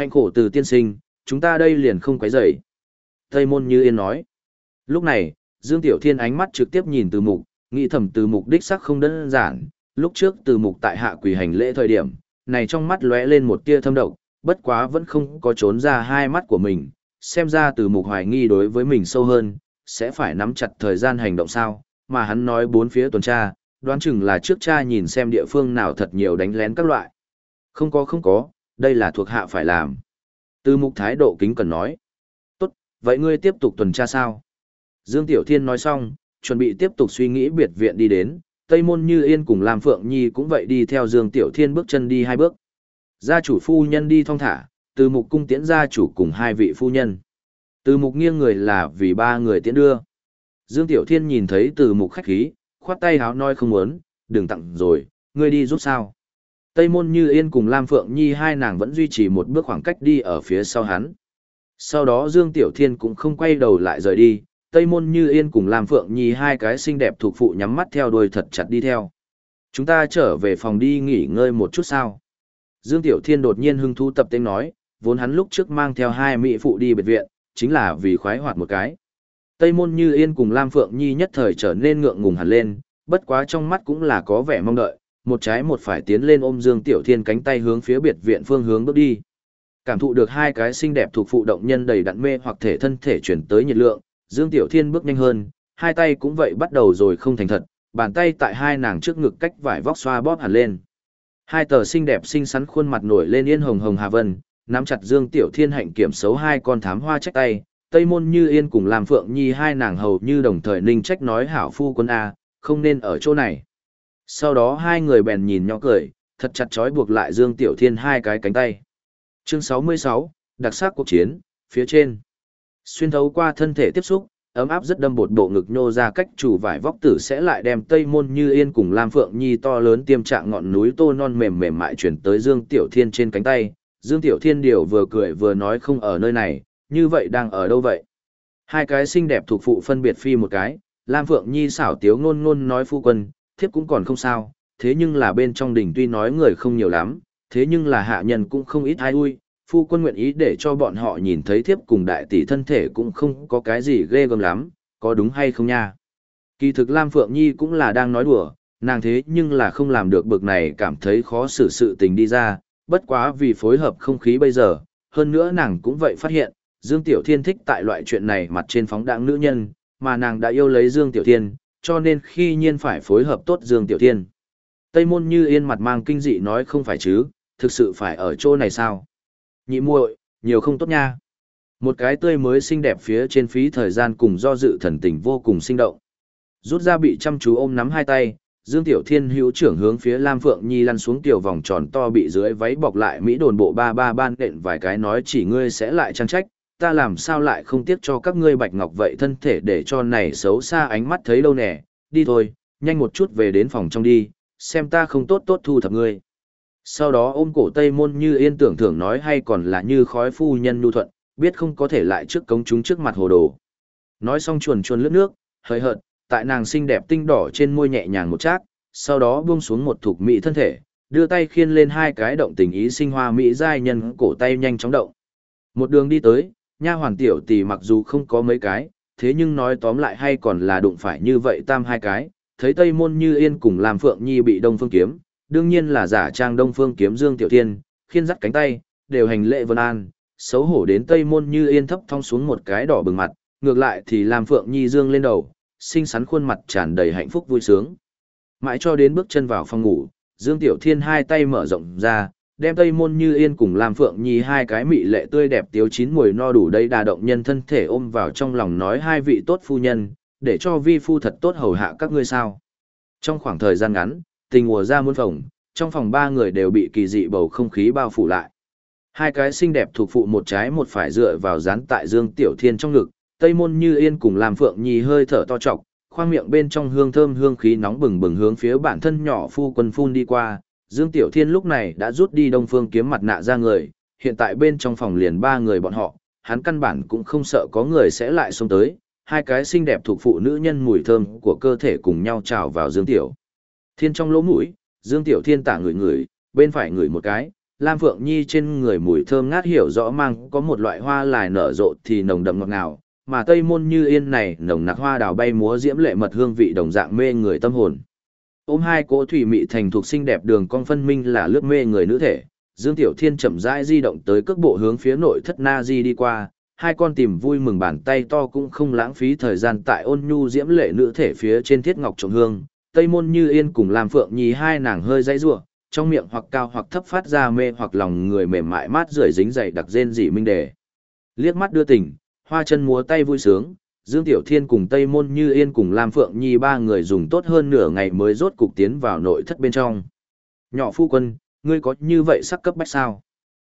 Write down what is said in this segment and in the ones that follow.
Hạnh khổ từ tiên sinh, chúng ta đây liền không quấy rầy. Tây môn như yên nói. Lúc này, Dương Tiểu Thiên ánh mắt trực tiếp nhìn từ mục, nghĩ thầm từ mục đích sắc không đơn giản. Lúc trước từ mục tại hạ quỳ hành lễ thời điểm, này trong mắt lóe lên một tia thâm độc, bất quá vẫn không có trốn ra hai mắt của mình. Xem ra từ mục hoài nghi đối với mình sâu hơn, sẽ phải nắm chặt thời gian hành động sao, mà hắn nói bốn phía tuần tra, đoán chừng là trước cha nhìn xem địa phương nào thật nhiều đánh lén các loại. Không có không có, đây là thuộc hạ phải làm. Từ mục thái độ kính cần nói. Tốt, vậy ngươi tiếp tục tuần tra sao? Dương Tiểu Thiên nói xong, chuẩn bị tiếp tục suy nghĩ biệt viện đi đến, Tây Môn Như Yên cùng Lam Phượng Nhi cũng vậy đi theo Dương Tiểu Thiên bước chân đi hai bước. Gia chủ phu nhân đi thong thả, từ mục cung tiễn gia chủ cùng hai vị phu nhân. Từ mục nghiêng người là vì ba người tiễn đưa. Dương Tiểu Thiên nhìn thấy từ mục khách khí, khoát tay háo nói không muốn, đừng tặng rồi, ngươi đi rút sao. Tây môn như yên cùng Lam Phượng Nhi hai nàng vẫn duy trì một bước khoảng cách đi ở phía sau hắn. Sau đó Dương Tiểu Thiên cũng không quay đầu lại rời đi, Tây môn như yên cùng Lam Phượng Nhi hai cái xinh đẹp thuộc phụ nhắm mắt theo đuôi thật chặt đi theo. Chúng ta trở về phòng đi nghỉ ngơi một chút sao. Dương Tiểu Thiên đột nhiên hưng thu tập tiếng nói, vốn hắn lúc trước mang theo hai mỹ phụ đi biệt viện, chính là vì khoái hoạt một cái. Tây môn như yên cùng Lam Phượng Nhi nhất thời trở nên ngượng ngùng hẳn lên, bất quá trong mắt cũng là có vẻ mong đợi, một trái một phải tiến lên ôm Dương Tiểu Thiên cánh tay hướng phía biệt viện phương hướng bước đi. Cảm thụ được hai cái xinh đẹp thuộc phụ động nhân đầy đặn mê hoặc thể thân thể chuyển tới nhiệt lượng, Dương Tiểu Thiên bước nhanh hơn, hai tay cũng vậy bắt đầu rồi không thành thật, bàn tay tại hai nàng trước ngực cách vải vóc xoa bóp hẳn lên. Hai tờ xinh đẹp xinh xắn khuôn mặt nổi lên yên hồng hồng hà vân, nắm chặt Dương Tiểu Thiên hạnh kiểm xấu hai con thám hoa trách tay, Tây Môn Như Yên cùng làm Phượng Nhi hai nàng hầu như đồng thời ninh trách nói hảo phu quân A, không nên ở chỗ này. Sau đó hai người bèn nhìn nhỏ cười, thật chặt chói buộc lại Dương Tiểu Thiên hai cái cánh tay. Chương 66, đặc sắc cuộc chiến, phía trên. Xuyên thấu qua thân thể tiếp xúc, ấm áp rất đâm bột bộ ngực nhô ra cách chủ vải vóc tử sẽ lại đem Tây Môn Như Yên cùng Lam Phượng Nhi to lớn tiêm trạng ngọn núi tô non mềm mềm mại chuyển tới Dương Tiểu Thiên trên cánh tay. Dương Tiểu Thiên điều vừa cười vừa nói không ở nơi này, như vậy đang ở đâu vậy? Hai cái xinh đẹp thuộc phụ phân biệt phi một cái, Lam Phượng Nhi xảo tiếu ngôn ngôn nói phu quân, thiếp cũng còn không sao, thế nhưng là bên trong đỉnh tuy nói người không nhiều lắm, thế nhưng là hạ nhân cũng không ít ai ui, phu quân nguyện ý để cho bọn họ nhìn thấy thiếp cùng đại tỷ thân thể cũng không có cái gì ghê gớm lắm, có đúng hay không nha? Kỳ thực Lam Phượng Nhi cũng là đang nói đùa, nàng thế nhưng là không làm được bực này cảm thấy khó xử sự tình đi ra, bất quá vì phối hợp không khí bây giờ, hơn nữa nàng cũng vậy phát hiện, Dương Tiểu Thiên thích tại loại chuyện này mặt trên phóng đãng nữ nhân, mà nàng đã yêu lấy Dương Tiểu Thiên, cho nên khi nhiên phải phối hợp tốt Dương Tiểu Thiên. Tây môn như yên mặt mang kinh dị nói không phải chứ, thực sự phải ở chỗ này sao? Nhị muội, nhiều không tốt nha. Một cái tươi mới xinh đẹp phía trên phí thời gian cùng do dự thần tình vô cùng sinh động. Rút ra bị chăm chú ôm nắm hai tay, Dương Tiểu Thiên hữu trưởng hướng phía Lam Phượng Nhi lăn xuống tiểu vòng tròn to bị dưới váy bọc lại Mỹ đồn bộ ba ba ban đện vài cái nói chỉ ngươi sẽ lại trang trách, ta làm sao lại không tiếc cho các ngươi bạch ngọc vậy thân thể để cho này xấu xa ánh mắt thấy đâu nè, đi thôi, nhanh một chút về đến phòng trong đi, xem ta không tốt tốt thu thập ngươi. Sau đó ôm cổ Tây Môn như yên tưởng thưởng nói hay còn là như khói phu nhân nhu thuận, biết không có thể lại trước cống chúng trước mặt hồ đồ. Nói xong chuồn chuồn lướt nước, hơi hợt, tại nàng xinh đẹp tinh đỏ trên môi nhẹ nhàng một chát, sau đó buông xuống một thục mỹ thân thể, đưa tay khiên lên hai cái động tình ý sinh hoa mỹ giai nhân cổ tay nhanh chóng động. Một đường đi tới, nha hoàn tiểu tỷ mặc dù không có mấy cái, thế nhưng nói tóm lại hay còn là đụng phải như vậy tam hai cái, thấy Tây Môn Như Yên cùng làm Phượng Nhi bị Đông Phương kiếm, đương nhiên là giả trang Đông Phương kiếm Dương Tiểu Thiên, khiên dắt cánh tay, đều hành lệ vân an, xấu hổ đến Tây Môn Như Yên thấp thong xuống một cái đỏ bừng mặt, ngược lại thì làm Phượng Nhi dương lên đầu, xinh xắn khuôn mặt tràn đầy hạnh phúc vui sướng. Mãi cho đến bước chân vào phòng ngủ, Dương Tiểu Thiên hai tay mở rộng ra, đem Tây Môn Như Yên cùng Lam Phượng Nhi hai cái mị lệ tươi đẹp tiếu chín mùi no đủ đây đà động nhân thân thể ôm vào trong lòng nói hai vị tốt phu nhân, để cho vi phu thật tốt hầu hạ các ngươi sao. Trong khoảng thời gian ngắn, tình mùa ra muôn phòng, trong phòng ba người đều bị kỳ dị bầu không khí bao phủ lại. Hai cái xinh đẹp thuộc phụ một trái một phải dựa vào dán tại Dương Tiểu Thiên trong ngực, Tây Môn Như Yên cùng Lam Phượng Nhi hơi thở to trọc, khoang miệng bên trong hương thơm hương khí nóng bừng bừng hướng phía bản thân nhỏ phu quân phun đi qua, Dương Tiểu Thiên lúc này đã rút đi Đông Phương kiếm mặt nạ ra người, hiện tại bên trong phòng liền ba người bọn họ, hắn căn bản cũng không sợ có người sẽ lại xông tới, hai cái xinh đẹp thuộc phụ nữ nhân mùi thơm của cơ thể cùng nhau trào vào Dương Tiểu. Thiên trong lỗ mũi, Dương Tiểu Thiên tả người người, bên phải người một cái, Lam Phượng Nhi trên người mùi thơm ngát hiểu rõ mang có một loại hoa lại nở rộ thì nồng đậm ngọt ngào, mà Tây Môn Như Yên này nồng nặc hoa đào bay múa diễm lệ mật hương vị đồng dạng mê người tâm hồn. Ôm hai cỗ thủy mị thành thuộc xinh đẹp đường cong phân minh là lướt mê người nữ thể, Dương Tiểu Thiên chậm rãi di động tới cước bộ hướng phía nội thất Na Di đi qua, hai con tìm vui mừng bàn tay to cũng không lãng phí thời gian tại ôn nhu diễm lệ nữ thể phía trên thiết ngọc trọng hương, Tây Môn Như Yên cùng làm Phượng nhì hai nàng hơi dãy giụa trong miệng hoặc cao hoặc thấp phát ra mê hoặc lòng người mềm mại mát rượi dính dày đặc rên dị minh đề. Liếc mắt đưa tình, hoa chân múa tay vui sướng, Dương Tiểu Thiên cùng Tây Môn Như Yên cùng Lam Phượng Nhi ba người dùng tốt hơn nửa ngày mới rốt cục tiến vào nội thất bên trong. Nhỏ phu quân, ngươi có như vậy sắc cấp bách sao?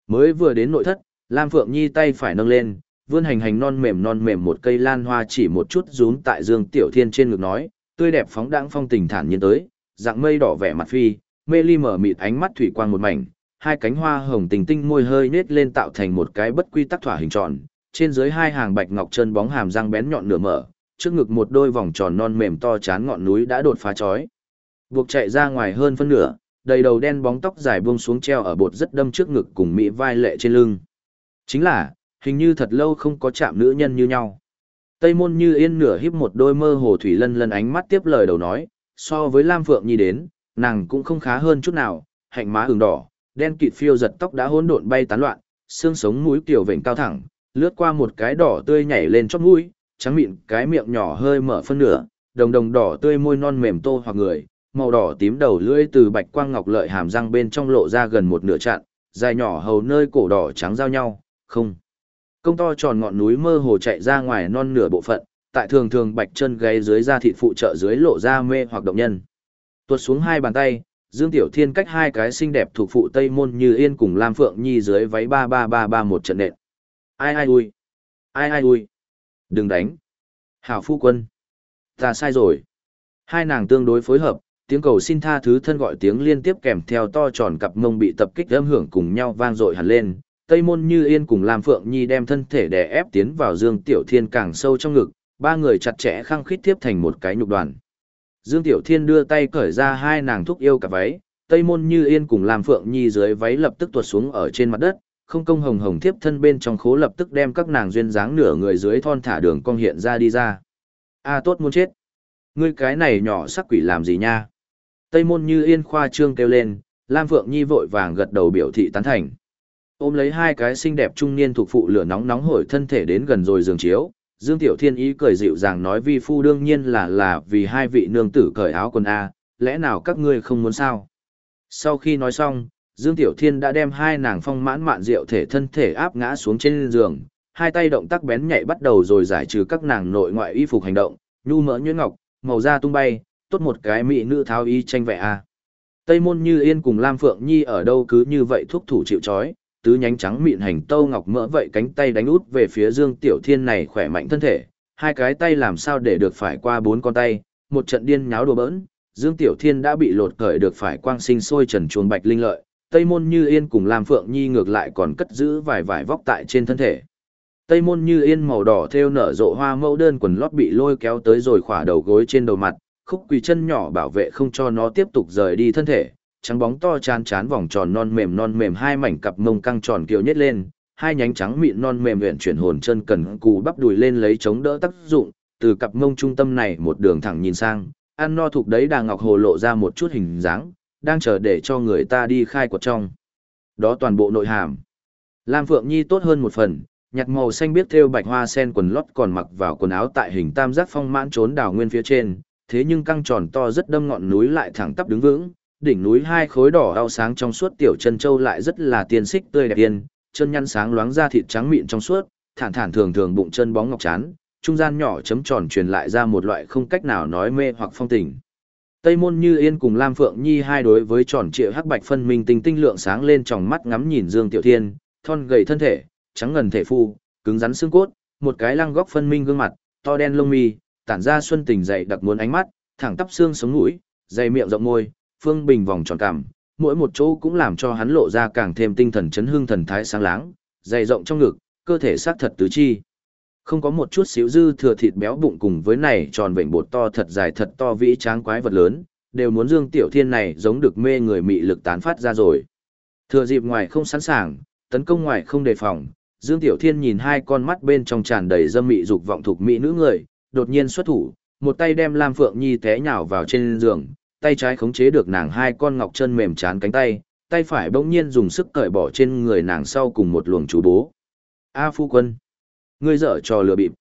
Mới vừa đến nội thất, Lam Phượng Nhi tay phải nâng lên, vươn hành hành non mềm non mềm một cây lan hoa chỉ một chút rún tại Dương Tiểu Thiên trên ngực nói, tươi đẹp phóng đãng phong tình thản nhiên tới, dạng mây đỏ vẻ mặt phi, mê ly mở mịt ánh mắt thủy quang một mảnh, hai cánh hoa hồng tình tinh môi hơi nết lên tạo thành một cái bất quy tắc thỏa hình tròn, trên dưới hai hàng bạch ngọc chân bóng hàm răng bén nhọn nửa mở, trước ngực một đôi vòng tròn non mềm to chán ngọn núi đã đột phá chói. Buộc chạy ra ngoài hơn phân nửa, đầy đầu đen bóng tóc dài buông xuống treo ở bột rất đâm trước ngực cùng mỹ vai lệ trên lưng. Chính là, hình như thật lâu không có chạm nữ nhân như nhau. Tây môn như yên nửa híp một đôi mơ hồ thủy lân lân ánh mắt tiếp lời đầu nói, so với Lam Phượng Nhi đến, nàng cũng không khá hơn chút nào, hạnh má ửng đỏ, đen kịt phiêu giật tóc đã hỗn độn bay tán loạn, xương sống mũi tiểu vểnh cao thẳng, lướt qua một cái đỏ tươi nhảy lên chót mũi, trắng mịn cái miệng nhỏ hơi mở phân nửa, đồng đồng đỏ tươi môi non mềm tô hoặc người, màu đỏ tím đầu lưỡi từ bạch quang ngọc lợi hàm răng bên trong lộ ra gần một nửa chặn, dài nhỏ hầu nơi cổ đỏ trắng giao nhau, không. Công to tròn ngọn núi mơ hồ chạy ra ngoài non nửa bộ phận, tại thường thường bạch chân gáy dưới da thịt phụ trợ dưới lộ ra mê hoặc động nhân. Tuột xuống hai bàn tay, Dương Tiểu Thiên cách hai cái xinh đẹp thuộc phụ Tây Môn Như Yên cùng Lam Phượng Nhi dưới váy ba ba ba ba một trận nện. Ai ai ui? Ai ai ui? Đừng đánh. Hảo phu quân. Ta sai rồi. Hai nàng tương đối phối hợp, tiếng cầu xin tha thứ thân gọi tiếng liên tiếp kèm theo to tròn cặp mông bị tập kích âm hưởng cùng nhau vang dội hẳn lên. Tây môn như yên cùng Lam Phượng Nhi đem thân thể đè ép tiến vào Dương Tiểu Thiên càng sâu trong ngực, ba người chặt chẽ khăng khít tiếp thành một cái nhục đoàn. Dương Tiểu Thiên đưa tay cởi ra hai nàng thúc yêu cả váy, Tây môn như yên cùng Lam Phượng Nhi dưới váy lập tức tuột xuống ở trên mặt đất, không công hồng hồng tiếp thân bên trong khố lập tức đem các nàng duyên dáng nửa người dưới thon thả đường cong hiện ra đi ra. A à, tốt muốn chết. Ngươi cái này nhỏ sắc quỷ làm gì nha? Tây môn như yên khoa trương kêu lên, Lam Phượng Nhi vội vàng gật đầu biểu thị tán thành. Ôm lấy hai cái xinh đẹp trung niên thuộc phụ lửa nóng nóng hổi thân thể đến gần rồi giường chiếu, Dương Tiểu Thiên ý cười dịu dàng nói vi phu đương nhiên là là vì hai vị nương tử cởi áo quần A, lẽ nào các ngươi không muốn sao? Sau khi nói xong, Dương Tiểu Thiên đã đem hai nàng phong mãn mạn rượu thể thân thể áp ngã xuống trên giường, hai tay động tác bén nhạy bắt đầu rồi giải trừ các nàng nội ngoại y phục hành động, nhu mỡ nhuyễn ngọc, màu da tung bay, tốt một cái mỹ nữ tháo y tranh vẽ a. Tây môn như yên cùng Lam Phượng Nhi ở đâu cứ như vậy thuốc thủ chịu chói, tứ nhánh trắng mịn hành tâu ngọc mỡ vậy cánh tay đánh út về phía Dương Tiểu Thiên này khỏe mạnh thân thể, hai cái tay làm sao để được phải qua bốn con tay, một trận điên nháo đùa bỡn, Dương Tiểu Thiên đã bị lột cởi được phải quang sinh sôi trần chuồng bạch linh lợi, Tây môn như yên cùng Lam Phượng Nhi ngược lại còn cất giữ vài vải vóc tại trên thân thể. Tây môn như yên màu đỏ theo nở rộ hoa mẫu đơn quần lót bị lôi kéo tới rồi khỏa đầu gối trên đầu mặt, khúc quỳ chân nhỏ bảo vệ không cho nó tiếp tục rời đi thân thể, trắng bóng to chán chán vòng tròn non mềm non mềm hai mảnh cặp mông căng tròn kiều nhất lên, hai nhánh trắng mịn non mềm luyện chuyển hồn chân cần cù bắp đùi lên lấy chống đỡ tác dụng, từ cặp mông trung tâm này một đường thẳng nhìn sang, ăn no thuộc đấy đà ngọc hồ lộ ra một chút hình dáng, đang chờ để cho người ta đi khai quật trong. Đó toàn bộ nội hàm. Lam Phượng Nhi tốt hơn một phần, nhặt màu xanh biết thêu bạch hoa sen quần lót còn mặc vào quần áo tại hình tam giác phong mãn trốn đảo nguyên phía trên, thế nhưng căng tròn to rất đâm ngọn núi lại thẳng tắp đứng vững, đỉnh núi hai khối đỏ ao sáng trong suốt tiểu chân châu lại rất là tiên xích tươi đẹp yên, chân nhăn sáng loáng ra thịt trắng mịn trong suốt, thản thản thường thường bụng chân bóng ngọc chán, trung gian nhỏ chấm tròn truyền lại ra một loại không cách nào nói mê hoặc phong tình. Tây môn như yên cùng Lam Phượng Nhi hai đối với tròn trịa hắc bạch phân minh tinh tinh lượng sáng lên trong mắt ngắm nhìn Dương Tiểu Thiên, thon gầy thân thể, trắng ngần thể phu, cứng rắn xương cốt, một cái lăng góc phân minh gương mặt, to đen lông mi, tản ra xuân tình dậy đặc muốn ánh mắt, thẳng tắp xương sống mũi, dày miệng rộng môi, phương bình vòng tròn cằm, mỗi một chỗ cũng làm cho hắn lộ ra càng thêm tinh thần chấn hương thần thái sáng láng, dày rộng trong ngực, cơ thể xác thật tứ chi. Không có một chút xíu dư thừa thịt béo bụng cùng với này tròn vệnh bột to thật dài thật to vĩ tráng quái vật lớn, đều muốn Dương Tiểu Thiên này giống được mê người mị lực tán phát ra rồi. Thừa dịp ngoài không sẵn sàng, tấn công ngoài không đề phòng, Dương Tiểu Thiên nhìn hai con mắt bên trong tràn đầy dâm mị dục vọng thuộc mỹ nữ người, đột nhiên xuất thủ, một tay đem Lam Phượng Nhi té nhào vào trên giường, tay trái khống chế được nàng hai con ngọc chân mềm chán cánh tay, tay phải bỗng nhiên dùng sức cởi bỏ trên người nàng sau cùng một luồng chú bố. A phu quân, ngươi dở trò lừa bịp.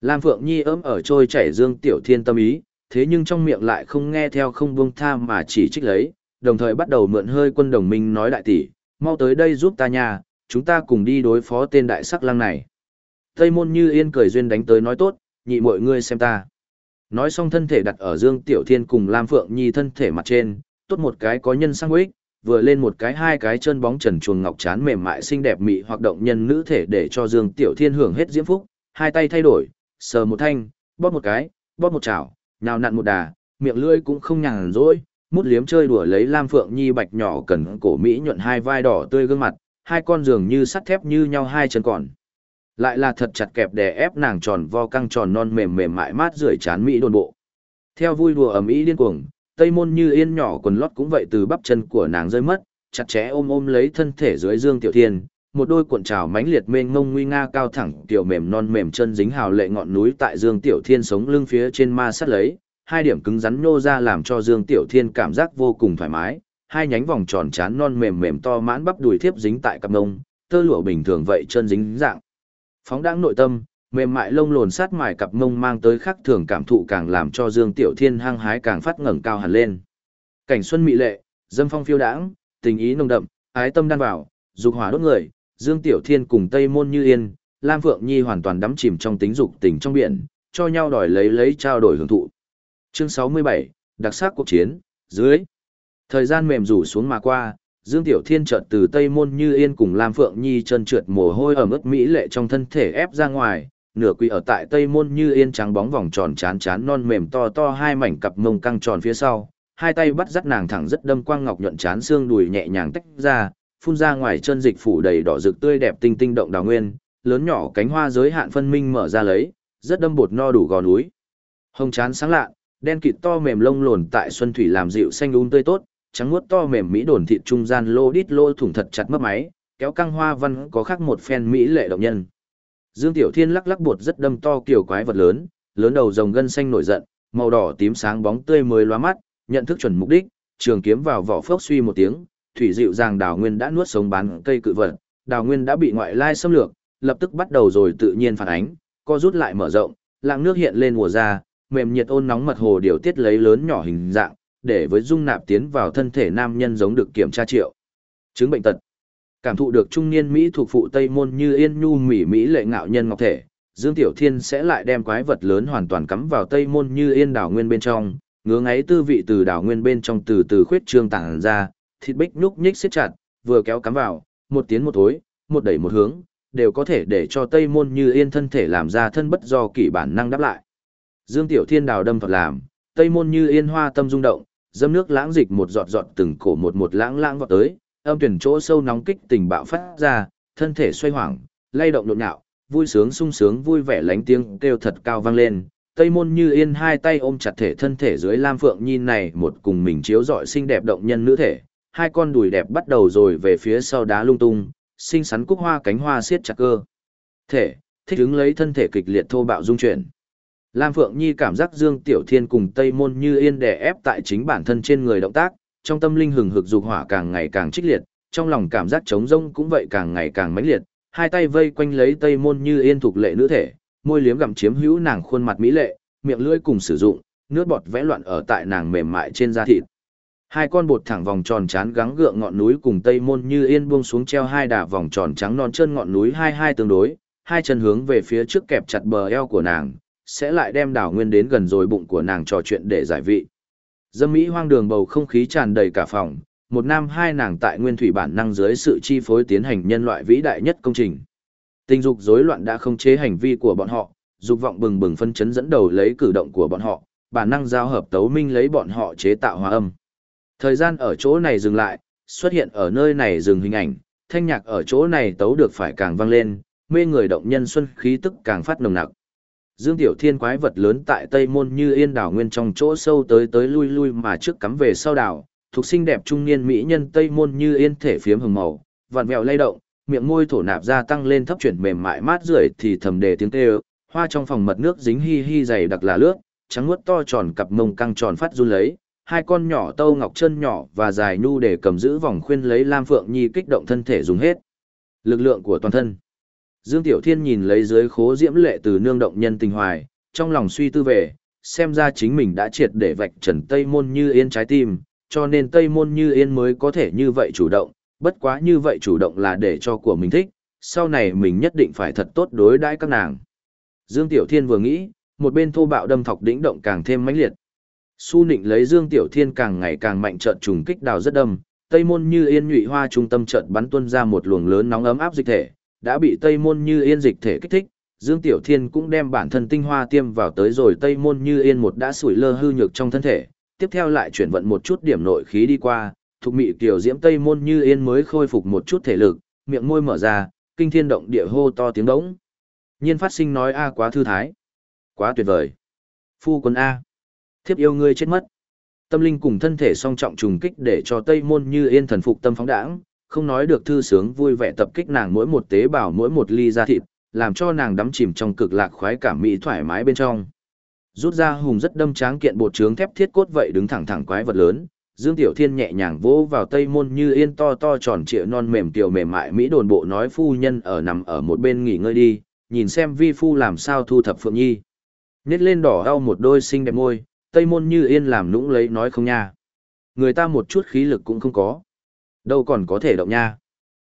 Lam Phượng Nhi ấm ở trôi chảy Dương Tiểu Thiên tâm ý, thế nhưng trong miệng lại không nghe theo không buông tha mà chỉ trích lấy, đồng thời bắt đầu mượn hơi quân đồng minh nói đại tỷ, mau tới đây giúp ta nha, chúng ta cùng đi đối phó tên đại sắc lang này. Tây môn như yên cười duyên đánh tới nói tốt, nhị mọi ngươi xem ta. Nói xong thân thể đặt ở Dương Tiểu Thiên cùng Lam Phượng Nhi thân thể mặt trên, tốt một cái có nhân sang quý vừa lên một cái hai cái chân bóng trần chuồng ngọc chán mềm mại xinh đẹp mị hoặc động nhân nữ thể để cho Dương Tiểu Thiên hưởng hết diễm phúc, hai tay thay đổi, sờ một thanh, bóp một cái, bóp một chảo, nhào nặn một đà, miệng lưỡi cũng không nhàn rỗi, mút liếm chơi đùa lấy Lam Phượng Nhi bạch nhỏ cần cổ mỹ nhuận hai vai đỏ tươi gương mặt, hai con giường như sắt thép như nhau hai chân còn. Lại là thật chặt kẹp đè ép nàng tròn vo căng tròn non mềm mềm mại mát rượi chán mỹ đồn bộ. Theo vui đùa ầm ĩ điên cuồng, tây môn như yên nhỏ quần lót cũng vậy từ bắp chân của nàng rơi mất, chặt chẽ ôm ôm lấy thân thể dưới Dương Tiểu Thiên, một đôi cuộn trào mãnh liệt mênh ngông nguy nga cao thẳng, tiểu mềm non mềm chân dính hào lệ ngọn núi tại Dương Tiểu Thiên sống lưng phía trên ma sát lấy, hai điểm cứng rắn nhô ra làm cho Dương Tiểu Thiên cảm giác vô cùng thoải mái, hai nhánh vòng tròn chán non mềm mềm to mãn bắp đùi thiếp dính tại cặp ngông, tơ lụa bình thường vậy chân dính dạng. Phóng đáng nội tâm, mềm mại lông lồn sát mài cặp mông mang tới khắc thường cảm thụ càng làm cho Dương Tiểu Thiên hăng hái càng phát ngẩng cao hẳn lên. Cảnh xuân mỹ lệ, dâm phong phiêu đãng, tình ý nồng đậm, ái tâm đan vào, dục hỏa đốt người, Dương Tiểu Thiên cùng Tây Môn Như Yên, Lam Phượng Nhi hoàn toàn đắm chìm trong tính dục tình trong biển, cho nhau đòi lấy lấy trao đổi hưởng thụ. Chương 67, đặc sắc cuộc chiến, dưới. Thời gian mềm rủ xuống mà qua, Dương Tiểu Thiên chợt từ Tây Môn Như Yên cùng Lam Phượng Nhi chân trượt mồ hôi ở mức mỹ lệ trong thân thể ép ra ngoài, nửa quỳ ở tại Tây Môn Như Yên trắng bóng vòng tròn chán chán non mềm to to hai mảnh cặp mông căng tròn phía sau, hai tay bắt dắt nàng thẳng rất đâm quang ngọc nhuận chán xương đùi nhẹ nhàng tách ra, phun ra ngoài chân dịch phủ đầy đỏ rực tươi đẹp tinh tinh động đào nguyên, lớn nhỏ cánh hoa giới hạn phân minh mở ra lấy, rất đâm bột no đủ gò núi. Hồng chán sáng lạ, đen kịt to mềm lông lồn tại xuân thủy làm dịu xanh um tươi tốt, trắng muốt to mềm mỹ đồn thịt trung gian lô đít lô thủng thật chặt mất máy, kéo căng hoa văn có khác một phen mỹ lệ động nhân. Dương Tiểu Thiên lắc lắc bột rất đâm to kiểu quái vật lớn, lớn đầu rồng gân xanh nổi giận, màu đỏ tím sáng bóng tươi mới lóa mắt, nhận thức chuẩn mục đích, trường kiếm vào vỏ phốc suy một tiếng, thủy dịu dàng đào nguyên đã nuốt sống bán cây cự vật, đào nguyên đã bị ngoại lai xâm lược, lập tức bắt đầu rồi tự nhiên phản ánh, co rút lại mở rộng, lạng nước hiện lên mùa ra, mềm nhiệt ôn nóng mật hồ điều tiết lấy lớn nhỏ hình dạng, để với dung nạp tiến vào thân thể nam nhân giống được kiểm tra triệu. Chứng bệnh tật. Cảm thụ được trung niên Mỹ thuộc phụ Tây Môn như yên nhu mỹ Mỹ lệ ngạo nhân ngọc thể, Dương Tiểu Thiên sẽ lại đem quái vật lớn hoàn toàn cắm vào Tây Môn như yên đảo nguyên bên trong, ngứa ngáy tư vị từ đảo nguyên bên trong từ từ khuyết trương tản ra, thịt bích nhúc nhích siết chặt, vừa kéo cắm vào, một tiến một thối, một đẩy một hướng, đều có thể để cho Tây Môn như yên thân thể làm ra thân bất do kỷ bản năng đáp lại. Dương Tiểu Thiên đào đâm Phật làm, Tây Môn như yên hoa tâm rung động, dâm nước lãng dịch một giọt giọt từng cổ một một lãng lãng vọt tới, âm tuyển chỗ sâu nóng kích tình bạo phát ra, thân thể xoay hoảng, lay động nhộn nhạo, vui sướng sung sướng vui vẻ lánh tiếng kêu thật cao vang lên. Tây môn như yên hai tay ôm chặt thể thân thể dưới Lam Phượng Nhi này một cùng mình chiếu dọi xinh đẹp động nhân nữ thể, hai con đùi đẹp bắt đầu rồi về phía sau đá lung tung, xinh xắn cúc hoa cánh hoa siết chặt cơ. Thể, thích ứng lấy thân thể kịch liệt thô bạo dung chuyển. Lam Phượng Nhi cảm giác Dương Tiểu Thiên cùng Tây Môn Như Yên đè ép tại chính bản thân trên người động tác, trong tâm linh hừng hực dục hỏa càng ngày càng trích liệt, trong lòng cảm giác trống rông cũng vậy càng ngày càng mãnh liệt, hai tay vây quanh lấy Tây Môn Như Yên thuộc lệ nữ thể, môi liếm gặm chiếm hữu nàng khuôn mặt mỹ lệ, miệng lưỡi cùng sử dụng, nước bọt vẽ loạn ở tại nàng mềm mại trên da thịt. Hai con bột thẳng vòng tròn chán gắng gượng ngọn núi cùng Tây Môn Như Yên buông xuống treo hai đà vòng tròn trắng non chân ngọn núi hai hai tương đối, hai chân hướng về phía trước kẹp chặt bờ eo của nàng, sẽ lại đem đảo nguyên đến gần rồi bụng của nàng trò chuyện để giải vị. Dâm mỹ hoang đường bầu không khí tràn đầy cả phòng, một nam hai nàng tại nguyên thủy bản năng dưới sự chi phối tiến hành nhân loại vĩ đại nhất công trình. Tình dục rối loạn đã không chế hành vi của bọn họ, dục vọng bừng bừng phân chấn dẫn đầu lấy cử động của bọn họ, bản năng giao hợp tấu minh lấy bọn họ chế tạo hòa âm. Thời gian ở chỗ này dừng lại, xuất hiện ở nơi này dừng hình ảnh, thanh nhạc ở chỗ này tấu được phải càng vang lên, mê người động nhân xuân khí tức càng phát nồng nặc. Dương Tiểu Thiên quái vật lớn tại Tây Môn như yên đảo nguyên trong chỗ sâu tới tới lui lui mà trước cắm về sau đảo, thuộc sinh đẹp trung niên mỹ nhân tây môn như yên thể phiếm hồng màu, vặn vẹo lay động, miệng môi thổ nạp ra tăng lên thấp chuyển mềm mại mát rượi thì thầm đề tiếng kêu, hoa trong phòng mật nước dính hi hi dày đặc là lướt, trắng nuốt to tròn cặp mông căng tròn phát run lấy, hai con nhỏ tâu ngọc chân nhỏ và dài nhu để cầm giữ vòng khuyên lấy Lam Phượng Nhi kích động thân thể dùng hết. Lực lượng của toàn thân. Dương Tiểu Thiên nhìn lấy dưới khố diễm lệ từ nương động nhân tình hoài, trong lòng suy tư về, xem ra chính mình đã triệt để vạch trần Tây Môn Như Yên trái tim, cho nên Tây Môn Như Yên mới có thể như vậy chủ động, bất quá như vậy chủ động là để cho của mình thích, sau này mình nhất định phải thật tốt đối đãi các nàng. Dương Tiểu Thiên vừa nghĩ, một bên thô bạo đâm thọc đĩnh động càng thêm mãnh liệt. Su nịnh lấy Dương Tiểu Thiên càng ngày càng mạnh trận trùng kích đào rất đâm, Tây môn như yên nhụy hoa trung tâm trận bắn tuôn ra một luồng lớn nóng ấm áp dịch thể, đã bị Tây môn như yên dịch thể kích thích, Dương Tiểu Thiên cũng đem bản thân tinh hoa tiêm vào tới rồi Tây môn như yên một đã sủi lơ hư nhược trong thân thể, tiếp theo lại chuyển vận một chút điểm nội khí đi qua, thuộc mị tiểu diễm Tây môn như yên mới khôi phục một chút thể lực, miệng môi mở ra, kinh thiên động địa hô to tiếng đống. Nhiên phát sinh nói a quá thư thái, quá tuyệt vời. Phu quân a, thiếp yêu ngươi chết mất. Tâm linh cùng thân thể song trọng trùng kích để cho Tây môn như yên thần phục tâm phóng đãng, không nói được thư sướng vui vẻ tập kích nàng mỗi một tế bào mỗi một ly da thịt, làm cho nàng đắm chìm trong cực lạc khoái cảm mỹ thoải mái bên trong. Rút ra hùng rất đâm tráng kiện bột trướng thép thiết cốt vậy đứng thẳng thẳng quái vật lớn, Dương Tiểu Thiên nhẹ nhàng vỗ vào tây môn như yên to to tròn trịa non mềm tiểu mềm mại mỹ đồn bộ nói phu nhân ở nằm ở một bên nghỉ ngơi đi, nhìn xem vi phu làm sao thu thập phượng nhi. Nét lên đỏ đau một đôi xinh đẹp môi, tây môn như yên làm nũng lấy nói không nha. Người ta một chút khí lực cũng không có. Đâu còn có thể động nha.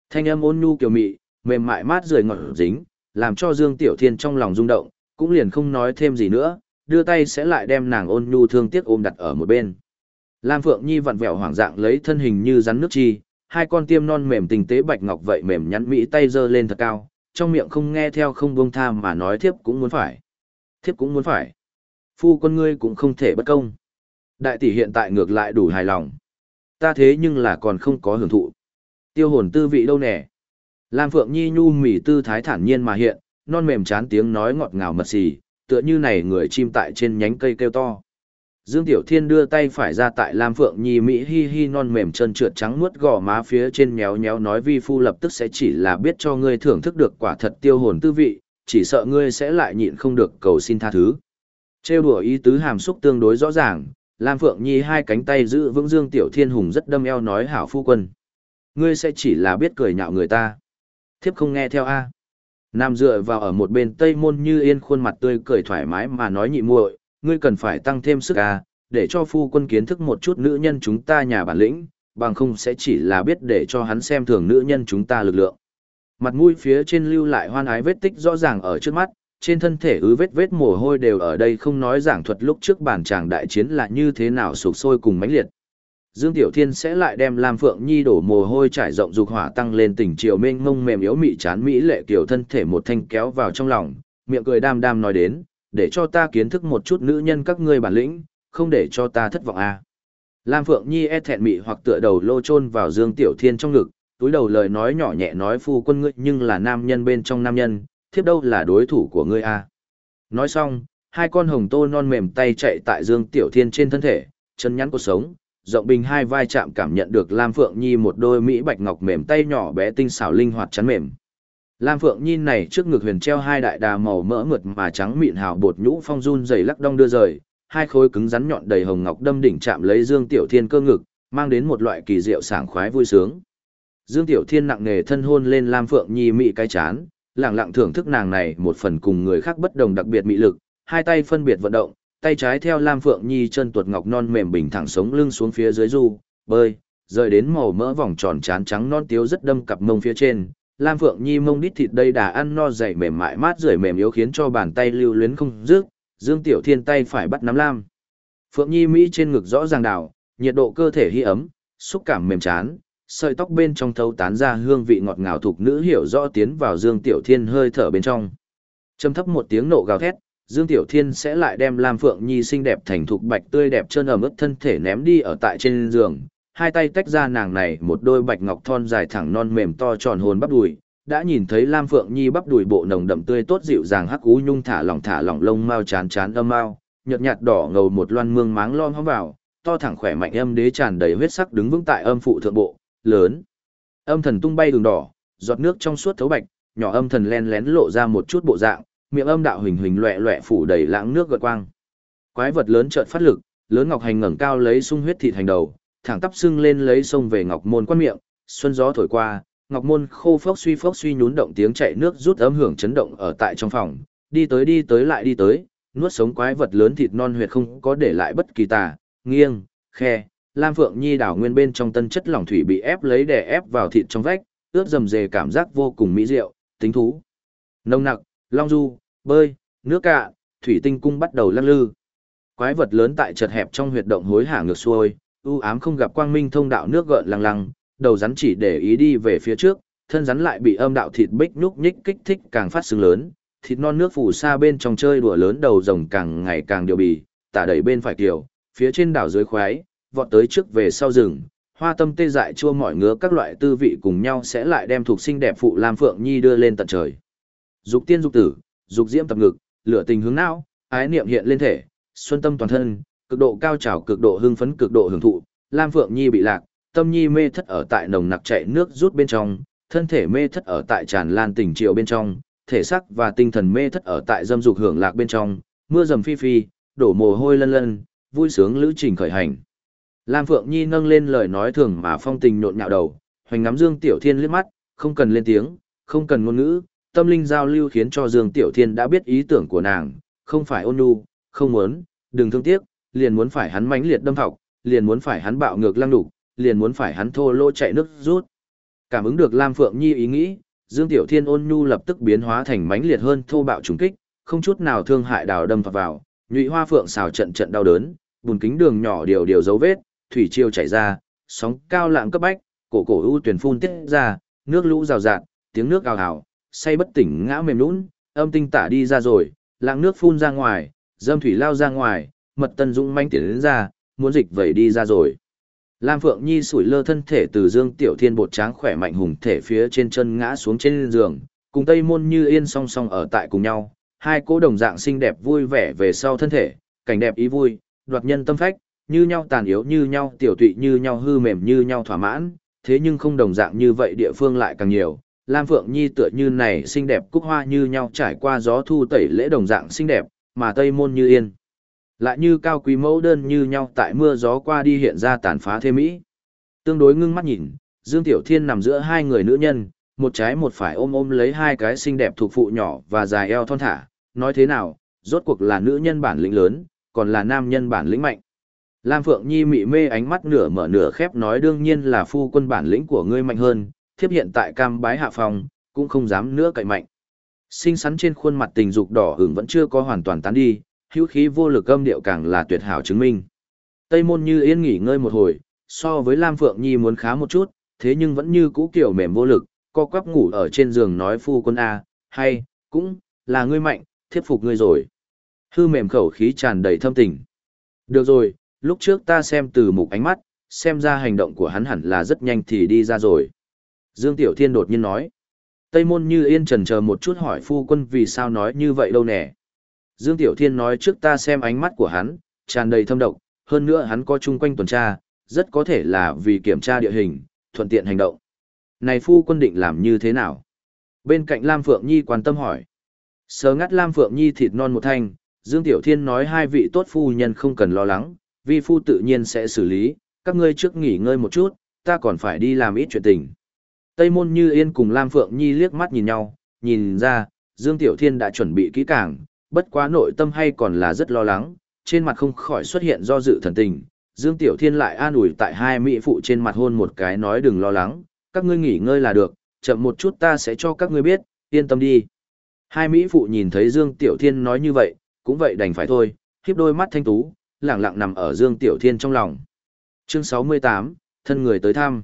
Thanh âm ôn nhu kiều mị, mềm mại mát rời ngọt dính, làm cho Dương Tiểu Thiên trong lòng rung động, cũng liền không nói thêm gì nữa, đưa tay sẽ lại đem nàng ôn nhu thương tiếc ôm đặt ở một bên. Lam Phượng Nhi vặn vẹo hoảng dạng lấy thân hình như rắn nước chi, hai con tiêm non mềm tình tế bạch ngọc vậy mềm nhắn mỹ tay giơ lên thật cao, trong miệng không nghe theo không buông tha mà nói thiếp cũng muốn phải. Thiếp cũng muốn phải. Phu con ngươi cũng không thể bất công. Đại tỷ hiện tại ngược lại đủ hài lòng. Ta thế nhưng là còn không có hưởng thụ. Tiêu hồn tư vị đâu nè. Lam Phượng Nhi nhu mỉ tư thái thản nhiên mà hiện, non mềm chán tiếng nói ngọt ngào mật xì, tựa như này người chim tại trên nhánh cây kêu to. Dương Tiểu Thiên đưa tay phải ra tại Lam Phượng Nhi Mỹ hi hi non mềm chân trượt trắng nuốt gò má phía trên nhéo nhéo nói vi phu lập tức sẽ chỉ là biết cho ngươi thưởng thức được quả thật tiêu hồn tư vị, chỉ sợ ngươi sẽ lại nhịn không được cầu xin tha thứ. Trêu đùa ý tứ hàm xúc tương đối rõ ràng, Lam Phượng Nhi hai cánh tay giữ vững Dương Tiểu Thiên hùng rất đâm eo nói hảo phu quân. Ngươi sẽ chỉ là biết cười nhạo người ta. Thiếp không nghe theo a. Nam dựa vào ở một bên tây môn như yên khuôn mặt tươi cười thoải mái mà nói nhị muội, ngươi cần phải tăng thêm sức a, để cho phu quân kiến thức một chút nữ nhân chúng ta nhà bản lĩnh, bằng không sẽ chỉ là biết để cho hắn xem thường nữ nhân chúng ta lực lượng. Mặt mũi phía trên lưu lại hoan ái vết tích rõ ràng ở trước mắt, trên thân thể ứ vết vết mồ hôi đều ở đây không nói giảng thuật lúc trước bản tràng đại chiến là như thế nào sụp sôi cùng mãnh liệt. Dương Tiểu Thiên sẽ lại đem Lam Phượng Nhi đổ mồ hôi trải rộng dục hỏa tăng lên tình triều mênh mông mềm yếu mị chán mỹ lệ kiểu thân thể một thanh kéo vào trong lòng, miệng cười đam đam nói đến, để cho ta kiến thức một chút nữ nhân các ngươi bản lĩnh, không để cho ta thất vọng a. À. Lam Phượng Nhi e thẹn mị hoặc tựa đầu lô chôn vào Dương Tiểu Thiên trong ngực, túi đầu lời nói nhỏ nhẹ nói phu quân ngươi nhưng là nam nhân bên trong nam nhân, thiếp đâu là đối thủ của ngươi a. À. Nói xong, hai con hồng tô non mềm tay chạy tại Dương Tiểu Thiên trên thân thể, chân nhắn cuộc sống, rộng bình hai vai chạm cảm nhận được Lam Phượng Nhi một đôi mỹ bạch ngọc mềm tay nhỏ bé tinh xảo linh hoạt chắn mềm. Lam Phượng Nhi này trước ngực huyền treo hai đại đà màu mỡ mượt mà trắng mịn hào bột nhũ phong run dày lắc đong đưa rời, hai khối cứng rắn nhọn đầy hồng ngọc đâm đỉnh chạm lấy Dương Tiểu Thiên cơ ngực, mang đến một loại kỳ diệu sảng khoái vui sướng. Dương Tiểu Thiên nặng nề thân hôn lên Lam Phượng Nhi mị cái chán, lặng lặng thưởng thức nàng này một phần cùng người khác bất đồng đặc biệt mị lực, hai tay phân biệt vận động, tay trái theo Lam Phượng Nhi chân tuột ngọc non mềm bình thẳng sống lưng xuống phía dưới du, bơi, rời đến màu mỡ vòng tròn chán trắng non tiếu rất đâm cặp mông phía trên. Lam Phượng Nhi mông đít thịt đây đà ăn no dày mềm mại mát rượi mềm yếu khiến cho bàn tay lưu luyến không dứt, Dương Tiểu Thiên tay phải bắt nắm Lam. Phượng Nhi Mỹ trên ngực rõ ràng đảo, nhiệt độ cơ thể hy ấm, xúc cảm mềm chán, sợi tóc bên trong thấu tán ra hương vị ngọt ngào thuộc nữ hiểu rõ tiến vào Dương Tiểu Thiên hơi thở bên trong. châm thấp một tiếng nộ gào thét, Dương Tiểu Thiên sẽ lại đem Lam Phượng Nhi xinh đẹp thành thục bạch tươi đẹp trơn ẩm ướt thân thể ném đi ở tại trên giường, hai tay tách ra nàng này một đôi bạch ngọc thon dài thẳng non mềm to tròn hồn bắp đùi, đã nhìn thấy Lam Phượng Nhi bắp đùi bộ nồng đậm tươi tốt dịu dàng hắc ú nhung thả lỏng thả lỏng lông mao chán chán âm mao, nhợt nhạt đỏ ngầu một loan mương máng lom hóm vào, to thẳng khỏe mạnh âm đế tràn đầy huyết sắc đứng vững tại âm phụ thượng bộ, lớn. Âm thần tung bay đường đỏ, giọt nước trong suốt thấu bạch, nhỏ âm thần len lén lộ ra một chút bộ dạng, miệng âm đạo hình hình loẻ loẻ phủ đầy lãng nước gợn quang. Quái vật lớn chợt phát lực, lớn ngọc hành ngẩng cao lấy sung huyết thịt hành đầu, thẳng tắp sưng lên lấy sông về ngọc môn quan miệng, xuân gió thổi qua, ngọc môn khô phốc suy phốc suy nhún động tiếng chạy nước rút âm hưởng chấn động ở tại trong phòng, đi tới đi tới lại đi tới, nuốt sống quái vật lớn thịt non huyệt không có để lại bất kỳ tà, nghiêng, khe, Lam Phượng Nhi đảo nguyên bên trong tân chất lỏng thủy bị ép lấy để ép vào thịt trong vách, ướt dầm dề cảm giác vô cùng mỹ diệu, tính thú. Nông nặc, long du, bơi, nước cạ, thủy tinh cung bắt đầu lắc lư. Quái vật lớn tại chật hẹp trong huyệt động hối hả ngược xuôi, u ám không gặp quang minh thông đạo nước gợn lăng lăng, đầu rắn chỉ để ý đi về phía trước, thân rắn lại bị âm đạo thịt bích nhúc nhích kích thích càng phát sưng lớn, thịt non nước phủ xa bên trong chơi đùa lớn đầu rồng càng ngày càng điều bì, tả đẩy bên phải kiểu, phía trên đảo dưới khoái, vọt tới trước về sau rừng, hoa tâm tê dại chua mọi ngứa các loại tư vị cùng nhau sẽ lại đem thuộc sinh đẹp phụ Lam Phượng Nhi đưa lên tận trời. Dục tiên dục tử, dục diễm tập ngực, lửa tình hướng não, ái niệm hiện lên thể, xuân tâm toàn thân, cực độ cao trào cực độ hưng phấn cực độ hưởng thụ, Lam Phượng Nhi bị lạc, tâm nhi mê thất ở tại nồng nặc chạy nước rút bên trong, thân thể mê thất ở tại tràn lan tình triệu bên trong, thể xác và tinh thần mê thất ở tại dâm dục hưởng lạc bên trong, mưa rầm phi phi, đổ mồ hôi lân lân, vui sướng lữ trình khởi hành. Lam Phượng Nhi nâng lên lời nói thường mà phong tình nhộn nhạo đầu, hoành ngắm Dương Tiểu Thiên liếc mắt, không cần lên tiếng, không cần ngôn ngữ, tâm linh giao lưu khiến cho Dương Tiểu Thiên đã biết ý tưởng của nàng, không phải ôn nhu, không muốn, đừng thương tiếc, liền muốn phải hắn mãnh liệt đâm thọc, liền muốn phải hắn bạo ngược lăng đục, liền muốn phải hắn thô lỗ chạy nước rút. Cảm ứng được Lam Phượng Nhi ý nghĩ, Dương Tiểu Thiên ôn nhu lập tức biến hóa thành mãnh liệt hơn thô bạo trùng kích, không chút nào thương hại đào đâm vào vào, nhụy hoa phượng xào trận trận đau đớn, bùn kính đường nhỏ điều điều dấu vết, thủy triều chảy ra, sóng cao lạng cấp bách, cổ cổ u tuyển phun tiết ra, nước lũ rào rạt, tiếng nước ào ào, say bất tỉnh ngã mềm lún, âm tinh tả đi ra rồi, lạng nước phun ra ngoài, dâm thủy lao ra ngoài, mật tân dũng manh tiến đến ra, muốn dịch vẩy đi ra rồi. Lam Phượng Nhi sủi lơ thân thể từ Dương Tiểu Thiên bột tráng khỏe mạnh hùng thể phía trên chân ngã xuống trên giường, cùng Tây Môn Như Yên song song ở tại cùng nhau, hai cô đồng dạng xinh đẹp vui vẻ về sau thân thể, cảnh đẹp ý vui, đoạt nhân tâm phách, như nhau tàn yếu như nhau tiểu tụy như nhau hư mềm như nhau thỏa mãn, thế nhưng không đồng dạng như vậy địa phương lại càng nhiều. Lam Phượng Nhi tựa như này xinh đẹp cúc hoa như nhau trải qua gió thu tẩy lễ đồng dạng xinh đẹp, mà Tây Môn Như Yên lại như cao quý mẫu đơn như nhau tại mưa gió qua đi hiện ra tàn phá thêm mỹ. Tương đối ngưng mắt nhìn, Dương Tiểu Thiên nằm giữa hai người nữ nhân, một trái một phải ôm ôm lấy hai cái xinh đẹp thuộc phụ nhỏ và dài eo thon thả, nói thế nào, rốt cuộc là nữ nhân bản lĩnh lớn, còn là nam nhân bản lĩnh mạnh. Lam Phượng Nhi mị mê ánh mắt nửa mở nửa khép nói đương nhiên là phu quân bản lĩnh của ngươi mạnh hơn, thiếp hiện tại cam bái hạ phòng, cũng không dám nữa cậy mạnh. Sinh sắn trên khuôn mặt tình dục đỏ hưởng vẫn chưa có hoàn toàn tán đi, hữu khí vô lực âm điệu càng là tuyệt hảo chứng minh. Tây môn như yên nghỉ ngơi một hồi, so với Lam Phượng Nhi muốn khá một chút, thế nhưng vẫn như cũ kiểu mềm vô lực, co quắp ngủ ở trên giường nói phu quân A, hay, cũng, là ngươi mạnh, thiếp phục ngươi rồi. Hư mềm khẩu khí tràn đầy thâm tình. Được rồi, lúc trước ta xem từ mục ánh mắt, xem ra hành động của hắn hẳn là rất nhanh thì đi ra rồi. Dương Tiểu Thiên đột nhiên nói. Tây môn như yên trần chờ một chút hỏi phu quân vì sao nói như vậy đâu nè. Dương Tiểu Thiên nói trước ta xem ánh mắt của hắn, tràn đầy thâm độc, hơn nữa hắn có chung quanh tuần tra, rất có thể là vì kiểm tra địa hình, thuận tiện hành động. Này phu quân định làm như thế nào? Bên cạnh Lam Phượng Nhi quan tâm hỏi. Sớ ngắt Lam Phượng Nhi thịt non một thanh, Dương Tiểu Thiên nói hai vị tốt phu nhân không cần lo lắng, vi phu tự nhiên sẽ xử lý, các ngươi trước nghỉ ngơi một chút, ta còn phải đi làm ít chuyện tình. Tây Môn Như Yên cùng Lam Phượng Nhi liếc mắt nhìn nhau, nhìn ra, Dương Tiểu Thiên đã chuẩn bị kỹ càng, bất quá nội tâm hay còn là rất lo lắng, trên mặt không khỏi xuất hiện do dự thần tình. Dương Tiểu Thiên lại an ủi tại hai mỹ phụ trên mặt hôn một cái nói đừng lo lắng, các ngươi nghỉ ngơi là được, chậm một chút ta sẽ cho các ngươi biết, yên tâm đi. Hai mỹ phụ nhìn thấy Dương Tiểu Thiên nói như vậy, cũng vậy đành phải thôi, khiếp đôi mắt thanh tú, lẳng lặng nằm ở Dương Tiểu Thiên trong lòng. Chương 68, thân người tới thăm.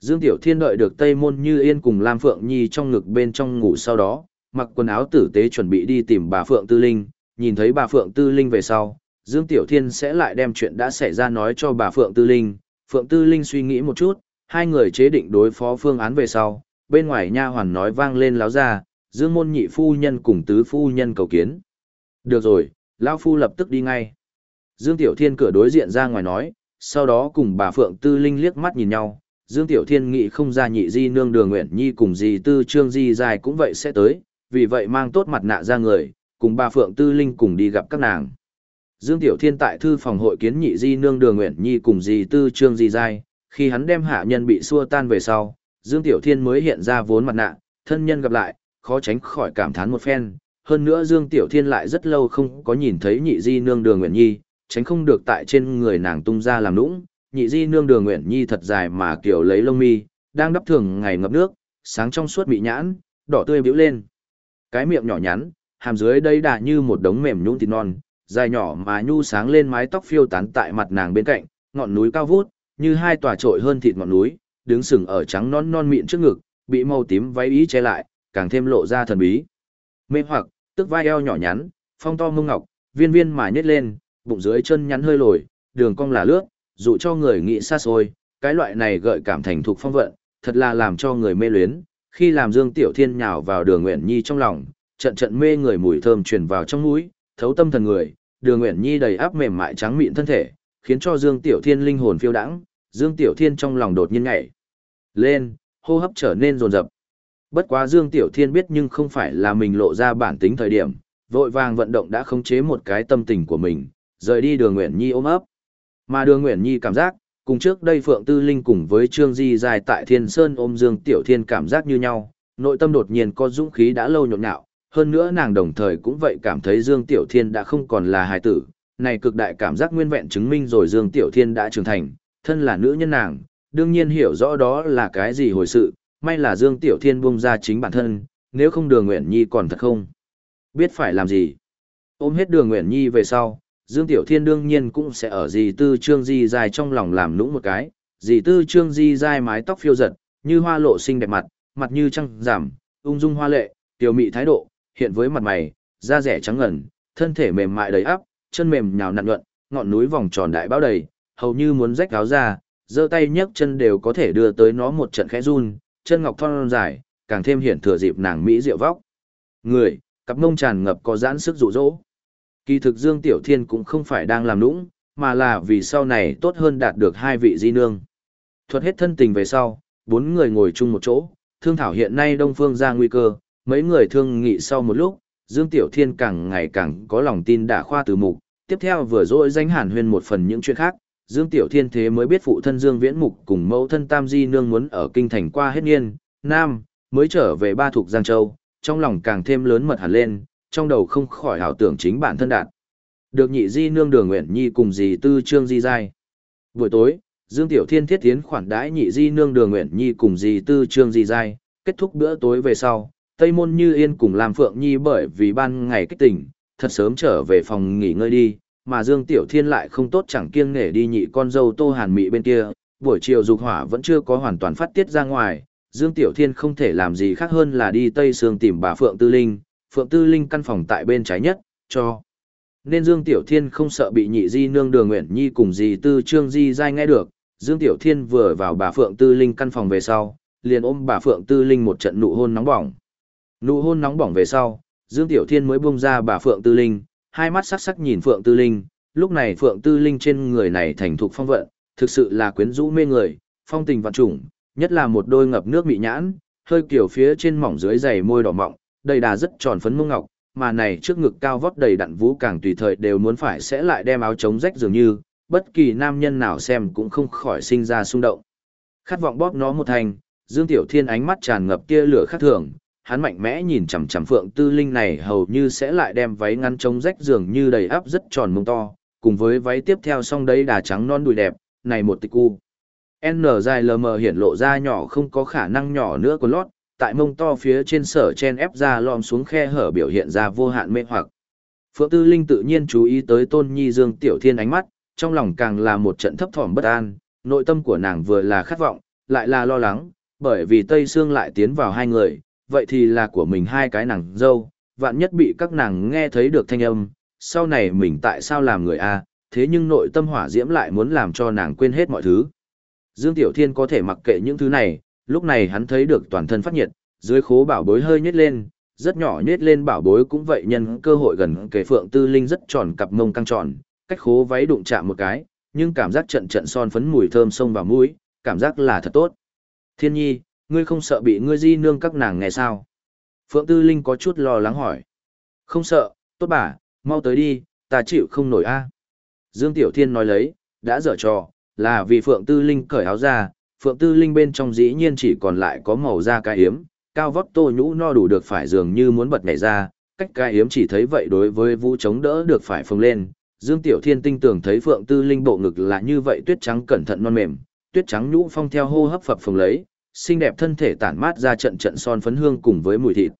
Dương Tiểu Thiên đợi được Tây Môn Như Yên cùng Lam Phượng Nhi trong ngực bên trong ngủ sau đó, mặc quần áo tử tế chuẩn bị đi tìm bà Phượng Tư Linh, nhìn thấy bà Phượng Tư Linh về sau, Dương Tiểu Thiên sẽ lại đem chuyện đã xảy ra nói cho bà Phượng Tư Linh. Phượng Tư Linh suy nghĩ một chút, hai người chế định đối phó phương án về sau, bên ngoài nha hoàn nói vang lên láo ra, Dương môn nhị phu nhân cùng tứ phu nhân cầu kiến. Được rồi, lão phu lập tức đi ngay. Dương Tiểu Thiên cửa đối diện ra ngoài nói, sau đó cùng bà Phượng Tư Linh liếc mắt nhìn nhau, Dương Tiểu Thiên nghĩ không ra nhị di nương đường nguyện nhi cùng di tư trương di dài cũng vậy sẽ tới, vì vậy mang tốt mặt nạ ra người, cùng bà Phượng Tư Linh cùng đi gặp các nàng. Dương Tiểu Thiên tại thư phòng hội kiến nhị di nương đường nguyện nhi cùng di tư trương di dài, khi hắn đem hạ nhân bị xua tan về sau, Dương Tiểu Thiên mới hiện ra vốn mặt nạ, thân nhân gặp lại, khó tránh khỏi cảm thán một phen. Hơn nữa Dương Tiểu Thiên lại rất lâu không có nhìn thấy nhị di nương đường nguyện nhi, tránh không được tại trên người nàng tung ra làm nũng, nhị di nương đường nguyện nhi thật dài mà kiểu lấy lông mi, đang đắp thường ngày ngập nước, sáng trong suốt bị nhãn, đỏ tươi bĩu lên. Cái miệng nhỏ nhắn, hàm dưới đây đà như một đống mềm nhũn thịt non, dài nhỏ mà nhu sáng lên mái tóc phiêu tán tại mặt nàng bên cạnh, ngọn núi cao vút, như hai tòa trội hơn thịt ngọn núi, đứng sừng ở trắng non non mịn trước ngực, bị màu tím váy ý che lại, càng thêm lộ ra thần bí. Mê hoặc, tức vai eo nhỏ nhắn, phong to mông ngọc, viên viên mà nhét lên, bụng dưới chân nhắn hơi lồi, đường cong là lướt, dụ cho người nghĩ xa xôi, cái loại này gợi cảm thành thục phong vận, thật là làm cho người mê luyến. Khi làm Dương Tiểu Thiên nhào vào Đường Uyển Nhi trong lòng, trận trận mê người mùi thơm truyền vào trong mũi, thấu tâm thần người, Đường Uyển Nhi đầy áp mềm mại trắng mịn thân thể, khiến cho Dương Tiểu Thiên linh hồn phiêu đãng, Dương Tiểu Thiên trong lòng đột nhiên nhảy lên, hô hấp trở nên rồn rập. Bất quá Dương Tiểu Thiên biết nhưng không phải là mình lộ ra bản tính thời điểm, vội vàng vận động đã khống chế một cái tâm tình của mình, rời đi Đường Nguyện Nhi ôm ấp. Mà Đường Nguyện Nhi cảm giác, cùng trước đây Phượng Tư Linh cùng với Trương Di dài tại Thiên Sơn ôm Dương Tiểu Thiên cảm giác như nhau, nội tâm đột nhiên có dũng khí đã lâu nhộn nhạo, hơn nữa nàng đồng thời cũng vậy cảm thấy Dương Tiểu Thiên đã không còn là hài tử, này cực đại cảm giác nguyên vẹn chứng minh rồi Dương Tiểu Thiên đã trưởng thành, thân là nữ nhân nàng, đương nhiên hiểu rõ đó là cái gì hồi sự, may là Dương Tiểu Thiên buông ra chính bản thân, nếu không Đường Nguyện Nhi còn thật không biết phải làm gì. Ôm hết Đường Nguyện Nhi về sau, Dương Tiểu Thiên đương nhiên cũng sẽ ở dì tư trương di dài trong lòng làm nũng một cái, dì tư trương di dài mái tóc phiêu giật, như hoa lộ xinh đẹp mặt, mặt như trăng giảm, ung dung hoa lệ, tiểu mị thái độ, hiện với mặt mày, da rẻ trắng ngần, thân thể mềm mại đầy áp, chân mềm nhào nặn nhuận, ngọn núi vòng tròn đại bao đầy, hầu như muốn rách áo ra, giơ tay nhấc chân đều có thể đưa tới nó một trận khẽ run, chân ngọc thon dài, càng thêm hiển thừa dịp nàng mỹ diệu vóc. Người, cặp mông tràn ngập có giãn sức dụ dỗ. Kỳ thực Dương Tiểu Thiên cũng không phải đang làm nũng, mà là vì sau này tốt hơn đạt được hai vị di nương. Thuật hết thân tình về sau, bốn người ngồi chung một chỗ, thương thảo hiện nay Đông Phương ra nguy cơ, mấy người thương nghị sau một lúc, Dương Tiểu Thiên càng ngày càng có lòng tin đả khoa từ mục, tiếp theo vừa rồi danh hàn huyên một phần những chuyện khác, Dương Tiểu Thiên thế mới biết phụ thân Dương Viễn Mục cùng mẫu thân Tam Di Nương muốn ở kinh thành qua hết niên, Nam, mới trở về ba thuộc Giang Châu, trong lòng càng thêm lớn mật hẳn lên, trong đầu không khỏi hảo tưởng chính bản thân đạt. Được nhị Di Nương đường nguyện nhi cùng dì tư trương di giai. Buổi tối, Dương Tiểu Thiên thiết tiến khoản đãi nhị Di Nương đường nguyện nhi cùng dì tư trương di giai, kết thúc bữa tối về sau. Tây Môn Như Yên cùng làm Phượng Nhi bởi vì ban ngày kích tỉnh, thật sớm trở về phòng nghỉ ngơi đi, mà Dương Tiểu Thiên lại không tốt chẳng kiêng nể đi nhị con dâu Tô Hàn Mị bên kia, buổi chiều dục hỏa vẫn chưa có hoàn toàn phát tiết ra ngoài, Dương Tiểu Thiên không thể làm gì khác hơn là đi Tây Sương tìm bà Phượng Tư Linh, Phượng Tư Linh căn phòng tại bên trái nhất, cho. Nên Dương Tiểu Thiên không sợ bị nhị di nương đường nguyện nhi cùng dì tư trương di dai nghe được, Dương Tiểu Thiên vừa vào bà Phượng Tư Linh căn phòng về sau, liền ôm bà Phượng Tư Linh một trận nụ hôn nóng bỏng. Nụ hôn nóng bỏng về sau, Dương Tiểu Thiên mới buông ra bà Phượng Tư Linh, hai mắt sắc sắc nhìn Phượng Tư Linh, lúc này Phượng Tư Linh trên người này thành thục phong vận, thực sự là quyến rũ mê người, phong tình vạn trùng, nhất là một đôi ngập nước mị nhãn, hơi kiểu phía trên mỏng dưới dày môi đỏ mọng, đầy đà rất tròn phấn mông ngọc, mà này trước ngực cao vót đầy đặn vũ càng tùy thời đều muốn phải sẽ lại đem áo chống rách dường như, bất kỳ nam nhân nào xem cũng không khỏi sinh ra xung động. Khát vọng bóp nó một thành, Dương Tiểu Thiên ánh mắt tràn ngập tia lửa khác thường, hắn mạnh mẽ nhìn chằm chằm phượng tư linh này hầu như sẽ lại đem váy ngăn chống rách dường như đầy áp rất tròn mông to, cùng với váy tiếp theo song đấy đà trắng non đùi đẹp, này một tịch u. N dài lờ mờ hiển lộ ra nhỏ không có khả năng nhỏ nữa của lót, tại mông to phía trên sở chen ép ra lom xuống khe hở biểu hiện ra vô hạn mê hoặc. Phượng Tư Linh tự nhiên chú ý tới Tôn Nhi Dương Tiểu Thiên ánh mắt, trong lòng càng là một trận thấp thỏm bất an, nội tâm của nàng vừa là khát vọng, lại là lo lắng, bởi vì Tây Sương lại tiến vào hai người, vậy thì là của mình hai cái nàng dâu, vạn nhất bị các nàng nghe thấy được thanh âm, sau này mình tại sao làm người A, thế nhưng nội tâm hỏa diễm lại muốn làm cho nàng quên hết mọi thứ. Dương Tiểu Thiên có thể mặc kệ những thứ này, lúc này hắn thấy được toàn thân phát nhiệt, dưới khố bảo bối hơi nhét lên, rất nhỏ nhét lên bảo bối cũng vậy nhân cơ hội gần kề phượng tư linh rất tròn cặp mông căng tròn, cách khố váy đụng chạm một cái, nhưng cảm giác trận trận son phấn mùi thơm sông vào mũi, cảm giác là thật tốt. Thiên nhi, ngươi không sợ bị ngươi di nương các nàng nghe sao? Phượng Tư Linh có chút lo lắng hỏi. Không sợ, tốt bà, mau tới đi, ta chịu không nổi a. Dương Tiểu Thiên nói lấy, đã dở trò, là vì Phượng Tư Linh cởi áo ra, Phượng Tư Linh bên trong dĩ nhiên chỉ còn lại có màu da cái hiếm, cao vóc tô nhũ no đủ được phải dường như muốn bật nhảy ra, cách cái hiếm chỉ thấy vậy đối với vũ chống đỡ được phải phồng lên. Dương Tiểu Thiên tinh tưởng thấy Phượng Tư Linh bộ ngực là như vậy tuyết trắng cẩn thận non mềm, tuyết trắng nhũ phong theo hô hấp phập phồng lấy, xinh đẹp thân thể tản mát ra trận trận son phấn hương cùng với mùi thịt.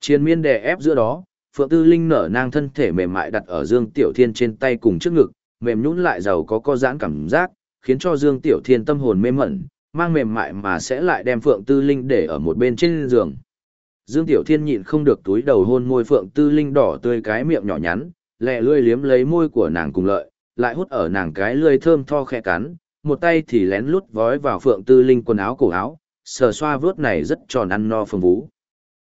Chiến miên đè ép giữa đó, Phượng Tư Linh nở nang thân thể mềm mại đặt ở Dương Tiểu Thiên trên tay cùng trước ngực, mềm nhũn lại giàu có co giãn cảm giác, khiến cho Dương Tiểu Thiên tâm hồn mê mẩn, mang mềm mại mà sẽ lại đem Phượng Tư Linh để ở một bên trên giường. Dương Tiểu Thiên nhịn không được túi đầu hôn môi Phượng Tư Linh đỏ tươi cái miệng nhỏ nhắn, lẹ lươi liếm lấy môi của nàng cùng lợi, lại hút ở nàng cái lươi thơm tho khẽ cắn, một tay thì lén lút vói vào Phượng Tư Linh quần áo cổ áo, sờ xoa vướt này rất tròn ăn no phồng vú.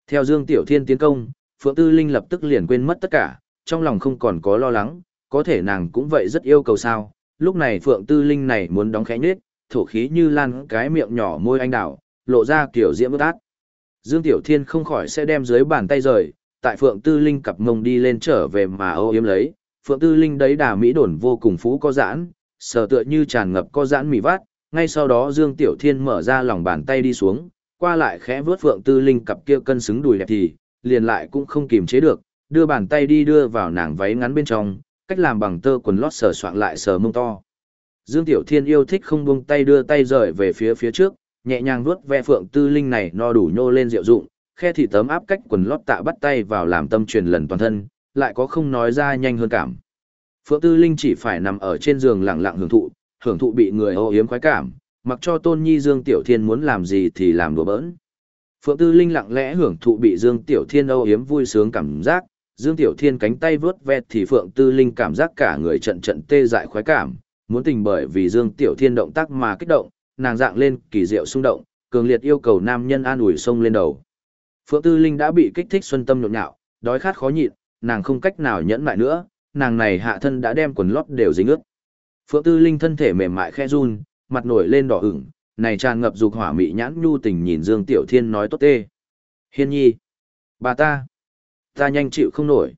Theo Dương Tiểu Thiên tiến công, Phượng Tư Linh lập tức liền quên mất tất cả, trong lòng không còn có lo lắng, có thể nàng cũng vậy rất yêu cầu sao. Lúc này Phượng Tư Linh này muốn đóng khẽ nhết thổ khí như lan cái miệng nhỏ môi anh đào, lộ ra kiểu diễm bất át. Dương Tiểu Thiên không khỏi sẽ đem dưới bàn tay rời, tại Phượng Tư Linh cặp mông đi lên trở về mà âu yếm lấy. Phượng Tư Linh đấy đà mỹ đồn vô cùng phú có giãn, sở tựa như tràn ngập có giãn mì vát, ngay sau đó Dương Tiểu Thiên mở ra lòng bàn tay đi xuống, qua lại khẽ vớt Phượng Tư Linh cặp kia cân xứng đùi đẹp thì, liền lại cũng không kìm chế được, đưa bàn tay đi đưa vào nàng váy ngắn bên trong, cách làm bằng tơ quần lót sờ soạn lại sờ mông to. Dương Tiểu Thiên yêu thích không buông tay đưa tay rời về phía phía trước, nhẹ nhàng vuốt ve Phượng Tư Linh này no đủ nhô lên diệu dụng, khe thị tấm áp cách quần lót tạ bắt tay vào làm tâm truyền lần toàn thân, lại có không nói ra nhanh hơn cảm. Phượng Tư Linh chỉ phải nằm ở trên giường lặng lặng hưởng thụ, hưởng thụ bị người ô yếm khoái cảm, mặc cho Tôn Nhi Dương Tiểu Thiên muốn làm gì thì làm đùa bỡn. Phượng Tư Linh lặng lẽ hưởng thụ bị Dương Tiểu Thiên âu yếm vui sướng cảm giác, Dương Tiểu Thiên cánh tay vướt vẹt thì Phượng Tư Linh cảm giác cả người trận trận tê dại khoái cảm, muốn tình bởi vì Dương Tiểu Thiên động tác mà kích động, nàng dạng lên kỳ diệu xung động, cường liệt yêu cầu nam nhân an ủi sông lên đầu. Phượng Tư Linh đã bị kích thích xuân tâm nhộn nhạo, đói khát khó nhịn, nàng không cách nào nhẫn lại nữa, nàng này hạ thân đã đem quần lót đều dính ướt. Phượng Tư Linh thân thể mềm mại khẽ run, mặt nổi lên đỏ ửng, này tràn ngập dục hỏa mị nhãn nhu tình nhìn Dương Tiểu Thiên nói tốt tê. Hiên nhi, bà ta, ta nhanh chịu không nổi.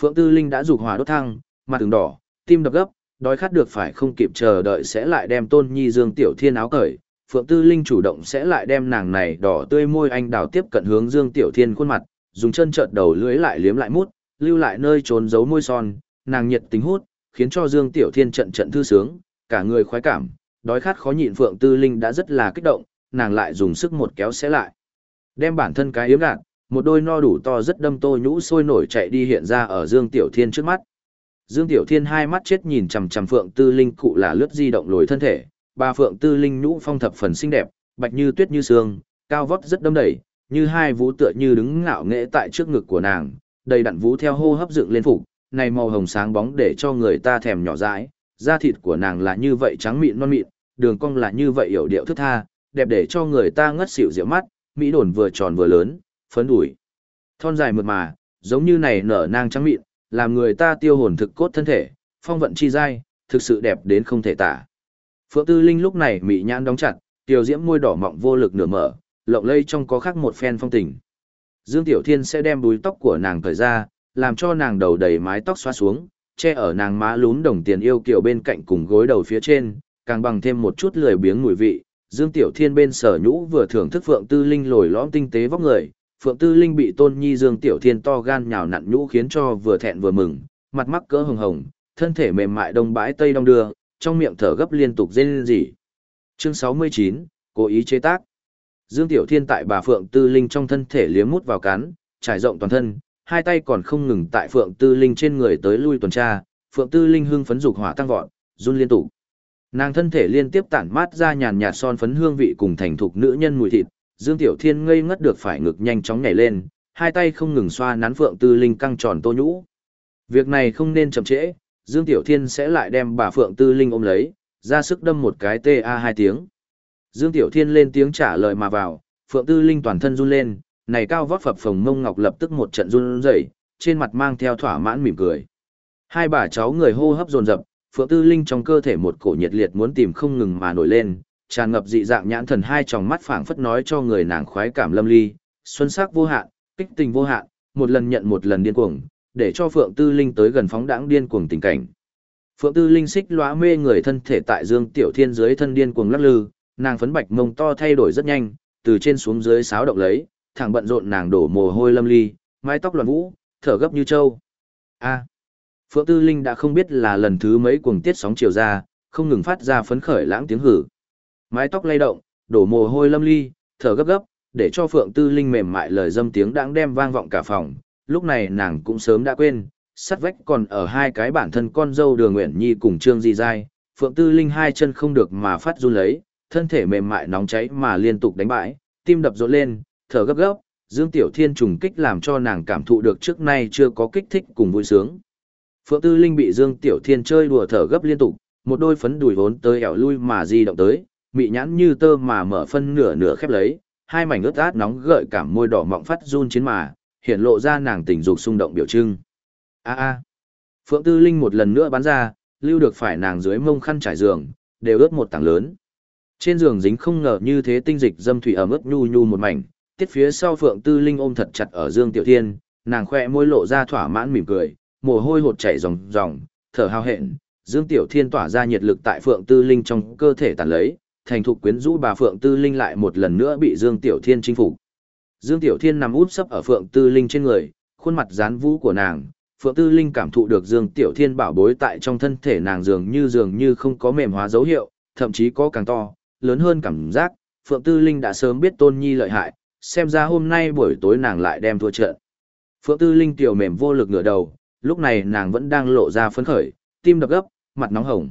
Phượng Tư Linh đã dục hỏa đốt thăng, mặt từng đỏ, tim đập gấp, đói khát được phải không kịp chờ đợi sẽ lại đem Tôn Nhi Dương Tiểu Thiên áo cởi. Phượng Tư Linh chủ động sẽ lại đem nàng này đỏ tươi môi anh đào tiếp cận hướng Dương Tiểu Thiên khuôn mặt, dùng chân trợn đầu lưỡi lại liếm lại mút, lưu lại nơi trốn giấu môi son, nàng nhiệt tính hút, khiến cho Dương Tiểu Thiên trận trận thư sướng, cả người khoái cảm, đói khát khó nhịn Phượng Tư Linh đã rất là kích động, nàng lại dùng sức một kéo xé lại. Đem bản thân cái yếm gạt, một đôi no đủ to rất đâm tô nhũ sôi nổi chạy đi hiện ra ở Dương Tiểu Thiên trước mắt. Dương Tiểu Thiên hai mắt chết nhìn chằm chằm Phượng Tư Linh cụ là lướt di động lồi thân thể, ba Phượng Tư Linh nhũ phong thập phần xinh đẹp, bạch như tuyết như sương, cao vóc rất đâm đẩy, như hai vú tựa như đứng ngạo nghễ tại trước ngực của nàng, đầy đặn vú theo hô hấp dựng lên phục, này màu hồng sáng bóng để cho người ta thèm nhỏ dãi, da thịt của nàng là như vậy trắng mịn non mịn, đường cong là như vậy hiểu điệu thức tha, đẹp để cho người ta ngất xỉu rượu mắt, mỹ đồn vừa tròn vừa lớn, phấn đuổi, Thon dài mượt mà, giống như này nở nang trắng mịn, làm người ta tiêu hồn thực cốt thân thể, phong vận chi dai, thực sự đẹp đến không thể tả. Phượng Tư Linh lúc này mị nhãn đóng chặt, tiểu diễm môi đỏ mọng vô lực nửa mở, lộng lây trong có khác một phen phong tình. Dương Tiểu Thiên sẽ đem búi tóc của nàng cởi ra, làm cho nàng đầu đầy mái tóc xóa xuống, che ở nàng má lún đồng tiền yêu kiều bên cạnh cùng gối đầu phía trên, càng bằng thêm một chút lười biếng mùi vị. Dương Tiểu Thiên bên sở nhũ vừa thưởng thức Phượng Tư Linh lồi lõm tinh tế vóc người, Phượng Tư Linh bị Tôn Nhi Dương Tiểu Thiên to gan nhào nặn nhũ khiến cho vừa thẹn vừa mừng, mặt mắc cỡ hồng hồng, thân thể mềm mại đông bãi tây đông đưa, trong miệng thở gấp liên tục rên rỉ. Chương 69, cố ý chế tác. Dương Tiểu Thiên tại bà Phượng Tư Linh trong thân thể liếm mút vào cắn, trải rộng toàn thân, hai tay còn không ngừng tại Phượng Tư Linh trên người tới lui tuần tra, Phượng Tư Linh hưng phấn dục hỏa tăng vọt, run liên tục. Nàng thân thể liên tiếp tản mát ra nhàn nhạt son phấn hương vị cùng thành thục nữ nhân mùi thịt, Dương Tiểu Thiên ngây ngất được phải ngực nhanh chóng nhảy lên, hai tay không ngừng xoa nắn Phượng Tư Linh căng tròn tô nhũ. Việc này không nên chậm trễ, Dương Tiểu Thiên sẽ lại đem bà Phượng Tư Linh ôm lấy, ra sức đâm một cái TA hai tiếng. Dương Tiểu Thiên lên tiếng trả lời mà vào, Phượng Tư Linh toàn thân run lên, này cao vót phập phồng mông ngọc lập tức một trận run rẩy, trên mặt mang theo thỏa mãn mỉm cười. Hai bà cháu người hô hấp dồn dập, Phượng Tư Linh trong cơ thể một cổ nhiệt liệt muốn tìm không ngừng mà nổi lên, tràn ngập dị dạng nhãn thần hai tròng mắt phảng phất nói cho người nàng khoái cảm lâm ly, xuân sắc vô hạn, kích tình vô hạn, một lần nhận một lần điên cuồng, để cho Phượng Tư Linh tới gần phóng đãng điên cuồng tình cảnh. Phượng Tư Linh xích lóa mê người thân thể tại Dương Tiểu Thiên dưới thân điên cuồng lắc lư, nàng phấn bạch mông to thay đổi rất nhanh, từ trên xuống dưới sáo động lấy, thẳng bận rộn nàng đổ mồ hôi lâm ly, mái tóc loạn vũ, thở gấp như trâu. A. Phượng Tư Linh đã không biết là lần thứ mấy cuồng tiết sóng chiều ra, không ngừng phát ra phấn khởi lãng tiếng hử. Mái tóc lay động, đổ mồ hôi lâm ly, thở gấp gấp, để cho Phượng Tư Linh mềm mại lời dâm tiếng đãng đem vang vọng cả phòng, lúc này nàng cũng sớm đã quên, sắt vách còn ở hai cái bản thân con dâu Đường Nguyện Nhi cùng Trương Di Giai, Phượng Tư Linh hai chân không được mà phát run lấy, thân thể mềm mại nóng cháy mà liên tục đánh bại, tim đập rộn lên, thở gấp gấp, Dương Tiểu Thiên trùng kích làm cho nàng cảm thụ được trước nay chưa có kích thích cùng vui sướng. Phượng Tư Linh bị Dương Tiểu Thiên chơi đùa thở gấp liên tục, một đôi phấn đùi vốn tới ẻo lui mà di động tới, mị nhãn như tơ mà mở phân nửa nửa khép lấy, hai mảnh ướt át nóng gợi cảm môi đỏ mọng phát run chiến mà, hiện lộ ra nàng tình dục xung động biểu trưng. A a. Phượng Tư Linh một lần nữa bắn ra, lưu được phải nàng dưới mông khăn trải giường, đều ướt một tảng lớn. Trên giường dính không ngờ như thế tinh dịch dâm thủy ẩm ướt nhu nhu một mảnh, tiết phía sau Phượng Tư Linh ôm thật chặt ở Dương Tiểu Thiên, nàng khoe môi lộ ra thỏa mãn mỉm cười, mồ hôi hột chảy ròng ròng, thở hao hẹn, Dương Tiểu Thiên tỏa ra nhiệt lực tại Phượng Tư Linh trong cơ thể tàn lấy, thành thục quyến rũ bà Phượng Tư Linh lại một lần nữa bị Dương Tiểu Thiên chinh phục. Dương Tiểu Thiên nằm út sấp ở Phượng Tư Linh trên người, khuôn mặt dán vũ của nàng, Phượng Tư Linh cảm thụ được Dương Tiểu Thiên bảo bối tại trong thân thể nàng dường như dường như không có mềm hóa dấu hiệu, thậm chí có càng to, lớn hơn cảm giác, Phượng Tư Linh đã sớm biết Tôn Nhi lợi hại, xem ra hôm nay buổi tối nàng lại đem thua trận. Phượng Tư Linh tiểu mềm vô lực ngửa đầu, lúc này nàng vẫn đang lộ ra phấn khởi, tim đập gấp, mặt nóng hồng.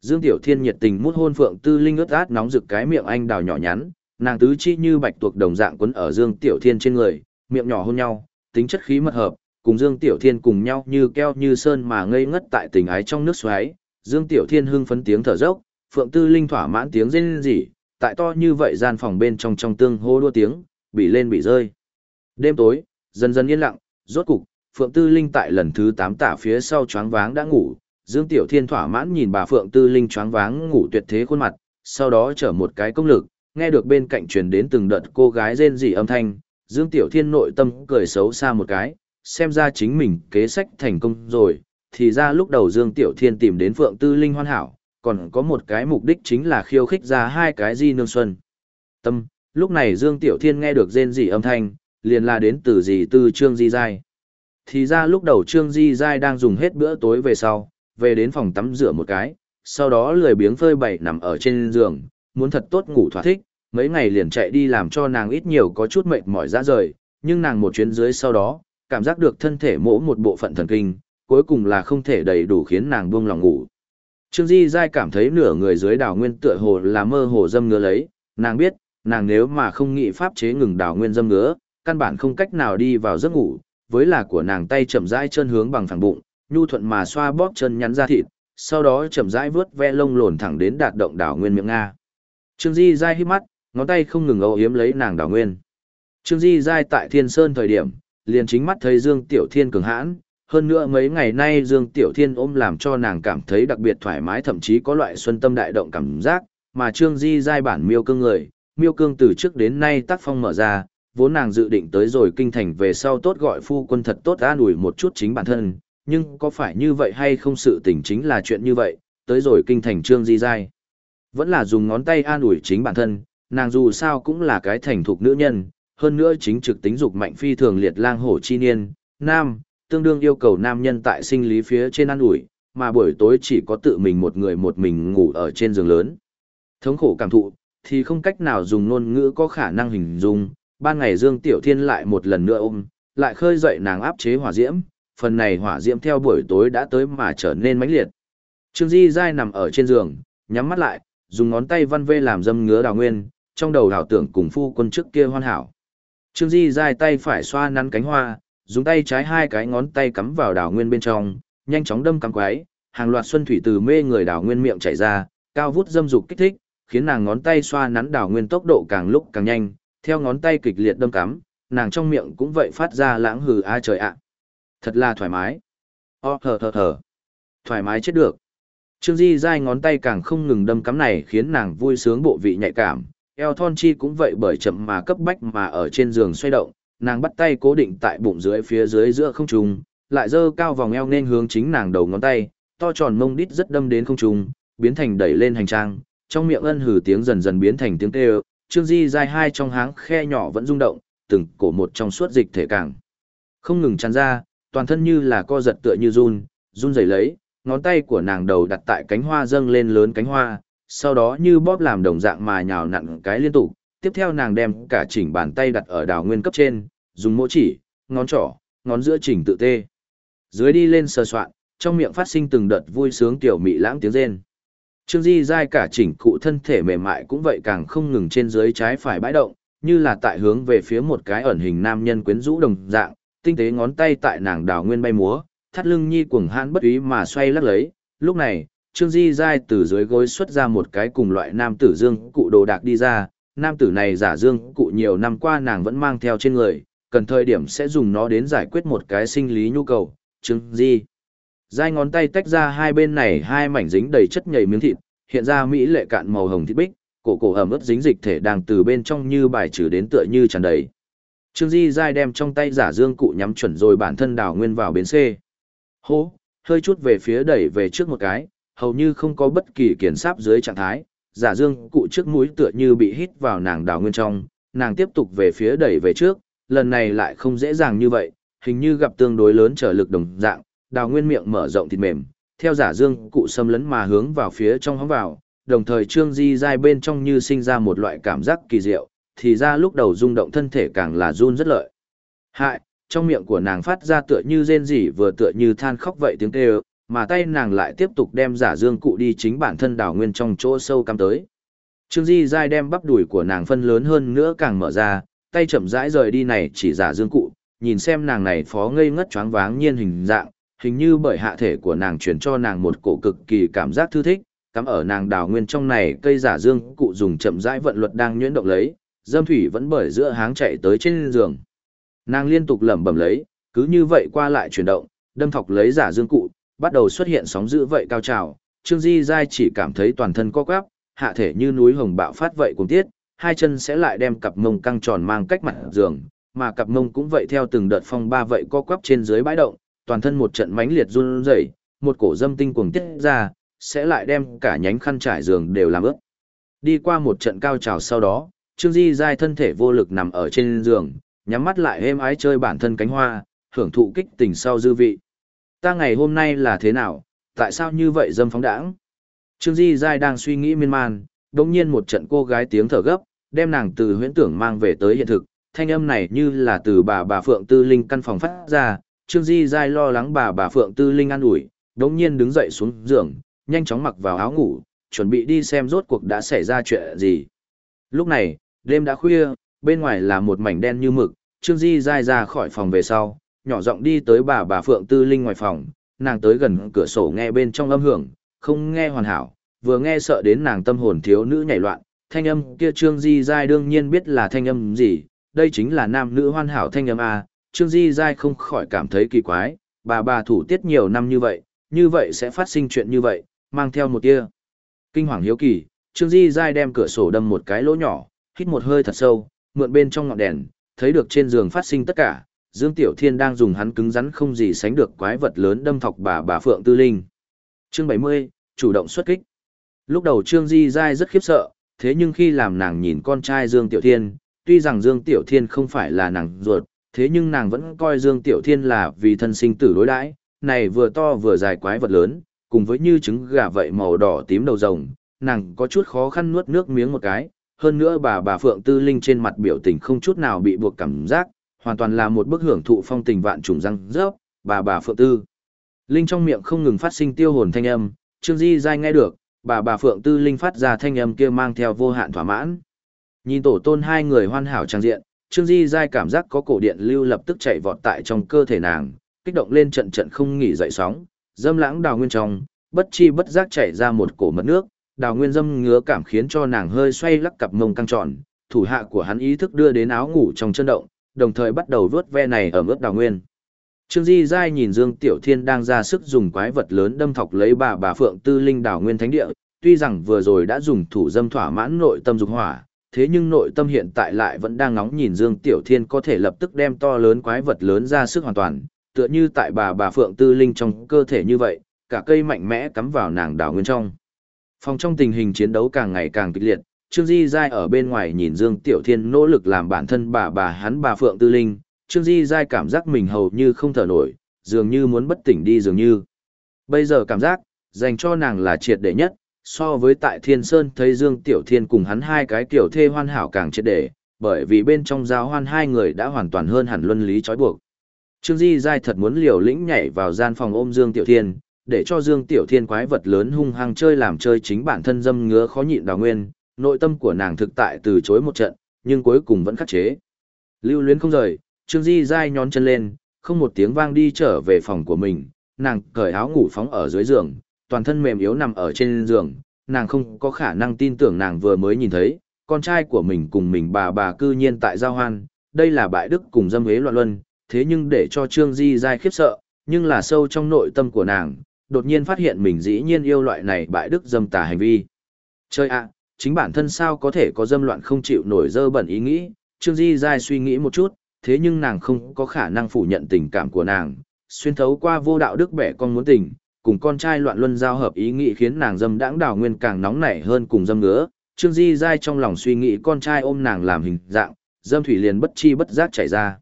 Dương Tiểu Thiên nhiệt tình mút hôn Phượng Tư Linh ướt át nóng rực cái miệng anh đào nhỏ nhắn, nàng tứ chi như bạch tuộc đồng dạng quấn ở Dương Tiểu Thiên trên người, miệng nhỏ hôn nhau, tính chất khí mật hợp, cùng Dương Tiểu Thiên cùng nhau như keo như sơn mà ngây ngất tại tình ái trong nước xoáy. Dương Tiểu Thiên hưng phấn tiếng thở dốc, Phượng Tư Linh thỏa mãn tiếng rên rỉ, tại to như vậy gian phòng bên trong trong tương hô đua tiếng, bị lên bị rơi. Đêm tối, dần dần yên lặng, rốt cục, Phượng Tư Linh tại lần thứ 8 tả phía sau choáng váng đã ngủ, Dương Tiểu Thiên thỏa mãn nhìn bà Phượng Tư Linh choáng váng ngủ tuyệt thế khuôn mặt, sau đó trở một cái công lực, nghe được bên cạnh truyền đến từng đợt cô gái rên rỉ âm thanh, Dương Tiểu Thiên nội tâm cười xấu xa một cái, xem ra chính mình kế sách thành công rồi, thì ra lúc đầu Dương Tiểu Thiên tìm đến Phượng Tư Linh hoàn hảo, còn có một cái mục đích chính là khiêu khích ra hai cái di nương xuân. Tâm, lúc này Dương Tiểu Thiên nghe được rên rỉ âm thanh, liền là đến từ gì từ Trương Di Giai. Thì ra lúc đầu Trương Di Giai đang dùng hết bữa tối về sau, về đến phòng tắm rửa một cái, sau đó lười biếng phơi bày nằm ở trên giường, muốn thật tốt ngủ thỏa thích, mấy ngày liền chạy đi làm cho nàng ít nhiều có chút mệt mỏi ra rời, nhưng nàng một chuyến dưới sau đó, cảm giác được thân thể mỗ một bộ phận thần kinh, cuối cùng là không thể đầy đủ khiến nàng buông lòng ngủ. Trương Di Giai cảm thấy nửa người dưới đào nguyên tựa hồ là mơ hồ dâm ngứa lấy, nàng biết, nàng nếu mà không nghĩ pháp chế ngừng đào nguyên dâm ngứa, căn bản không cách nào đi vào giấc ngủ, với là của nàng tay chậm rãi chân hướng bằng phẳng bụng, nhu thuận mà xoa bóp chân nhắn ra thịt, sau đó chậm rãi vướt ve lông lồn thẳng đến đạt động đảo nguyên miệng nga. Trương Di dai hít mắt, ngón tay không ngừng âu yếm lấy nàng đảo nguyên. Trương Di dai tại Thiên Sơn thời điểm, liền chính mắt thấy Dương Tiểu Thiên cường hãn, hơn nữa mấy ngày nay Dương Tiểu Thiên ôm làm cho nàng cảm thấy đặc biệt thoải mái thậm chí có loại xuân tâm đại động cảm giác, mà Trương Di Giai bản miêu cương người, miêu cương từ trước đến nay tác phong mở ra, vốn nàng dự định tới rồi kinh thành về sau tốt gọi phu quân thật tốt an ủi một chút chính bản thân, nhưng có phải như vậy hay không sự tình chính là chuyện như vậy, tới rồi kinh thành trương di dai. Vẫn là dùng ngón tay an ủi chính bản thân, nàng dù sao cũng là cái thành thục nữ nhân, hơn nữa chính trực tính dục mạnh phi thường liệt lang hổ chi niên, nam, tương đương yêu cầu nam nhân tại sinh lý phía trên an ủi, mà buổi tối chỉ có tự mình một người một mình ngủ ở trên giường lớn. Thống khổ cảm thụ, thì không cách nào dùng ngôn ngữ có khả năng hình dung, ban ngày Dương Tiểu Thiên lại một lần nữa ôm, lại khơi dậy nàng áp chế hỏa diễm, phần này hỏa diễm theo buổi tối đã tới mà trở nên mãnh liệt. Trương Di Giai nằm ở trên giường, nhắm mắt lại, dùng ngón tay văn vê làm dâm ngứa đào nguyên, trong đầu đảo tưởng cùng phu quân trước kia hoàn hảo. Trương Di Giai tay phải xoa nắn cánh hoa, dùng tay trái hai cái ngón tay cắm vào đào nguyên bên trong, nhanh chóng đâm cắm quái, hàng loạt xuân thủy từ mê người đào nguyên miệng chảy ra, cao vút dâm dục kích thích, khiến nàng ngón tay xoa nắn đào nguyên tốc độ càng lúc càng nhanh, theo ngón tay kịch liệt đâm cắm, nàng trong miệng cũng vậy phát ra lãng hừ a trời ạ. Thật là thoải mái. O thở thở thở. Thoải mái chết được. Trương Di dai ngón tay càng không ngừng đâm cắm này khiến nàng vui sướng bộ vị nhạy cảm, eo thon chi cũng vậy bởi chậm mà cấp bách mà ở trên giường xoay động, nàng bắt tay cố định tại bụng dưới phía dưới giữa không trung, lại dơ cao vòng eo nên hướng chính nàng đầu ngón tay, to tròn mông đít rất đâm đến không trung, biến thành đẩy lên hành trang, trong miệng ân hử tiếng dần dần biến thành tiếng kêu, Trương Di dai hai trong háng khe nhỏ vẫn rung động, từng cổ một trong suốt dịch thể càng không ngừng tràn ra, toàn thân như là co giật tựa như run, run rẩy lấy, ngón tay của nàng đầu đặt tại cánh hoa dâng lên lớn cánh hoa, sau đó như bóp làm đồng dạng mà nhào nặn cái liên tục, tiếp theo nàng đem cả chỉnh bàn tay đặt ở đào nguyên cấp trên, dùng mỗi chỉ, ngón trỏ, ngón giữa chỉnh tự tê. Dưới đi lên sờ soạn, trong miệng phát sinh từng đợt vui sướng tiểu mị lãng tiếng rên. Trương Di dai cả chỉnh cụ thân thể mềm mại cũng vậy càng không ngừng trên dưới trái phải bãi động, như là tại hướng về phía một cái ẩn hình nam nhân quyến rũ đồng dạng, tinh tế ngón tay tại nàng đào nguyên bay múa, thắt lưng nhi cuồng hãn bất ý mà xoay lắc lấy. Lúc này, Trương Di dai từ dưới gối xuất ra một cái cùng loại nam tử dương cụ đồ đạc đi ra, nam tử này giả dương cụ nhiều năm qua nàng vẫn mang theo trên người, cần thời điểm sẽ dùng nó đến giải quyết một cái sinh lý nhu cầu. Trương Di dai ngón tay tách ra hai bên này hai mảnh dính đầy chất nhầy miếng thịt, hiện ra mỹ lệ cạn màu hồng thịt bích, cổ cổ ẩm ướt dính dịch thể đang từ bên trong như bài trừ đến tựa như tràn đầy. Trương Di Giai đem trong tay giả dương cụ nhắm chuẩn rồi bản thân đào nguyên vào bến xe. Hố, hơi chút về phía đẩy về trước một cái, hầu như không có bất kỳ kiển sáp dưới trạng thái, giả dương cụ trước mũi tựa như bị hít vào nàng đào nguyên trong, nàng tiếp tục về phía đẩy về trước, lần này lại không dễ dàng như vậy, hình như gặp tương đối lớn trở lực đồng dạng, đào nguyên miệng mở rộng thịt mềm, theo giả dương cụ xâm lấn mà hướng vào phía trong hóng vào, đồng thời trương di dai bên trong như sinh ra một loại cảm giác kỳ diệu, thì ra lúc đầu rung động thân thể càng là run rất lợi. Hại, trong miệng của nàng phát ra tựa như rên rỉ vừa tựa như than khóc vậy tiếng kêu, mà tay nàng lại tiếp tục đem giả dương cụ đi chính bản thân đảo nguyên trong chỗ sâu cắm tới. Trương Di dai đem bắp đùi của nàng phân lớn hơn nữa càng mở ra, tay chậm rãi rời đi này chỉ giả dương cụ, nhìn xem nàng này phó ngây ngất choáng váng nhiên hình dạng, hình như bởi hạ thể của nàng truyền cho nàng một cổ cực kỳ cảm giác thư thích, cắm ở nàng đào nguyên trong này cây giả dương cụ dùng chậm rãi vận luật đang nhuyễn động lấy, dâm thủy vẫn bởi giữa háng chạy tới trên giường. Nàng liên tục lẩm bẩm lấy, cứ như vậy qua lại chuyển động, đâm thọc lấy giả dương cụ, bắt đầu xuất hiện sóng dữ vậy cao trào, Trương Di Giai chỉ cảm thấy toàn thân co quắp, hạ thể như núi hồng bạo phát vậy cùng tiết, hai chân sẽ lại đem cặp mông căng tròn mang cách mặt giường, mà cặp mông cũng vậy theo từng đợt phong ba vậy co quắp trên dưới bãi động, toàn thân một trận mãnh liệt run rẩy, một cổ dâm tinh cuồng tiết ra, sẽ lại đem cả nhánh khăn trải giường đều làm ướt. Đi qua một trận cao trào sau đó, Trương Di Giai thân thể vô lực nằm ở trên giường, nhắm mắt lại êm ái chơi bản thân cánh hoa, hưởng thụ kích tình sau dư vị. Ta ngày hôm nay là thế nào, tại sao như vậy dâm phóng đãng? Trương Di Giai đang suy nghĩ miên man, đồng nhiên một trận cô gái tiếng thở gấp, đem nàng từ huyễn tưởng mang về tới hiện thực, thanh âm này như là từ bà bà Phượng Tư Linh căn phòng phát ra, Trương Di Giai lo lắng bà bà Phượng Tư Linh an ủi, đồng nhiên đứng dậy xuống giường, nhanh chóng mặc vào áo ngủ, chuẩn bị đi xem rốt cuộc đã xảy ra chuyện gì. Lúc này, đêm đã khuya, bên ngoài là một mảnh đen như mực, Trương Di dai ra khỏi phòng về sau, nhỏ giọng đi tới bà bà Phượng Tư Linh ngoài phòng, nàng tới gần cửa sổ nghe bên trong âm hưởng, không nghe hoàn hảo, vừa nghe sợ đến nàng tâm hồn thiếu nữ nhảy loạn, thanh âm kia Trương Di dai đương nhiên biết là thanh âm gì, đây chính là nam nữ hoàn hảo thanh âm A, Trương Di dai không khỏi cảm thấy kỳ quái, bà bà thủ tiết nhiều năm như vậy, như vậy sẽ phát sinh chuyện như vậy, mang theo một tia. Kinh hoàng hiếu kỳ, Trương Di dai đem cửa sổ đâm một cái lỗ nhỏ, hít một hơi thật sâu, mượn bên trong ngọn đèn, thấy được trên giường phát sinh tất cả, Dương Tiểu Thiên đang dùng hắn cứng rắn không gì sánh được quái vật lớn đâm thọc bà bà Phượng Tư Linh. Chương 70, chủ động xuất kích. Lúc đầu Trương Di Giai rất khiếp sợ, thế nhưng khi làm nàng nhìn con trai Dương Tiểu Thiên, tuy rằng Dương Tiểu Thiên không phải là nàng ruột, thế nhưng nàng vẫn coi Dương Tiểu Thiên là vì thân sinh tử đối đãi, này vừa to vừa dài quái vật lớn, cùng với như trứng gà vậy màu đỏ tím đầu rồng, nàng có chút khó khăn nuốt nước miếng một cái, hơn nữa bà bà Phượng Tư Linh trên mặt biểu tình không chút nào bị buộc cảm giác, hoàn toàn là một bức hưởng thụ phong tình vạn trùng răng rớp, bà bà Phượng Tư. Linh trong miệng không ngừng phát sinh tiêu hồn thanh âm, Trương Di dai nghe được, bà bà Phượng Tư Linh phát ra thanh âm kia mang theo vô hạn thỏa mãn. Nhìn tổ tôn hai người hoàn hảo trang diện, Trương Di dai cảm giác có cổ điện lưu lập tức chạy vọt tại trong cơ thể nàng, kích động lên trận trận không nghỉ dậy sóng, dâm lãng đào nguyên trong, bất chi bất giác chảy ra một cổ mật nước, đào nguyên dâm ngứa cảm khiến cho nàng hơi xoay lắc cặp mông căng tròn, thủ hạ của hắn ý thức đưa đến áo ngủ trong chân động, đồng thời bắt đầu vớt ve này ở mức đào nguyên. Trương Di Giai nhìn Dương Tiểu Thiên đang ra sức dùng quái vật lớn đâm thọc lấy bà bà Phượng Tư Linh đảo nguyên thánh địa, tuy rằng vừa rồi đã dùng thủ dâm thỏa mãn nội tâm dục hỏa, thế nhưng nội tâm hiện tại lại vẫn đang ngóng nhìn Dương Tiểu Thiên có thể lập tức đem to lớn quái vật lớn ra sức hoàn toàn, tựa như tại bà bà Phượng Tư Linh trong cơ thể như vậy, cả cây mạnh mẽ cắm vào nàng đảo nguyên trong. Phòng trong tình hình chiến đấu càng ngày càng kịch liệt, Trương Di Giai ở bên ngoài nhìn Dương Tiểu Thiên nỗ lực làm bản thân bà bà hắn bà Phượng Tư Linh, Trương Di Giai cảm giác mình hầu như không thở nổi, dường như muốn bất tỉnh đi dường như. Bây giờ cảm giác, dành cho nàng là triệt để nhất, so với tại Thiên Sơn thấy Dương Tiểu Thiên cùng hắn hai cái tiểu thê hoàn hảo càng triệt để, bởi vì bên trong giáo hoan hai người đã hoàn toàn hơn hẳn luân lý trói buộc. Trương Di Giai thật muốn liều lĩnh nhảy vào gian phòng ôm Dương Tiểu Thiên, để cho Dương Tiểu Thiên quái vật lớn hung hăng chơi làm chơi chính bản thân dâm ngứa khó nhịn đào nguyên, nội tâm của nàng thực tại từ chối một trận, nhưng cuối cùng vẫn khắc chế. Lưu luyến không rời, Trương Di dai nhón chân lên, không một tiếng vang đi trở về phòng của mình, nàng cởi áo ngủ phóng ở dưới giường, toàn thân mềm yếu nằm ở trên giường, nàng không có khả năng tin tưởng nàng vừa mới nhìn thấy, con trai của mình cùng mình bà bà cư nhiên tại giao hoan, đây là bại đức cùng dâm hế loạn luân, thế nhưng để cho Trương Di dai khiếp sợ, nhưng là sâu trong nội tâm của nàng, đột nhiên phát hiện mình dĩ nhiên yêu loại này bại đức dâm tà hành vi. Chơi ạ, chính bản thân sao có thể có dâm loạn không chịu nổi dơ bẩn ý nghĩ, Trương Di Giai suy nghĩ một chút, thế nhưng nàng không có khả năng phủ nhận tình cảm của nàng, xuyên thấu qua vô đạo đức bẻ con muốn tình, cùng con trai loạn luân giao hợp ý nghĩ khiến nàng dâm đãng đào nguyên càng nóng nảy hơn cùng dâm ngứa. Trương Di Giai trong lòng suy nghĩ con trai ôm nàng làm hình dạng, dâm thủy liền bất chi bất giác chảy ra.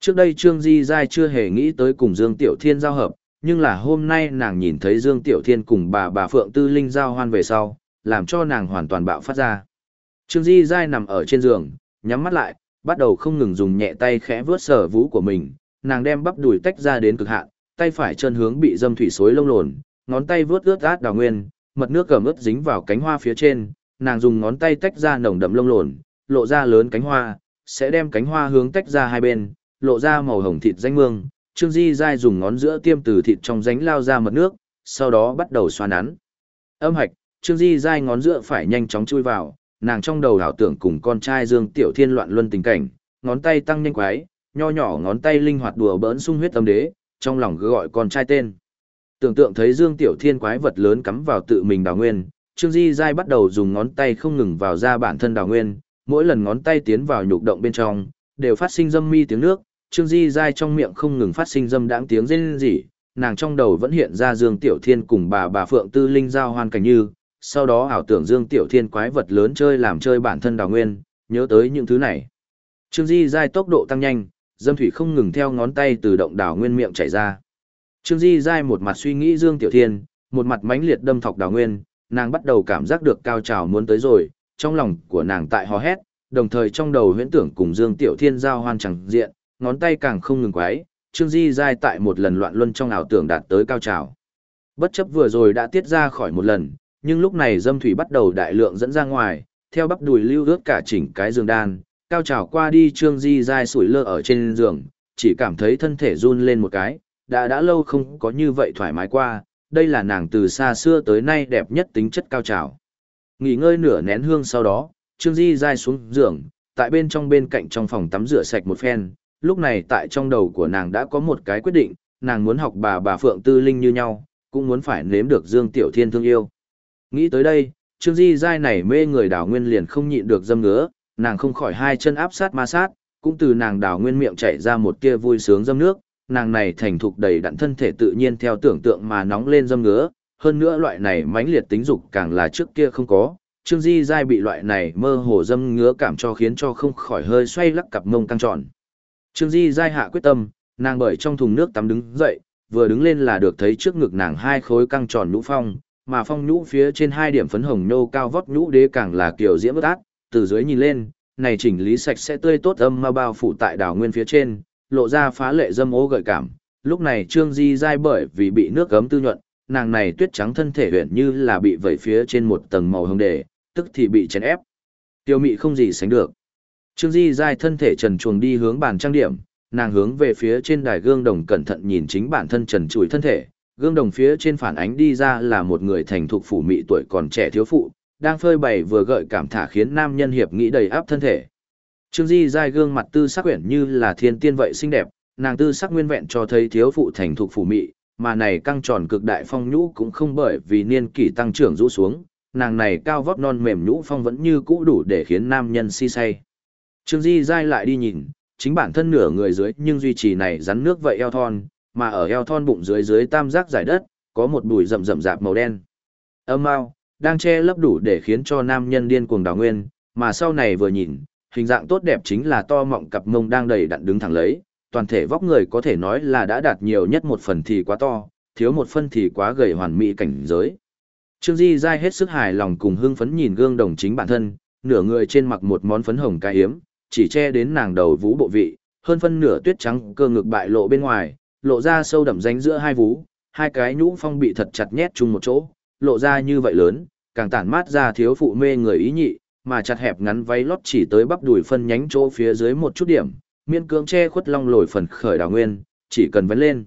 Trước đây Trương Di Giai chưa hề nghĩ tới cùng Dương Tiểu Thiên giao hợp, nhưng là hôm nay nàng nhìn thấy Dương Tiểu Thiên cùng bà bà Phượng Tư Linh giao hoan về sau, làm cho nàng hoàn toàn bạo phát ra. Trương Di Giai nằm ở trên giường, nhắm mắt lại, bắt đầu không ngừng dùng nhẹ tay khẽ vướt sở vũ của mình, nàng đem bắp đùi tách ra đến cực hạn, tay phải chân hướng bị dâm thủy xối lông lồn, ngón tay vướt ướt át đào nguyên, mật nước cầm ướt dính vào cánh hoa phía trên, nàng dùng ngón tay tách ra nồng đậm lông lồn, lộ ra lớn cánh hoa, sẽ đem cánh hoa hướng tách ra hai bên, lộ ra màu hồng thịt danh mương. Trương Di Giai dùng ngón giữa tiêm từ thịt trong ránh lao ra mật nước, sau đó bắt đầu xoa nắn. Âm hạch, Trương Di Giai ngón giữa phải nhanh chóng chui vào, nàng trong đầu ảo tưởng cùng con trai Dương Tiểu Thiên loạn luân tình cảnh, ngón tay tăng nhanh quái, nho nhỏ ngón tay linh hoạt đùa bỡn sung huyết tâm đế, trong lòng gọi con trai tên. Tưởng tượng thấy Dương Tiểu Thiên quái vật lớn cắm vào tự mình đào nguyên, Trương Di Giai bắt đầu dùng ngón tay không ngừng vào ra bản thân đào nguyên, mỗi lần ngón tay tiến vào nhục động bên trong, đều phát sinh dâm mi tiếng nước, Trương Di Giai trong miệng không ngừng phát sinh dâm đãng tiếng rên rỉ, nàng trong đầu vẫn hiện ra Dương Tiểu Thiên cùng bà bà Phượng Tư Linh giao hoan cảnh như, sau đó ảo tưởng Dương Tiểu Thiên quái vật lớn chơi làm chơi bản thân đào nguyên, nhớ tới những thứ này. Trương Di Giai tốc độ tăng nhanh, dâm thủy không ngừng theo ngón tay từ động đào nguyên miệng chảy ra. Trương Di Giai một mặt suy nghĩ Dương Tiểu Thiên, một mặt mãnh liệt đâm thọc đào nguyên, nàng bắt đầu cảm giác được cao trào muốn tới rồi, trong lòng của nàng tại hò hét, đồng thời trong đầu huyễn tưởng cùng Dương Tiểu Thiên giao hoan chẳng diện, ngón tay càng không ngừng quái, Trương Di Giai tại một lần loạn luân trong ảo tưởng đạt tới cao trào. Bất chấp vừa rồi đã tiết ra khỏi một lần, nhưng lúc này dâm thủy bắt đầu đại lượng dẫn ra ngoài, theo bắp đùi lưu ướt cả chỉnh cái giường đan, cao trào qua đi Trương Di Giai sủi lơ ở trên giường, chỉ cảm thấy thân thể run lên một cái, đã đã lâu không có như vậy thoải mái qua, đây là nàng từ xa xưa tới nay đẹp nhất tính chất cao trào. Nghỉ ngơi nửa nén hương sau đó, Trương Di Giai xuống giường, tại bên trong bên cạnh trong phòng tắm rửa sạch một phen, lúc này tại trong đầu của nàng đã có một cái quyết định, nàng muốn học bà bà Phượng Tư Linh như nhau, cũng muốn phải nếm được Dương Tiểu Thiên thương yêu. Nghĩ tới đây, Trương Di Giai này mê người đảo nguyên liền không nhịn được dâm ngứa, nàng không khỏi hai chân áp sát ma sát, cũng từ nàng đảo nguyên miệng chảy ra một tia vui sướng dâm nước, nàng này thành thục đầy đặn thân thể tự nhiên theo tưởng tượng mà nóng lên dâm ngứa, hơn nữa loại này mãnh liệt tính dục càng là trước kia không có. Trương Di Giai bị loại này mơ hồ dâm ngứa cảm cho khiến cho không khỏi hơi xoay lắc cặp mông căng tròn. Trương Di Giai hạ quyết tâm, nàng bởi trong thùng nước tắm đứng dậy, vừa đứng lên là được thấy trước ngực nàng hai khối căng tròn nhũ phong, mà phong nhũ phía trên hai điểm phấn hồng nhô cao vót nhũ đế càng là kiểu diễm bất ác, từ dưới nhìn lên, này chỉnh lý sạch sẽ tươi tốt âm ma bao phủ tại đảo nguyên phía trên, lộ ra phá lệ dâm ố gợi cảm. Lúc này Trương Di dai bởi vì bị nước gấm tư nhuận, nàng này tuyết trắng thân thể huyện như là bị vẩy phía trên một tầng màu hồng đề, tức thì bị chèn ép. Tiêu mị không gì sánh được. Trương Di dai thân thể trần chuồng đi hướng bàn trang điểm, nàng hướng về phía trên đài gương đồng cẩn thận nhìn chính bản thân trần trụi thân thể, gương đồng phía trên phản ánh đi ra là một người thành thục phủ mị tuổi còn trẻ thiếu phụ, đang phơi bày vừa gợi cảm thả khiến nam nhân hiệp nghĩ đầy áp thân thể. Trương Di dai gương mặt tư sắc quyển như là thiên tiên vậy xinh đẹp, nàng tư sắc nguyên vẹn cho thấy thiếu phụ thành thục phủ mị, mà này căng tròn cực đại phong nhũ cũng không bởi vì niên kỷ tăng trưởng rũ xuống, nàng này cao vóc non mềm nhũ phong vẫn như cũ đủ để khiến nam nhân si say. Trương Di dai lại đi nhìn, chính bản thân nửa người dưới nhưng duy trì này rắn nước vậy eo thon, mà ở eo thon bụng dưới dưới tam giác giải đất, có một bụi rậm rậm rạp màu đen. Âm mao, đang che lấp đủ để khiến cho nam nhân điên cuồng đào nguyên, mà sau này vừa nhìn, hình dạng tốt đẹp chính là to mọng cặp mông đang đầy đặn đứng thẳng lấy, toàn thể vóc người có thể nói là đã đạt nhiều nhất một phần thì quá to, thiếu một phân thì quá gầy hoàn mỹ cảnh giới. Trương Di dai hết sức hài lòng cùng hưng phấn nhìn gương đồng chính bản thân, nửa người trên mặc một món phấn hồng ca hiếm, chỉ che đến nàng đầu vũ bộ vị, hơn phân nửa tuyết trắng cơ ngực bại lộ bên ngoài, lộ ra sâu đậm ránh giữa hai vú, hai cái nhũ phong bị thật chặt nhét chung một chỗ, lộ ra như vậy lớn, càng tản mát ra thiếu phụ mê người ý nhị, mà chặt hẹp ngắn váy lót chỉ tới bắp đùi phân nhánh chỗ phía dưới một chút điểm, miên cưỡng che khuất long lồi phần khởi đào nguyên, chỉ cần vấn lên.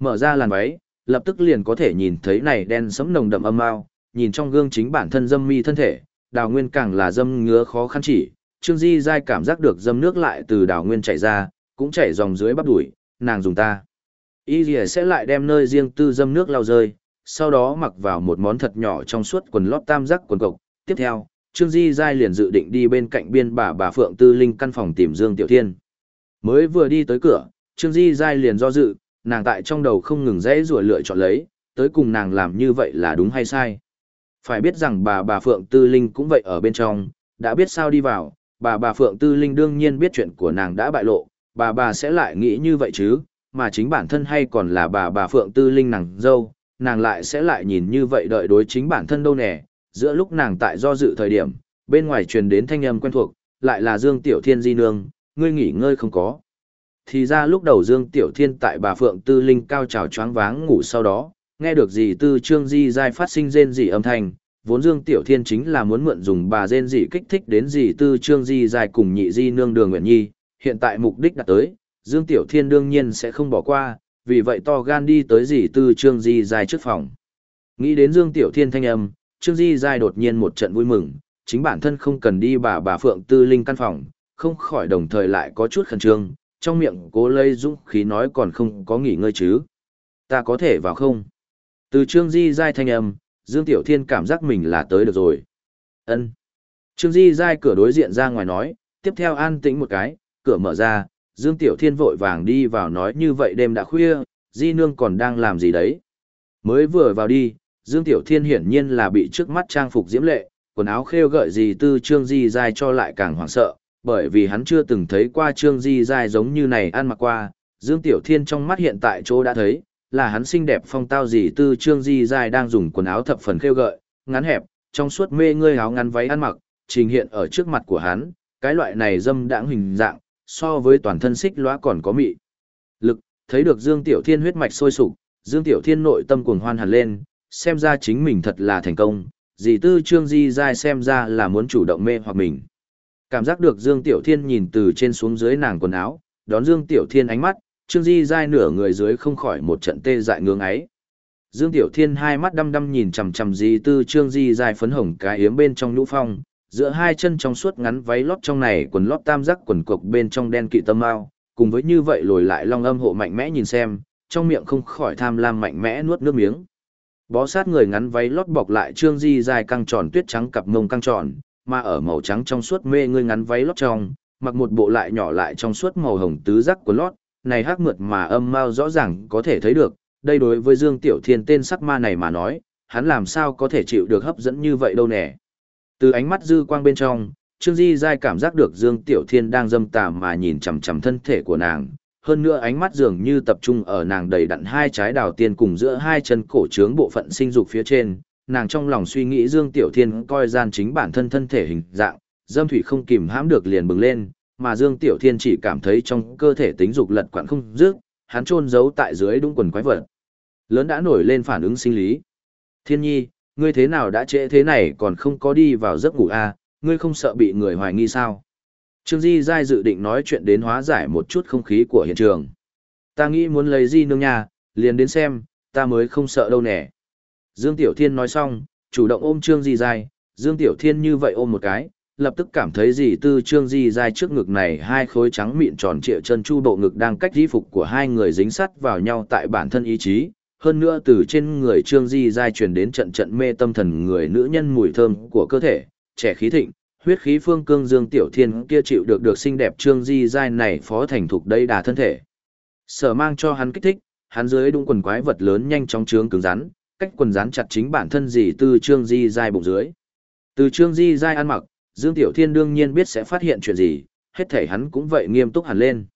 Mở ra làn váy, lập tức liền có thể nhìn thấy này đen sẫm nồng đậm âm mao, nhìn trong gương chính bản thân dâm mi thân thể, đào nguyên càng là dâm ngứa khó khăn chỉ, Trương Di dai cảm giác được dâm nước lại từ đảo nguyên chảy ra, cũng chảy dòng dưới bắp đuổi. nàng dùng ta. Y Lìa sẽ lại đem nơi riêng tư dâm nước lau rơi, sau đó mặc vào một món thật nhỏ trong suốt quần lót tam giác quần cộc. Tiếp theo, Trương Di Giai liền dự định đi bên cạnh biên bà bà Phượng Tư Linh căn phòng tìm Dương Tiểu Thiên. Mới vừa đi tới cửa, Trương Di Giai liền do dự, nàng tại trong đầu không ngừng dãy rủa lựa chọn lấy, tới cùng nàng làm như vậy là đúng hay sai. Phải biết rằng bà bà Phượng Tư Linh cũng vậy ở bên trong, đã biết sao đi vào, bà bà Phượng Tư Linh đương nhiên biết chuyện của nàng đã bại lộ, bà bà sẽ lại nghĩ như vậy chứ, mà chính bản thân hay còn là bà bà Phượng Tư Linh nàng dâu, nàng lại sẽ lại nhìn như vậy đợi đối chính bản thân đâu nè, giữa lúc nàng tại do dự thời điểm, bên ngoài truyền đến thanh âm quen thuộc, lại là Dương Tiểu Thiên di nương, ngươi nghỉ ngơi không có. Thì ra lúc đầu Dương Tiểu Thiên tại bà Phượng Tư Linh cao trào choáng váng ngủ sau đó, nghe được gì tư trương di dai phát sinh rên dị âm thanh, vốn Dương Tiểu Thiên chính là muốn mượn dùng bà rên dị kích thích đến gì tư trương di Dài cùng nhị di nương đường nguyện nhi, hiện tại mục đích đã tới, Dương Tiểu Thiên đương nhiên sẽ không bỏ qua, vì vậy to gan đi tới dì tư Trương Di Dài trước phòng. Nghĩ đến Dương Tiểu Thiên thanh âm, Trương Di Dài đột nhiên một trận vui mừng, chính bản thân không cần đi bà bà Phượng Tư Linh căn phòng, không khỏi đồng thời lại có chút khẩn trương, trong miệng cố lây dũng khí nói còn không có nghỉ ngơi chứ. Ta có thể vào không? Từ Trương Di Dài thanh âm, Dương Tiểu Thiên cảm giác mình là tới được rồi. ân Trương Di Giai cửa đối diện ra ngoài nói, tiếp theo an tĩnh một cái, cửa mở ra, Dương Tiểu Thiên vội vàng đi vào nói như vậy đêm đã khuya, Di Nương còn đang làm gì đấy. Mới vừa vào đi, Dương Tiểu Thiên hiển nhiên là bị trước mắt trang phục diễm lệ, quần áo khêu gợi gì tư Trương Di Giai cho lại càng hoảng sợ, bởi vì hắn chưa từng thấy qua Trương Di Giai giống như này ăn mặc qua, Dương Tiểu Thiên trong mắt hiện tại chỗ đã thấy, là hắn xinh đẹp phong tao gì tư Trương Di Dài đang dùng quần áo thập phần khêu gợi, ngắn hẹp, trong suốt mê ngươi áo ngắn váy ăn mặc, trình hiện ở trước mặt của hắn, cái loại này dâm đãng hình dạng, so với toàn thân xích lóa còn có mị. Lực, thấy được Dương Tiểu Thiên huyết mạch sôi sục, Dương Tiểu Thiên nội tâm cuồng hoan hẳn lên, xem ra chính mình thật là thành công, dì tư trương di Dài xem ra là muốn chủ động mê hoặc mình. Cảm giác được Dương Tiểu Thiên nhìn từ trên xuống dưới nàng quần áo, đón Dương Tiểu Thiên ánh mắt, trương di dai nửa người dưới không khỏi một trận tê dại ngưỡng ấy. Dương Tiểu Thiên hai mắt đăm đăm nhìn chằm chằm Di tư trương di dai phấn hồng cái yếm bên trong nhũ phong, giữa hai chân trong suốt ngắn váy lót trong này quần lót tam giác quần cộc bên trong đen kỵ tâm ao, cùng với như vậy lồi lại long âm hộ mạnh mẽ nhìn xem, trong miệng không khỏi tham lam mạnh mẽ nuốt nước miếng. Bó sát người ngắn váy lót bọc lại trương di dài căng tròn tuyết trắng cặp mông căng tròn, mà ở màu trắng trong suốt mê người ngắn váy lót trong, mặc một bộ lại nhỏ lại trong suốt màu hồng tứ giác của lót, này hắc mượt mà âm mao rõ ràng có thể thấy được, đây đối với Dương Tiểu Thiên tên sắc ma này mà nói, hắn làm sao có thể chịu được hấp dẫn như vậy đâu nè. Từ ánh mắt dư quang bên trong, Trương Di Giai cảm giác được Dương Tiểu Thiên đang dâm tà mà nhìn chằm chằm thân thể của nàng, hơn nữa ánh mắt dường như tập trung ở nàng đầy đặn hai trái đào tiên cùng giữa hai chân cổ trướng bộ phận sinh dục phía trên, nàng trong lòng suy nghĩ Dương Tiểu Thiên coi gian chính bản thân thân thể hình dạng, dâm thủy không kìm hãm được liền bừng lên, mà Dương Tiểu Thiên chỉ cảm thấy trong cơ thể tính dục lật quặn không dứt, hắn chôn giấu tại dưới đúng quần quái vật. Lớn đã nổi lên phản ứng sinh lý. Thiên nhi, ngươi thế nào đã trễ thế này còn không có đi vào giấc ngủ à, ngươi không sợ bị người hoài nghi sao? Trương Di Giai dự định nói chuyện đến hóa giải một chút không khí của hiện trường. Ta nghĩ muốn lấy Di nương nhà, liền đến xem, ta mới không sợ đâu nè. Dương Tiểu Thiên nói xong, chủ động ôm Trương Di Giai, Dương Tiểu Thiên như vậy ôm một cái, lập tức cảm thấy gì tư trương di dai trước ngực này hai khối trắng mịn tròn trịa chân chu bộ ngực đang cách di phục của hai người dính sắt vào nhau tại bản thân ý chí. Hơn nữa từ trên người trương di dai truyền đến trận trận mê tâm thần người nữ nhân mùi thơm của cơ thể, trẻ khí thịnh, huyết khí phương cương dương tiểu thiên kia chịu được được xinh đẹp trương di dai này phó thành thục đây đà thân thể. Sở mang cho hắn kích thích, hắn dưới đúng quần quái vật lớn nhanh chóng trướng cứng rắn, cách quần rắn chặt chính bản thân gì từ trương di dai bụng dưới. Từ trương di dai ăn mặc, Dương Tiểu Thiên đương nhiên biết sẽ phát hiện chuyện gì, hết thể hắn cũng vậy nghiêm túc hẳn lên.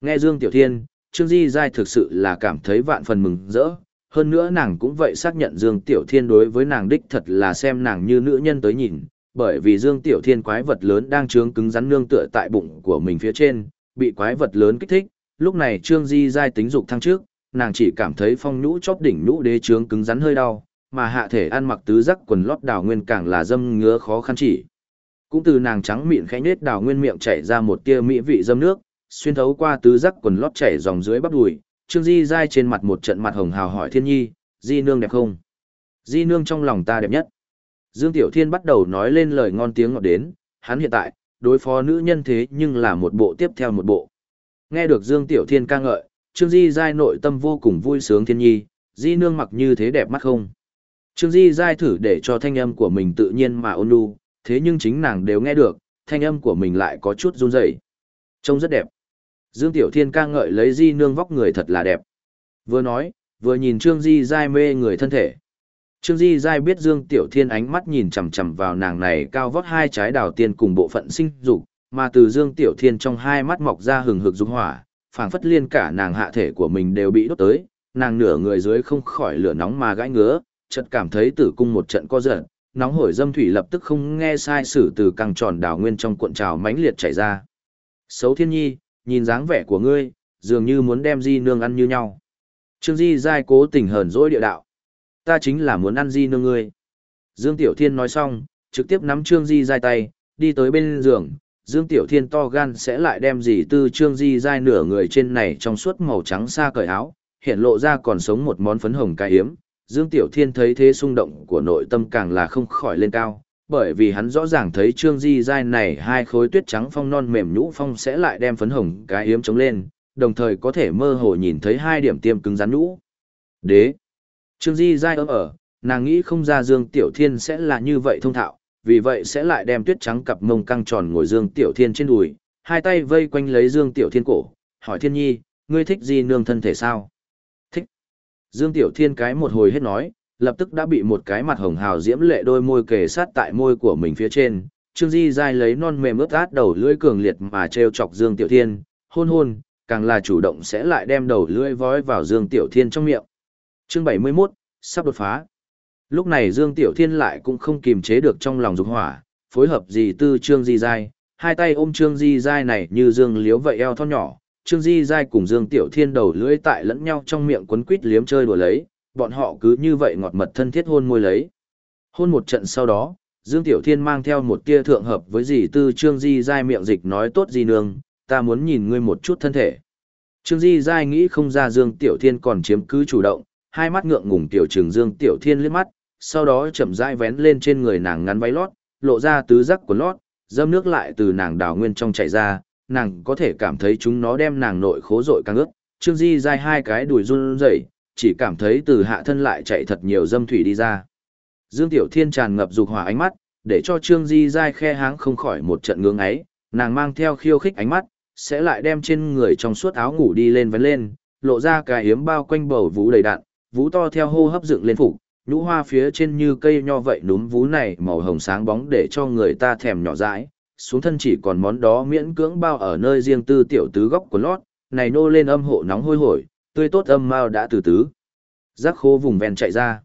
Nghe Dương Tiểu Thiên, Trương Di Giai thực sự là cảm thấy vạn phần mừng rỡ, hơn nữa nàng cũng vậy xác nhận Dương Tiểu Thiên đối với nàng đích thật là xem nàng như nữ nhân tới nhìn, bởi vì Dương Tiểu Thiên quái vật lớn đang trướng cứng rắn nương tựa tại bụng của mình phía trên, bị quái vật lớn kích thích, lúc này Trương Di Giai tính dục thăng trước, nàng chỉ cảm thấy phong nhũ chóp đỉnh nhũ đế trướng cứng rắn hơi đau, mà hạ thể ăn mặc tứ giác quần lót đào nguyên càng là dâm ngứa khó khăn chỉ. Cũng từ nàng trắng mịn khẽ nết đào nguyên miệng chảy ra một tia mỹ vị dâm nước, xuyên thấu qua tứ giác quần lót chảy dòng dưới bắp đùi, Trương Di dai trên mặt một trận mặt hồng hào hỏi Thiên Nhi, Di nương đẹp không? Di nương trong lòng ta đẹp nhất. Dương Tiểu Thiên bắt đầu nói lên lời ngon tiếng ngọt đến, hắn hiện tại, đối phó nữ nhân thế nhưng là một bộ tiếp theo một bộ. Nghe được Dương Tiểu Thiên ca ngợi, Trương Di dai nội tâm vô cùng vui sướng Thiên Nhi, Di nương mặc như thế đẹp mắt không? Trương Di dai thử để cho thanh âm của mình tự nhiên mà ôn lu thế nhưng chính nàng đều nghe được, thanh âm của mình lại có chút run rẩy. Trông rất đẹp. Dương Tiểu Thiên ca ngợi lấy Di nương vóc người thật là đẹp. Vừa nói, vừa nhìn Trương Di dai mê người thân thể. Trương Di dai biết Dương Tiểu Thiên ánh mắt nhìn chằm chằm vào nàng này cao vót hai trái đào tiên cùng bộ phận sinh dục, mà từ Dương Tiểu Thiên trong hai mắt mọc ra hừng hực dục hỏa, phảng phất liên cả nàng hạ thể của mình đều bị đốt tới, nàng nửa người dưới không khỏi lửa nóng mà gãi ngứa, chợt cảm thấy tử cung một trận co giật, nóng hổi dâm thủy lập tức không nghe sai sử từ càng tròn đào nguyên trong cuộn trào mãnh liệt chảy ra. Xấu thiên nhi, nhìn dáng vẻ của ngươi, dường như muốn đem di nương ăn như nhau. Trương di dai cố tình hờn dỗi địa đạo. Ta chính là muốn ăn di nương ngươi. Dương Tiểu Thiên nói xong, trực tiếp nắm Trương di dai tay, đi tới bên giường. Dương Tiểu Thiên to gan sẽ lại đem gì từ Trương di dai nửa người trên này trong suốt màu trắng xa cởi áo, hiện lộ ra còn sống một món phấn hồng cai hiếm, Dương Tiểu Thiên thấy thế xung động của nội tâm càng là không khỏi lên cao, bởi vì hắn rõ ràng thấy Trương Di Giai này hai khối tuyết trắng phong non mềm nhũ phong sẽ lại đem phấn hồng cái hiếm chống lên, đồng thời có thể mơ hồ nhìn thấy hai điểm tiêm cứng rắn nhũ. Đế! Trương Di Giai ấm ở, nàng nghĩ không ra Dương Tiểu Thiên sẽ là như vậy thông thạo, vì vậy sẽ lại đem tuyết trắng cặp mông căng tròn ngồi Dương Tiểu Thiên trên đùi, hai tay vây quanh lấy Dương Tiểu Thiên cổ, hỏi Thiên Nhi, ngươi thích gì nương thân thể sao? Dương Tiểu Thiên cái một hồi hết nói, lập tức đã bị một cái mặt hồng hào diễm lệ đôi môi kề sát tại môi của mình phía trên. Trương Di dai lấy non mềm ướt át đầu lưỡi cường liệt mà treo chọc Dương Tiểu Thiên, hôn hôn, càng là chủ động sẽ lại đem đầu lưỡi vói vào Dương Tiểu Thiên trong miệng. Chương 71, sắp đột phá. Lúc này Dương Tiểu Thiên lại cũng không kiềm chế được trong lòng dục hỏa, phối hợp gì tư Trương Di dai, hai tay ôm Trương Di dai này như Dương liếu vậy eo thon nhỏ, Trương Di Giai cùng Dương Tiểu Thiên đầu lưỡi tại lẫn nhau trong miệng quấn quít liếm chơi đùa lấy, bọn họ cứ như vậy ngọt mật thân thiết hôn môi lấy. Hôn một trận sau đó, Dương Tiểu Thiên mang theo một tia thượng hợp với dì tư Trương Di Giai miệng dịch nói tốt gì nương, ta muốn nhìn ngươi một chút thân thể. Trương Di Giai nghĩ không ra Dương Tiểu Thiên còn chiếm cứ chủ động, hai mắt ngượng ngùng tiểu trường Dương Tiểu Thiên liếc mắt, sau đó chậm rãi vén lên trên người nàng ngắn váy lót, lộ ra tứ giác của lót, dâm nước lại từ nàng đào nguyên trong chảy ra, nàng có thể cảm thấy chúng nó đem nàng nội khố dội càng ướt. Trương Di dai hai cái đùi run rẩy, chỉ cảm thấy từ hạ thân lại chạy thật nhiều dâm thủy đi ra. Dương Tiểu Thiên tràn ngập dục hỏa ánh mắt, để cho Trương Di dai khe háng không khỏi một trận ngưỡng ấy, nàng mang theo khiêu khích ánh mắt, sẽ lại đem trên người trong suốt áo ngủ đi lên vấn lên, lộ ra cái hiếm bao quanh bầu vú đầy đạn, vú to theo hô hấp dựng lên phục, nhũ hoa phía trên như cây nho vậy núm vú này màu hồng sáng bóng để cho người ta thèm nhỏ dãi, xuống thân chỉ còn món đó miễn cưỡng bao ở nơi riêng tư tiểu tứ góc của lót, này nô lên âm hộ nóng hôi hổi, tươi tốt âm mao đã từ tứ. Giác khô vùng ven chạy ra.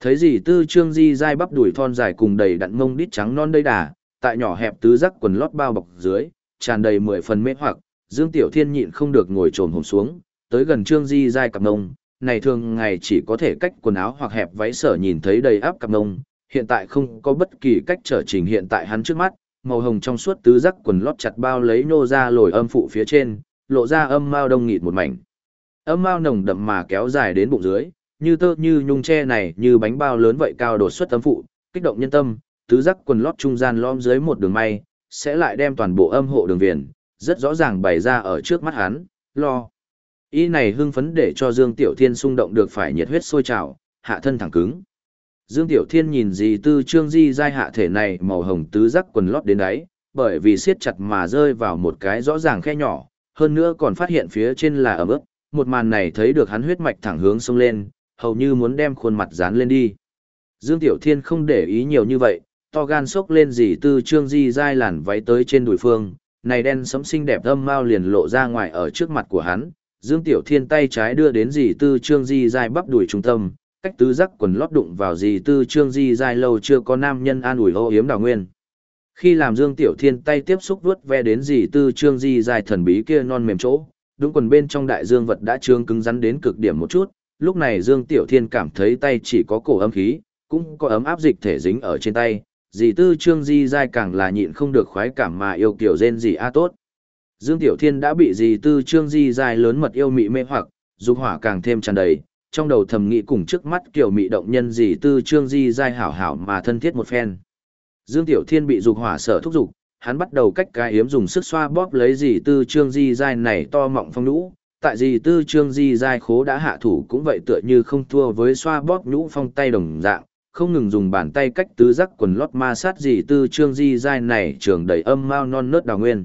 Thấy gì tư trương di dai bắp đuổi thon dài cùng đầy đặn ngông đít trắng non đầy đà, tại nhỏ hẹp tứ giác quần lót bao bọc dưới, tràn đầy mười phần mê hoặc, Dương Tiểu Thiên nhịn không được ngồi trồm hổm xuống, tới gần trương di dai cặp ngông này thường ngày chỉ có thể cách quần áo hoặc hẹp váy sở nhìn thấy đầy áp cặp ngông hiện tại không có bất kỳ cách trở trình hiện tại hắn trước mắt, màu hồng trong suốt tứ giác quần lót chặt bao lấy nô ra lồi âm phụ phía trên, lộ ra âm mao đông nghịt một mảnh. Âm mao nồng đậm mà kéo dài đến bụng dưới, như tơ như nhung tre này như bánh bao lớn vậy cao đột xuất âm phụ, kích động nhân tâm, tứ giác quần lót trung gian lõm dưới một đường may, sẽ lại đem toàn bộ âm hộ đường viền, rất rõ ràng bày ra ở trước mắt hắn, lo. Ý này hưng phấn để cho Dương Tiểu Thiên xung động được phải nhiệt huyết sôi trào, hạ thân thẳng cứng. Dương Tiểu Thiên nhìn gì tư trương di giai hạ thể này màu hồng tứ giác quần lót đến đáy, bởi vì siết chặt mà rơi vào một cái rõ ràng khe nhỏ, hơn nữa còn phát hiện phía trên là ẩm ướt, một màn này thấy được hắn huyết mạch thẳng hướng sông lên, hầu như muốn đem khuôn mặt dán lên đi. Dương Tiểu Thiên không để ý nhiều như vậy, to gan sốc lên dì tư trương di dai làn váy tới trên đùi phương, này đen sẫm xinh đẹp âm mau liền lộ ra ngoài ở trước mặt của hắn. Dương Tiểu Thiên tay trái đưa đến dì tư trương di dai bắp đùi trung tâm, cách tứ giác quần lót đụng vào dì tư trương di dài lâu chưa có nam nhân an ủi ô yếm đào nguyên. Khi làm Dương Tiểu Thiên tay tiếp xúc vuốt ve đến dì tư trương di dài thần bí kia non mềm chỗ, đúng quần bên trong đại dương vật đã trương cứng rắn đến cực điểm một chút, lúc này Dương Tiểu Thiên cảm thấy tay chỉ có cổ âm khí, cũng có ấm áp dịch thể dính ở trên tay, dì tư trương di dai càng là nhịn không được khoái cảm mà yêu kiểu rên gì a tốt. Dương Tiểu Thiên đã bị dì tư trương di dai lớn mật yêu mị mê hoặc, dục hỏa càng thêm tràn đầy, trong đầu thầm nghĩ cùng trước mắt kiểu mị động nhân dì tư trương di dai hảo hảo mà thân thiết một phen. Dương Tiểu Thiên bị dục hỏa sở thúc dục, hắn bắt đầu cách cái hiếm dùng sức xoa bóp lấy dì tư trương di dai này to mọng phong nhũ, tại dì tư trương di dai khố đã hạ thủ cũng vậy tựa như không thua với xoa bóp nhũ phong tay đồng dạng, không ngừng dùng bàn tay cách tứ giác quần lót ma sát dì tư trương di dai này trường đầy âm mao non nớt đào nguyên.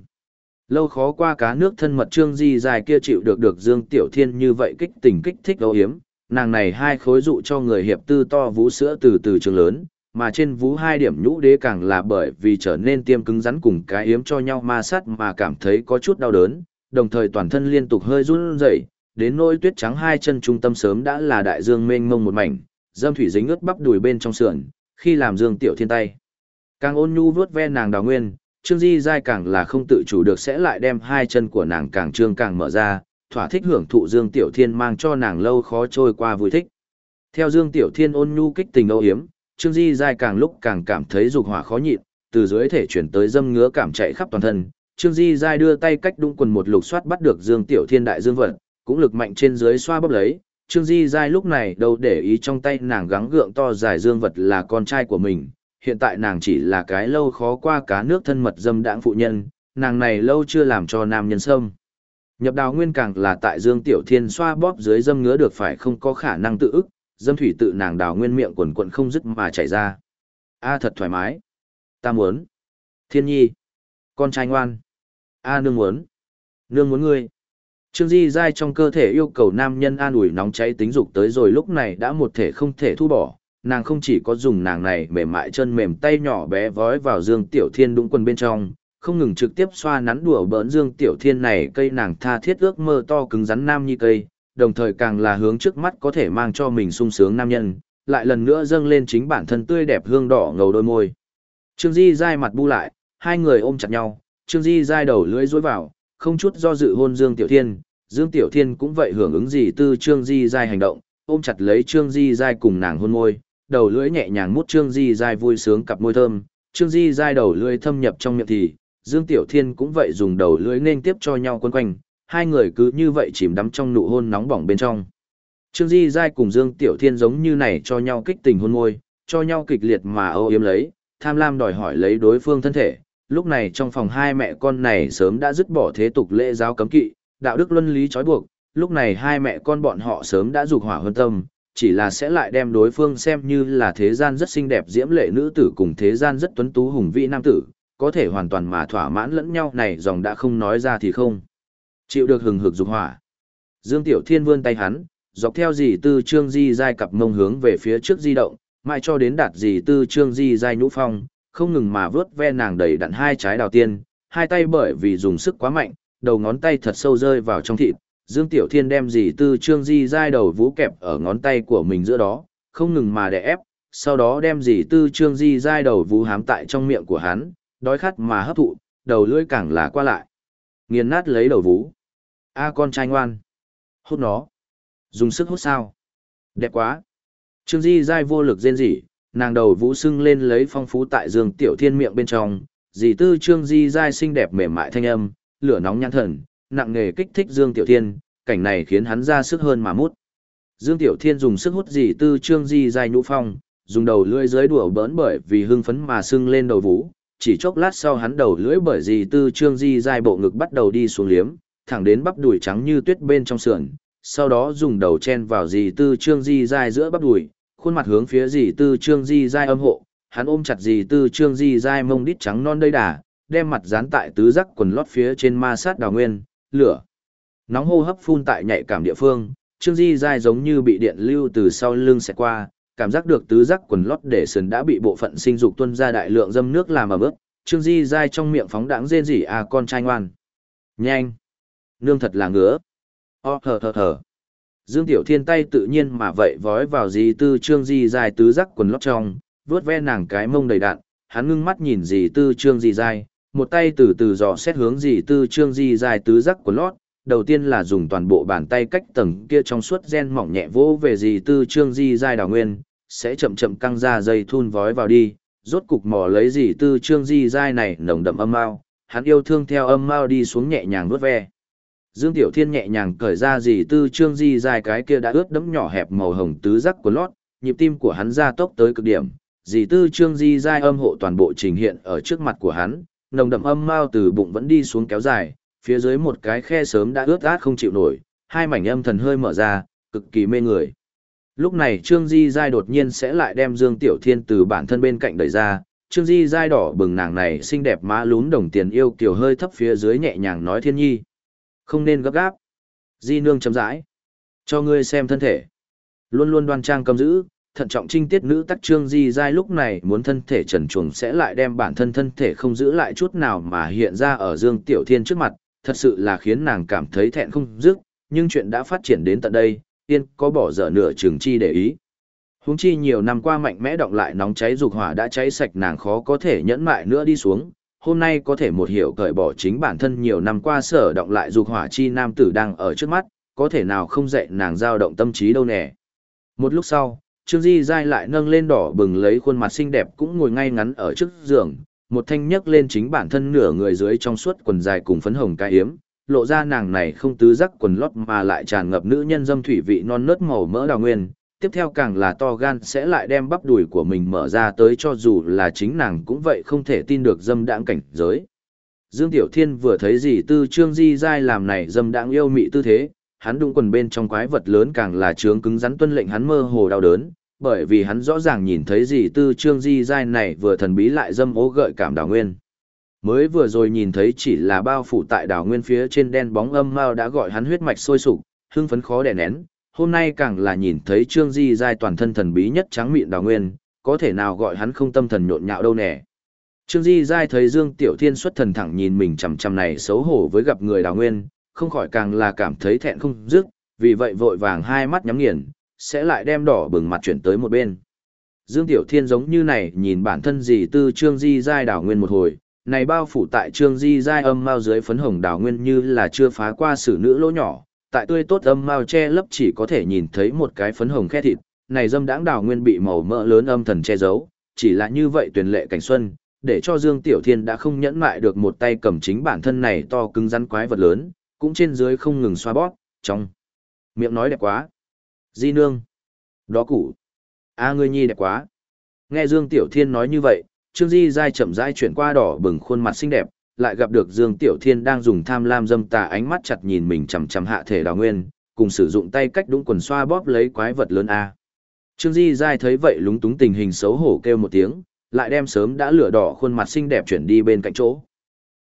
Lâu khó qua cá nước thân mật trương di dài kia chịu được được Dương Tiểu Thiên như vậy kích tình kích thích đấu hiếm, nàng này hai khối dụ cho người hiệp tư to vú sữa từ từ trường lớn, mà trên vú hai điểm nhũ đế càng là bởi vì trở nên tiêm cứng rắn cùng cái yếm cho nhau ma sát mà cảm thấy có chút đau đớn, đồng thời toàn thân liên tục hơi run rẩy, đến nỗi tuyết trắng hai chân trung tâm sớm đã là đại dương mênh mông một mảnh, dâm thủy dính ướt bắp đùi bên trong sườn, khi làm Dương Tiểu Thiên tay. Càng ôn nhu vuốt ve nàng đào nguyên, Trương Di Giai càng là không tự chủ được sẽ lại đem hai chân của nàng càng trương càng mở ra, thỏa thích hưởng thụ Dương Tiểu Thiên mang cho nàng lâu khó trôi qua vui thích. Theo Dương Tiểu Thiên ôn nhu kích tình âu hiếm, Trương Di Giai càng lúc càng cảm thấy dục hỏa khó nhịn, từ dưới thể chuyển tới dâm ngứa cảm chạy khắp toàn thân. Trương Di Giai đưa tay cách đung quần một lục soát bắt được Dương Tiểu Thiên đại dương vật, cũng lực mạnh trên dưới xoa bóp lấy. Trương Di Giai lúc này đâu để ý trong tay nàng gắng gượng to dài dương vật là con trai của mình, hiện tại nàng chỉ là cái lâu khó qua cá nước thân mật dâm đãng phụ nhân, nàng này lâu chưa làm cho nam nhân sâm. Nhập đào nguyên càng là tại Dương Tiểu Thiên xoa bóp dưới dâm ngứa được phải không có khả năng tự ức, dâm thủy tự nàng đào nguyên miệng quần quần không dứt mà chảy ra. A thật thoải mái. Ta muốn. Thiên nhi. Con trai ngoan. A nương muốn. Nương muốn ngươi. Trương Di dai trong cơ thể yêu cầu nam nhân an ủi nóng cháy tính dục tới rồi lúc này đã một thể không thể thu bỏ. Nàng không chỉ có dùng nàng này mềm mại chân mềm tay nhỏ bé vói vào Dương Tiểu Thiên đúng quần bên trong, không ngừng trực tiếp xoa nắn đùa bỡn Dương Tiểu Thiên này cây nàng tha thiết ước mơ to cứng rắn nam như cây, đồng thời càng là hướng trước mắt có thể mang cho mình sung sướng nam nhân, lại lần nữa dâng lên chính bản thân tươi đẹp hương đỏ ngầu đôi môi. Trương Di dai mặt bu lại, hai người ôm chặt nhau, Trương Di dai đầu lưỡi dối vào, không chút do dự hôn Dương Tiểu Thiên, Dương Tiểu Thiên cũng vậy hưởng ứng gì tư Trương Di dai hành động, ôm chặt lấy Trương Di dai cùng nàng hôn môi, đầu lưỡi nhẹ nhàng mút Trương Di dai vui sướng cặp môi thơm, Trương Di dai đầu lưỡi thâm nhập trong miệng thì, Dương Tiểu Thiên cũng vậy dùng đầu lưỡi nên tiếp cho nhau quấn quanh, hai người cứ như vậy chìm đắm trong nụ hôn nóng bỏng bên trong. Trương Di Giai cùng Dương Tiểu Thiên giống như này cho nhau kích tình hôn môi, cho nhau kịch liệt mà âu yếm lấy, tham lam đòi hỏi lấy đối phương thân thể. Lúc này trong phòng hai mẹ con này sớm đã dứt bỏ thế tục lễ giáo cấm kỵ, đạo đức luân lý trói buộc, lúc này hai mẹ con bọn họ sớm đã dục hỏa hơn tâm, chỉ là sẽ lại đem đối phương xem như là thế gian rất xinh đẹp diễm lệ nữ tử cùng thế gian rất tuấn tú hùng vĩ nam tử, có thể hoàn toàn mà thỏa mãn lẫn nhau này dòng đã không nói ra thì không. Chịu được hừng hực dục hỏa. Dương Tiểu Thiên vươn tay hắn, dọc theo dì tư trương di dai cặp mông hướng về phía trước di động, mãi cho đến đạt dì tư trương di dai nhũ phong, không ngừng mà vớt ve nàng đầy đặn hai trái đào tiên, hai tay bởi vì dùng sức quá mạnh, đầu ngón tay thật sâu rơi vào trong thịt. Dương Tiểu Thiên đem dì tư trương di dai đầu vũ kẹp ở ngón tay của mình giữa đó, không ngừng mà đè ép, sau đó đem dì tư trương di dai đầu vũ hám tại trong miệng của hắn, đói khát mà hấp thụ, đầu lưỡi càng là qua lại. Nghiền nát lấy đầu vũ. A con trai ngoan. Hút nó. Dùng sức hút sao. Đẹp quá. Trương Di dai vô lực rên rỉ, nàng đầu vũ sưng lên lấy phong phú tại giường Tiểu Thiên miệng bên trong, dì tư Trương Di dai xinh đẹp mềm mại thanh âm, lửa nóng nhãn thần, nặng nghề kích thích Dương Tiểu Thiên, cảnh này khiến hắn ra sức hơn mà mút. Dương Tiểu Thiên dùng sức hút dì tư Trương Di dai nhũ phong, dùng đầu lưỡi dưới đùa bỡn bởi vì hưng phấn mà sưng lên đầu vũ, chỉ chốc lát sau hắn đầu lưỡi bởi gì tư trương di dai bộ ngực bắt đầu đi xuống liếm, thẳng đến bắp đùi trắng như tuyết bên trong sườn, sau đó dùng đầu chen vào dì tư trương di dai giữa bắp đùi, khuôn mặt hướng phía dì tư trương di dai âm hộ, hắn ôm chặt dì tư trương di dai mông đít trắng non đầy đà, đem mặt dán tại tứ giác quần lót phía trên ma sát đào nguyên, lửa. Nóng hô hấp phun tại nhạy cảm địa phương, trương di dai giống như bị điện lưu từ sau lưng xẹt qua, cảm giác được tứ giác quần lót để sườn đã bị bộ phận sinh dục tuân ra đại lượng dâm nước làm mà bước, trương di dai trong miệng phóng đãng rên rỉ à con trai ngoan. Nhanh! Nương thật là ngứa. O thở thở thở. Dương Tiểu Thiên tay tự nhiên mà vậy vói vào dì tư trương di dài tứ giác quần lót trong, vuốt ve nàng cái mông đầy đạn, hắn ngưng mắt nhìn dì tư trương di dài, một tay từ từ dò xét hướng dì tư trương di dài tứ giác quần lót, đầu tiên là dùng toàn bộ bàn tay cách tầng kia trong suốt gen mỏng nhẹ vỗ về dì tư trương di dài đào nguyên, sẽ chậm chậm căng ra dây thun vói vào đi, rốt cục mò lấy dì tư trương di dài này nồng đậm âm mao, hắn yêu thương theo âm mao đi xuống nhẹ nhàng vuốt ve. Dương Tiểu Thiên nhẹ nhàng cởi ra gì tư trương di dài cái kia đã ướt đẫm nhỏ hẹp màu hồng tứ giác của lót, nhịp tim của hắn ra tốc tới cực điểm, dì tư trương di dài âm hộ toàn bộ trình hiện ở trước mặt của hắn, nồng đậm âm mao từ bụng vẫn đi xuống kéo dài, phía dưới một cái khe sớm đã ướt át không chịu nổi, hai mảnh âm thần hơi mở ra, cực kỳ mê người. Lúc này Trương Di Giai đột nhiên sẽ lại đem Dương Tiểu Thiên từ bản thân bên cạnh đẩy ra, Trương Di Giai đỏ bừng nàng này xinh đẹp má lún đồng tiền yêu kiều hơi thấp phía dưới nhẹ nhàng nói thiên nhi. Không nên gấp gáp. Di nương chấm rãi. Cho ngươi xem thân thể. Luôn luôn đoan trang cầm giữ, thận trọng trinh tiết nữ tắc trương di giai lúc này muốn thân thể trần chuồng sẽ lại đem bản thân thân thể không giữ lại chút nào mà hiện ra ở Dương Tiểu Thiên trước mặt, thật sự là khiến nàng cảm thấy thẹn không dứt, nhưng chuyện đã phát triển đến tận đây, tiên có bỏ dở nửa trường chi để ý. Huống chi nhiều năm qua mạnh mẽ động lại nóng cháy dục hỏa đã cháy sạch nàng khó có thể nhẫn mại nữa đi xuống, hôm nay có thể một hiểu cởi bỏ chính bản thân nhiều năm qua sở động lại dục hỏa chi nam tử đang ở trước mắt, có thể nào không dạy nàng dao động tâm trí đâu nè. Một lúc sau, Trương Di Giai lại nâng lên đỏ bừng lấy khuôn mặt xinh đẹp cũng ngồi ngay ngắn ở trước giường, một thanh nhấc lên chính bản thân nửa người dưới trong suốt quần dài cùng phấn hồng ca hiếm, lộ ra nàng này không tứ giác quần lót mà lại tràn ngập nữ nhân dâm thủy vị non nớt màu mỡ đào nguyên, tiếp theo càng là to gan sẽ lại đem bắp đùi của mình mở ra tới cho dù là chính nàng cũng vậy không thể tin được dâm đãng cảnh giới. Dương Tiểu Thiên vừa thấy gì tư trương di dai làm này dâm đãng yêu mị tư thế, hắn đụng quần bên trong quái vật lớn càng là trướng cứng rắn tuân lệnh hắn mơ hồ đau đớn, bởi vì hắn rõ ràng nhìn thấy gì tư trương di giai này vừa thần bí lại dâm ố gợi cảm đảo nguyên. Mới vừa rồi nhìn thấy chỉ là bao phủ tại đảo nguyên phía trên đen bóng âm mao đã gọi hắn huyết mạch sôi sục, hưng phấn khó đè nén, hôm nay càng là nhìn thấy Trương Di Giai toàn thân thần bí nhất trắng mịn đào nguyên, có thể nào gọi hắn không tâm thần nhộn nhạo đâu nè. Trương Di Giai thấy Dương Tiểu Thiên xuất thần thẳng nhìn mình chằm chằm này xấu hổ với gặp người đào nguyên, không khỏi càng là cảm thấy thẹn không dứt, vì vậy vội vàng hai mắt nhắm nghiền, sẽ lại đem đỏ bừng mặt chuyển tới một bên. Dương Tiểu Thiên giống như này nhìn bản thân gì tư Trương Di Giai đảo nguyên một hồi, này bao phủ tại Trương Di Giai âm mau dưới phấn hồng đảo nguyên như là chưa phá qua sử nữ lỗ nhỏ, tại tươi tốt âm mao che lấp chỉ có thể nhìn thấy một cái phấn hồng khe thịt, này dâm đãng đảo nguyên bị màu mỡ lớn âm thần che giấu, chỉ là như vậy tuyển lệ cảnh xuân, để cho Dương Tiểu Thiên đã không nhẫn mại được một tay cầm chính bản thân này to cứng rắn quái vật lớn, cũng trên dưới không ngừng xoa bóp, trong miệng nói đẹp quá. Di nương. Đó củ. A ngươi nhi đẹp quá. Nghe Dương Tiểu Thiên nói như vậy, Trương Di dai chậm rãi chuyển qua đỏ bừng khuôn mặt xinh đẹp, lại gặp được Dương Tiểu Thiên đang dùng tham lam dâm tà ánh mắt chặt nhìn mình chằm chằm hạ thể đào nguyên, cùng sử dụng tay cách đúng quần xoa bóp lấy quái vật lớn A. Trương Di dai thấy vậy lúng túng tình hình xấu hổ kêu một tiếng, lại đem sớm đã lửa đỏ khuôn mặt xinh đẹp chuyển đi bên cạnh chỗ.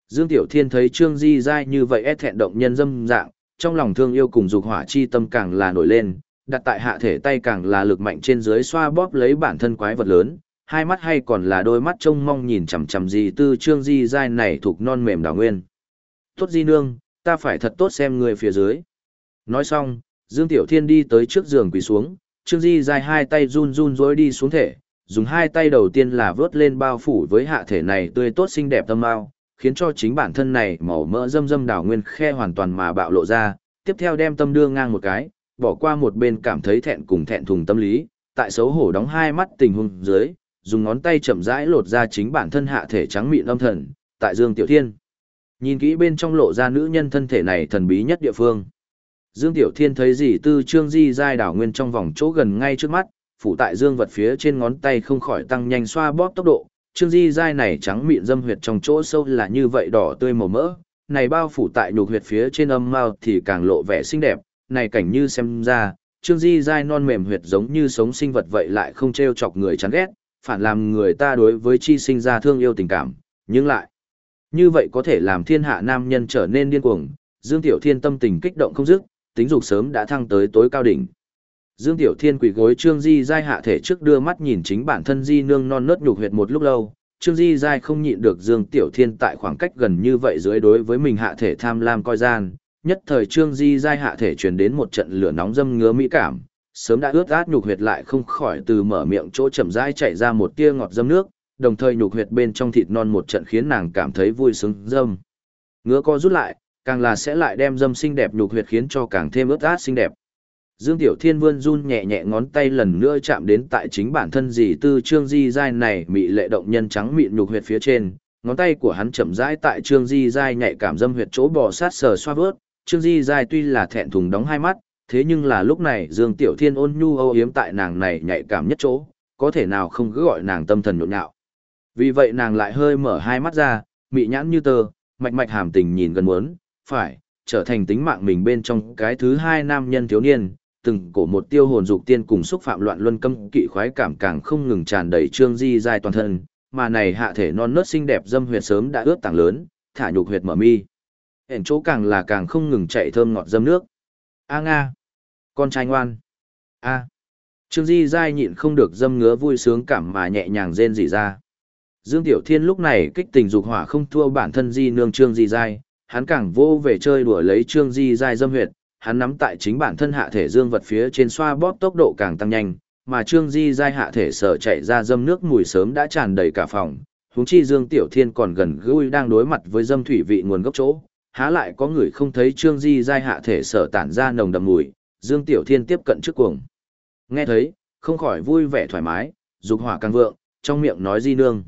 Dương Tiểu Thiên thấy Trương Di dai như vậy ép thẹn động nhân dâm dạng, trong lòng thương yêu cùng dục hỏa chi tâm càng là nổi lên, đặt tại hạ thể tay càng là lực mạnh trên dưới xoa bóp lấy bản thân quái vật lớn, hai mắt hay còn là đôi mắt trông mong nhìn chằm chằm gì tư trương di dai này thuộc non mềm đào nguyên. Tốt di nương, ta phải thật tốt xem người phía dưới. Nói xong, Dương Tiểu Thiên đi tới trước giường quỳ xuống, trương di dai hai tay run run rối đi xuống thể, dùng hai tay đầu tiên là vớt lên bao phủ với hạ thể này tươi tốt xinh đẹp tâm mau, khiến cho chính bản thân này màu mỡ dâm dâm đào nguyên khe hoàn toàn mà bạo lộ ra, tiếp theo đem tâm đưa ngang một cái, bỏ qua một bên cảm thấy thẹn cùng thẹn thùng tâm lý, tại xấu hổ đóng hai mắt tình huống dưới, dùng ngón tay chậm rãi lột ra chính bản thân hạ thể trắng mịn âm thần, tại Dương Tiểu Thiên. Nhìn kỹ bên trong lộ ra nữ nhân thân thể này thần bí nhất địa phương. Dương Tiểu Thiên thấy gì tư trương di dai đảo nguyên trong vòng chỗ gần ngay trước mắt, phủ tại dương vật phía trên ngón tay không khỏi tăng nhanh xoa bóp tốc độ. Trương Di dai này trắng mịn dâm huyệt trong chỗ sâu là như vậy đỏ tươi màu mỡ, này bao phủ tại nhục huyệt phía trên âm mao thì càng lộ vẻ xinh đẹp, này cảnh như xem ra, Trương Di dai non mềm huyệt giống như sống sinh vật vậy lại không treo chọc người chán ghét, phản làm người ta đối với chi sinh ra thương yêu tình cảm, nhưng lại như vậy có thể làm thiên hạ nam nhân trở nên điên cuồng, Dương Tiểu Thiên tâm tình kích động không dứt, tính dục sớm đã thăng tới tối cao đỉnh. Dương Tiểu Thiên quỳ gối Trương Di Giai hạ thể trước đưa mắt nhìn chính bản thân Di nương non nớt nhục huyệt một lúc lâu, Trương Di Giai không nhịn được Dương Tiểu Thiên tại khoảng cách gần như vậy dưới đối với mình hạ thể tham lam coi gian, nhất thời Trương Di Giai hạ thể truyền đến một trận lửa nóng dâm ngứa mỹ cảm, sớm đã ướt át nhục huyệt lại không khỏi từ mở miệng chỗ chậm rãi chạy ra một tia ngọt dâm nước, đồng thời nhục huyệt bên trong thịt non một trận khiến nàng cảm thấy vui sướng dâm. Ngứa co rút lại, càng là sẽ lại đem dâm xinh đẹp nhục huyệt khiến cho càng thêm ướt át xinh đẹp. Dương Tiểu Thiên vươn run nhẹ nhẹ ngón tay lần nữa chạm đến tại chính bản thân dì tư trương di giai này mị lệ động nhân trắng mịn nhục huyệt phía trên, ngón tay của hắn chậm rãi tại trương di giai nhạy cảm dâm huyệt chỗ bò sát sờ xoa vớt, trương di giai tuy là thẹn thùng đóng hai mắt, thế nhưng là lúc này Dương Tiểu Thiên ôn nhu âu yếm tại nàng này nhạy cảm nhất chỗ, có thể nào không cứ gọi nàng tâm thần nhộn nhạo. Vì vậy nàng lại hơi mở hai mắt ra, mị nhãn như tơ, mạch mạch hàm tình nhìn gần muốn, phải, trở thành tính mạng mình bên trong cái thứ hai nam nhân thiếu niên, từng cổ một tiêu hồn dục tiên cùng xúc phạm loạn luân câm kỵ khoái cảm càng không ngừng tràn đầy trương di dài toàn thân, mà này hạ thể non nớt xinh đẹp dâm huyệt sớm đã ướt tảng lớn, thả nhục huyệt mở mi. Hẹn chỗ càng là càng không ngừng chạy thơm ngọt dâm nước. A Nga! Con trai ngoan! A! Trương Di dai nhịn không được dâm ngứa vui sướng cảm mà nhẹ nhàng rên rỉ ra. Dương Tiểu Thiên lúc này kích tình dục hỏa không thua bản thân Di nương Trương Di dai, hắn càng vô về chơi đùa lấy Trương Di dai dâm huyệt, hắn nắm tại chính bản thân hạ thể dương vật phía trên xoa bóp tốc độ càng tăng nhanh, mà Trương Di dai hạ thể sở chạy ra dâm nước mùi sớm đã tràn đầy cả phòng, huống chi Dương Tiểu Thiên còn gần gũi đang đối mặt với dâm thủy vị nguồn gốc chỗ, há lại có người không thấy Trương Di giai hạ thể sở tản ra nồng đậm mùi, Dương Tiểu Thiên tiếp cận trước cuồng. Nghe thấy, không khỏi vui vẻ thoải mái, dục hỏa càng vượng, trong miệng nói di nương.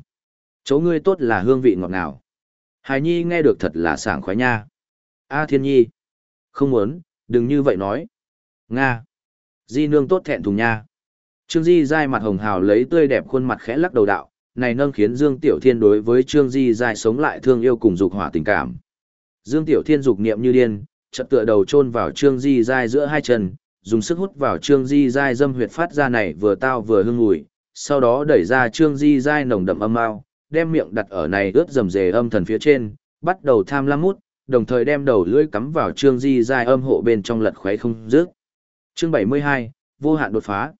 Chấu ngươi tốt là hương vị ngọt ngào. Hài Nhi nghe được thật là sảng khoái nha. A Thiên Nhi. Không muốn, đừng như vậy nói. Nga. Di nương tốt thẹn thùng nha. Trương Di dai mặt hồng hào lấy tươi đẹp khuôn mặt khẽ lắc đầu đạo, này nâng khiến Dương Tiểu Thiên đối với Trương Di dai sống lại thương yêu cùng dục hỏa tình cảm. Dương Tiểu Thiên dục niệm như điên, chợt tựa đầu chôn vào Trương Di dai giữa hai chân, dùng sức hút vào Trương Di dai dâm huyệt phát ra này vừa tao vừa hương mùi, sau đó đẩy ra Trương Di dai nồng đậm âm mao, đem miệng đặt ở này ướt rầm rề âm thần phía trên, bắt đầu tham lam mút, đồng thời đem đầu lưỡi cắm vào Trương Di dai âm hộ bên trong lật khoé không dứt. Chương 72, vô hạn đột phá.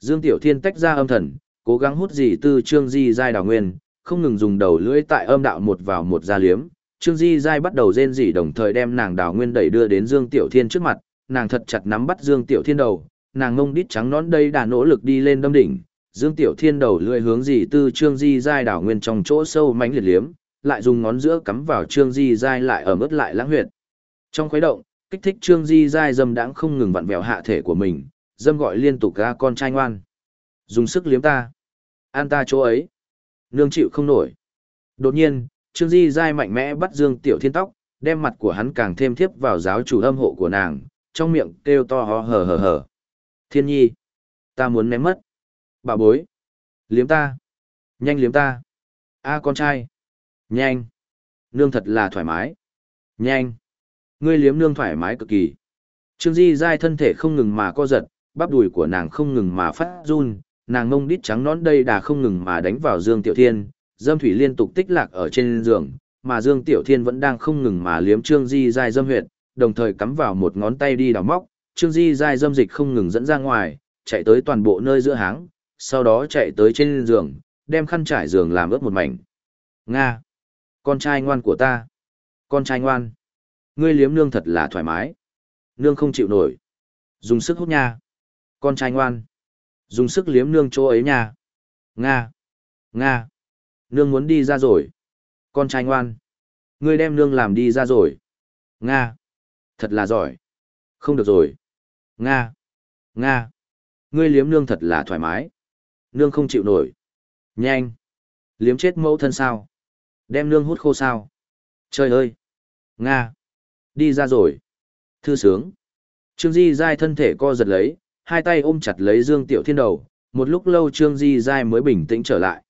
Dương Tiểu Thiên tách ra âm thần, cố gắng hút gì từ Trương Di dai đào nguyên, không ngừng dùng đầu lưỡi tại âm đạo một vào một ra liếm. Trương Di Giai bắt đầu rên rỉ đồng thời đem nàng đào nguyên đẩy đưa đến Dương Tiểu Thiên trước mặt, nàng thật chặt nắm bắt Dương Tiểu Thiên đầu, nàng ngông đít trắng nón đây đã nỗ lực đi lên đâm đỉnh, Dương Tiểu Thiên đầu lưỡi hướng dì tư Trương Di giai đảo nguyên trong chỗ sâu mánh liệt liếm, lại dùng ngón giữa cắm vào Trương Di giai lại ở mức lại lãng huyệt. Trong khuấy động, kích thích Trương Di giai dâm đãng không ngừng vặn vẹo hạ thể của mình, dâm gọi liên tục ra con trai ngoan. Dùng sức liếm ta. An ta chỗ ấy. Nương chịu không nổi. Đột nhiên, Trương Di giai mạnh mẽ bắt Dương Tiểu Thiên tóc, đem mặt của hắn càng thêm thiếp vào giáo chủ âm hộ của nàng, trong miệng kêu to hò hờ hờ hờ. Thiên nhi, ta muốn ném mất. Bà bối, liếm ta. Nhanh liếm ta. A con trai. Nhanh. Nương thật là thoải mái. Nhanh. Ngươi liếm nương thoải mái cực kỳ. Trương Di Giai thân thể không ngừng mà co giật, bắp đùi của nàng không ngừng mà phát run, nàng ngông đít trắng nón đây đà không ngừng mà đánh vào Dương Tiểu Thiên, dâm thủy liên tục tích lạc ở trên giường, mà Dương Tiểu Thiên vẫn đang không ngừng mà liếm Trương Di dai dâm huyệt, đồng thời cắm vào một ngón tay đi đào móc, Trương Di dai dâm dịch không ngừng dẫn ra ngoài, chạy tới toàn bộ nơi giữa háng, sau đó chạy tới trên giường, đem khăn trải giường làm ướt một mảnh. Nga! Con trai ngoan của ta! Con trai ngoan! Ngươi liếm nương thật là thoải mái. Nương không chịu nổi. Dùng sức hút nha. Con trai ngoan! Dùng sức liếm nương chỗ ấy nha. Nga! Nga! Nương muốn đi ra rồi. Con trai ngoan! Ngươi đem nương làm đi ra rồi. Nga! Thật là giỏi. Không được rồi. Nga. Nga. Ngươi liếm nương thật là thoải mái. Nương không chịu nổi. Nhanh. Liếm chết mẫu thân sao. Đem nương hút khô sao. Trời ơi. Nga. Đi ra rồi. Thư sướng. Trương Di dai thân thể co giật lấy, hai tay ôm chặt lấy Dương Tiểu Thiên đầu, Một lúc lâu Trương Di Giai mới bình tĩnh trở lại.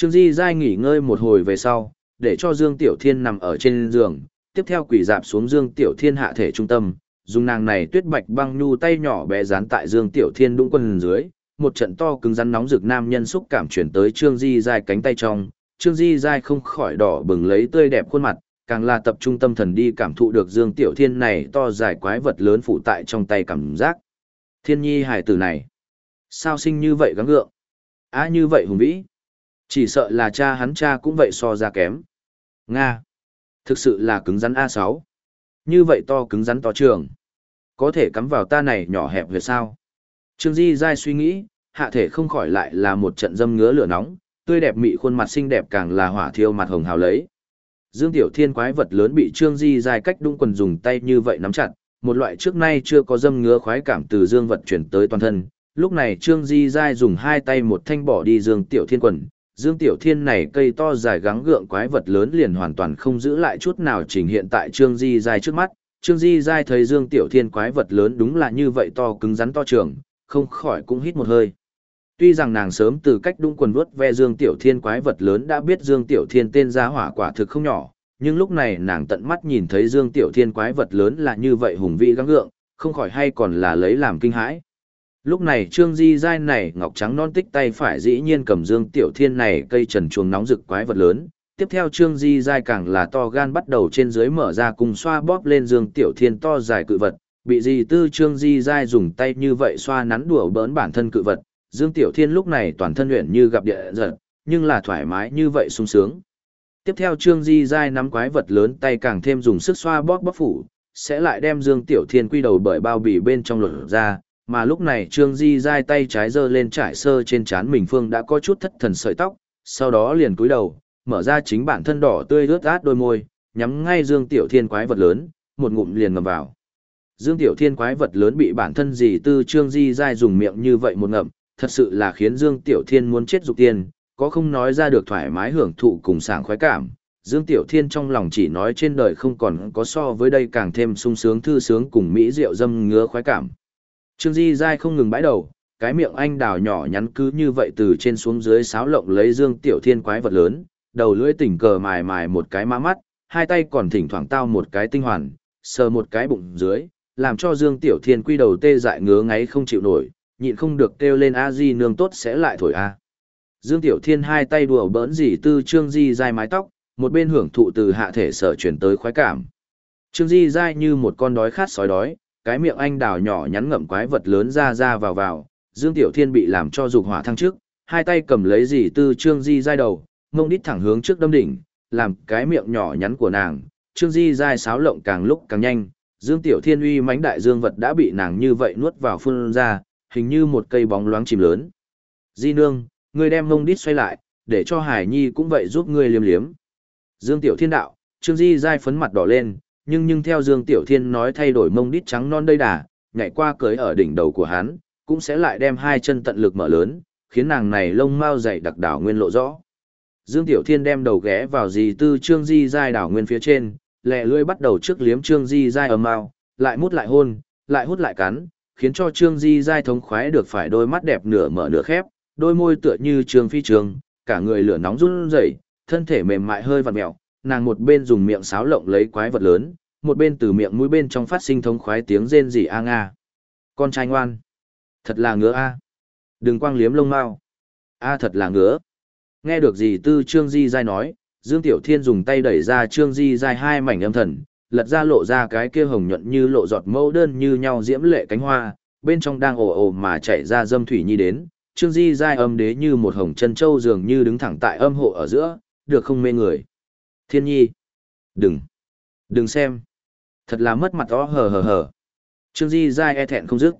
Trương Di Giai nghỉ ngơi một hồi về sau, để cho Dương Tiểu Thiên nằm ở trên giường, tiếp theo quỷ dạp xuống Dương Tiểu Thiên hạ thể trung tâm, dùng nàng này tuyết bạch băng nhu tay nhỏ bé dán tại Dương Tiểu Thiên đũng quần dưới, một trận to cứng rắn nóng rực nam nhân xúc cảm chuyển tới Trương Di Giai cánh tay trong, Trương Di Giai không khỏi đỏ bừng lấy tươi đẹp khuôn mặt, càng là tập trung tâm thần đi cảm thụ được Dương Tiểu Thiên này to dài quái vật lớn phụ tại trong tay cảm giác. Thiên nhi hải tử này, sao sinh như vậy gắng gượng? Á như vậy hùng vĩ. Chỉ sợ là cha hắn cha cũng vậy so ra kém. Nga. Thực sự là cứng rắn A6. Như vậy to cứng rắn to trường. Có thể cắm vào ta này nhỏ hẹp về sao? Trương Di Giai suy nghĩ, hạ thể không khỏi lại là một trận dâm ngứa lửa nóng, tươi đẹp mị khuôn mặt xinh đẹp càng là hỏa thiêu mặt hồng hào lấy. Dương Tiểu Thiên quái vật lớn bị Trương Di Giai cách đung quần dùng tay như vậy nắm chặt, một loại trước nay chưa có dâm ngứa khoái cảm từ Dương vật chuyển tới toàn thân. Lúc này Trương Di Giai dùng hai tay một thanh bỏ đi Dương Tiểu Thiên quần, Dương Tiểu Thiên này cây to dài gắng gượng quái vật lớn liền hoàn toàn không giữ lại chút nào trình hiện tại Trương Di Giai trước mắt. Trương Di Giai thấy Dương Tiểu Thiên quái vật lớn đúng là như vậy to cứng rắn to trường, không khỏi cũng hít một hơi. Tuy rằng nàng sớm từ cách đung quần vuốt ve Dương Tiểu Thiên quái vật lớn đã biết Dương Tiểu Thiên tên giá hỏa quả thực không nhỏ, nhưng lúc này nàng tận mắt nhìn thấy Dương Tiểu Thiên quái vật lớn là như vậy hùng vĩ gắng gượng, không khỏi hay còn là lấy làm kinh hãi. Lúc này Trương Di Giai này ngọc trắng non tích tay phải dĩ nhiên cầm Dương Tiểu Thiên này cây trần chuồng nóng rực quái vật lớn. Tiếp theo Trương Di Giai càng là to gan bắt đầu trên dưới mở ra cùng xoa bóp lên Dương Tiểu Thiên to dài cự vật. Bị di tư Trương Di Giai dùng tay như vậy xoa nắn đùa bỡn bản thân cự vật. Dương Tiểu Thiên lúc này toàn thân luyện như gặp địa giật, nhưng là thoải mái như vậy sung sướng. Tiếp theo Trương Di Giai nắm quái vật lớn tay càng thêm dùng sức xoa bóp bóp phủ, sẽ lại đem Dương Tiểu Thiên quy đầu bởi bao bì bên trong lột ra, mà lúc này Trương Di Giai tay trái giơ lên trải sơ trên trán mình phương đã có chút thất thần sợi tóc, sau đó liền cúi đầu, mở ra chính bản thân đỏ tươi ướt át đôi môi, nhắm ngay Dương Tiểu Thiên quái vật lớn, một ngụm liền ngầm vào. Dương Tiểu Thiên quái vật lớn bị bản thân dì tư Trương Di Giai dùng miệng như vậy một ngậm, thật sự là khiến Dương Tiểu Thiên muốn chết dục tiền, có không nói ra được thoải mái hưởng thụ cùng sảng khoái cảm. Dương Tiểu Thiên trong lòng chỉ nói trên đời không còn có so với đây càng thêm sung sướng thư sướng cùng mỹ rượu dâm ngứa khoái cảm. Trương Di Giai không ngừng bãi đầu, cái miệng anh đào nhỏ nhắn cứ như vậy từ trên xuống dưới sáo lộng lấy Dương Tiểu Thiên quái vật lớn, đầu lưỡi tỉnh cờ mài mài một cái má mắt, hai tay còn thỉnh thoảng tao một cái tinh hoàn, sờ một cái bụng dưới, làm cho Dương Tiểu Thiên quy đầu tê dại ngứa ngáy không chịu nổi, nhịn không được kêu lên a di nương tốt sẽ lại thổi a. Dương Tiểu Thiên hai tay đùa bỡn dì tư Trương Di Giai mái tóc, một bên hưởng thụ từ hạ thể sở chuyển tới khoái cảm. Trương Di Giai như một con đói khát sói đói, cái miệng anh đào nhỏ nhắn ngậm quái vật lớn ra ra vào vào, Dương Tiểu Thiên bị làm cho dục hỏa thăng trước, hai tay cầm lấy dì tư Trương Di Giai đầu, mông đít thẳng hướng trước đâm đỉnh, làm cái miệng nhỏ nhắn của nàng, Trương Di Giai sáo lộng càng lúc càng nhanh, Dương Tiểu Thiên uy mãnh đại dương vật đã bị nàng như vậy nuốt vào phun ra, hình như một cây bóng loáng chìm lớn. Di nương, ngươi đem mông đít xoay lại, để cho Hải Nhi cũng vậy giúp ngươi liếm liếm. Dương Tiểu Thiên đạo, Trương Di Giai phấn mặt đỏ lên, nhưng nhưng theo Dương Tiểu Thiên nói thay đổi mông đít trắng non đây đà, nhảy qua cưới ở đỉnh đầu của hắn, cũng sẽ lại đem hai chân tận lực mở lớn, khiến nàng này lông mau dày đặc đảo nguyên lộ rõ. Dương Tiểu Thiên đem đầu ghé vào dì tư Trương Di Giai đảo nguyên phía trên, lẹ lưỡi bắt đầu trước liếm Trương Di Giai ở mau, lại mút lại hôn, lại hút lại cắn, khiến cho Trương Di Giai thống khoái được phải đôi mắt đẹp nửa mở nửa khép, đôi môi tựa như Trương Phi Trường, cả người lửa nóng run rẩy, thân thể mềm mại hơi vặn mèo, nàng một bên dùng miệng sáo lộng lấy quái vật lớn, một bên từ miệng mũi bên trong phát sinh thống khoái tiếng rên rỉ a nga. Con trai ngoan. Thật là ngứa a. Đừng quang liếm lông mao. A thật là ngứa. Nghe được gì tư Trương Di Giai nói, Dương Tiểu Thiên dùng tay đẩy ra Trương Di Giai hai mảnh âm thần, lật ra lộ ra cái kia hồng nhuận như lộ giọt mẫu đơn như nhau diễm lệ cánh hoa, bên trong đang ồ ồ mà chảy ra dâm thủy nhi đến. Trương Di Giai âm đế như một hồng chân châu dường như đứng thẳng tại âm hộ ở giữa, được không mê người. Thiên nhi. Đừng. Đừng xem. Thật là mất mặt đó, hờ hờ hờ. Trương Di dai e thẹn không dứt.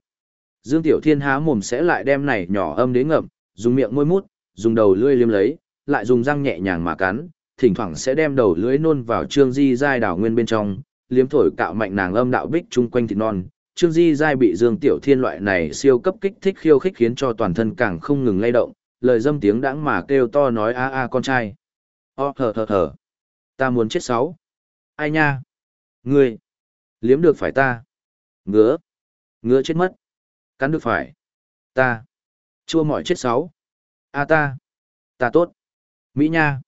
Dương Tiểu Thiên há mồm sẽ lại đem này nhỏ âm đế ngậm, dùng miệng môi mút, dùng đầu lưỡi liếm lấy, lại dùng răng nhẹ nhàng mà cắn, thỉnh thoảng sẽ đem đầu lưỡi nôn vào Trương Di dai đảo nguyên bên trong, liếm thổi cạo mạnh nàng âm đạo bích chung quanh thịt non. Trương Di dai bị Dương Tiểu Thiên loại này siêu cấp kích thích khiêu khích khiến cho toàn thân càng không ngừng lay động, lời dâm tiếng đãng mà kêu to nói a a con trai. O thở thở thở. Ta muốn chết sáu. Ai nha? Ngươi. Liếm được phải ta. Ngứa. Ngứa chết mất. Cắn được phải. Ta. Chua mỏi chết sáu. A ta. Ta tốt. Mỹ Nha.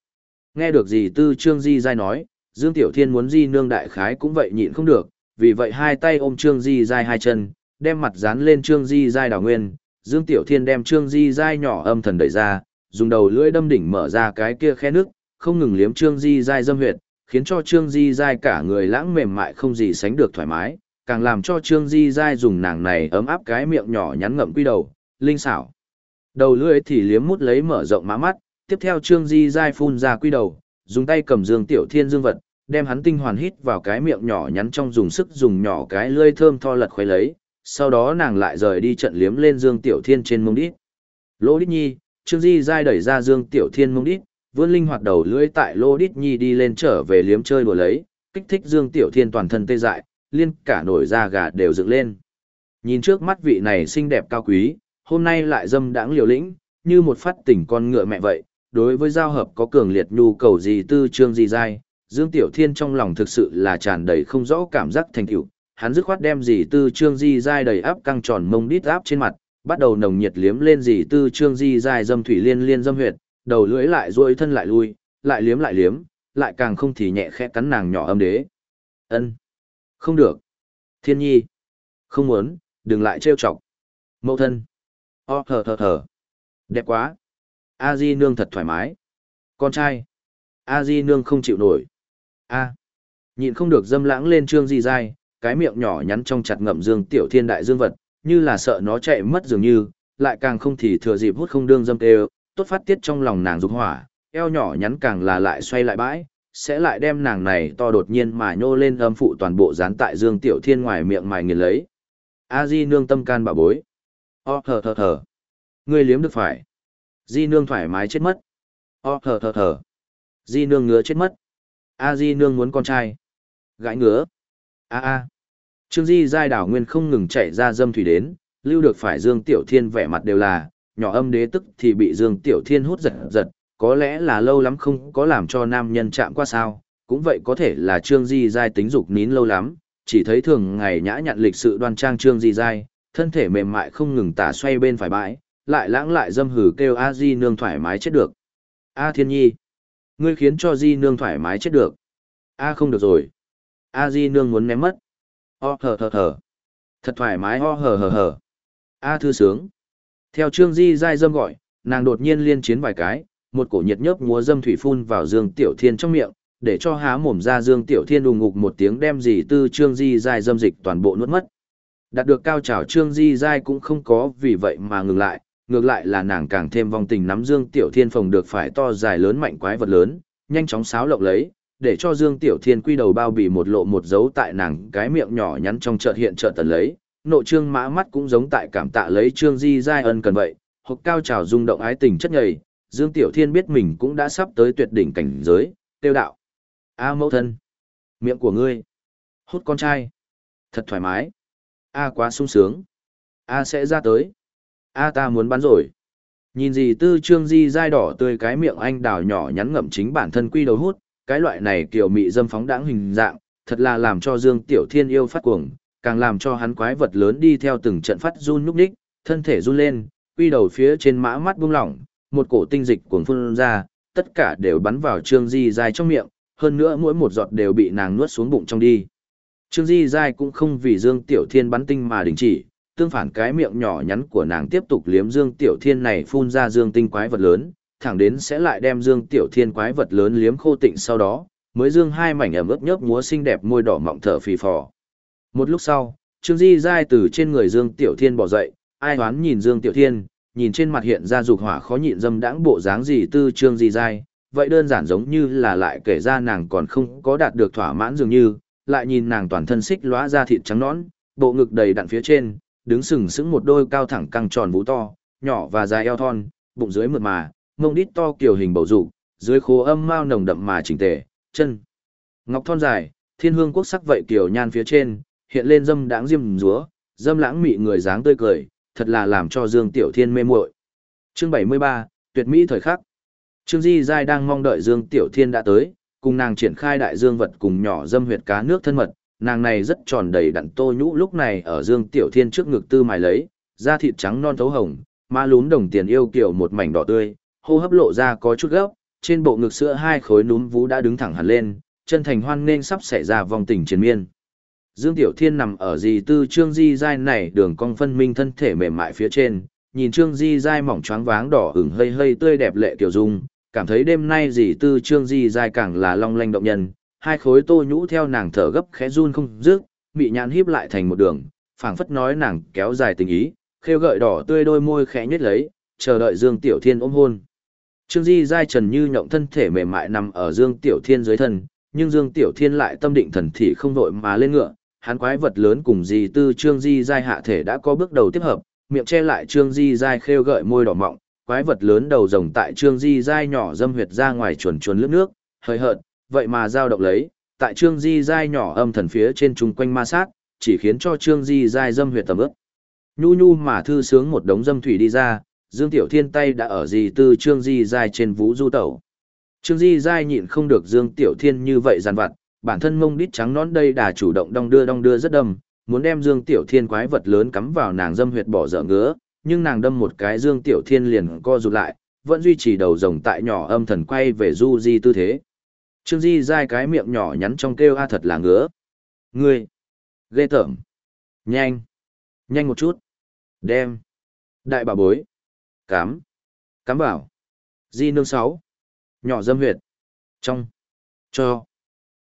Nghe được gì tư Trương Di dai nói, Dương Tiểu Thiên muốn Di nương đại khái cũng vậy nhịn không được, vì vậy hai tay ôm Trương Di dai hai chân, đem mặt dán lên Trương Di dai đào nguyên, Dương Tiểu Thiên đem Trương Di dai nhỏ âm thần đẩy ra, dùng đầu lưỡi đâm đỉnh mở ra cái kia khe nước, không ngừng liếm Trương Di dai dâm huyệt, khiến cho Trương Di dai cả người lãng mềm mại không gì sánh được thoải mái, càng làm cho Trương Di dai dùng nàng này ấm áp cái miệng nhỏ nhắn ngậm quy đầu, linh xảo. Đầu lưỡi thì liếm mút lấy mở rộng má mắt, tiếp theo Trương Di dai phun ra quy đầu, dùng tay cầm Dương Tiểu Thiên dương vật, đem hắn tinh hoàn hít vào cái miệng nhỏ nhắn trong dùng sức dùng nhỏ cái lưỡi thơm tho lật khuấy lấy, sau đó nàng lại rời đi trận liếm lên Dương Tiểu Thiên trên mông đít. Lỗ đít nhi, Trương Di dai đẩy ra Dương Tiểu Thiên mông đít, vươn linh hoạt đầu lưỡi tại lô đít nhi đi lên trở về liếm chơi đùa lấy, kích thích Dương Tiểu Thiên toàn thân tê dại, liên cả nổi da gà đều dựng lên. Nhìn trước mắt vị này xinh đẹp cao quý, hôm nay lại dâm đãng liều lĩnh, như một phát tỉnh con ngựa mẹ vậy, đối với giao hợp có cường liệt nhu cầu gì tư trương gì dai, Dương Tiểu Thiên trong lòng thực sự là tràn đầy không rõ cảm giác thành tựu, hắn dứt khoát đem gì tư trương di dai đầy áp căng tròn mông đít áp trên mặt, bắt đầu nồng nhiệt liếm lên gì tư trương di dai dâm thủy liên liên dâm huyệt, đầu lưỡi lại duỗi thân lại lui, lại liếm lại liếm, lại càng không thì nhẹ khẽ cắn nàng nhỏ âm đế. Ân, không được. Thiên nhi, không muốn, đừng lại trêu chọc. Mẫu thân, o thở thở thở, đẹp quá. A Di nương thật thoải mái. Con trai, A Di nương không chịu nổi. A, nhịn không được dâm lãng lên trương di dai, cái miệng nhỏ nhắn trong chặt ngậm dương tiểu thiên đại dương vật, như là sợ nó chạy mất dường như, lại càng không thì thừa dịp hút không đương dâm tê tốt phát tiết trong lòng nàng dục hỏa, eo nhỏ nhắn càng là lại xoay lại bãi, sẽ lại đem nàng này to đột nhiên mà nhô lên âm phụ toàn bộ dán tại Dương Tiểu Thiên ngoài miệng mài nghiền lấy. A Di nương tâm can bảo bối. O thở thở thở. Ngươi liếm được phải. Di nương thoải mái chết mất. O thở thở thở. Di nương ngứa chết mất. A Di nương muốn con trai. Gãi ngứa. A a. Trương Di giai đảo nguyên không ngừng chạy ra dâm thủy đến, lưu được phải Dương Tiểu Thiên vẻ mặt đều là, nhỏ âm đế tức thì bị Dương Tiểu Thiên hút giật giật, có lẽ là lâu lắm không có làm cho nam nhân chạm qua sao, cũng vậy có thể là Trương Di Giai tính dục nín lâu lắm, chỉ thấy thường ngày nhã nhặn lịch sự đoan trang Trương Di Giai, thân thể mềm mại không ngừng tả xoay bên phải bãi, lại lãng lại dâm hử kêu A Di nương thoải mái chết được. A Thiên Nhi, ngươi khiến cho Di nương thoải mái chết được. A không được rồi. A Di nương muốn ném mất. O hờ hờ hờ Thật thoải mái ho hờ hờ hờ. A thư sướng. Theo Trương Di dai dâm gọi, nàng đột nhiên liên chiến vài cái, một cổ nhiệt nhớp múa dâm thủy phun vào Dương Tiểu Thiên trong miệng, để cho há mồm ra Dương Tiểu Thiên đùng ngục một tiếng đem gì tư Trương Di dai dâm dịch toàn bộ nuốt mất. Đạt được cao trào Trương Di dai cũng không có vì vậy mà ngừng lại, ngược lại là nàng càng thêm vong tình nắm Dương Tiểu Thiên phòng được phải to dài lớn mạnh quái vật lớn, nhanh chóng xáo lộng lấy, để cho Dương Tiểu Thiên quy đầu bao bì một lộ một dấu tại nàng cái miệng nhỏ nhắn trong chợt hiện chợt tần lấy, Nội trương mã mắt cũng giống tại cảm tạ lấy Trương Di Giai ân cần vậy, hộp cao trào rung động ái tình chất nhầy, Dương Tiểu Thiên biết mình cũng đã sắp tới tuyệt đỉnh cảnh giới, tiêu đạo. A mẫu thân. Miệng của ngươi. Hút con trai. Thật thoải mái. A quá sung sướng. A sẽ ra tới. A ta muốn bắn rồi. Nhìn gì tư trương di dai đỏ tươi cái miệng anh đào nhỏ nhắn ngậm chính bản thân quy đầu hút, cái loại này kiểu mị dâm phóng đãng hình dạng, thật là làm cho Dương Tiểu Thiên yêu phát cuồng, càng làm cho hắn quái vật lớn đi theo từng trận phát run núp đích, thân thể run lên, quy đầu phía trên mã mắt buông lỏng, một cổ tinh dịch cuồng phun ra, tất cả đều bắn vào Trương Di Giai trong miệng, hơn nữa mỗi một giọt đều bị nàng nuốt xuống bụng trong đi. Trương Di Giai cũng không vì Dương Tiểu Thiên bắn tinh mà đình chỉ, tương phản cái miệng nhỏ nhắn của nàng tiếp tục liếm Dương Tiểu Thiên này phun ra Dương tinh quái vật lớn, thẳng đến sẽ lại đem Dương Tiểu Thiên quái vật lớn liếm khô tịnh sau đó, mới Dương hai mảnh ẩm ướt nhớp múa xinh đẹp môi đỏ mọng thở phì phò. Một lúc sau, Trương Di Giai từ trên người Dương Tiểu Thiên bỏ dậy, ai hoán nhìn Dương Tiểu Thiên, nhìn trên mặt hiện ra dục hỏa khó nhịn dâm đãng bộ dáng gì tư trương di dai, vậy đơn giản giống như là lại kể ra nàng còn không có đạt được thỏa mãn dường như, lại nhìn nàng toàn thân xích lóa ra thịt trắng nõn, bộ ngực đầy đặn phía trên, đứng sừng sững một đôi cao thẳng căng tròn vú to, nhỏ và dài eo thon, bụng dưới mượt mà, mông đít to kiểu hình bầu dục, dưới khố âm mao nồng đậm mà chỉnh tề, chân ngọc thon dài, thiên hương quốc sắc vậy kiểu nhan phía trên, hiện lên dâm đãng diêm rúa, dâm lãng mị người dáng tươi cười, thật là làm cho Dương Tiểu Thiên mê muội. Chương 73, tuyệt mỹ thời khắc. Trương Di Giai đang mong đợi Dương Tiểu Thiên đã tới, cùng nàng triển khai đại dương vật cùng nhỏ dâm huyệt cá nước thân mật, nàng này rất tròn đầy đặn tô nhũ lúc này ở Dương Tiểu Thiên trước ngực tư mài lấy, da thịt trắng non thấu hồng, má lún đồng tiền yêu kiểu một mảnh đỏ tươi, hô hấp lộ ra có chút gấp, trên bộ ngực sữa hai khối núm vú đã đứng thẳng hẳn lên, chân thành hoan nên sắp xảy ra vòng tình chiến miên. Dương Tiểu Thiên nằm ở dì tư trương di Giai này đường cong phân minh thân thể mềm mại phía trên, nhìn trương di Giai mỏng choáng váng đỏ ửng hơi hơi tươi đẹp lệ kiểu dung, cảm thấy đêm nay dì tư trương di Giai càng là long lanh động nhân, hai khối tô nhũ theo nàng thở gấp khẽ run không dứt, bị nhãn híp lại thành một đường, phảng phất nói nàng kéo dài tình ý, khêu gợi đỏ tươi đôi môi khẽ nhếch lấy, chờ đợi Dương Tiểu Thiên ôm hôn. Trương Di giai trần như nhộng thân thể mềm mại nằm ở Dương Tiểu Thiên dưới thân, nhưng Dương Tiểu Thiên lại tâm định thần thị không đội mà lên ngựa, hắn quái vật lớn cùng Di Tư Trương Di giai hạ thể đã có bước đầu tiếp hợp, miệng che lại Trương Di giai khêu gợi môi đỏ mọng, quái vật lớn đầu rồng tại Trương Di giai nhỏ dâm huyệt ra ngoài chuồn chuồn lướt nước, hơi hợt, vậy mà dao động lấy, tại Trương Di giai nhỏ âm thần phía trên trung quanh ma sát, chỉ khiến cho Trương Di giai dâm huyệt tầm ướp. Nhu nhu mà thư sướng một đống dâm thủy đi ra, Dương Tiểu Thiên tay đã ở gì tư Trương Di giai trên vũ du tẩu. Trương Di giai nhịn không được Dương Tiểu Thiên như vậy giàn vặt, bản thân mông đít trắng nón đây đà chủ động đong đưa đong đưa rất đâm, muốn đem Dương Tiểu Thiên quái vật lớn cắm vào nàng dâm huyệt bỏ dở ngứa, nhưng nàng đâm một cái Dương Tiểu Thiên liền co rụt lại, vẫn duy trì đầu rồng tại nhỏ âm thần quay về du di tư thế. Trương Di dai cái miệng nhỏ nhắn trong kêu a thật là ngứa. Ngươi! Ghê tởm! Nhanh! Nhanh một chút! Đem! Đại bà bối! Cám! Cám bảo! Di nương sáu! Nhỏ dâm huyệt! Trong! Cho!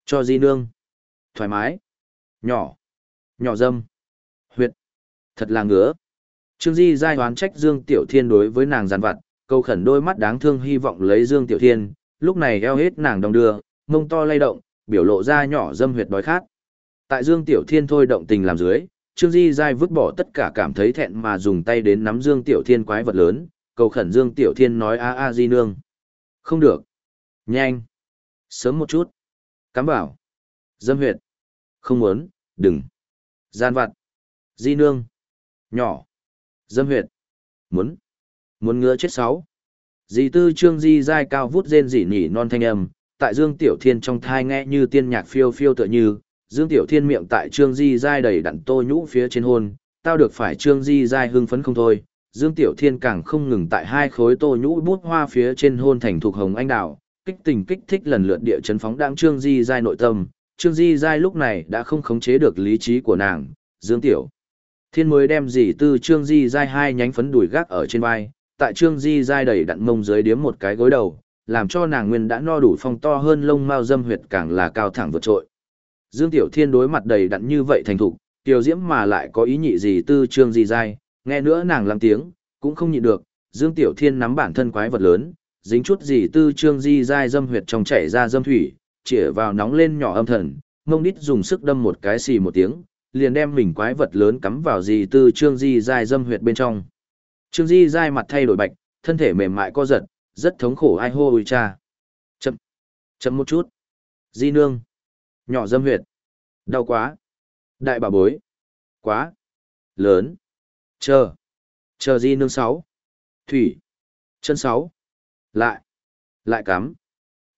Cho di nương! Thoải mái! Nhỏ! Nhỏ dâm! Huyệt! Thật là ngứa! Trương Di giai hoán trách Dương Tiểu Thiên đối với nàng giàn vặt, câu khẩn đôi mắt đáng thương hy vọng lấy Dương Tiểu Thiên, lúc này eo hết nàng đồng đưa, mông to lay động, biểu lộ ra nhỏ dâm huyệt đói khát. Tại Dương Tiểu Thiên thôi động tình làm dưới, Trương Di Giai vứt bỏ tất cả cảm thấy thẹn mà dùng tay đến nắm Dương Tiểu Thiên quái vật lớn, cầu khẩn Dương Tiểu Thiên nói a a di nương. Không được. Nhanh. Sớm một chút. Cắm vào. Dâm huyệt. Không muốn, đừng. Gian vặt. Di nương. Nhỏ. Dâm huyệt. Muốn. Muốn ngứa chết sáu. dì tư Trương Di dai cao vút rên rỉ nhỉ non thanh âm, tại Dương Tiểu Thiên trong thai nghe như tiên nhạc phiêu phiêu tựa như, Dương Tiểu Thiên miệng tại Trương Di Giai đầy đặn tô nhũ phía trên hôn, tao được phải Trương Di Giai hưng phấn không thôi. Dương Tiểu Thiên càng không ngừng tại hai khối tô nhũ bút hoa phía trên hôn thành thuộc hồng anh đào, kích tình kích thích lần lượt địa chấn phóng đang Trương Di Giai nội tâm. Trương Di Giai lúc này đã không khống chế được lý trí của nàng, Dương Tiểu. Thiên mới đem dì tư Trương Di Giai hai nhánh phấn đùi gác ở trên vai, tại Trương Di Giai đầy đặn mông dưới điếm một cái gối đầu, làm cho nàng nguyên đã no đủ phong to hơn lông mao dâm huyệt càng là cao thẳng vượt trội. Dương Tiểu Thiên đối mặt đầy đặn như vậy thành thục, tiểu diễm mà lại có ý nhị gì tư trương gì dai, nghe nữa nàng lắng tiếng, cũng không nhịn được, Dương Tiểu Thiên nắm bản thân quái vật lớn, dính chút gì tư trương di dai dâm huyệt trong chảy ra dâm thủy, chĩa vào nóng lên nhỏ âm thần, mông đít dùng sức đâm một cái xì một tiếng, liền đem mình quái vật lớn cắm vào gì tư trương di dai dâm huyệt bên trong. Trương di dai mặt thay đổi bạch, thân thể mềm mại co giật, rất thống khổ ai hô ui cha. Chậm, chậm một chút. Di nương. Nhỏ dâm huyệt. Đau quá. Đại bà bối. Quá. Lớn. Chờ. Chờ di nương sáu. Thủy. Chân sáu. Lại. Lại cắm.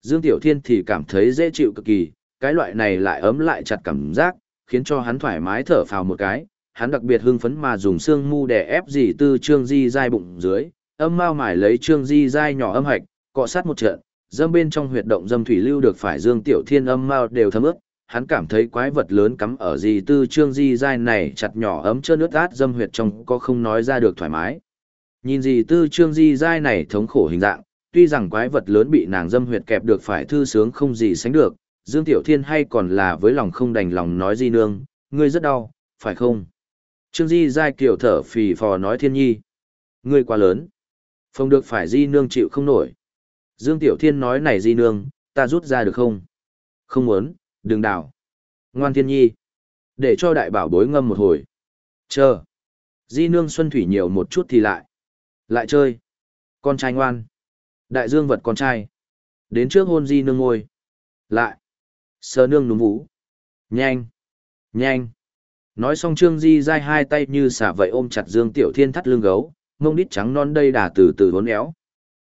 Dương Tiểu Thiên thì cảm thấy dễ chịu cực kỳ, cái loại này lại ấm lại chặt cảm giác, khiến cho hắn thoải mái thở phào một cái. Hắn đặc biệt hưng phấn mà dùng xương mu để ép dì tư trương di dai bụng dưới, âm mao mải lấy trương di dai nhỏ âm hạch, cọ sát một trận, dâm bên trong huyệt động dâm thủy lưu được phải dương tiểu thiên âm mao đều thấm ướt, hắn cảm thấy quái vật lớn cắm ở gì tư trương di dai này chặt nhỏ ấm chơ nước át dâm huyệt trong có không nói ra được thoải mái. Nhìn gì tư trương di dai này thống khổ hình dạng, tuy rằng quái vật lớn bị nàng dâm huyệt kẹp được phải thư sướng không gì sánh được, Dương Tiểu Thiên hay còn là với lòng không đành lòng nói di nương, ngươi rất đau, phải không? Trương Di dai kiểu thở phì phò nói thiên nhi. Ngươi quá lớn. Không được phải di nương chịu không nổi. Dương Tiểu Thiên nói này di nương, ta rút ra được không? Không muốn, đừng đảo. Ngoan thiên nhi. Để cho đại bảo bối ngâm một hồi. Chờ. Di nương xuân thủy nhiều một chút thì lại. Lại chơi. Con trai ngoan. Đại dương vật con trai. Đến trước hôn di nương ngồi. Lại. Sờ nương núm vũ. Nhanh. Nhanh. Nói xong Trương Di dai hai tay như xả vậy ôm chặt Dương Tiểu Thiên thắt lưng gấu, mông đít trắng non đây đà từ từ hốn éo.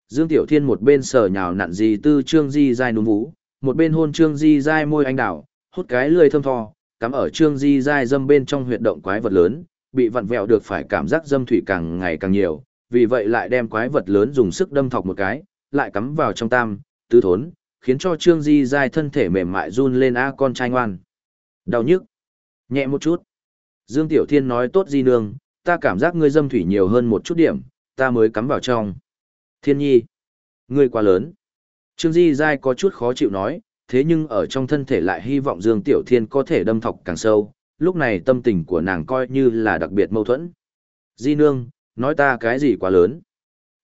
Dương Tiểu Thiên một bên sờ nhào nặn gì tư Trương Di dai núm vú, một bên hôn Trương Di dai môi anh đảo, hút cái lười thơm tho, cắm ở Trương Di dai dâm bên trong huyệt động quái vật lớn, bị vặn vẹo được phải cảm giác dâm thủy càng ngày càng nhiều, vì vậy lại đem quái vật lớn dùng sức đâm thọc một cái, lại cắm vào trong tam, tứ thốn, khiến cho Trương Di Giai thân thể mềm mại run lên a con trai ngoan. Đau nhức. Nhẹ một chút. Dương Tiểu Thiên nói tốt Di Nương, ta cảm giác ngươi dâm thủy nhiều hơn một chút điểm, ta mới cắm vào trong. Thiên nhi. Ngươi quá lớn. Trương Di Giai có chút khó chịu nói, thế nhưng ở trong thân thể lại hy vọng Dương Tiểu Thiên có thể đâm thọc càng sâu, lúc này tâm tình của nàng coi như là đặc biệt mâu thuẫn. Di Nương, nói ta cái gì quá lớn.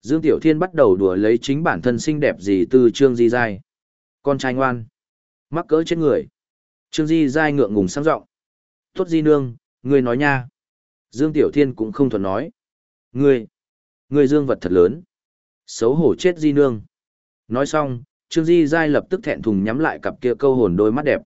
Dương Tiểu Thiên bắt đầu đùa lấy chính bản thân xinh đẹp gì từ Trương Di Giai. Con trai ngoan. Mắc cỡ chết người. Trương Di Giai ngượng ngùng sang giọng Tốt Di Nương, ngươi nói nha. Dương Tiểu Thiên cũng không thuận nói. Ngươi, ngươi dương vật thật lớn. Xấu hổ chết Di Nương. Nói xong, Trương Di Giai lập tức thẹn thùng nhắm lại cặp kia câu hồn đôi mắt đẹp.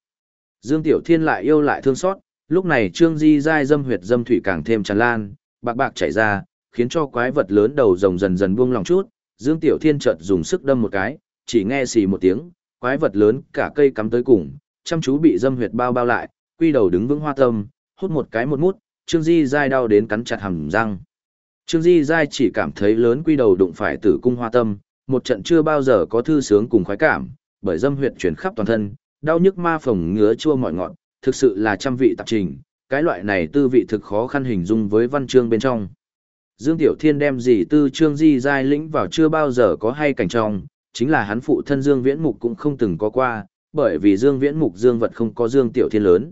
Dương Tiểu Thiên lại yêu lại thương xót, lúc này Trương Di Giai dâm huyệt dâm thủy càng thêm tràn lan, bạc bạc chảy ra, khiến cho quái vật lớn đầu rồng dần dần buông lòng chút, Dương Tiểu Thiên chợt dùng sức đâm một cái, chỉ nghe xì một tiếng, quái vật lớn cả cây cắm tới cùng, chăm chú bị dâm huyệt bao bao lại, quy đầu đứng vững hoa tâm, hút một cái một mút, Trương Di dai đau đến cắn chặt hàm răng. Trương Di dai chỉ cảm thấy lớn quy đầu đụng phải tử cung hoa tâm, một trận chưa bao giờ có thư sướng cùng khoái cảm, bởi dâm huyệt chuyển khắp toàn thân, đau nhức ma phồng ngứa chua mọi ngọn, thực sự là trăm vị tạp trình, cái loại này tư vị thực khó khăn hình dung với văn chương bên trong. Dương Tiểu Thiên đem gì tư trương di giai lĩnh vào chưa bao giờ có hay cảnh trong, chính là hắn phụ thân Dương Viễn Mục cũng không từng có qua, bởi vì Dương Viễn Mục Dương vật không có Dương Tiểu Thiên lớn.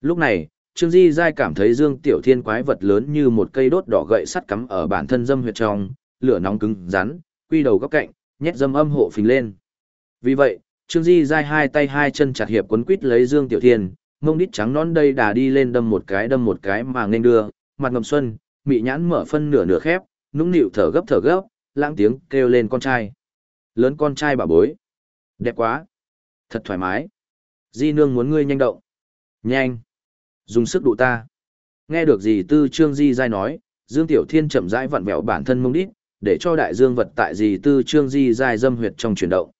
Lúc này, Trương Di Giai cảm thấy Dương Tiểu Thiên quái vật lớn như một cây đốt đỏ gậy sắt cắm ở bản thân dâm huyệt trong, lửa nóng cứng rắn, quy đầu góc cạnh, nhét dâm âm hộ phình lên. Vì vậy, Trương Di Giai hai tay hai chân chặt hiệp quấn quít lấy Dương Tiểu Thiên, mông đít trắng non đây đà đi lên đâm một cái đâm một cái mà nên đưa, mặt ngầm xuân, mị nhãn mở phân nửa nửa khép, nũng nịu thở gấp thở gấp, lãng tiếng kêu lên con trai. Lớn con trai bà bối. Đẹp quá. Thật thoải mái. Di nương muốn ngươi nhanh động. Nhanh. Dùng sức đụ ta. Nghe được gì tư trương di dai nói, Dương Tiểu Thiên chậm rãi vặn vẹo bản thân mông đít, để cho đại dương vật tại gì tư trương di dai dâm huyệt trong chuyển động.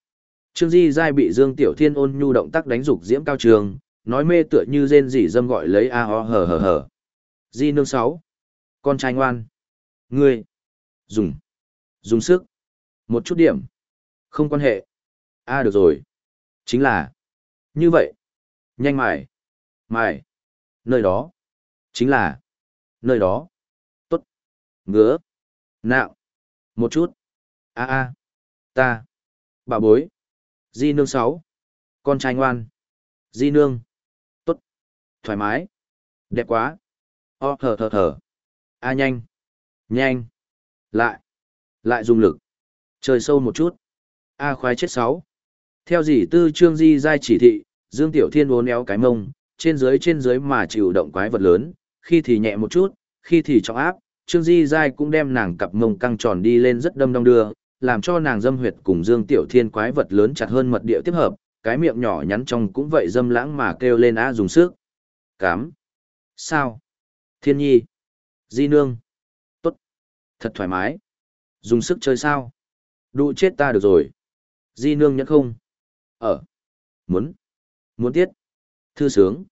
Trương di Giai bị Dương Tiểu Thiên ôn nhu động tác đánh dục diễm cao trường, nói mê tựa như rên rỉ dâm gọi lấy a ho hờ hờ hờ. Di nương sáu, con trai ngoan. Ngươi. Dùng. Dùng sức. Một chút điểm. Không quan hệ. a được rồi. Chính là. Như vậy. Nhanh mải. Mải. Nơi đó. Chính là. Nơi đó. Tốt. Ngứa. Nạo. Một chút. a a Ta. Bà bối. Di nương sáu. Con trai ngoan. Di nương tốt thoải mái, đẹp quá, o thở thở thở, a nhanh, nhanh, lại, lại dùng lực, Trời sâu một chút, a khoái chết sáu. Theo dì tư trương di giai chỉ thị, Dương Tiểu Thiên uốn éo cái mông, trên dưới trên dưới mà chịu động quái vật lớn, khi thì nhẹ một chút, khi thì trọng áp, Trương Di Giai cũng đem nàng cặp mông căng tròn đi lên rất đâm đong đưa, làm cho nàng dâm huyệt cùng Dương Tiểu Thiên quái vật lớn chặt hơn mật địa tiếp hợp, cái miệng nhỏ nhắn trong cũng vậy dâm lãng mà kêu lên á dùng sức. Cám. Sao? Thiên nhi. Di nương. Tốt. Thật thoải mái. Dùng sức chơi sao? Đụ chết ta được rồi. Di nương nhẫn không? Ở. Muốn. Muốn tiết. Thư sướng.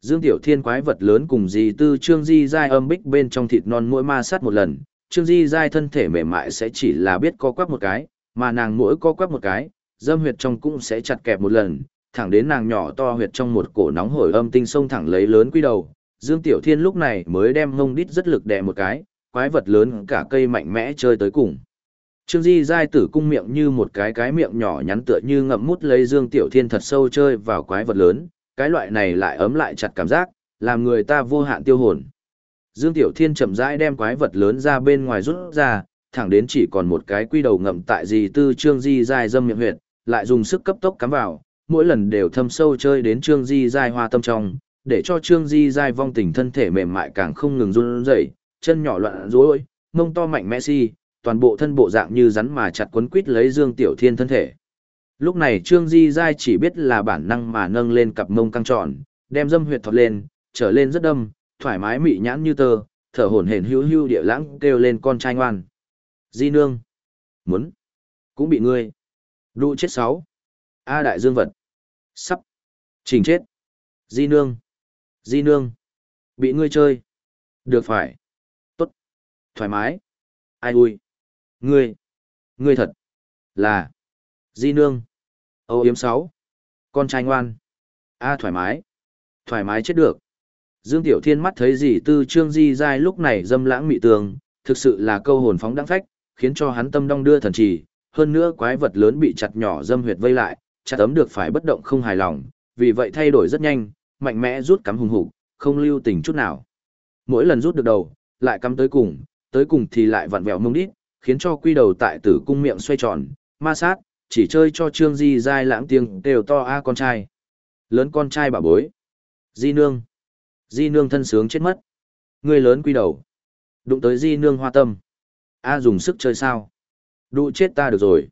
Dương Tiểu Thiên quái vật lớn cùng Di Tư Trương Di Giai âm bích bên trong thịt non mỗi ma sát một lần. Trương Di Giai thân thể mềm mại sẽ chỉ là biết co quắp một cái, mà nàng mỗi co quắp một cái, dâm huyệt trong cũng sẽ chặt kẹp một lần, thẳng đến nàng nhỏ to huyệt trong một cổ nóng hổi âm tinh sông thẳng lấy lớn quy đầu. Dương Tiểu Thiên lúc này mới đem ngông đít rất lực đè một cái, quái vật lớn cả cây mạnh mẽ chơi tới cùng. Trương Di giai tử cung miệng như một cái cái miệng nhỏ nhắn tựa như ngậm mút lấy Dương Tiểu Thiên thật sâu chơi vào quái vật lớn, cái loại này lại ấm lại chặt cảm giác, làm người ta vô hạn tiêu hồn. Dương Tiểu Thiên chậm rãi đem quái vật lớn ra bên ngoài rút ra, thẳng đến chỉ còn một cái quy đầu ngậm tại gì tư Trương Di giai dâm miệng huyệt, lại dùng sức cấp tốc cắm vào, mỗi lần đều thâm sâu chơi đến Trương Di Giai hoa tâm trong, để cho Trương Di Giai vong tình thân thể mềm mại càng không ngừng run rẩy, chân nhỏ loạn rối, mông to mạnh mẽ si, toàn bộ thân bộ dạng như rắn mà chặt quấn quít lấy Dương Tiểu Thiên thân thể. Lúc này Trương Di Giai chỉ biết là bản năng mà nâng lên cặp mông căng tròn, đem dâm huyệt thọt lên, trở lên rất đâm, thoải mái mị nhãn như tơ, thở hổn hển hữu hữu địa lãng kêu lên con trai ngoan. Di nương. Muốn. Cũng bị ngươi. Đụ chết sáu. A đại dương vật. Sắp. Trình chết. Di nương. Di nương. Bị ngươi chơi. Được phải. Tốt. Thoải mái. Ai ui. Ngươi, ngươi thật là Di nương. Âu yếm sáu. Con trai ngoan. A thoải mái. Thoải mái chết được. Dương Tiểu Thiên mắt thấy gì tư trương di dai lúc này dâm lãng mị tường, thực sự là câu hồn phóng đăng phách, khiến cho hắn tâm đong đưa thần trì, hơn nữa quái vật lớn bị chặt nhỏ dâm huyệt vây lại, chặt ấm được phải bất động không hài lòng, vì vậy thay đổi rất nhanh, mạnh mẽ rút cắm hùng hục, không lưu tình chút nào. Mỗi lần rút được đầu, lại cắm tới cùng, tới cùng thì lại vặn vẹo mông đít, khiến cho quy đầu tại tử cung miệng xoay tròn, ma sát, chỉ chơi cho Trương Di dai lãng tiếng đều to a con trai. Lớn con trai bà bối. Di nương. Di nương thân sướng chết mất. Người lớn quy đầu. Đụng tới Di nương hoa tâm. A dùng sức chơi sao? Đụ chết ta được rồi.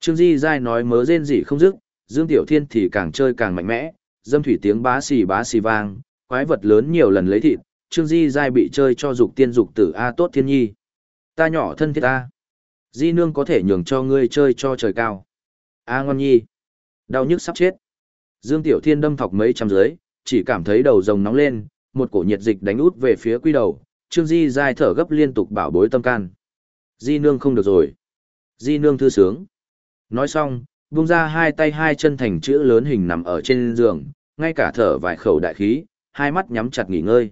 Trương Di dai nói mớ rên gì không dứt, Dương Tiểu Thiên thì càng chơi càng mạnh mẽ, dâm thủy tiếng bá xì bá xì vang, quái vật lớn nhiều lần lấy thịt, Trương Di dai bị chơi cho dục tiên dục tử A tốt thiên nhi. Ta nhỏ thân thiết ta. Di nương có thể nhường cho ngươi chơi cho trời cao. A ngon nhi. Đau nhức sắp chết. Dương Tiểu Thiên đâm thọc mấy trăm dưới, chỉ cảm thấy đầu rồng nóng lên, một cổ nhiệt dịch đánh út về phía quy đầu, Trương Di dai thở gấp liên tục bảo bối tâm can. Di nương không được rồi. Di nương thư sướng. Nói xong, buông ra hai tay hai chân thành chữ lớn hình nằm ở trên giường, ngay cả thở vài khẩu đại khí, hai mắt nhắm chặt nghỉ ngơi.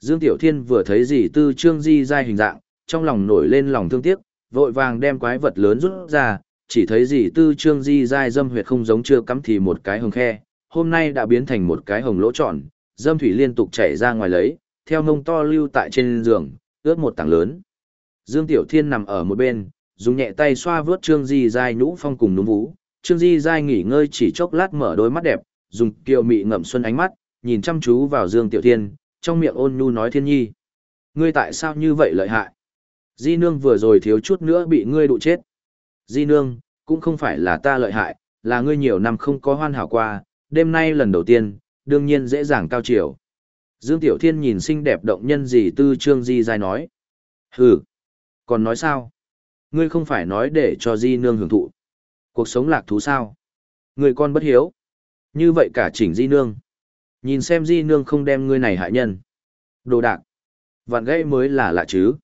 Dương Tiểu Thiên vừa thấy gì tư Trương Di dai hình dạng, trong lòng nổi lên lòng thương tiếc, vội vàng đem quái vật lớn rút ra, chỉ thấy gì tư trương di dai dâm huyệt không giống chưa cắm thì một cái hồng khe, hôm nay đã biến thành một cái hồng lỗ tròn, dâm thủy liên tục chảy ra ngoài lấy, theo nông to lưu tại trên giường, ướt một tảng lớn. Dương Tiểu Thiên nằm ở một bên, dùng nhẹ tay xoa vướt trương di dai nhũ phong cùng núm vú, trương di Giai nghỉ ngơi chỉ chốc lát mở đôi mắt đẹp, dùng kiều mị ngậm xuân ánh mắt, nhìn chăm chú vào Dương Tiểu Thiên, trong miệng ôn nhu nói thiên nhi. Ngươi tại sao như vậy lợi hại? Di nương vừa rồi thiếu chút nữa bị ngươi đụ chết. Di nương, cũng không phải là ta lợi hại, là ngươi nhiều năm không có hoan hảo qua, đêm nay lần đầu tiên, đương nhiên dễ dàng cao chiều. Dương Tiểu Thiên nhìn xinh đẹp động nhân gì tư trương Di Giai nói. Hừ, còn nói sao? Ngươi không phải nói để cho Di nương hưởng thụ. Cuộc sống lạc thú sao? Người con bất hiếu. Như vậy cả chỉnh Di nương. Nhìn xem Di nương không đem ngươi này hại nhân. Đồ đạc. Vạn gãy mới là lạ chứ.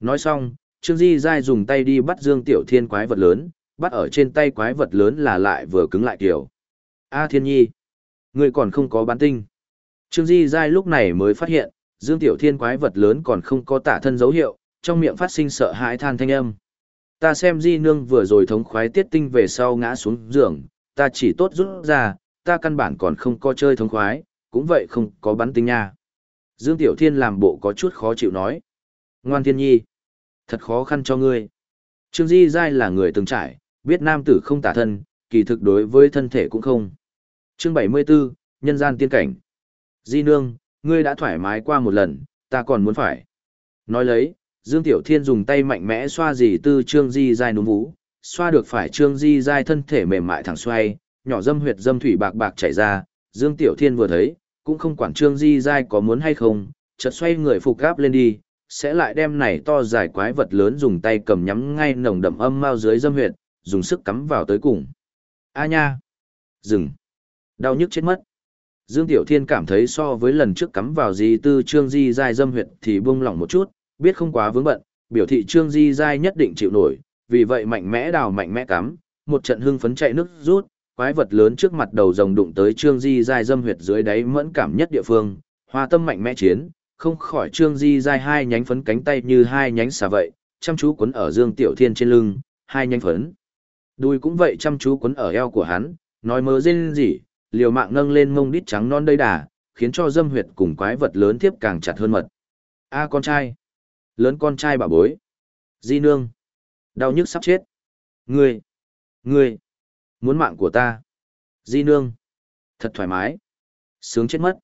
Nói xong, Trương Di Giai dùng tay đi bắt Dương Tiểu Thiên quái vật lớn, bắt ở trên tay quái vật lớn là lại vừa cứng lại kiểu. A Thiên Nhi, người còn không có bán tinh. Trương Di Giai lúc này mới phát hiện, Dương Tiểu Thiên quái vật lớn còn không có tả thân dấu hiệu, trong miệng phát sinh sợ hãi than thanh âm. Ta xem Di Nương vừa rồi thống khoái tiết tinh về sau ngã xuống giường, ta chỉ tốt rút ra, ta căn bản còn không có chơi thống khoái, cũng vậy không có bắn tinh nha. Dương Tiểu Thiên làm bộ có chút khó chịu nói. Ngoan Thiên Nhi, thật khó khăn cho ngươi. Trương Di Giai là người từng trải, biết nam tử không tả thân, kỳ thực đối với thân thể cũng không. Chương 74, Nhân gian tiên cảnh. Di Nương, ngươi đã thoải mái qua một lần, ta còn muốn phải. Nói lấy, Dương Tiểu Thiên dùng tay mạnh mẽ xoa dì tư Trương Di Giai núm vú, xoa được phải Trương Di Giai thân thể mềm mại thẳng xoay, nhỏ dâm huyệt dâm thủy bạc bạc chảy ra, Dương Tiểu Thiên vừa thấy, cũng không quản Trương Di Giai có muốn hay không, chợt xoay người phục gáp lên đi, sẽ lại đem này to dài quái vật lớn dùng tay cầm nhắm ngay nồng đậm âm mao dưới dâm huyệt, dùng sức cắm vào tới cùng. A nha! Dừng! Đau nhức chết mất. Dương Tiểu Thiên cảm thấy so với lần trước cắm vào di tư trương di dai dâm huyệt thì buông lỏng một chút, biết không quá vướng bận, biểu thị trương di giai nhất định chịu nổi, vì vậy mạnh mẽ đào mạnh mẽ cắm, một trận hưng phấn chạy nước rút, quái vật lớn trước mặt đầu rồng đụng tới trương di giai dâm huyệt dưới đáy mẫn cảm nhất địa phương, hoa tâm mạnh mẽ chiến, không khỏi trương di giai hai nhánh phấn cánh tay như hai nhánh xà vậy, chăm chú quấn ở Dương Tiểu Thiên trên lưng, hai nhánh phấn. Đùi cũng vậy chăm chú quấn ở eo của hắn, nói mơ rên gì, liều mạng nâng lên mông đít trắng non đầy đà, khiến cho dâm huyệt cùng quái vật lớn tiếp càng chặt hơn mật. A con trai, lớn con trai bà bối, di nương, đau nhức sắp chết. Ngươi, ngươi, muốn mạng của ta. Di nương, thật thoải mái, sướng chết mất.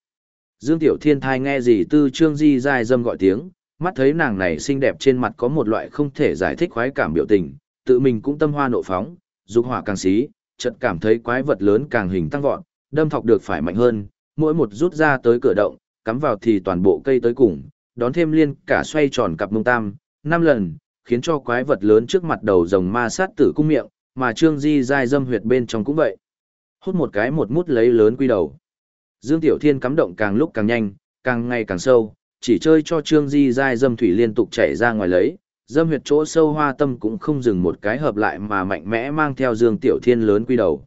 Dương Tiểu Thiên thai nghe gì tư trương di dài dâm gọi tiếng, mắt thấy nàng này xinh đẹp trên mặt có một loại không thể giải thích khoái cảm biểu tình, tự mình cũng tâm hoa nộ phóng, dục hỏa càng xí, chợt cảm thấy quái vật lớn càng hình tăng vọt, đâm thọc được phải mạnh hơn, mỗi một rút ra tới cửa động, cắm vào thì toàn bộ cây tới cùng, đón thêm liên cả xoay tròn cặp mông tam, năm lần, khiến cho quái vật lớn trước mặt đầu rồng ma sát tử cung miệng, mà trương di dai dâm huyệt bên trong cũng vậy. Hút một cái một mút lấy lớn quy đầu. Dương Tiểu Thiên cắm động càng lúc càng nhanh, càng ngày càng sâu, chỉ chơi cho trương di dai dâm thủy liên tục chảy ra ngoài lấy, Dâm huyệt chỗ sâu hoa tâm cũng không dừng một cái hợp lại mà mạnh mẽ mang theo Dương Tiểu Thiên lớn quy đầu.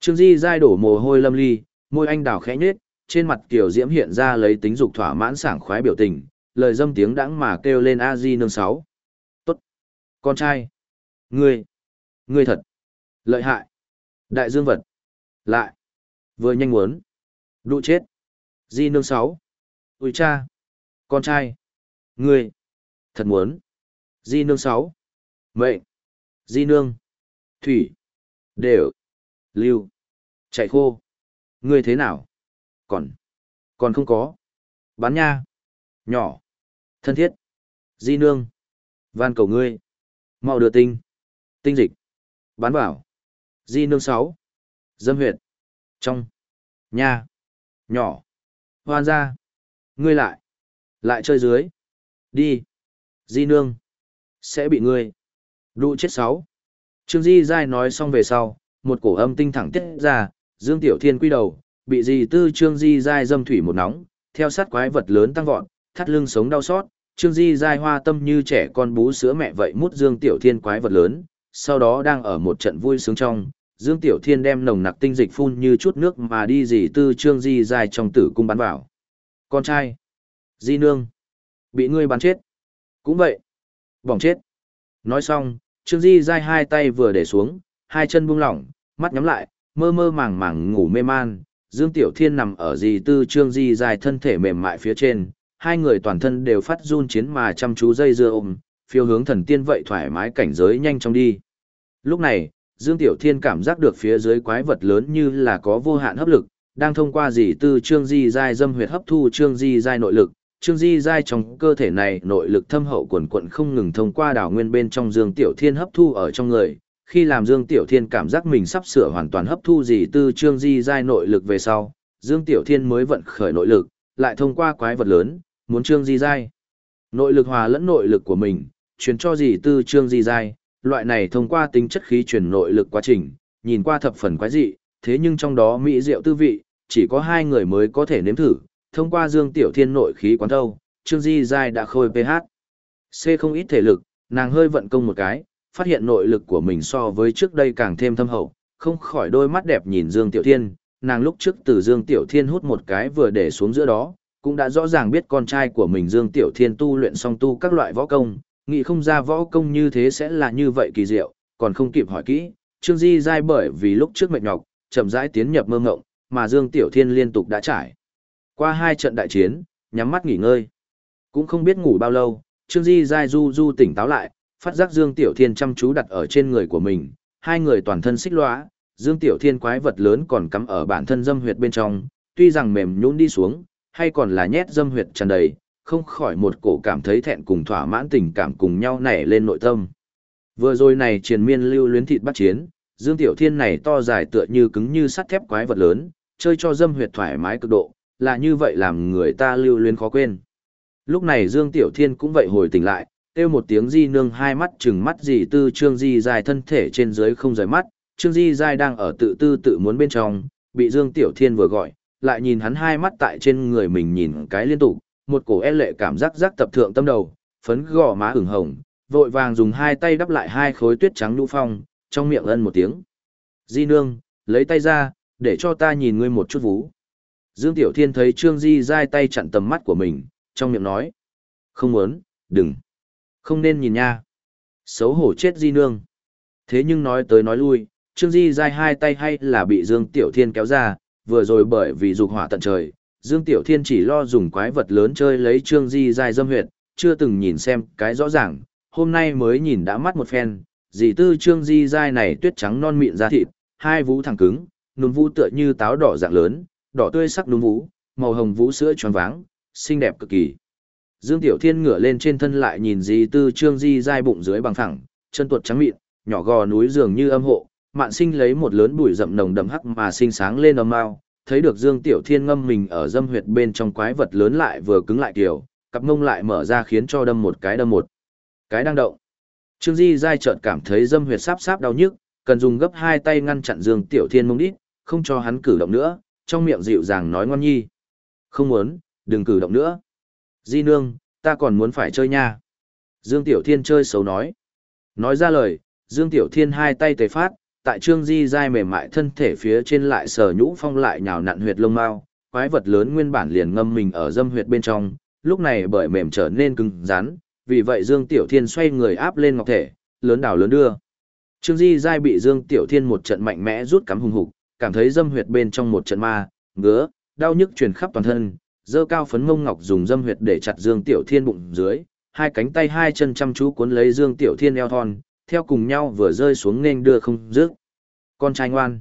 Trương Di dai đổ mồ hôi lâm ly, môi anh đào khẽ nhếch, trên mặt tiểu diễm hiện ra lấy tính dục thỏa mãn sảng khoái biểu tình, lời dâm tiếng đãng mà kêu lên a di nương sáu. Tốt. Con trai. Ngươi. Ngươi thật. Lợi hại. Đại dương vật. Lại. Vừa nhanh muốn. Đụ chết. Di nương sáu. Ui cha. Con trai. Ngươi. Thật muốn. Di nương sáu. Mệnh. Di nương. Thủy. Đều. Lưu. Chạy khô. Ngươi thế nào? Còn. Còn không có. Bán nha. Nhỏ. Thân thiết. Di nương. Van cầu ngươi. mau đưa tinh. Tinh dịch. Bán bảo. Di nương sáu. Dâm huyệt. Trong. Nha. Nhỏ. Hoan ra. Ngươi lại. Lại chơi dưới. Đi. Di nương. Sẽ bị ngươi. Đụ chết sáu. Trương Di Giai nói xong về sau, một cổ âm tinh thẳng tiết ra, Dương Tiểu Thiên quy đầu, bị Di tư Trương Di Giai dâm thủy một nóng, theo sát quái vật lớn tăng vọt, thắt lưng sống đau xót, Trương Di Giai hoa tâm như trẻ con bú sữa mẹ vậy mút Dương Tiểu Thiên quái vật lớn, sau đó đang ở một trận vui sướng trong, Dương Tiểu Thiên đem nồng nặc tinh dịch phun như chút nước mà đi gì tư Trương Di Giai trong tử cung bắn vào. Con trai, Di Nương, bị ngươi bắn chết. Cũng vậy, bỏng chết. Nói xong, Trương Di Giai hai tay vừa để xuống, hai chân buông lỏng, mắt nhắm lại, mơ mơ màng màng ngủ mê man. Dương Tiểu Thiên nằm ở dì tư Trương Di dài thân thể mềm mại phía trên, hai người toàn thân đều phát run chiến mà chăm chú dây dưa ôm, phiêu hướng thần tiên vậy thoải mái cảnh giới nhanh chóng đi. Lúc này, Dương Tiểu Thiên cảm giác được phía dưới quái vật lớn như là có vô hạn hấp lực, đang thông qua dì tư Trương Di Giai dâm huyệt hấp thu Trương Di Giai nội lực, Trương Di Giai trong cơ thể này nội lực thâm hậu quần quận không ngừng thông qua đảo nguyên bên trong Dương Tiểu Thiên hấp thu ở trong người. Khi làm Dương Tiểu Thiên cảm giác mình sắp sửa hoàn toàn hấp thu gì từ Trương Di Giai nội lực về sau, Dương Tiểu Thiên mới vận khởi nội lực, lại thông qua quái vật lớn, muốn Trương Di Giai. Nội lực hòa lẫn nội lực của mình, truyền cho dì tư Trương Di Giai, loại này thông qua tính chất khí truyền nội lực quá trình, nhìn qua thập phần quái dị, thế nhưng trong đó mỹ diệu tư vị, chỉ có hai người mới có thể nếm thử, thông qua Dương Tiểu Thiên nội khí quán thâu, Trương Di Giai đã khôi pH. C không ít thể lực, nàng hơi vận công một cái, phát hiện nội lực của mình so với trước đây càng thêm thâm hậu, không khỏi đôi mắt đẹp nhìn Dương Tiểu Thiên, nàng lúc trước từ Dương Tiểu Thiên hút một cái vừa để xuống giữa đó, cũng đã rõ ràng biết con trai của mình Dương Tiểu Thiên tu luyện song tu các loại võ công, nghĩ không ra võ công như thế sẽ là như vậy kỳ diệu, còn không kịp hỏi kỹ, Trương Di dai bởi vì lúc trước mệt nhọc, chậm rãi tiến nhập mơ ngộng, mà Dương Tiểu Thiên liên tục đã trải. Qua hai trận đại chiến, nhắm mắt nghỉ ngơi. Cũng không biết ngủ bao lâu, Trương Di dai Du Du tỉnh táo lại, phát giác Dương Tiểu Thiên chăm chú đặt ở trên người của mình, hai người toàn thân xích lóa, Dương Tiểu Thiên quái vật lớn còn cắm ở bản thân dâm huyệt bên trong, tuy rằng mềm nhũn đi xuống, hay còn là nhét dâm huyệt tràn đầy, không khỏi một cổ cảm thấy thẹn cùng thỏa mãn tình cảm cùng nhau nảy lên nội tâm. Vừa rồi này triền miên lưu luyến thịt bắt chiến, Dương Tiểu Thiên này to dài tựa như cứng như sắt thép quái vật lớn, chơi cho dâm huyệt thoải mái cực độ, là như vậy làm người ta lưu luyến khó quên. Lúc này Dương Tiểu Thiên cũng vậy hồi tỉnh lại, kêu một tiếng di nương hai mắt chừng mắt gì tư trương di dài thân thể trên dưới không rời mắt, trương di dài đang ở tự tư tự muốn bên trong, bị Dương Tiểu Thiên vừa gọi, lại nhìn hắn hai mắt tại trên người mình nhìn cái liên tục, một cổ e lệ cảm giác giác tập thượng tâm đầu, phấn gò má ửng hồng, vội vàng dùng hai tay đắp lại hai khối tuyết trắng nhũ phong, trong miệng ân một tiếng. Di nương, lấy tay ra, để cho ta nhìn ngươi một chút vú. Dương Tiểu Thiên thấy Trương Di dai tay chặn tầm mắt của mình, trong miệng nói. Không muốn, đừng. Không nên nhìn nha. Xấu hổ chết Di nương. Thế nhưng nói tới nói lui, Trương Di dai hai tay hay là bị Dương Tiểu Thiên kéo ra, vừa rồi bởi vì dục hỏa tận trời, Dương Tiểu Thiên chỉ lo dùng quái vật lớn chơi lấy Trương Di dài dâm huyệt, chưa từng nhìn xem cái rõ ràng, hôm nay mới nhìn đã mắt một phen, dì tư Trương Di dài này tuyết trắng non mịn da thịt, hai vú thẳng cứng, núm vú tựa như táo đỏ dạng lớn, đỏ tươi sắc núm vú, màu hồng vú sữa tròn váng, xinh đẹp cực kỳ. Dương Tiểu Thiên ngửa lên trên thân lại nhìn dì tư Trương Di dài bụng dưới bằng phẳng, chân tuột trắng mịn, nhỏ gò núi dường như âm hộ, mạn sinh lấy một lớn bụi rậm nồng đậm hắc mà sinh sáng lên âm mao, thấy được Dương Tiểu Thiên ngâm mình ở dâm huyệt bên trong quái vật lớn lại vừa cứng lại kiểu, cặp mông lại mở ra khiến cho đâm một cái đâm một. Cái đang động. Trương Di dai chợt cảm thấy dâm huyệt sáp sáp đau nhức, cần dùng gấp hai tay ngăn chặn Dương Tiểu Thiên mông đít, không cho hắn cử động nữa, trong miệng dịu dàng nói ngon nhi. Không muốn, đừng cử động nữa. Di nương, ta còn muốn phải chơi nha. Dương Tiểu Thiên chơi xấu nói. Nói ra lời, Dương Tiểu Thiên hai tay tề phát, tại Trương Di dai mềm mại thân thể phía trên lại sờ nhũ phong lại nhào nặn huyệt lông mao, quái vật lớn nguyên bản liền ngâm mình ở dâm huyệt bên trong, lúc này bởi mềm trở nên cứng rắn, vì vậy Dương Tiểu Thiên xoay người áp lên ngọc thể, lớn đảo lớn đưa. Trương Di dai bị Dương Tiểu Thiên một trận mạnh mẽ rút cắm hùng hục, cảm thấy dâm huyệt bên trong một trận ma, ngứa, đau nhức truyền khắp toàn thân, dơ cao phấn mông ngọc dùng dâm huyệt để chặt Dương Tiểu Thiên bụng dưới, hai cánh tay hai chân chăm chú cuốn lấy Dương Tiểu Thiên eo thon, theo cùng nhau vừa rơi xuống nên đưa không dứt. Con trai ngoan.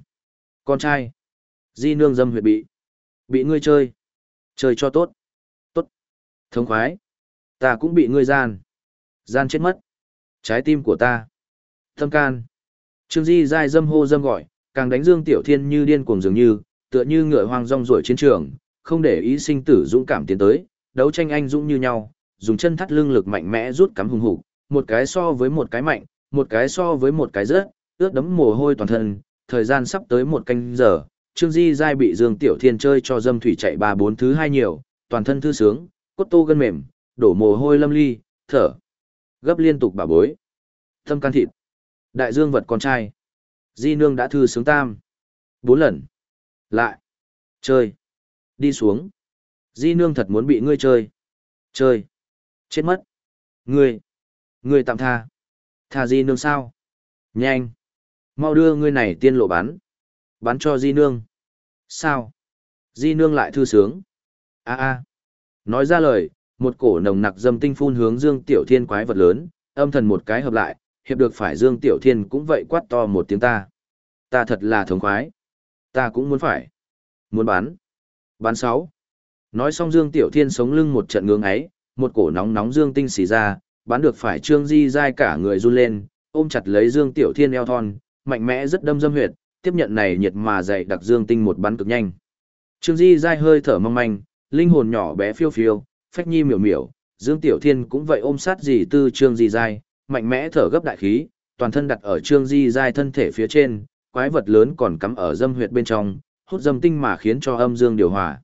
Con trai. Di nương dâm huyệt bị. Bị ngươi chơi. Chơi cho tốt. Tốt. Thống khoái. Ta cũng bị ngươi gian. Gian chết mất. Trái tim của ta. Tâm can. Trương Di dai dâm hô dâm gọi, càng đánh Dương Tiểu Thiên như điên cuồng dường như, tựa như ngựa hoang rong ruổi chiến trường, không để ý sinh tử dũng cảm tiến tới, đấu tranh anh dũng như nhau, dùng chân thắt lưng lực mạnh mẽ rút cắm hùng hục, một cái so với một cái mạnh, một cái so với một cái rớt, ướt đấm mồ hôi toàn thân, thời gian sắp tới một canh giờ, Trương Di Giai bị Dương Tiểu Thiên chơi cho dâm thủy chạy ba bốn thứ hai nhiều, toàn thân thư sướng, cốt tô gân mềm, đổ mồ hôi lâm ly, thở, gấp liên tục bà bối. Thâm can thịt, đại dương vật con trai. Di Nương đã thư sướng tam. Bốn lần. Lại. Chơi. Đi xuống. Di Nương thật muốn bị ngươi chơi. Chơi. Chết mất. Ngươi. Ngươi tạm tha. Tha Di Nương sao? Nhanh. Mau đưa ngươi này tiên lộ bắn. Bắn cho Di Nương. Sao? Di Nương lại thư sướng. a a Nói ra lời, một cổ nồng nặc dâm tinh phun hướng Dương Tiểu Thiên quái vật lớn, âm thần một cái hợp lại, hiệp được phải Dương Tiểu Thiên cũng vậy quát to một tiếng ta. Ta thật là thống khoái. Ta cũng muốn phải. Muốn bắn. Bắn sáu. Nói xong Dương Tiểu Thiên sống lưng một trận ngưỡng ấy, một cổ nóng nóng Dương tinh xì ra, bán được phải Trương Di dai cả người run lên, ôm chặt lấy Dương Tiểu Thiên eo thon, mạnh mẽ rất đâm dâm huyệt, tiếp nhận này nhiệt mà dày đặc Dương tinh một bắn cực nhanh. Trương Di dai hơi thở mong manh, linh hồn nhỏ bé phiêu phiêu, phách nhi miểu miểu, Dương Tiểu Thiên cũng vậy ôm sát dì tư Trương Di dai, mạnh mẽ thở gấp đại khí, toàn thân đặt ở Trương Di dai thân thể phía trên, quái vật lớn còn cắm ở dâm huyệt bên trong, hút dâm tinh mà khiến cho âm dương điều hòa.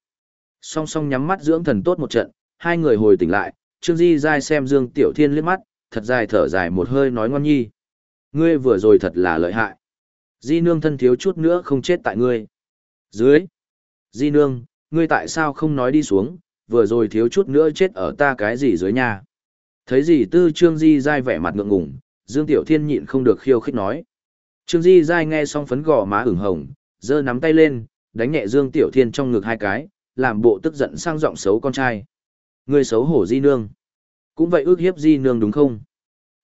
Song song nhắm mắt dưỡng thần tốt một trận, hai người hồi tỉnh lại, Trương Di dai xem Dương Tiểu Thiên liếc mắt, thật dài thở dài một hơi nói ngon nhi. Ngươi vừa rồi thật là lợi hại. Di nương thân thiếu chút nữa không chết tại ngươi. Dưới. Di nương, ngươi tại sao không nói đi xuống, vừa rồi thiếu chút nữa chết ở ta cái gì dưới nhà. Thấy gì tư Trương Di dai vẻ mặt ngượng ngùng, Dương Tiểu Thiên nhịn không được khiêu khích nói. Trương Di dai nghe xong phấn gò má ửng hồng, giơ nắm tay lên, đánh nhẹ Dương Tiểu Thiên trong ngực hai cái, làm bộ tức giận sang giọng xấu con trai. Ngươi xấu hổ Di nương. Cũng vậy ước hiếp Di nương đúng không?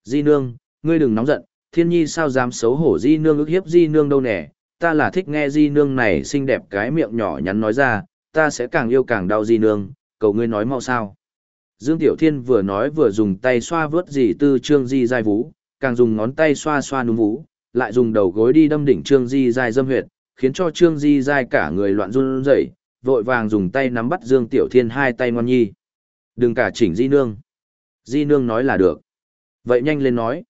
Di nương, ngươi đừng nóng giận, thiên nhi sao dám xấu hổ Di nương ước hiếp Di nương đâu nè, ta là thích nghe Di nương này xinh đẹp cái miệng nhỏ nhắn nói ra, ta sẽ càng yêu càng đau Di nương, cầu ngươi nói mau sao. Dương Tiểu Thiên vừa nói vừa dùng tay xoa vớt dì tư Trương Di dai vú, càng dùng ngón tay xoa xoa núm vú, lại dùng đầu gối đi đâm đỉnh Trương Di dai dâm huyệt, khiến cho Trương Di dai cả người loạn run rẩy, vội vàng dùng tay nắm bắt Dương Tiểu Thiên hai tay ngoan nhi. Đừng cả chỉnh Di Nương. Di Nương nói là được. Vậy nhanh lên nói.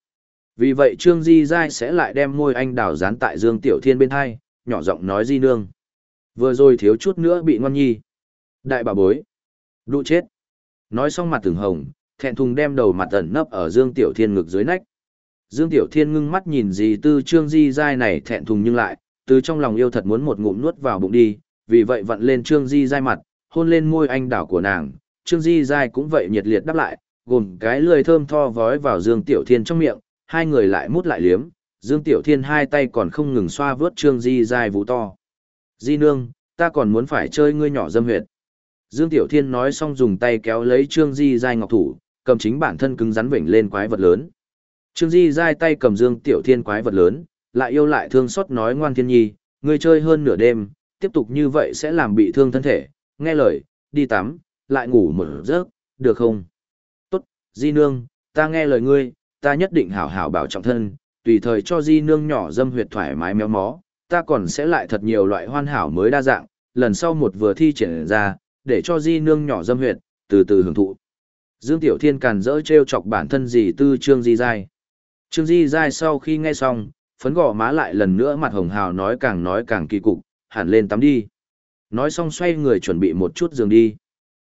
Vì vậy Trương Di Giai sẽ lại đem môi anh đào dán tại Dương Tiểu Thiên bên hai, nhỏ giọng nói Di Nương. Vừa rồi thiếu chút nữa bị ngoan nhi. Đại bà bối. Đụ chết. Nói xong mặt từng hồng, thẹn thùng đem đầu mặt ẩn nấp ở Dương Tiểu Thiên ngực dưới nách. Dương Tiểu Thiên ngưng mắt nhìn gì tư Trương Di Giai này thẹn thùng nhưng lại, từ trong lòng yêu thật muốn một ngụm nuốt vào bụng đi, vì vậy vặn lên Trương Di Giai mặt, hôn lên môi anh đảo của nàng, Trương Di Giai cũng vậy nhiệt liệt đáp lại, gồm cái lười thơm tho vói vào Dương Tiểu Thiên trong miệng, hai người lại mút lại liếm, Dương Tiểu Thiên hai tay còn không ngừng xoa vớt Trương Di Giai vũ to. Di nương, ta còn muốn phải chơi ngươi nhỏ dâm huyệt. Dương Tiểu Thiên nói xong dùng tay kéo lấy Trương Di Giai ngọc thủ, cầm chính bản thân cứng rắn vểnh lên quái vật lớn. Trương Di Giai tay cầm Dương Tiểu Thiên quái vật lớn, lại yêu lại thương xót nói ngoan thiên nhi, ngươi chơi hơn nửa đêm, tiếp tục như vậy sẽ làm bị thương thân thể, nghe lời, đi tắm, lại ngủ một giấc, được không? Tốt, Di Nương, ta nghe lời ngươi, ta nhất định hảo hảo bảo trọng thân, tùy thời cho Di Nương nhỏ dâm huyệt thoải mái méo mó, ta còn sẽ lại thật nhiều loại hoàn hảo mới đa dạng, lần sau một vừa thi triển ra, để cho Di Nương nhỏ dâm huyệt, từ từ hưởng thụ. Dương Tiểu Thiên càn rỡ trêu chọc bản thân gì tư Trương Di Giai. Trương Di Giai sau khi nghe xong, phấn gò má lại lần nữa mặt hồng hào nói càng nói càng kỳ cục, hẳn lên tắm đi. Nói xong xoay người chuẩn bị một chút giường đi.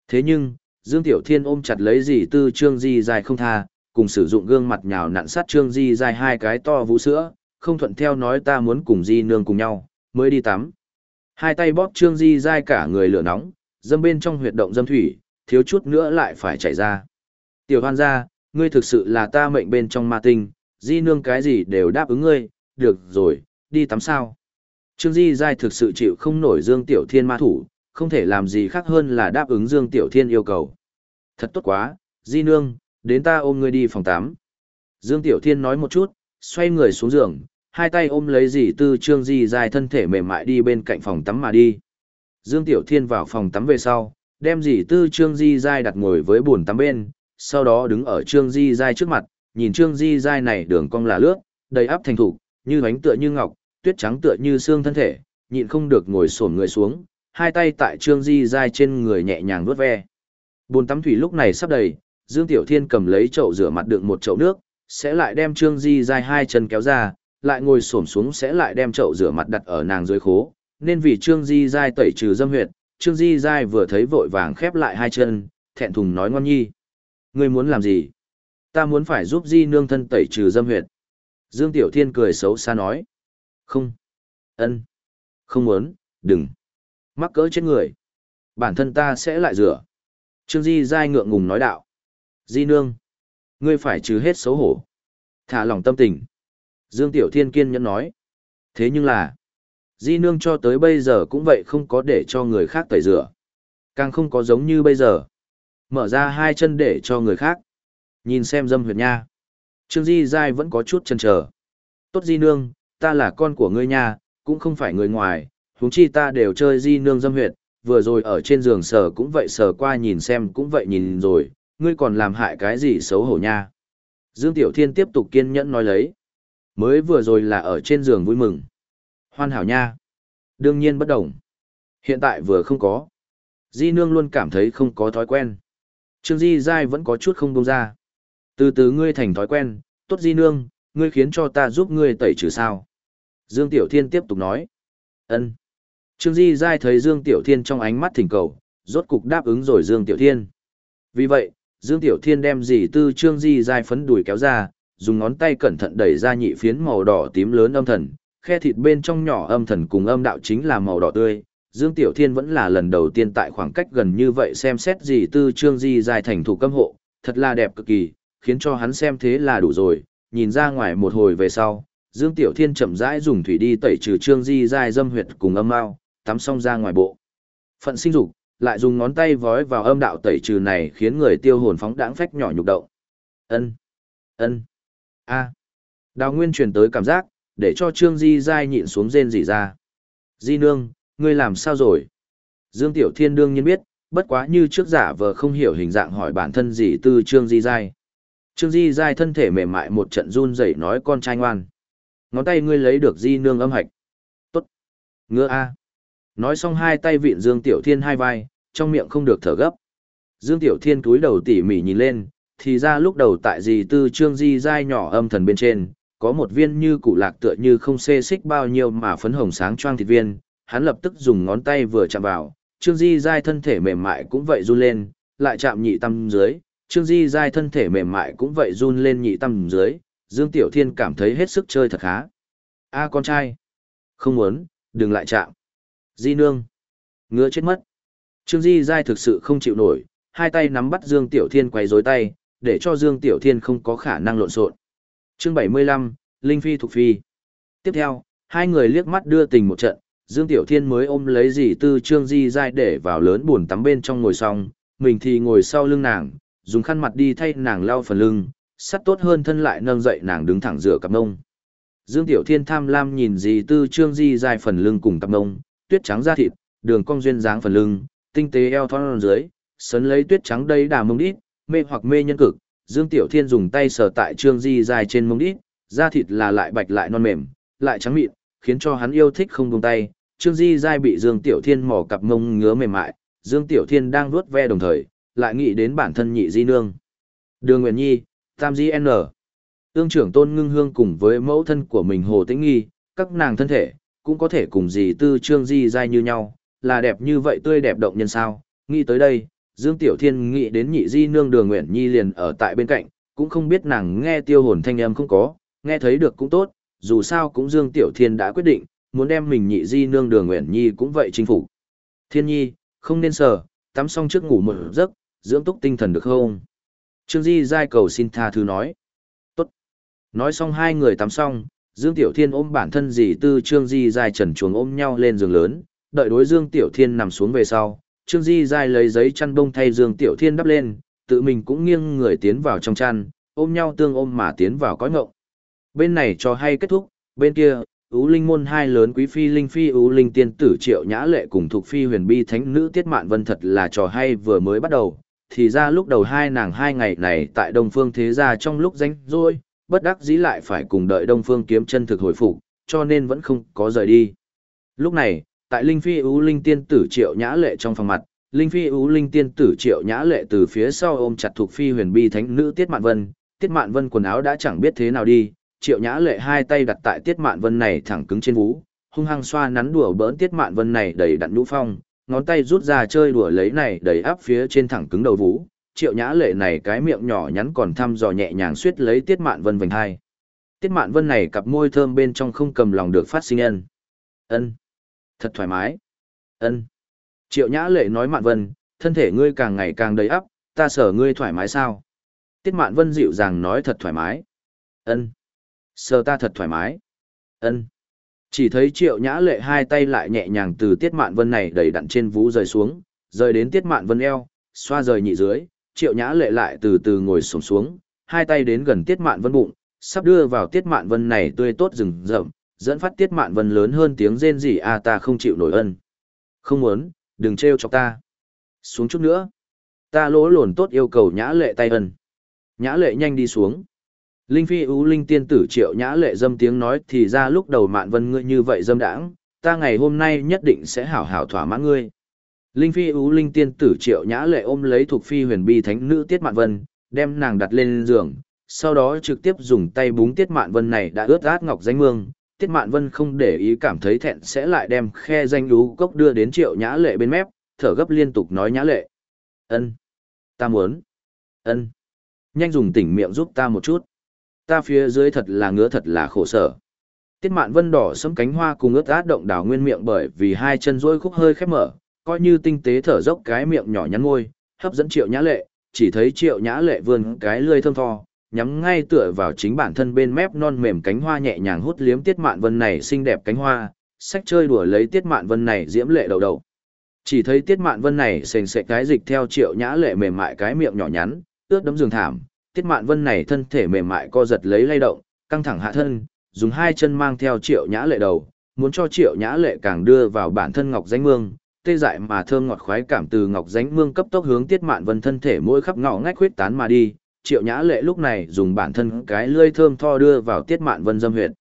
Thế nhưng, Dương Tiểu Thiên ôm chặt lấy dì tư trương di dài không tha, cùng sử dụng gương mặt nhào nặn sát Trương Di dài hai cái to vũ sữa, không thuận theo nói ta muốn cùng Di nương cùng nhau, mới đi tắm. Hai tay bóp Trương Di dài cả người lửa nóng, dâm bên trong huyệt động dâm thủy, thiếu chút nữa lại phải chảy ra. Tiểu hoan gia, ngươi thực sự là ta mệnh bên trong ma tinh, Di nương cái gì đều đáp ứng ngươi, được rồi, đi tắm sao. Trương Di dài thực sự chịu không nổi Dương Tiểu Thiên ma thủ, không thể làm gì khác hơn là đáp ứng Dương Tiểu Thiên yêu cầu. Thật tốt quá, Di nương, đến ta ôm ngươi đi phòng tắm. Dương Tiểu Thiên nói một chút, xoay người xuống giường, hai tay ôm lấy dì tư trương di dài thân thể mềm mại đi bên cạnh phòng tắm mà đi. Dương Tiểu Thiên vào phòng tắm về sau, đem dì tư trương di dài đặt ngồi với bồn tắm bên, sau đó đứng ở trương di dài trước mặt, nhìn trương di dài này đường cong là lướt, đầy áp thành thủ, như bánh tựa như ngọc, tuyết trắng tựa như xương thân thể, nhịn không được ngồi sổn người xuống, hai tay tại trương di giai trên người nhẹ nhàng vuốt ve. Bồn tắm thủy lúc này sắp đầy, Dương Tiểu Thiên cầm lấy chậu rửa mặt đựng một chậu nước, sẽ lại đem trương di giai hai chân kéo ra, lại ngồi xổm xuống sẽ lại đem chậu rửa mặt đặt ở nàng dưới khố, nên vì Trương Di Giai tẩy trừ dâm huyệt, Trương Di Giai vừa thấy vội vàng khép lại hai chân, thẹn thùng nói ngon nhi. Ngươi muốn làm gì? Ta muốn phải giúp Di nương thân tẩy trừ dâm huyệt. Dương Tiểu Thiên cười xấu xa nói. Không. ân, Không muốn, đừng. Mắc cỡ chết người. Bản thân ta sẽ lại rửa. Trương Di dai ngượng ngùng nói đạo. Di nương. Ngươi phải trừ hết xấu hổ. Thả lòng tâm tình. Dương Tiểu Thiên kiên nhẫn nói. Thế nhưng là, Di Nương cho tới bây giờ cũng vậy không có để cho người khác tẩy rửa. Càng không có giống như bây giờ. Mở ra hai chân để cho người khác. Nhìn xem dâm huyệt nha. Trương Di dai vẫn có chút chần chờ. Tốt Di Nương, ta là con của ngươi nha, cũng không phải người ngoài, huống chi ta đều chơi Di Nương dâm huyệt, vừa rồi ở trên giường sờ cũng vậy sờ qua nhìn xem cũng vậy nhìn rồi, ngươi còn làm hại cái gì xấu hổ nha. Dương Tiểu Thiên tiếp tục kiên nhẫn nói lấy. Mới vừa rồi là ở trên giường vui mừng. Hoàn hảo nha. Đương nhiên bất đồng. Hiện tại vừa không có. Di nương luôn cảm thấy không có thói quen. Trương Di Giai vẫn có chút không bông ra. Từ từ ngươi thành thói quen, tốt Di nương, ngươi khiến cho ta giúp ngươi tẩy trừ sao. Dương Tiểu Thiên tiếp tục nói. ân Trương Di Giai thấy Dương Tiểu Thiên trong ánh mắt thỉnh cầu, rốt cục đáp ứng rồi Dương Tiểu Thiên. Vì vậy, Dương Tiểu Thiên đem dì tư Trương Di Giai phấn đùi kéo ra, dùng ngón tay cẩn thận đẩy ra nhị phiến màu đỏ tím lớn âm thần, khe thịt bên trong nhỏ âm thần cùng âm đạo chính là màu đỏ tươi. Dương Tiểu Thiên vẫn là lần đầu tiên tại khoảng cách gần như vậy xem xét dì tư trương di Giai thành thủ cấm hộ, thật là đẹp cực kỳ, khiến cho hắn xem thế là đủ rồi, nhìn ra ngoài một hồi về sau, Dương Tiểu Thiên chậm rãi dùng thủy đi tẩy trừ trương di dài dâm huyệt cùng âm mao, tắm xong ra ngoài bộ. Phận sinh dục, lại dùng ngón tay vói vào âm đạo tẩy trừ này khiến người tiêu hồn phóng đãng phách nhỏ nhục động. Ân, ân, a. Đào nguyên truyền tới cảm giác để cho trương di giai nhịn xuống rên rỉ ra. Di nương ngươi làm sao rồi? Dương tiểu thiên đương nhiên biết bất quá như trước giả vờ không hiểu hình dạng hỏi bản thân gì từ trương di giai. Trương di giai thân thể mềm mại một trận run rẩy nói con trai ngoan. Ngón tay ngươi lấy được di nương âm hạch. Tốt. Ngứa a nói xong hai tay vịn dương tiểu thiên hai vai trong miệng không được thở gấp dương tiểu thiên cúi đầu tỉ mỉ nhìn lên thì ra lúc đầu tại gì tư trương di dai nhỏ âm thần bên trên, có một viên như cụ lạc tựa như không xê xích bao nhiêu mà phấn hồng sáng choang thịt viên, hắn lập tức dùng ngón tay vừa chạm vào, trương di dai thân thể mềm mại cũng vậy run lên, lại chạm nhị tâm dưới, trương di dai thân thể mềm mại cũng vậy run lên nhị tâm dưới, Dương Tiểu Thiên cảm thấy hết sức chơi thật khá. A con trai, không muốn, đừng lại chạm. Di nương, ngứa chết mất. Trương Di Giai thực sự không chịu nổi, hai tay nắm bắt Dương Tiểu Thiên quay rối tay, để cho Dương Tiểu Thiên không có khả năng lộn xộn. Chương 75, Linh Phi thuộc Phi. Tiếp theo, hai người liếc mắt đưa tình một trận, Dương Tiểu Thiên mới ôm lấy dì tư Trương Di Giai để vào lớn buồn tắm bên trong ngồi xong, mình thì ngồi sau lưng nàng, dùng khăn mặt đi thay nàng lau phần lưng, sắt tốt hơn thân lại nâng dậy nàng đứng thẳng rửa cặp ngông. Dương Tiểu Thiên tham lam nhìn dì tư Trương Di Giai phần lưng cùng cặp ngông, tuyết trắng da thịt, đường cong duyên dáng phần lưng, tinh tế eo thon dưới, sấn lấy tuyết trắng đầy đà mông đít, mê hoặc mê nhân cực, Dương Tiểu Thiên dùng tay sờ tại Trương Di dài trên mông đít, da thịt là lại bạch lại non mềm, lại trắng mịn, khiến cho hắn yêu thích không buông tay. Trương Di dài bị Dương Tiểu Thiên mò cặp mông ngứa mềm mại, Dương Tiểu Thiên đang vuốt ve đồng thời, lại nghĩ đến bản thân nhị di nương. Đường Nguyễn Nhi, Tam Di N. Tương trưởng tôn ngưng hương cùng với mẫu thân của mình Hồ Tĩnh Nghi, các nàng thân thể, cũng có thể cùng dì tư Trương Di dai như nhau, là đẹp như vậy tươi đẹp động nhân sao. Nghĩ tới đây, Dương Tiểu Thiên nghĩ đến nhị di nương đường Nguyện Nhi liền ở tại bên cạnh, cũng không biết nàng nghe tiêu hồn thanh âm không có, nghe thấy được cũng tốt, dù sao cũng Dương Tiểu Thiên đã quyết định, muốn đem mình nhị di nương đường Nguyễn Nhi cũng vậy chinh phục. Thiên Nhi, không nên sợ, tắm xong trước ngủ một giấc, dưỡng túc tinh thần được không? Trương Di giai cầu xin tha thứ nói. Tốt. Nói xong hai người tắm xong, Dương Tiểu Thiên ôm bản thân dì tư Trương Di giai trần chuồng ôm nhau lên giường lớn, đợi đối Dương Tiểu Thiên nằm xuống về sau. Trương Di giai lấy giấy chăn bông thay Dương Tiểu Thiên đắp lên, tự mình cũng nghiêng người tiến vào trong chăn, ôm nhau tương ôm mà tiến vào cõi ngộng. Bên này cho hay kết thúc, bên kia, Ú Linh môn hai lớn quý phi Linh phi Ú Linh tiên tử Triệu Nhã Lệ cùng thuộc phi huyền bi thánh nữ Tiết Mạn Vân thật là trò hay vừa mới bắt đầu, thì ra lúc đầu hai nàng hai ngày này tại Đông Phương thế gia trong lúc danh rồi, bất đắc dĩ lại phải cùng đợi Đông Phương kiếm chân thực hồi phục, cho nên vẫn không có rời đi. Lúc này, tại Linh phi Ú Linh tiên tử Triệu Nhã Lệ trong phòng mặt, Linh phi Ú Linh tiên tử Triệu Nhã Lệ từ phía sau ôm chặt thuộc phi huyền bi thánh nữ Tiết Mạn Vân, Tiết Mạn Vân quần áo đã chẳng biết thế nào đi triệu nhã lệ hai tay đặt tại tiết mạn vân này thẳng cứng trên vú hung hăng xoa nắn đùa bỡn tiết mạn vân này đầy đặn nhũ phong ngón tay rút ra chơi đùa lấy này đầy áp phía trên thẳng cứng đầu vú triệu nhã lệ này cái miệng nhỏ nhắn còn thăm dò nhẹ nhàng suýt lấy tiết mạn vân vành hai. Tiết mạn vân này cặp môi thơm bên trong không cầm lòng được phát sinh ân. Ân. Thật thoải mái. Ân. Triệu nhã lệ nói mạn vân thân thể ngươi càng ngày càng đầy áp ta sở ngươi thoải mái sao? Tiết mạn vân dịu dàng nói thật thoải mái. Ân. Sờ ta thật thoải mái. ân. Chỉ thấy triệu nhã lệ hai tay lại nhẹ nhàng từ tiết mạn vân này đẩy đặn trên vú rời xuống, rời đến tiết mạn vân eo, xoa rời nhị dưới, triệu nhã lệ lại từ từ ngồi sổm xuống, hai tay đến gần tiết mạn vân bụng, sắp đưa vào tiết mạn vân này tươi tốt rừng rậm, dẫn phát tiết mạn vân lớn hơn tiếng rên rỉ a à ta không chịu nổi ân. Không muốn, đừng trêu chọc ta. Xuống chút nữa. Ta lỗ lồn tốt yêu cầu nhã lệ tay ân. Nhã lệ nhanh đi xuống. Linh phi ú linh tiên tử triệu nhã lệ dâm tiếng nói thì ra lúc đầu mạn vân ngươi như vậy dâm đãng, ta ngày hôm nay nhất định sẽ hảo hảo thỏa mãn ngươi. Linh phi ú linh tiên tử triệu nhã lệ ôm lấy thuộc phi huyền bi thánh nữ tiết mạn vân, đem nàng đặt lên giường, sau đó trực tiếp dùng tay búng tiết mạn vân này đã ướt át ngọc danh mương. Tiết mạn vân không để ý cảm thấy thẹn sẽ lại đem khe danh lú cốc đưa đến triệu nhã lệ bên mép, thở gấp liên tục nói nhã lệ. ân Ta muốn. ân Nhanh dùng tỉnh miệng giúp ta một chút ta phía dưới thật là ngứa thật là khổ sở. Tiết mạn vân đỏ sẫm cánh hoa cùng ướt át động đào nguyên miệng bởi vì hai chân rôi khúc hơi khép mở, coi như tinh tế thở dốc cái miệng nhỏ nhắn môi, hấp dẫn triệu nhã lệ, chỉ thấy triệu nhã lệ vươn cái lươi thơm tho, nhắm ngay tựa vào chính bản thân bên mép non mềm cánh hoa nhẹ nhàng hút liếm tiết mạn vân này xinh đẹp cánh hoa, sách chơi đùa lấy tiết mạn vân này diễm lệ đầu đầu. Chỉ thấy tiết mạn vân này sền sệt cái dịch theo triệu nhã lệ mềm mại cái miệng nhỏ nhắn, ướt đấm giường thảm, tiết mạn vân này thân thể mềm mại co giật lấy lay động, căng thẳng hạ thân, dùng hai chân mang theo triệu nhã lệ đầu, muốn cho triệu nhã lệ càng đưa vào bản thân ngọc danh mương, tê dại mà thơm ngọt khoái cảm từ ngọc dánh mương cấp tốc hướng tiết mạn vân thân thể mỗi khắp ngõ ngách huyết tán mà đi. Triệu Nhã Lệ lúc này dùng bản thân cái lưỡi thơm tho đưa vào Tiết Mạn Vân dâm huyệt.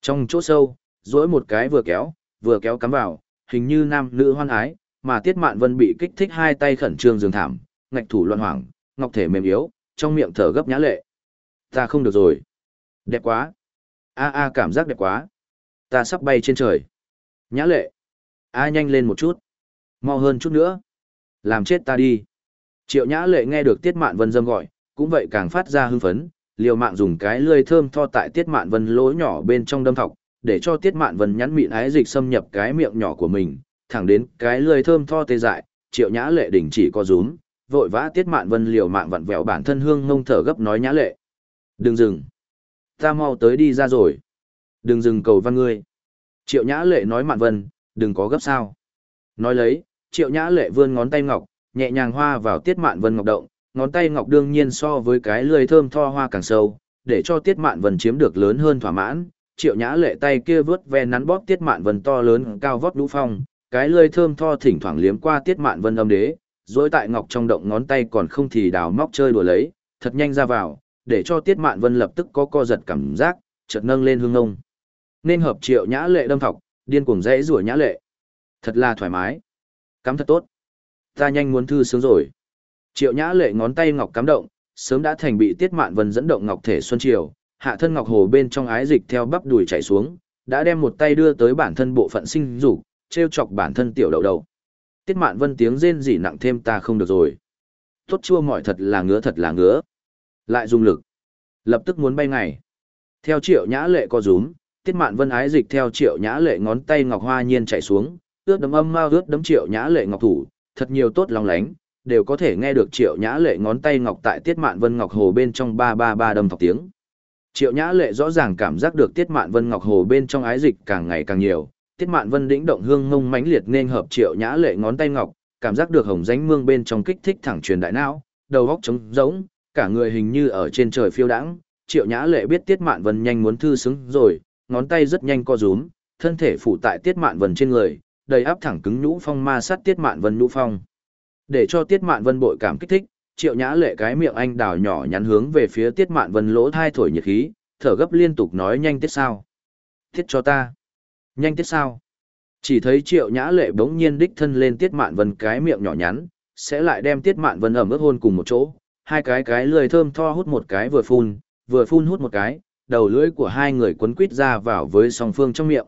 Trong chỗ sâu, duỗi một cái vừa kéo, vừa kéo cắm vào, hình như nam nữ hoan ái, mà Tiết Mạn Vân bị kích thích hai tay khẩn trương giường thảm, ngạch thủ loạn hoảng, ngọc thể mềm yếu, trong miệng thở gấp nhã lệ. Ta không được rồi. Đẹp quá. A a cảm giác đẹp quá. Ta sắp bay trên trời. Nhã lệ. A nhanh lên một chút. Mau hơn chút nữa. Làm chết ta đi. Triệu nhã lệ nghe được Tiết Mạn Vân dâm gọi, cũng vậy càng phát ra hưng phấn, liều mạng dùng cái lưỡi thơm tho tại Tiết Mạn Vân lỗ nhỏ bên trong đâm thọc, để cho Tiết Mạn Vân nhắn mịn ái dịch xâm nhập cái miệng nhỏ của mình, thẳng đến cái lưỡi thơm tho tê dại, Triệu Nhã Lệ đình chỉ co rúm, vội vã tiết mạn vân liều mạng vặn vẹo bản thân hương ngông thở gấp nói nhã lệ. Đừng dừng. Ta mau tới đi ra rồi. Đừng dừng cầu văn ngươi. Triệu nhã lệ nói mạn vân, đừng có gấp sao. Nói lấy, triệu nhã lệ vươn ngón tay ngọc, nhẹ nhàng hoa vào tiết mạn vân ngọc động, ngón tay ngọc đương nhiên so với cái lưới thơm tho hoa càng sâu, để cho tiết mạn vân chiếm được lớn hơn thỏa mãn. Triệu nhã lệ tay kia vớt ve nắn bóp tiết mạn vân to lớn cao vót lũ phong, cái lưới thơm tho thỉnh thoảng liếm qua tiết mạn vân âm đế, dối tại ngọc trong động ngón tay còn không thì đào móc chơi đùa lấy, thật nhanh ra vào, để cho Tiết Mạn Vân lập tức có co giật cảm giác, chợt nâng lên hương ngông. Nên hợp triệu nhã lệ đâm thọc, điên cuồng rẽ rủa nhã lệ. Thật là thoải mái. Cắm thật tốt. Ta nhanh muốn thư sướng rồi. Triệu nhã lệ ngón tay ngọc cắm động, sớm đã thành bị Tiết Mạn Vân dẫn động ngọc thể xuân triều, hạ thân ngọc hồ bên trong ái dịch theo bắp đùi chảy xuống, đã đem một tay đưa tới bản thân bộ phận sinh dục, treo chọc bản thân tiểu đầu đầu. Tiết Mạn Vân tiếng rên rỉ nặng thêm ta không được rồi. Tốt chua mỏi thật là ngứa thật là ngứa. Lại dùng lực. Lập tức muốn bay ngày. Theo triệu nhã lệ co rúm, tiết mạn vân ái dịch theo triệu nhã lệ ngón tay ngọc hoa nhiên chảy xuống, ướt đấm âm mau ướt đấm triệu nhã lệ ngọc thủ, thật nhiều tốt lòng lánh, đều có thể nghe được triệu nhã lệ ngón tay ngọc tại tiết mạn vân ngọc hồ bên trong ba ba ba đâm thọc tiếng. Triệu nhã lệ rõ ràng cảm giác được tiết mạn vân ngọc hồ bên trong ái dịch càng ngày càng nhiều, tiết mạn vân đĩnh động hương ngông mãnh liệt nên hợp triệu nhã lệ ngón tay ngọc, cảm giác được hồng ránh mương bên trong kích thích thẳng truyền đại não, đầu góc trống rỗng, cả người hình như ở trên trời phiêu đãng. Triệu Nhã Lệ biết Tiết Mạn Vân nhanh muốn thư xứng rồi, ngón tay rất nhanh co rúm, thân thể phủ tại Tiết Mạn Vân trên người, đầy áp thẳng cứng nhũ phong ma sát Tiết Mạn Vân nhũ phong. Để cho Tiết Mạn Vân bội cảm kích thích, Triệu Nhã Lệ cái miệng anh đào nhỏ nhắn hướng về phía Tiết Mạn Vân lỗ thai thổi nhiệt khí, thở gấp liên tục nói nhanh tiết sao? Tiết cho ta. Nhanh tiết sao? Chỉ thấy Triệu Nhã Lệ bỗng nhiên đích thân lên Tiết Mạn Vân cái miệng nhỏ nhắn, sẽ lại đem Tiết Mạn Vân ẩm ướt hôn cùng một chỗ, hai cái cái lười thơm tho hút một cái vừa phun, vừa phun hút một cái, đầu lưỡi của hai người quấn quít ra vào với song phương trong miệng.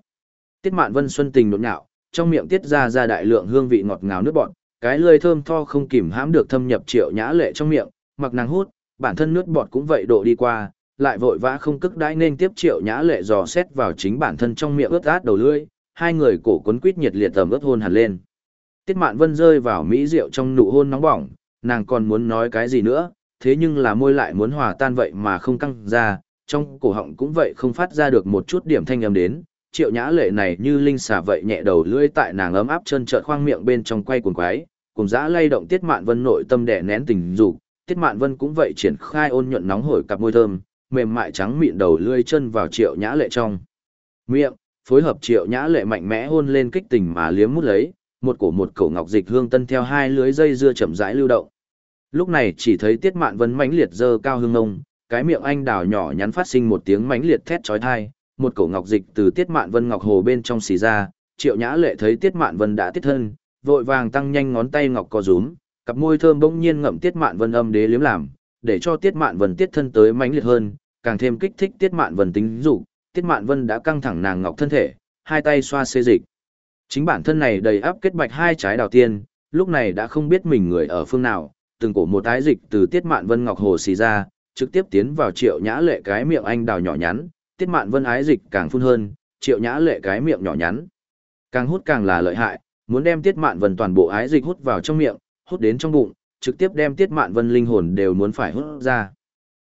Tiết Mạn Vân xuân tình nhộn nhạo, trong miệng tiết ra ra đại lượng hương vị ngọt ngào nước bọt, cái lưỡi thơm tho không kìm hãm được thâm nhập Triệu Nhã Lệ trong miệng, mặc nàng hút, bản thân nước bọt cũng vậy độ đi qua, lại vội vã không cức đãi nên tiếp Triệu Nhã Lệ dò xét vào chính bản thân trong miệng ướt át đầu lưỡi, hai người cổ quấn quýt nhiệt liệt tầm ướt hôn hẳn lên. Tiết Mạn Vân rơi vào mỹ rượu trong nụ hôn nóng bỏng, nàng còn muốn nói cái gì nữa, thế nhưng là môi lại muốn hòa tan vậy mà không căng ra, trong cổ họng cũng vậy không phát ra được một chút điểm thanh âm đến. Triệu nhã lệ này như linh xà vậy nhẹ đầu lưỡi tại nàng ấm áp chân trợn khoang miệng bên trong quay cuồng quái, cùng dã lay động Tiết Mạn Vân nội tâm đè nén tình dục, Tiết Mạn Vân cũng vậy triển khai ôn nhuận nóng hổi cặp môi thơm, mềm mại trắng mịn đầu lưỡi chân vào Triệu nhã lệ trong miệng, phối hợp Triệu nhã lệ mạnh mẽ hôn lên kích tình mà liếm mút lấy, một cổ một cổ ngọc dịch hương tân theo hai lưới dây dưa chậm rãi lưu động. Lúc này chỉ thấy Tiết Mạn Vân mãnh liệt dơ cao hương ngông, cái miệng anh đào nhỏ nhắn phát sinh một tiếng mãnh liệt thét chói tai, một cổ ngọc dịch từ Tiết Mạn Vân ngọc hồ bên trong xì ra, Triệu Nhã Lệ thấy Tiết Mạn Vân đã tiết thân, vội vàng tăng nhanh ngón tay ngọc co rúm, cặp môi thơm bỗng nhiên ngậm Tiết Mạn Vân âm đế liếm làm, để cho Tiết Mạn Vân tiết thân tới mãnh liệt hơn, càng thêm kích thích Tiết Mạn Vân tính dục, Tiết Mạn Vân đã căng thẳng nàng ngọc thân thể, hai tay xoa xê dịch. Chính bản thân này đầy áp kết bạch hai trái đào tiên, lúc này đã không biết mình người ở phương nào, từng cổ một tái dịch từ Tiết Mạn Vân Ngọc Hồ xì ra, trực tiếp tiến vào Triệu Nhã Lệ cái miệng anh đào nhỏ nhắn, Tiết Mạn Vân ái dịch càng phun hơn, Triệu Nhã Lệ cái miệng nhỏ nhắn. Càng hút càng là lợi hại, muốn đem Tiết Mạn Vân toàn bộ ái dịch hút vào trong miệng, hút đến trong bụng, trực tiếp đem Tiết Mạn Vân linh hồn đều muốn phải hút ra.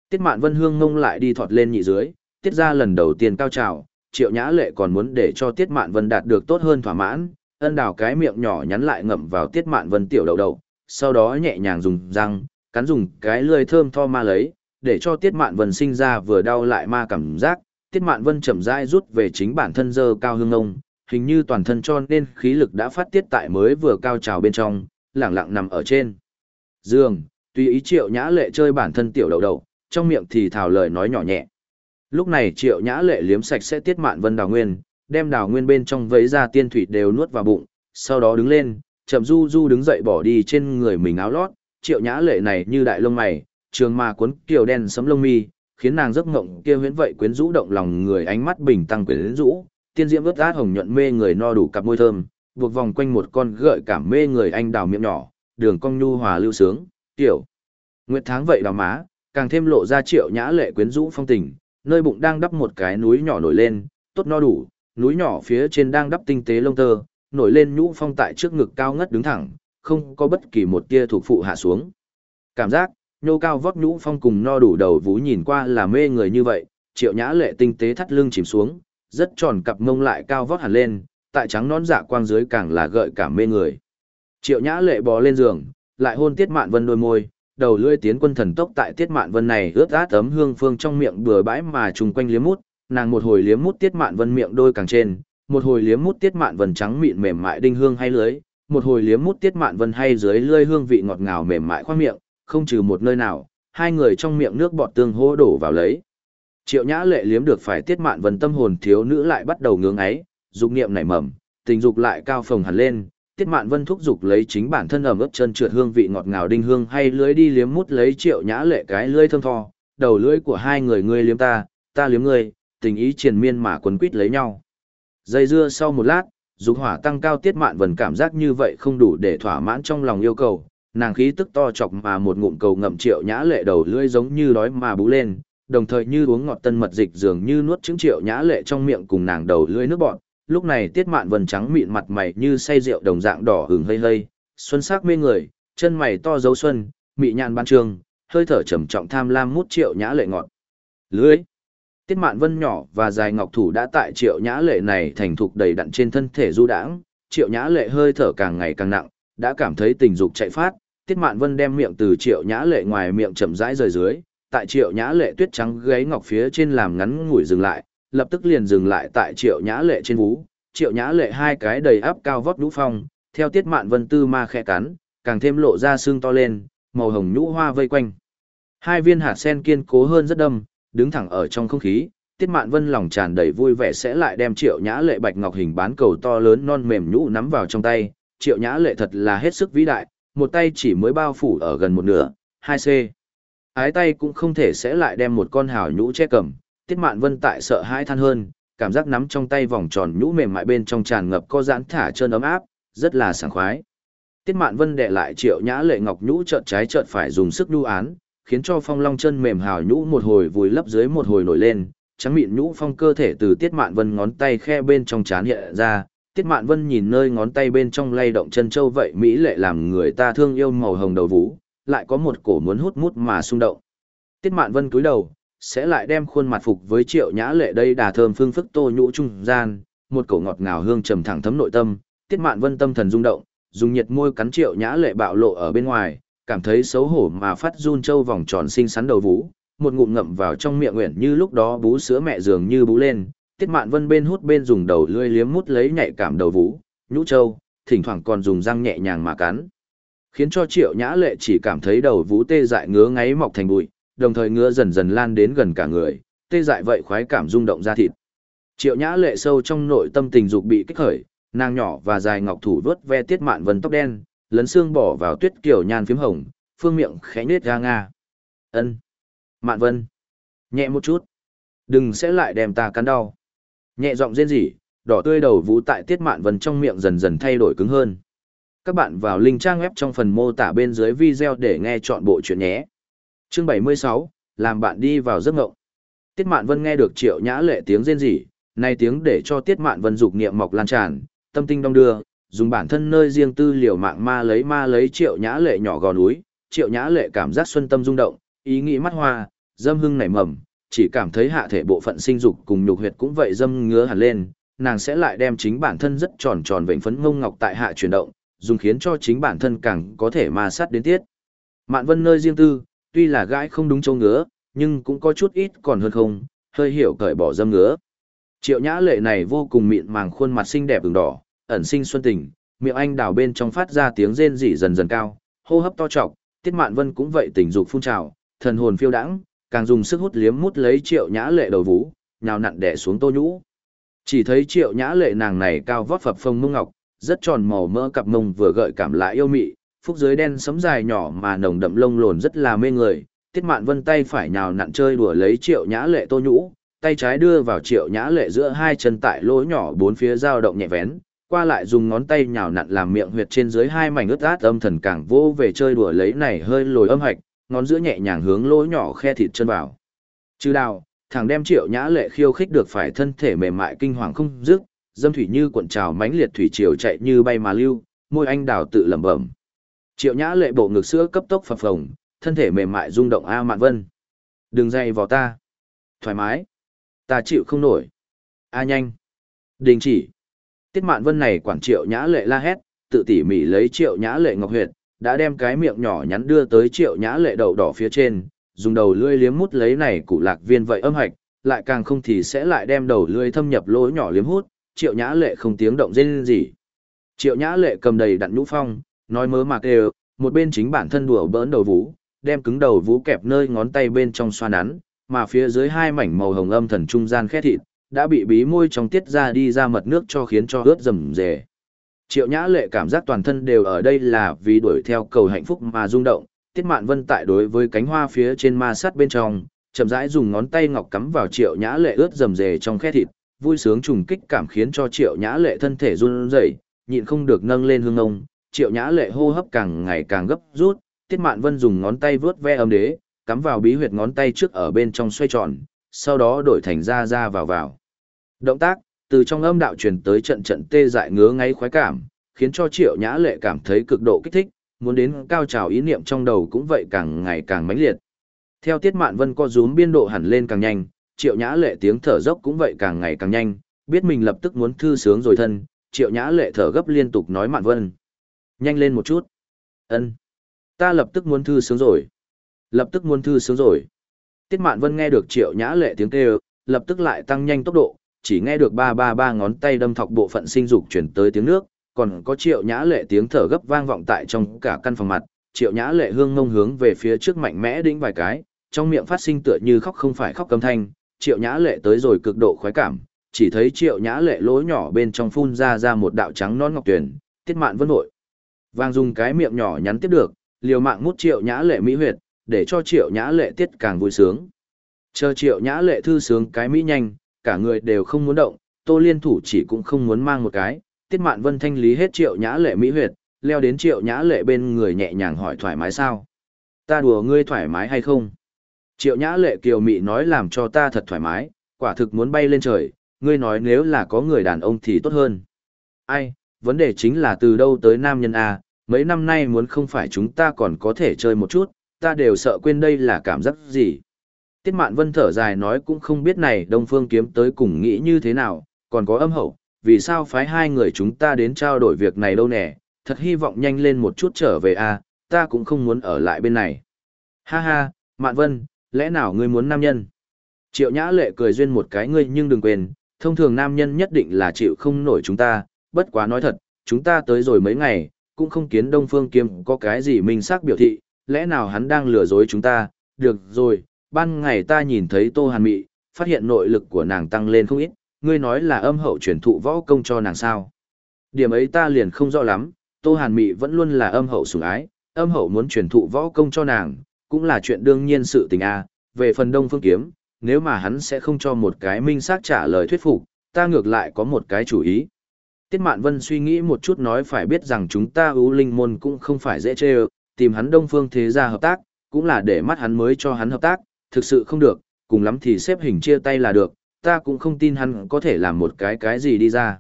Tiết Mạn Vân hương ngông lại đi thọt lên nhị dưới, tiết ra lần đầu tiên cao trào, Triệu Nhã Lệ còn muốn để cho Tiết Mạn Vân đạt được tốt hơn thỏa mãn, ân đào cái miệng nhỏ nhắn lại ngậm vào Tiết Mạn Vân tiểu đầu đầu, sau đó nhẹ nhàng dùng răng, cắn dùng cái lưỡi thơm tho ma lấy, để cho Tiết Mạn Vân sinh ra vừa đau lại ma cảm giác, Tiết Mạn Vân chậm rãi rút về chính bản thân dơ cao hương ông, hình như toàn thân cho nên khí lực đã phát tiết tại mới vừa cao trào bên trong, lẳng lặng nằm ở trên giường, tùy ý Triệu Nhã Lệ chơi bản thân tiểu đầu đầu, trong miệng thì thào lời nói nhỏ nhẹ. Lúc này Triệu Nhã Lệ liếm sạch sẽ Tiết Mạn Vân đào nguyên, đem đào nguyên bên trong vấy ra tiên thủy đều nuốt vào bụng, sau đó đứng lên, chậm du du đứng dậy bỏ đi trên người mình áo lót, triệu nhã lệ này như đại lông mày, trường mà cuốn kiều đen sấm lông mi, khiến nàng giấc ngộng kia huyễn vậy quyến rũ động lòng người ánh mắt bình tăng quyến rũ, tiên diễm ướt át hồng nhuận mê người no đủ cặp môi thơm, buộc vòng quanh một con gợi cảm mê người anh đào miệng nhỏ, đường cong nhu hòa lưu sướng, tiểu. Nguyệt tháng vậy đào má, càng thêm lộ ra triệu nhã lệ quyến rũ phong tình, nơi bụng đang đắp một cái núi nhỏ nổi lên, tốt no đủ, núi nhỏ phía trên đang đắp tinh tế lông tơ, nổi lên nhũ phong tại trước ngực cao ngất đứng thẳng, không có bất kỳ một tia thuộc phụ hạ xuống. Cảm giác, nhô cao vót nhũ phong cùng no đủ đầu vú nhìn qua là mê người như vậy, triệu nhã lệ tinh tế thắt lưng chìm xuống, rất tròn cặp mông lại cao vót hẳn lên, tại trắng nón dạ quang dưới càng là gợi cảm mê người. Triệu nhã lệ bò lên giường, lại hôn tiết mạn vân đôi môi, đầu lưỡi tiến quân thần tốc tại tiết mạn vân này ướt át tấm hương phương trong miệng bừa bãi mà trùng quanh liếm mút, nàng một hồi liếm mút tiết mạn vân miệng đôi càng trên, một hồi liếm mút tiết mạn vân trắng mịn mềm mại đinh hương hay lưới, một hồi liếm mút tiết mạn vân hay dưới lưỡi hương vị ngọt ngào mềm mại khoang miệng, không trừ một nơi nào, hai người trong miệng nước bọt tương hô đổ vào lấy. Triệu Nhã Lệ liếm được phải tiết mạn vân tâm hồn thiếu nữ lại bắt đầu ngưỡng ấy, dục niệm nảy mầm, tình dục lại cao phồng hẳn lên, tiết mạn vân thúc dục lấy chính bản thân ẩm ướt chân trượt hương vị ngọt ngào đinh hương hay lưới đi liếm mút lấy Triệu Nhã Lệ cái lưỡi thơm tho, đầu lưỡi của hai người ngươi liếm ta, ta liếm ngươi, tình ý triền miên mà quấn quýt lấy nhau. Dây dưa sau một lát, dục hỏa tăng cao tiết mạn vần cảm giác như vậy không đủ để thỏa mãn trong lòng yêu cầu, nàng khí tức to chọc mà một ngụm cầu ngậm triệu nhã lệ đầu lưỡi giống như đói mà bú lên, đồng thời như uống ngọt tân mật dịch dường như nuốt trứng triệu nhã lệ trong miệng cùng nàng đầu lưỡi nước bọn. Lúc này tiết mạn vân trắng mịn mặt mày như say rượu đồng dạng đỏ hừng hây hây, xuân sắc mê người, chân mày to dấu xuân, mị nhàn ban trường, hơi thở trầm trọng tham lam mút triệu nhã lệ ngọt. lưỡi. Tiết mạn vân nhỏ và dài ngọc thủ đã tại triệu nhã lệ này thành thục đầy đặn trên thân thể du đãng, triệu nhã lệ hơi thở càng ngày càng nặng, đã cảm thấy tình dục chạy phát. Tiết mạn vân đem miệng từ triệu nhã lệ ngoài miệng chậm rãi rời dưới, tại triệu nhã lệ tuyết trắng gáy ngọc phía trên làm ngắn ngủi dừng lại, lập tức liền dừng lại tại triệu nhã lệ trên vú. Triệu nhã lệ hai cái đầy áp cao vóc nhũ phong, theo tiết mạn vân tư ma khẽ cắn, càng thêm lộ ra xương to lên, màu hồng nhũ hoa vây quanh. Hai viên hạt sen kiên cố hơn rất đâm, đứng thẳng ở trong không khí, Tiết Mạn Vân lòng tràn đầy vui vẻ sẽ lại đem Triệu Nhã Lệ bạch ngọc hình bán cầu to lớn non mềm nhũ nắm vào trong tay, Triệu Nhã Lệ thật là hết sức vĩ đại, một tay chỉ mới bao phủ ở gần một nửa, 2C. Ái tay cũng không thể sẽ lại đem một con hào nhũ che cầm, Tiết Mạn Vân tại sợ hãi than hơn, cảm giác nắm trong tay vòng tròn nhũ mềm mại bên trong tràn ngập có giãn thả trơn ấm áp, rất là sảng khoái. Tiết Mạn Vân đệ lại Triệu Nhã Lệ ngọc nhũ chợt trái chợt phải dùng sức đu án, khiến cho phong long chân mềm hào nhũ một hồi vùi lấp dưới một hồi nổi lên, trắng mịn nhũ phong cơ thể từ Tiết Mạn Vân ngón tay khe bên trong chán hiện ra, Tiết Mạn Vân nhìn nơi ngón tay bên trong lay động chân châu vậy mỹ lệ làm người ta thương yêu màu hồng đầu vũ, lại có một cổ muốn hút mút mà xung động. Tiết Mạn Vân cúi đầu, sẽ lại đem khuôn mặt phục với Triệu Nhã Lệ đây đà thơm phương phức tô nhũ trung gian, một cổ ngọt ngào hương trầm thẳng thấm nội tâm, Tiết Mạn Vân tâm thần rung động, dùng nhiệt môi cắn Triệu Nhã Lệ bạo lộ ở bên ngoài, cảm thấy xấu hổ mà phát run châu vòng tròn xinh xắn đầu vũ, một ngụm ngậm vào trong miệng nguyện như lúc đó bú sữa mẹ dường như bú lên, Tiết Mạn Vân bên hút bên dùng đầu lưỡi liếm mút lấy nhạy cảm đầu vũ, nhũ châu, thỉnh thoảng còn dùng răng nhẹ nhàng mà cắn. Khiến cho Triệu Nhã Lệ chỉ cảm thấy đầu vũ tê dại ngứa ngáy mọc thành bụi, đồng thời ngứa dần dần lan đến gần cả người, tê dại vậy khoái cảm rung động ra thịt. Triệu Nhã Lệ sâu trong nội tâm tình dục bị kích khởi, nàng nhỏ và dài ngọc thủ vớt ve Tiết Mạn Vân tóc đen, lấn xương bỏ vào tuyết kiểu nhan phím hồng, phương miệng khẽ nết ra nga. Ân. Mạn Vân. Nhẹ một chút. Đừng sẽ lại đem ta cắn đau. Nhẹ giọng rên rỉ, đỏ tươi đầu vũ tại Tiết Mạn Vân trong miệng dần dần thay đổi cứng hơn. Các bạn vào link trang web trong phần mô tả bên dưới video để nghe chọn bộ chuyện nhé. Chương 76, làm bạn đi vào giấc ngộng. Tiết Mạn Vân nghe được Triệu Nhã Lệ tiếng rên rỉ, nay tiếng để cho Tiết Mạn Vân dục niệm mọc lan tràn, tâm tinh đong đưa, dùng bản thân nơi riêng tư liều mạng ma lấy ma lấy Triệu Nhã Lệ nhỏ gò núi, Triệu Nhã Lệ cảm giác xuân tâm rung động, ý nghĩ mắt hoa, dâm hưng nảy mầm, chỉ cảm thấy hạ thể bộ phận sinh dục cùng nhục huyệt cũng vậy dâm ngứa hẳn lên, nàng sẽ lại đem chính bản thân rất tròn tròn vệnh phấn ngông ngọc tại hạ chuyển động, dùng khiến cho chính bản thân càng có thể ma sát đến tiết. Mạn Vân nơi riêng tư, tuy là gãi không đúng châu ngứa, nhưng cũng có chút ít còn hơn không, hơi hiểu cởi bỏ dâm ngứa. Triệu Nhã Lệ này vô cùng mịn màng khuôn mặt xinh đẹp ửng đỏ, ẩn sinh xuân tình, miệng anh đào bên trong phát ra tiếng rên rỉ dần dần cao, hô hấp to trọc, Tiết Mạn Vân cũng vậy tình dục phun trào, thần hồn phiêu đãng, càng dùng sức hút liếm mút lấy Triệu Nhã Lệ đầu vũ, nhào nặn đè xuống Tô Nhũ. Chỉ thấy Triệu Nhã Lệ nàng này cao vót phập phồng mông ngọc, rất tròn màu mỡ cặp mông vừa gợi cảm lại yêu mị, phúc dưới đen sấm dài nhỏ mà nồng đậm lông lồn rất là mê người. Tiết Mạn Vân tay phải nhào nặn chơi đùa lấy Triệu Nhã Lệ Tô Nhũ, tay trái đưa vào Triệu Nhã Lệ giữa hai chân tại lỗ nhỏ bốn phía dao động nhẹ vén, qua lại dùng ngón tay nhào nặn làm miệng huyệt trên dưới hai mảnh ướt át âm thần càng vô về chơi đùa lấy này hơi lồi âm hạch, ngón giữa nhẹ nhàng hướng lỗ nhỏ khe thịt chân vào. Chư đào, thằng đem triệu nhã lệ khiêu khích được phải thân thể mềm mại kinh hoàng không dứt, dâm thủy như cuộn trào mãnh liệt thủy triều chạy như bay mà lưu, môi anh đào tự lẩm bẩm. Triệu nhã lệ bộ ngực sữa cấp tốc phập phồng, thân thể mềm mại rung động a mạn vân. Đừng dây vào ta. Thoải mái. Ta chịu không nổi. A nhanh. Đình chỉ. Tiết mạn vân này quản triệu nhã lệ la hét, tự tỉ mỉ lấy triệu nhã lệ ngọc huyệt, đã đem cái miệng nhỏ nhắn đưa tới triệu nhã lệ đậu đỏ phía trên, dùng đầu lưỡi liếm mút lấy này cụ lạc viên vậy âm hạch, lại càng không thì sẽ lại đem đầu lưỡi thâm nhập lỗ nhỏ liếm hút, triệu nhã lệ không tiếng động rên gì. Triệu nhã lệ cầm đầy đặn nhũ phong, nói mớ mạc đều, một bên chính bản thân đùa bỡn đầu vũ, đem cứng đầu vũ kẹp nơi ngón tay bên trong xoa nắn, mà phía dưới hai mảnh màu hồng âm thần trung gian khét thịt, đã bị bí môi trong tiết ra đi ra mật nước cho khiến cho ướt rầm rề. Triệu Nhã Lệ cảm giác toàn thân đều ở đây là vì đuổi theo cầu hạnh phúc mà rung động, Tiết Mạn Vân tại đối với cánh hoa phía trên ma sát bên trong, chậm rãi dùng ngón tay ngọc cắm vào Triệu Nhã Lệ ướt rầm rề trong khe thịt, vui sướng trùng kích cảm khiến cho Triệu Nhã Lệ thân thể run rẩy, nhịn không được nâng lên hương ông, Triệu Nhã Lệ hô hấp càng ngày càng gấp rút, Tiết Mạn Vân dùng ngón tay vướt ve âm đế, cắm vào bí huyệt ngón tay trước ở bên trong xoay tròn, sau đó đổi thành ra ra vào vào. Động tác, từ trong âm đạo truyền tới trận trận tê dại ngứa ngáy khoái cảm, khiến cho triệu nhã lệ cảm thấy cực độ kích thích, muốn đến cao trào ý niệm trong đầu cũng vậy càng ngày càng mãnh liệt. Theo tiết mạn vân co rúm biên độ hẳn lên càng nhanh, triệu nhã lệ tiếng thở dốc cũng vậy càng ngày càng nhanh, biết mình lập tức muốn thư sướng rồi thân, triệu nhã lệ thở gấp liên tục nói mạn vân. Nhanh lên một chút. ân Ta lập tức muốn thư sướng rồi. Lập tức muốn thư sướng rồi. Tiết mạn vân nghe được triệu nhã lệ tiếng kêu, lập tức lại tăng nhanh tốc độ, chỉ nghe được ba ba ba ngón tay đâm thọc bộ phận sinh dục chuyển tới tiếng nước, còn có triệu nhã lệ tiếng thở gấp vang vọng tại trong cả căn phòng mặt, triệu nhã lệ hương ngông hướng về phía trước mạnh mẽ đĩnh vài cái, trong miệng phát sinh tựa như khóc không phải khóc cấm thanh, triệu nhã lệ tới rồi cực độ khoái cảm, chỉ thấy triệu nhã lệ lỗ nhỏ bên trong phun ra ra một đạo trắng non ngọc tuyển, tiết mạn vân nội. Vang dùng cái miệng nhỏ nhắn tiếp được, liều mạng mút triệu nhã lệ mỹ huyệt, để cho triệu nhã lệ tiết càng vui sướng. Chờ triệu nhã lệ thư sướng cái mỹ nhanh, cả người đều không muốn động, tô liên thủ chỉ cũng không muốn mang một cái, tiết mạn vân thanh lý hết triệu nhã lệ mỹ huyệt, leo đến triệu nhã lệ bên người nhẹ nhàng hỏi thoải mái sao. Ta đùa ngươi thoải mái hay không? Triệu nhã lệ kiều mị nói làm cho ta thật thoải mái, quả thực muốn bay lên trời, ngươi nói nếu là có người đàn ông thì tốt hơn. Ai, vấn đề chính là từ đâu tới nam nhân A, mấy năm nay muốn không phải chúng ta còn có thể chơi một chút, ta đều sợ quên đây là cảm giác gì. Tiết mạn vân thở dài nói cũng không biết này Đông Phương kiếm tới cùng nghĩ như thế nào, còn có âm hậu, vì sao phái hai người chúng ta đến trao đổi việc này đâu nè, thật hy vọng nhanh lên một chút trở về a, ta cũng không muốn ở lại bên này. Ha ha, mạn vân, lẽ nào ngươi muốn nam nhân? Triệu nhã lệ cười duyên một cái ngươi nhưng đừng quên, thông thường nam nhân nhất định là chịu không nổi chúng ta, bất quá nói thật, chúng ta tới rồi mấy ngày, cũng không kiến Đông Phương Kiếm có cái gì minh xác biểu thị, lẽ nào hắn đang lừa dối chúng ta, được rồi, ban ngày ta nhìn thấy Tô Hàn Mị, phát hiện nội lực của nàng tăng lên không ít, ngươi nói là âm hậu truyền thụ võ công cho nàng sao. Điểm ấy ta liền không rõ lắm, Tô Hàn Mị vẫn luôn là âm hậu sủng ái, âm hậu muốn truyền thụ võ công cho nàng, cũng là chuyện đương nhiên sự tình a. về phần Đông Phương Kiếm, nếu mà hắn sẽ không cho một cái minh xác trả lời thuyết phục, ta ngược lại có một cái chủ ý. Tiết Mạn Vân suy nghĩ một chút nói phải biết rằng chúng ta ưu linh môn cũng không phải dễ chê tìm hắn đông phương thế gia hợp tác, cũng là để mắt hắn mới cho hắn hợp tác, thực sự không được, cùng lắm thì xếp hình chia tay là được, ta cũng không tin hắn có thể làm một cái cái gì đi ra.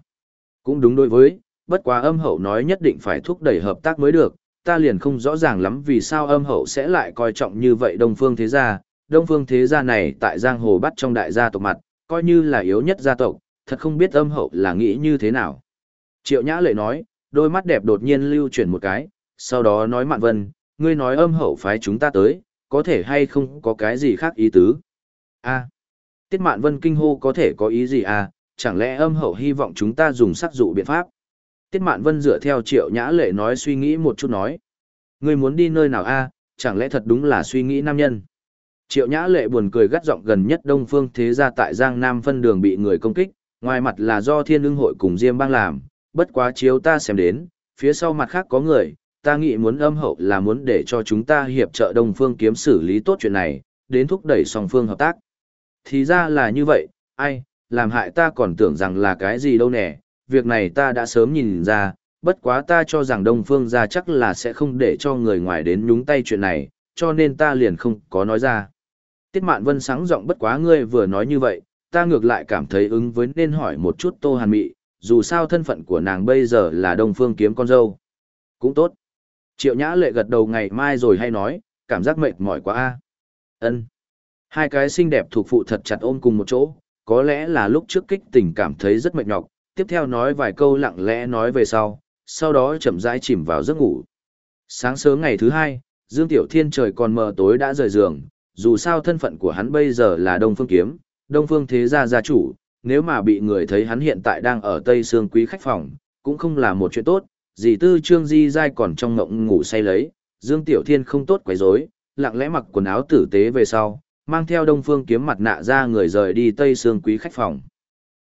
Cũng đúng đối với, bất quá âm hậu nói nhất định phải thúc đẩy hợp tác mới được, ta liền không rõ ràng lắm vì sao âm hậu sẽ lại coi trọng như vậy đông phương thế gia, đông phương thế gia này tại giang hồ bắt trong đại gia tộc mặt, coi như là yếu nhất gia tộc, thật không biết âm hậu là nghĩ như thế nào. Triệu Nhã Lệ nói, đôi mắt đẹp đột nhiên lưu chuyển một cái, sau đó nói Mạn Vân, ngươi nói âm hậu phái chúng ta tới, có thể hay không có cái gì khác ý tứ. a Tiết Mạn Vân kinh hô có thể có ý gì à, chẳng lẽ âm hậu hy vọng chúng ta dùng sắc dụ biện pháp. Tiết Mạn Vân dựa theo Triệu Nhã Lệ nói suy nghĩ một chút nói. Ngươi muốn đi nơi nào a chẳng lẽ thật đúng là suy nghĩ nam nhân. Triệu Nhã Lệ buồn cười gắt giọng gần nhất Đông Phương Thế Gia tại Giang Nam phân đường bị người công kích, ngoài mặt là do Thiên ưng hội cùng Diêm Bang làm, bất quá chiếu ta xem đến, phía sau mặt khác có người, ta nghĩ muốn âm hậu là muốn để cho chúng ta hiệp trợ Đông Phương kiếm xử lý tốt chuyện này, đến thúc đẩy song phương hợp tác. Thì ra là như vậy, ai, làm hại ta còn tưởng rằng là cái gì đâu nè, việc này ta đã sớm nhìn ra, bất quá ta cho rằng Đông Phương ra chắc là sẽ không để cho người ngoài đến nhúng tay chuyện này, cho nên ta liền không có nói ra. Tiết Mạn Vân sáng giọng bất quá ngươi vừa nói như vậy, ta ngược lại cảm thấy ứng với nên hỏi một chút Tô Hàn Mị, dù sao thân phận của nàng bây giờ là Đông Phương kiếm con dâu. Cũng tốt. Triệu Nhã Lệ gật đầu ngày mai rồi hay nói, cảm giác mệt mỏi quá a. Ân. Hai cái xinh đẹp thuộc phụ thật chặt ôm cùng một chỗ, có lẽ là lúc trước kích tình cảm thấy rất mệt nhọc, tiếp theo nói vài câu lặng lẽ nói về sau, sau đó chậm rãi chìm vào giấc ngủ. Sáng sớm ngày thứ hai, Dương Tiểu Thiên trời còn mờ tối đã rời giường, dù sao thân phận của hắn bây giờ là Đông Phương Kiếm, Đông Phương Thế Gia gia chủ, nếu mà bị người thấy hắn hiện tại đang ở Tây Sương Quý khách phòng, cũng không là một chuyện tốt, dì tư trương di dai còn trong ngộng ngủ say lấy, Dương Tiểu Thiên không tốt quấy rối, lặng lẽ mặc quần áo tử tế về sau, mang theo Đông Phương kiếm mặt nạ ra người rời đi Tây Sương Quý khách phòng.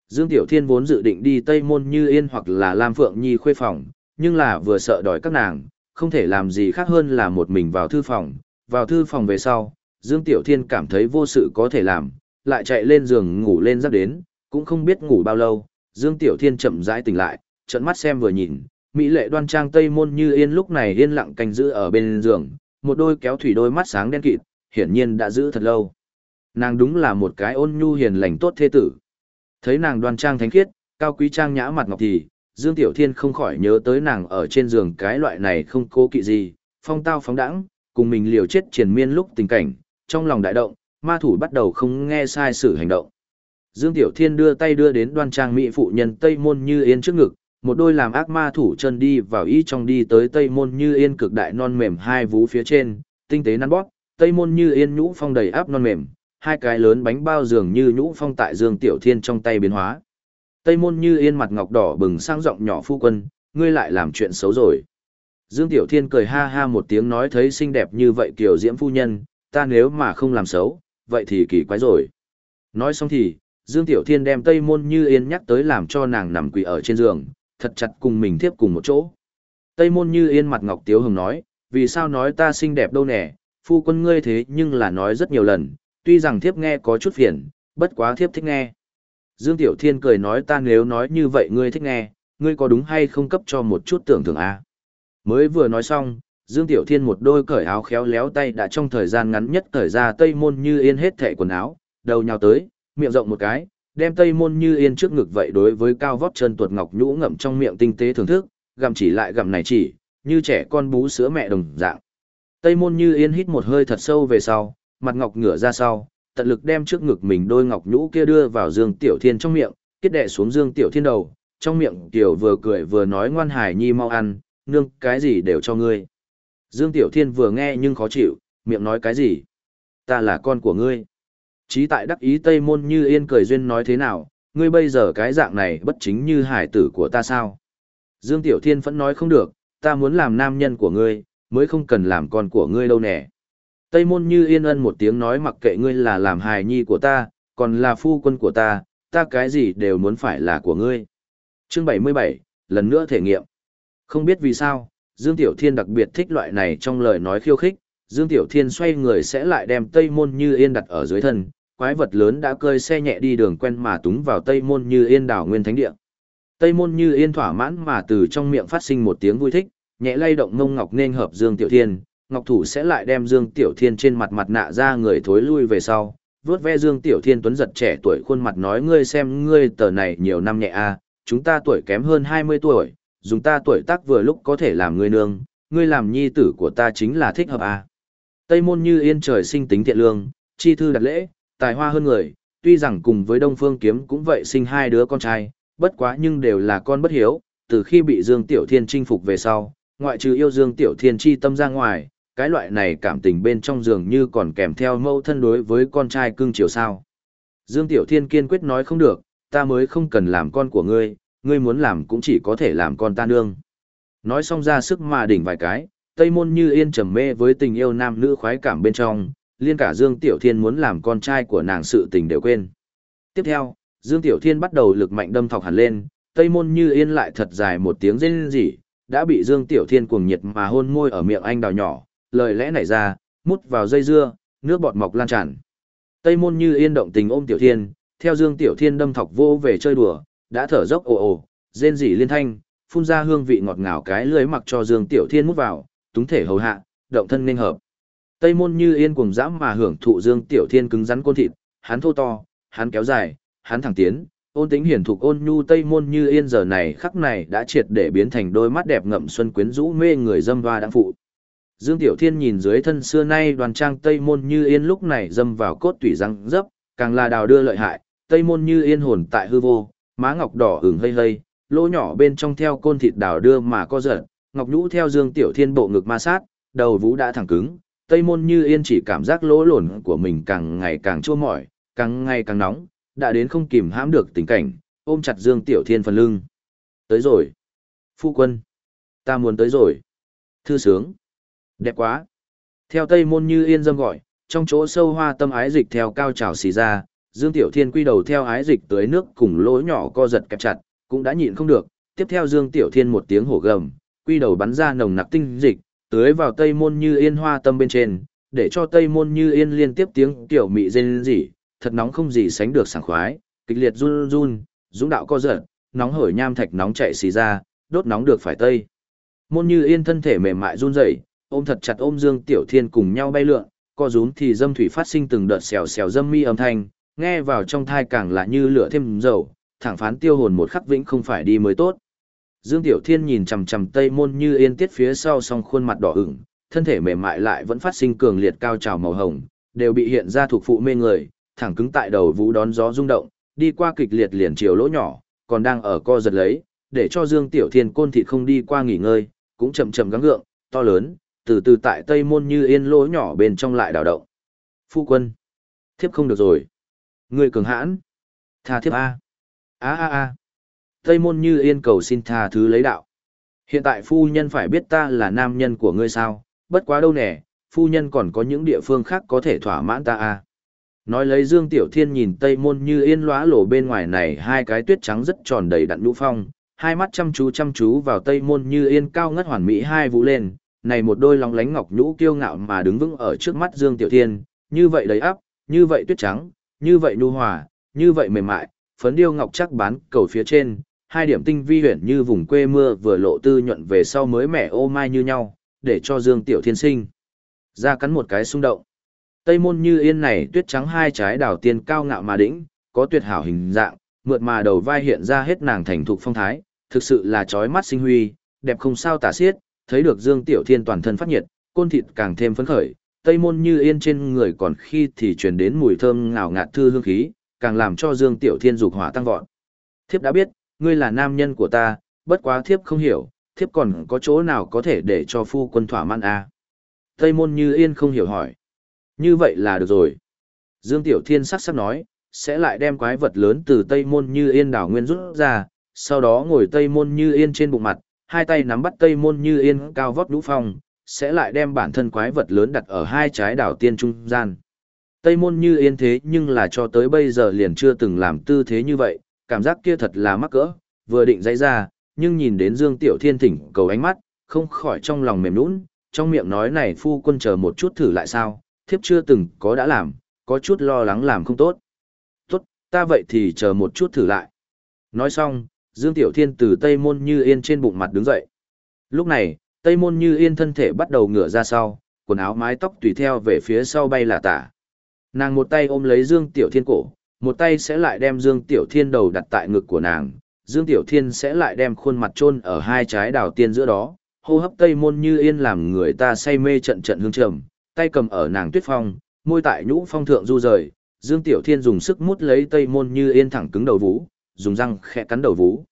Dương Tiểu Thiên vốn dự định đi Tây Môn Như Yên hoặc là Lam Phượng Nhi khuê phòng, nhưng là vừa sợ đòi các nàng, không thể làm gì khác hơn là một mình vào thư phòng. Vào thư phòng về sau, Dương Tiểu Thiên cảm thấy vô sự có thể làm, lại chạy lên giường ngủ lên giấc đến, cũng không biết ngủ bao lâu, Dương Tiểu Thiên chậm rãi tỉnh lại, trợn mắt xem vừa nhìn, mỹ lệ đoan trang tây môn như yên lúc này yên lặng canh giữ ở bên giường, một đôi kéo thủy đôi mắt sáng đen kịt, hiển nhiên đã giữ thật lâu. Nàng đúng là một cái ôn nhu hiền lành tốt thế tử. Thấy nàng đoan trang thánh khiết, cao quý trang nhã mặt ngọc thì, Dương Tiểu Thiên không khỏi nhớ tới nàng ở trên giường cái loại này không cố kỵ gì, phong tao phóng đãng, cùng mình liều chết triền miên lúc tình cảnh, trong lòng đại động, ma thủ bắt đầu không nghe sai sự hành động. Dương Tiểu Thiên đưa tay đưa đến đoan trang mỹ phụ nhân Tây Môn Như Yên trước ngực, một đôi làm ác ma thủ chân đi vào y trong đi tới Tây Môn Như Yên cực đại non mềm hai vú phía trên, tinh tế nắn bóp, Tây Môn Như Yên nhũ phong đầy áp non mềm, hai cái lớn bánh bao dường như nhũ phong tại Dương Tiểu Thiên trong tay biến hóa. Tây Môn Như Yên mặt ngọc đỏ bừng sang giọng nhỏ phu quân, ngươi lại làm chuyện xấu rồi. Dương Tiểu Thiên cười ha ha một tiếng nói thấy xinh đẹp như vậy kiểu diễm phu nhân, ta nếu mà không làm xấu, vậy thì kỳ quái rồi. Nói xong thì, Dương Tiểu Thiên đem Tây Môn Như Yên nhắc tới làm cho nàng nằm quỳ ở trên giường, thật chặt cùng mình tiếp cùng một chỗ. Tây Môn Như Yên mặt ngọc tiếu hồng nói, vì sao nói ta xinh đẹp đâu nè, phu quân ngươi thế nhưng là nói rất nhiều lần, tuy rằng thiếp nghe có chút phiền, bất quá thiếp thích nghe. Dương Tiểu Thiên cười nói ta nếu nói như vậy ngươi thích nghe, ngươi có đúng hay không cấp cho một chút tưởng thưởng a? À? Mới vừa nói xong, Dương Tiểu Thiên một đôi cởi áo khéo léo tay đã trong thời gian ngắn nhất thời ra tây môn như yên hết thẻ quần áo, đầu nhào tới, miệng rộng một cái, đem tây môn như yên trước ngực vậy đối với cao vót chân tuột ngọc nhũ ngậm trong miệng tinh tế thưởng thức, gặm chỉ lại gặm này chỉ, như trẻ con bú sữa mẹ đồng dạng. Tây môn như yên hít một hơi thật sâu về sau, mặt ngọc ngửa ra sau, tận lực đem trước ngực mình đôi ngọc nhũ kia đưa vào Dương Tiểu Thiên trong miệng, kết đệ xuống Dương Tiểu Thiên đầu, trong miệng Tiểu vừa cười vừa nói ngoan hải nhi mau ăn, nương cái gì đều cho ngươi. Dương Tiểu Thiên vừa nghe nhưng khó chịu, miệng nói cái gì? Ta là con của ngươi. Chí tại đắc ý Tây Môn như yên cười duyên nói thế nào, ngươi bây giờ cái dạng này bất chính như hải tử của ta sao? Dương Tiểu Thiên vẫn nói không được, ta muốn làm nam nhân của ngươi, mới không cần làm con của ngươi đâu nè. Tây Môn như yên ân một tiếng nói mặc kệ ngươi là làm hài nhi của ta, còn là phu quân của ta, ta cái gì đều muốn phải là của ngươi. Chương 77, lần nữa thể nghiệm. Không biết vì sao, Dương Tiểu Thiên đặc biệt thích loại này trong lời nói khiêu khích, Dương Tiểu Thiên xoay người sẽ lại đem Tây Môn Như Yên đặt ở dưới thân, quái vật lớn đã cơi xe nhẹ đi đường quen mà túng vào Tây Môn Như Yên đảo nguyên thánh địa. Tây Môn Như Yên thỏa mãn mà từ trong miệng phát sinh một tiếng vui thích, nhẹ lay động ngông ngọc nên hợp Dương Tiểu Thiên, ngọc thủ sẽ lại đem Dương Tiểu Thiên trên mặt mặt nạ ra người thối lui về sau, vớt ve Dương Tiểu Thiên tuấn giật trẻ tuổi khuôn mặt nói ngươi xem ngươi tờ này nhiều năm nhẹ a, à, chúng ta tuổi kém hơn 20 tuổi, dùng ta tuổi tác vừa lúc có thể làm ngươi nương, ngươi làm nhi tử của ta chính là thích hợp à. Tây môn như yên trời sinh tính thiện lương, chi thư đặt lễ, tài hoa hơn người, tuy rằng cùng với Đông Phương Kiếm cũng vậy sinh hai đứa con trai, bất quá nhưng đều là con bất hiếu, từ khi bị Dương Tiểu Thiên chinh phục về sau, ngoại trừ yêu Dương Tiểu Thiên chi tâm ra ngoài, cái loại này cảm tình bên trong giường như còn kèm theo mâu thân đối với con trai cưng chiều sao. Dương Tiểu Thiên kiên quyết nói không được, ta mới không cần làm con của ngươi, ngươi muốn làm cũng chỉ có thể làm con ta nương. Nói xong ra sức mà đỉnh vài cái, Tây Môn Như Yên trầm mê với tình yêu nam nữ khoái cảm bên trong, liên cả Dương Tiểu Thiên muốn làm con trai của nàng sự tình đều quên. Tiếp theo, Dương Tiểu Thiên bắt đầu lực mạnh đâm thọc hẳn lên, Tây Môn Như Yên lại thật dài một tiếng rên rỉ, đã bị Dương Tiểu Thiên cuồng nhiệt mà hôn môi ở miệng anh đào nhỏ, lời lẽ nảy ra, mút vào dây dưa, nước bọt mọc lan tràn. Tây Môn Như Yên động tình ôm Tiểu Thiên, theo Dương Tiểu Thiên đâm thọc vô về chơi đùa, đã thở dốc ồ ồ, rên rỉ liên thanh, phun ra hương vị ngọt ngào cái lưới mặc cho Dương Tiểu Thiên mút vào, túng thể hầu hạ, động thân nên hợp. Tây môn như yên cuồng dã mà hưởng thụ Dương Tiểu Thiên cứng rắn côn thịt, hắn thô to, hắn kéo dài, hắn thẳng tiến, ôn tính hiển thục ôn nhu Tây môn như yên giờ này khắc này đã triệt để biến thành đôi mắt đẹp ngậm xuân quyến rũ mê người dâm và đang phụ. Dương Tiểu Thiên nhìn dưới thân xưa nay đoàn trang Tây môn như yên lúc này dâm vào cốt tủy răng dấp, càng là đào đưa lợi hại, Tây môn như yên hồn tại hư vô, má ngọc đỏ ửng hây hây, lỗ nhỏ bên trong theo côn thịt đào đưa mà co giật, ngọc nhũ theo Dương Tiểu Thiên bộ ngực ma sát, đầu vũ đã thẳng cứng, Tây Môn Như Yên chỉ cảm giác lỗ lổn của mình càng ngày càng chua mỏi, càng ngày càng nóng, đã đến không kìm hãm được tình cảnh, ôm chặt Dương Tiểu Thiên phần lưng. Tới rồi. Phu quân. Ta muốn tới rồi. Thư sướng. Đẹp quá. Theo Tây Môn Như Yên dâm gọi, trong chỗ sâu hoa tâm ái dịch theo cao trào xì ra, Dương Tiểu Thiên quy đầu theo ái dịch tới nước cùng lỗ nhỏ co giật kẹp chặt, cũng đã nhịn không được. Tiếp theo Dương Tiểu Thiên một tiếng hổ gầm, quy đầu bắn ra nồng nặc tinh dịch, tưới vào Tây Môn Như Yên hoa tâm bên trên, để cho Tây Môn Như Yên liên tiếp tiếng tiểu mị rên rỉ, thật nóng không gì sánh được sảng khoái, kịch liệt run run, dũng đạo co giật, nóng hổi nham thạch nóng chạy xì ra, đốt nóng được phải Tây. Môn Như Yên thân thể mềm mại run rẩy, ôm thật chặt ôm Dương Tiểu Thiên cùng nhau bay lượn, co rúm thì dâm thủy phát sinh từng đợt xèo xèo dâm mi âm thanh, nghe vào trong thai càng là như lửa thêm dầu, thẳng phán tiêu hồn một khắc vĩnh không phải đi mới tốt. Dương Tiểu Thiên nhìn chằm chằm Tây Môn Như Yên tiết phía sau song khuôn mặt đỏ ửng, thân thể mềm mại lại vẫn phát sinh cường liệt cao trào màu hồng, đều bị hiện ra thuộc phụ mê người, thẳng cứng tại đầu vũ đón gió rung động, đi qua kịch liệt liền chiều lỗ nhỏ, còn đang ở co giật lấy, để cho Dương Tiểu Thiên côn thịt không đi qua nghỉ ngơi, cũng chậm chậm gắng gượng, to lớn, từ từ tại Tây Môn Như Yên lỗ nhỏ bên trong lại đảo động. Phu quân, thiếp không được rồi. Người cường hãn, tha thiếp a. A a a. Tây Môn Như Yên cầu xin tha thứ lấy đạo. Hiện tại phu nhân phải biết ta là nam nhân của ngươi sao, bất quá đâu nè, phu nhân còn có những địa phương khác có thể thỏa mãn ta à? Nói lấy Dương Tiểu Thiên nhìn Tây Môn Như Yên lóa lổ bên ngoài này hai cái tuyết trắng rất tròn đầy đặn nhũ phong, hai mắt chăm chú chăm chú vào Tây Môn Như Yên cao ngất hoàn mỹ hai vũ lên, này một đôi lóng lánh ngọc nhũ kiêu ngạo mà đứng vững ở trước mắt Dương Tiểu Thiên, như vậy đầy áp, như vậy tuyết trắng, như vậy nhu hòa, như vậy mềm mại, phấn điêu ngọc chắc bán cầu phía trên, hai điểm tinh vi huyền như vùng quê mưa vừa lộ tư nhuận về sau mới mẻ ô mai như nhau, để cho Dương Tiểu Thiên sinh ra cắn một cái xung động. Tây môn như yên này tuyết trắng hai trái đào tiên cao ngạo mà đỉnh, có tuyệt hảo hình dạng, mượt mà đầu vai hiện ra hết nàng thành thục phong thái, thực sự là chói mắt sinh huy, đẹp không sao tả xiết, thấy được Dương Tiểu Thiên toàn thân phát nhiệt, côn thịt càng thêm phấn khởi, tây môn như yên trên người còn khi thì truyền đến mùi thơm ngào ngạt thư hương khí, càng làm cho Dương Tiểu Thiên dục hỏa tăng vọt. Thiếp đã biết, ngươi là nam nhân của ta, bất quá thiếp không hiểu, thiếp còn có chỗ nào có thể để cho phu quân thỏa mãn à? Tây môn như yên không hiểu hỏi. Như vậy là được rồi. Dương Tiểu Thiên sắc sắc nói, sẽ lại đem quái vật lớn từ Tây môn như yên đảo nguyên rút ra, sau đó ngồi Tây môn như yên trên bụng mặt, hai tay nắm bắt Tây môn như yên cao vót lũ phong, sẽ lại đem bản thân quái vật lớn đặt ở hai trái đảo tiên trung gian. Tây môn như yên thế nhưng là cho tới bây giờ liền chưa từng làm tư thế như vậy, cảm giác kia thật là mắc cỡ, vừa định dãy ra, nhưng nhìn đến Dương Tiểu Thiên thỉnh cầu ánh mắt, không khỏi trong lòng mềm nũng, trong miệng nói này phu quân chờ một chút thử lại sao, thiếp chưa từng có đã làm, có chút lo lắng làm không tốt. Tốt, ta vậy thì chờ một chút thử lại. Nói xong, Dương Tiểu Thiên từ Tây Môn Như Yên trên bụng mặt đứng dậy. Lúc này, Tây Môn Như Yên thân thể bắt đầu ngửa ra sau, quần áo mái tóc tùy theo về phía sau bay là tả. Nàng một tay ôm lấy Dương Tiểu Thiên cổ, một tay sẽ lại đem Dương Tiểu Thiên đầu đặt tại ngực của nàng, Dương Tiểu Thiên sẽ lại đem khuôn mặt chôn ở hai trái đào tiên giữa đó, hô hấp Tây Môn Như Yên làm người ta say mê trận trận hương trầm, tay cầm ở nàng tuyết phong, môi tại nhũ phong thượng du rời, Dương Tiểu Thiên dùng sức mút lấy Tây Môn Như Yên thẳng cứng đầu vú, dùng răng khẽ cắn đầu vú.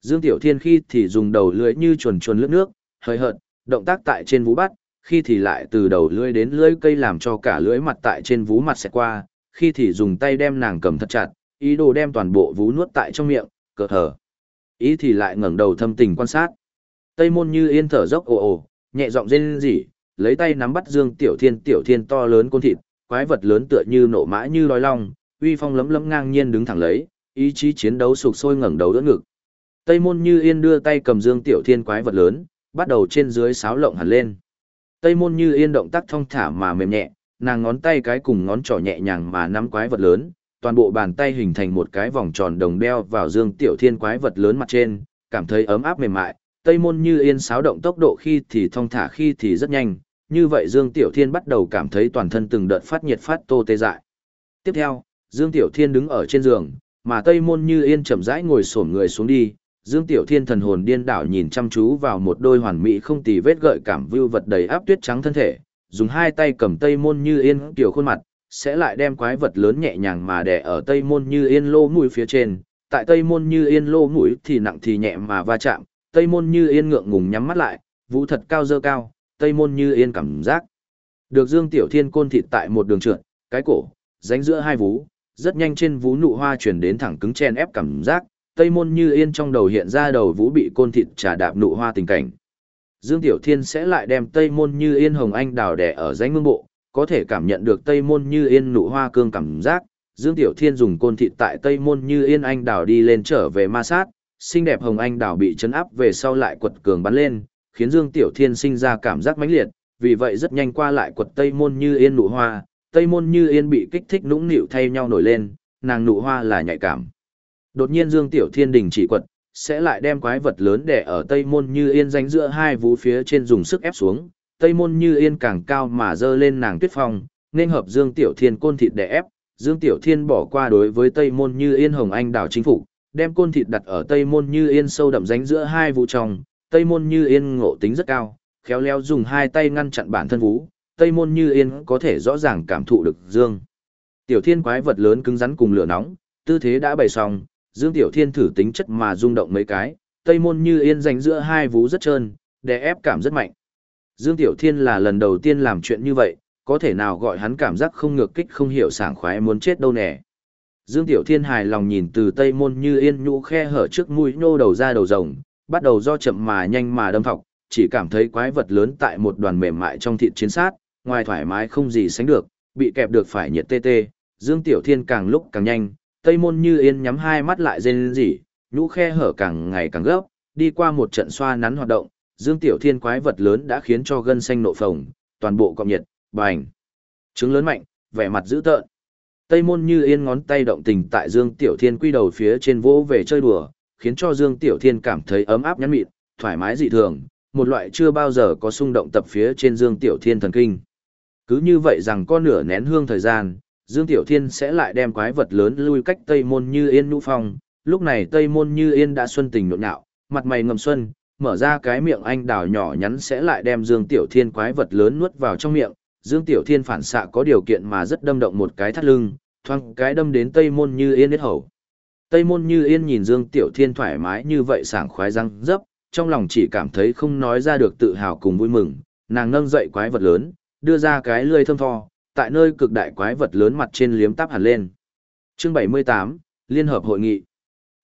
Dương Tiểu Thiên khi thì dùng đầu lưỡi như chuồn chuồn lướt nước, hơi hợt, động tác tại trên vú bắt, khi thì lại từ đầu lưỡi đến lưỡi cây làm cho cả lưỡi mặt tại trên vú mặt sẽ qua, khi thì dùng tay đem nàng cầm thật chặt, ý đồ đem toàn bộ vú nuốt tại trong miệng, cờ thở. Ý thì lại ngẩng đầu thâm tình quan sát. Tây môn như yên thở dốc ồ ồ, nhẹ giọng rên rỉ, lấy tay nắm bắt Dương Tiểu Thiên tiểu thiên to lớn côn thịt, quái vật lớn tựa như nộ mã như đói long, uy phong lấm lấm ngang nhiên đứng thẳng lấy, ý chí chiến đấu sục sôi ngẩng đầu đỡ ngực. Tây môn như yên đưa tay cầm Dương Tiểu Thiên quái vật lớn, bắt đầu trên dưới sáo lộng hẳn lên. Tây môn như yên động tác thong thả mà mềm nhẹ, nàng ngón tay cái cùng ngón trỏ nhẹ nhàng mà nắm quái vật lớn, toàn bộ bàn tay hình thành một cái vòng tròn đồng đeo vào Dương Tiểu Thiên quái vật lớn mặt trên, cảm thấy ấm áp mềm mại, Tây môn như yên sáo động tốc độ khi thì thong thả khi thì rất nhanh, như vậy Dương Tiểu Thiên bắt đầu cảm thấy toàn thân từng đợt phát nhiệt phát tô tê dại. Tiếp theo, Dương Tiểu Thiên đứng ở trên giường, mà Tây môn như yên chậm rãi ngồi xổm người xuống đi. Dương Tiểu Thiên thần hồn điên đảo nhìn chăm chú vào một đôi hoàn mỹ không tì vết gợi cảm vưu vật đầy áp tuyết trắng thân thể, dùng hai tay cầm Tây môn như yên kiểu khuôn mặt, sẽ lại đem quái vật lớn nhẹ nhàng mà đè ở Tây môn như yên lô mũi phía trên. Tại Tây môn như yên lô mũi thì nặng thì nhẹ mà va chạm, Tây môn như yên ngượng ngùng nhắm mắt lại, vũ thật cao dơ cao, Tây môn như yên cảm giác. Được Dương Tiểu Thiên côn thịt tại một đường trượt, cái cổ, ránh giữa hai vú, rất nhanh trên vú nụ hoa chuyển đến thẳng cứng chen ép cảm giác, Tây môn như yên trong đầu hiện ra đầu vú bị côn thịt trà đạp nụ hoa tình cảnh. Dương Tiểu Thiên sẽ lại đem Tây môn như yên hồng anh đào đẻ ở danh mương bộ, có thể cảm nhận được Tây môn như yên nụ hoa cương cảm giác. Dương Tiểu Thiên dùng côn thịt tại Tây môn như yên anh đào đi lên trở về ma sát, xinh đẹp hồng anh đào bị chấn áp về sau lại quật cường bắn lên, khiến Dương Tiểu Thiên sinh ra cảm giác mãnh liệt, vì vậy rất nhanh qua lại quật Tây môn như yên nụ hoa, Tây môn như yên bị kích thích nũng nịu thay nhau nổi lên, nàng nụ hoa là nhạy cảm. Đột nhiên Dương Tiểu Thiên đình chỉ quật, sẽ lại đem quái vật lớn đẻ ở Tây môn như yên danh giữa hai vú phía trên dùng sức ép xuống, Tây môn như yên càng cao mà dơ lên nàng tuyết phong, nên hợp Dương Tiểu Thiên côn thịt đẻ ép, Dương Tiểu Thiên bỏ qua đối với Tây Môn Như Yên Hồng Anh đảo chính phủ, đem côn thịt đặt ở Tây Môn Như Yên sâu đậm ránh giữa hai vụ trong, Tây Môn Như Yên ngộ tính rất cao, khéo léo dùng hai tay ngăn chặn bản thân vú, Tây Môn Như Yên có thể rõ ràng cảm thụ được Dương. Tiểu Thiên quái vật lớn cứng rắn cùng lửa nóng, tư thế đã bày xong, Dương Tiểu Thiên thử tính chất mà rung động mấy cái, Tây Môn Như Yên dành giữa hai vú rất trơn, đè ép cảm rất mạnh. Dương Tiểu Thiên là lần đầu tiên làm chuyện như vậy, có thể nào gọi hắn cảm giác không ngược kích không hiểu sảng khoái muốn chết đâu nè. Dương Tiểu Thiên hài lòng nhìn từ Tây Môn Như Yên nhũ khe hở trước mũi nô đầu ra đầu rồng, bắt đầu do chậm mà nhanh mà đâm thọc, chỉ cảm thấy quái vật lớn tại một đoàn mềm mại trong thịt chiến sát, ngoài thoải mái không gì sánh được, bị kẹp được phải nhiệt tê tê. Dương Tiểu Thiên càng lúc càng nhanh, Tây Môn Như Yên nhắm hai mắt lại rên rỉ, nhũ khe hở càng ngày càng gấp, đi qua một trận xoa nắn hoạt động, Dương Tiểu Thiên quái vật lớn đã khiến cho gân xanh nộ phồng, toàn bộ cọp nhiệt, bành. Trứng lớn mạnh, vẻ mặt dữ tợn. Tây môn như yên ngón tay động tình tại Dương Tiểu Thiên quy đầu phía trên vỗ về chơi đùa, khiến cho Dương Tiểu Thiên cảm thấy ấm áp nhắn mịn, thoải mái dị thường, một loại chưa bao giờ có xung động tập phía trên Dương Tiểu Thiên thần kinh. Cứ như vậy rằng có nửa nén hương thời gian, Dương Tiểu Thiên sẽ lại đem quái vật lớn lui cách Tây môn như yên nhũ phong, lúc này Tây môn như yên đã xuân tình nộn nạo, mặt mày ngầm xuân, mở ra cái miệng anh đào nhỏ nhắn sẽ lại đem Dương Tiểu Thiên quái vật lớn nuốt vào trong miệng, Dương Tiểu Thiên phản xạ có điều kiện mà rất đâm động một cái thắt lưng, thoang cái đâm đến Tây Môn Như Yên hết hầu. Tây Môn Như Yên nhìn Dương Tiểu Thiên thoải mái như vậy sảng khoái răng dấp, trong lòng chỉ cảm thấy không nói ra được tự hào cùng vui mừng, nàng nâng dậy quái vật lớn, đưa ra cái lươi thơm tho, tại nơi cực đại quái vật lớn mặt trên liếm táp hẳn lên. Chương 78, Liên hợp hội nghị.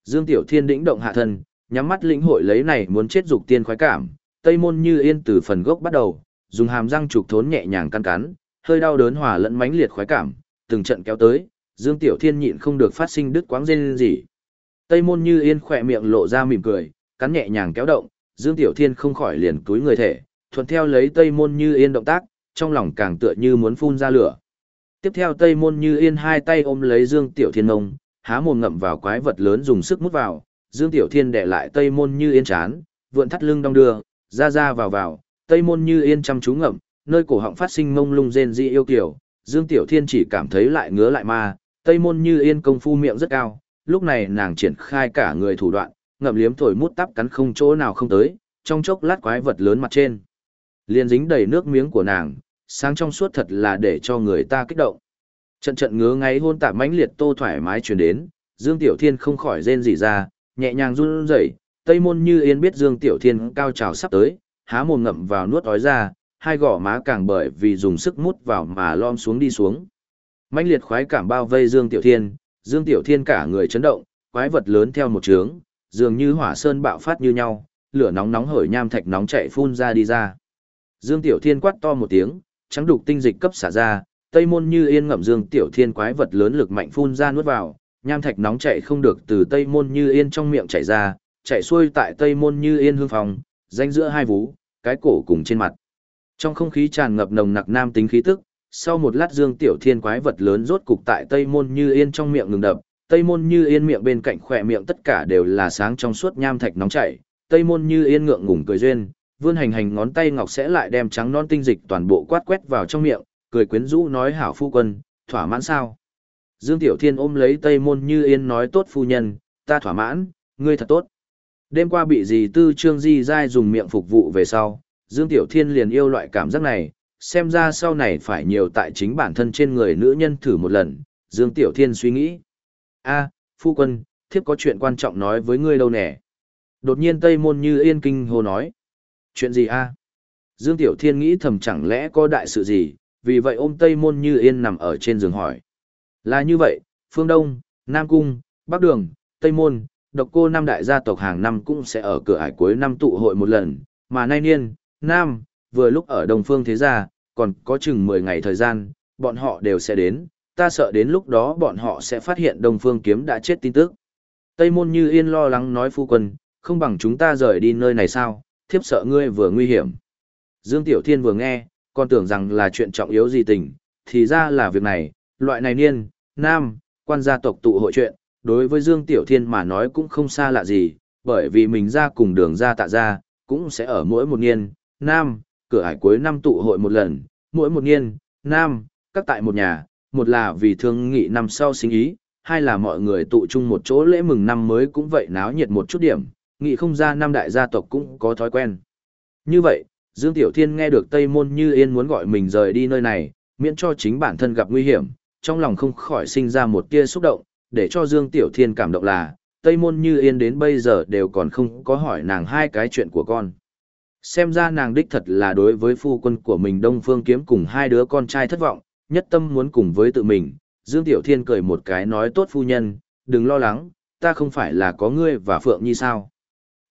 Dương Tiểu Thiên đĩnh động hạ thân, nhắm mắt lĩnh hội lấy này muốn chết dục tiên khoái cảm, Tây Môn Như Yên từ phần gốc bắt đầu, dùng hàm răng trục thốn nhẹ nhàng căn cắn, hơi đau đớn hòa lẫn mãnh liệt khoái cảm, từng trận kéo tới, Dương Tiểu Thiên nhịn không được phát sinh đứt quãng rên gì. Tây Môn Như Yên khỏe miệng lộ ra mỉm cười, cắn nhẹ nhàng kéo động, Dương Tiểu Thiên không khỏi liền túi người thể, thuận theo lấy Tây Môn Như Yên động tác, trong lòng càng tựa như muốn phun ra lửa. Tiếp theo Tây Môn Như Yên hai tay ôm lấy Dương Tiểu Thiên ông há mồm ngậm vào quái vật lớn dùng sức mút vào, Dương Tiểu Thiên đè lại Tây Môn Như Yên chán, vượn thắt lưng đong đưa, ra ra vào vào, Tây Môn Như Yên chăm chú ngậm, nơi cổ họng phát sinh mông lung rên dị yêu kiểu, Dương Tiểu Thiên chỉ cảm thấy lại ngứa lại ma, Tây Môn Như Yên công phu miệng rất cao, lúc này nàng triển khai cả người thủ đoạn, ngậm liếm thổi mút tắp cắn không chỗ nào không tới, trong chốc lát quái vật lớn mặt trên. liền dính đầy nước miếng của nàng, sáng trong suốt thật là để cho người ta kích động. Trận trận ngứa ngáy hôn tạp mãnh liệt tô thoải mái truyền đến, Dương Tiểu Thiên không khỏi rên rỉ ra, nhẹ nhàng run rẩy, Tây Môn Như Yên biết Dương Tiểu Thiên cao trào sắp tới, há mồm ngậm vào nuốt ói ra, hai gò má càng bởi vì dùng sức mút vào mà lom xuống đi xuống. mãnh liệt khoái cảm bao vây Dương Tiểu Thiên, Dương Tiểu Thiên cả người chấn động, quái vật lớn theo một trướng, dường như hỏa sơn bạo phát như nhau, lửa nóng nóng hởi nham thạch nóng chạy phun ra đi ra. Dương Tiểu Thiên quát to một tiếng, trắng đục tinh dịch cấp xả ra, Tây môn như yên ngậm Dương Tiểu Thiên quái vật lớn lực mạnh phun ra nuốt vào, nham thạch nóng chảy không được từ Tây môn như yên trong miệng chảy ra, chảy xuôi tại Tây môn như yên hương phòng, danh giữa hai vú, cái cổ cùng trên mặt. Trong không khí tràn ngập nồng nặc nam tính khí tức, sau một lát Dương Tiểu Thiên quái vật lớn rốt cục tại Tây Môn Như Yên trong miệng ngừng đập, Tây Môn Như Yên miệng bên cạnh khỏe miệng tất cả đều là sáng trong suốt nham thạch nóng chảy, Tây Môn Như Yên ngượng ngùng cười duyên, vươn hành hành ngón tay ngọc sẽ lại đem trắng non tinh dịch toàn bộ quát quét vào trong miệng, cười quyến rũ nói hảo phu quân, thỏa mãn sao? Dương Tiểu Thiên ôm lấy Tây Môn Như Yên nói tốt phu nhân, ta thỏa mãn, ngươi thật tốt. Đêm qua bị dì tư trương di dai dùng miệng phục vụ về sau, Dương Tiểu Thiên liền yêu loại cảm giác này, xem ra sau này phải nhiều tại chính bản thân trên người nữ nhân thử một lần, Dương Tiểu Thiên suy nghĩ. a phu quân, thiếp có chuyện quan trọng nói với ngươi đâu nè. Đột nhiên Tây Môn như yên kinh hô nói. Chuyện gì a Dương Tiểu Thiên nghĩ thầm chẳng lẽ có đại sự gì, vì vậy ôm Tây Môn như yên nằm ở trên giường hỏi. Là như vậy, Phương Đông, Nam Cung, Bắc Đường, Tây Môn, độc cô năm đại gia tộc hàng năm cũng sẽ ở cửa ải cuối năm tụ hội một lần, mà nay niên, Nam, vừa lúc ở Đông Phương Thế Gia, còn có chừng 10 ngày thời gian, bọn họ đều sẽ đến, ta sợ đến lúc đó bọn họ sẽ phát hiện Đông Phương Kiếm đã chết tin tức. Tây Môn Như Yên lo lắng nói phu quân, không bằng chúng ta rời đi nơi này sao, thiếp sợ ngươi vừa nguy hiểm. Dương Tiểu Thiên vừa nghe, còn tưởng rằng là chuyện trọng yếu gì tình, thì ra là việc này, loại này niên, nam, quan gia tộc tụ hội chuyện, đối với Dương Tiểu Thiên mà nói cũng không xa lạ gì, bởi vì mình ra cùng đường ra tạ ra, cũng sẽ ở mỗi một niên, nam, cửa hải cuối năm tụ hội một lần, mỗi một niên, nam, các tại một nhà, một là vì thương nghị năm sau sinh ý, hai là mọi người tụ chung một chỗ lễ mừng năm mới cũng vậy náo nhiệt một chút điểm, nghị không ra năm đại gia tộc cũng có thói quen. Như vậy, Dương Tiểu Thiên nghe được Tây Môn Như Yên muốn gọi mình rời đi nơi này, miễn cho chính bản thân gặp nguy hiểm, trong lòng không khỏi sinh ra một tia xúc động, để cho Dương Tiểu Thiên cảm động là, Tây Môn Như Yên đến bây giờ đều còn không có hỏi nàng hai cái chuyện của con. Xem ra nàng đích thật là đối với phu quân của mình Đông Phương Kiếm cùng hai đứa con trai thất vọng, nhất tâm muốn cùng với tự mình. Dương Tiểu Thiên cười một cái nói tốt phu nhân, đừng lo lắng, ta không phải là có ngươi và Phượng Nhi sao.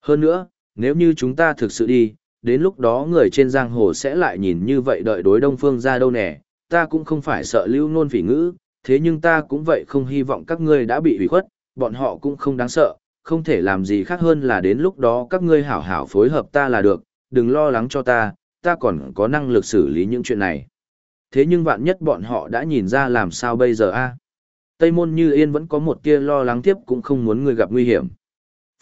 Hơn nữa, nếu như chúng ta thực sự đi, đến lúc đó người trên giang hồ sẽ lại nhìn như vậy đợi đối Đông Phương ra đâu nè, ta cũng không phải sợ lưu nôn phỉ ngữ, thế nhưng ta cũng vậy không hy vọng các ngươi đã bị hủy khuất, bọn họ cũng không đáng sợ, không thể làm gì khác hơn là đến lúc đó các ngươi hảo hảo phối hợp ta là được, đừng lo lắng cho ta, ta còn có năng lực xử lý những chuyện này. Thế nhưng vạn nhất bọn họ đã nhìn ra làm sao bây giờ a? Tây môn như yên vẫn có một tia lo lắng tiếp cũng không muốn người gặp nguy hiểm.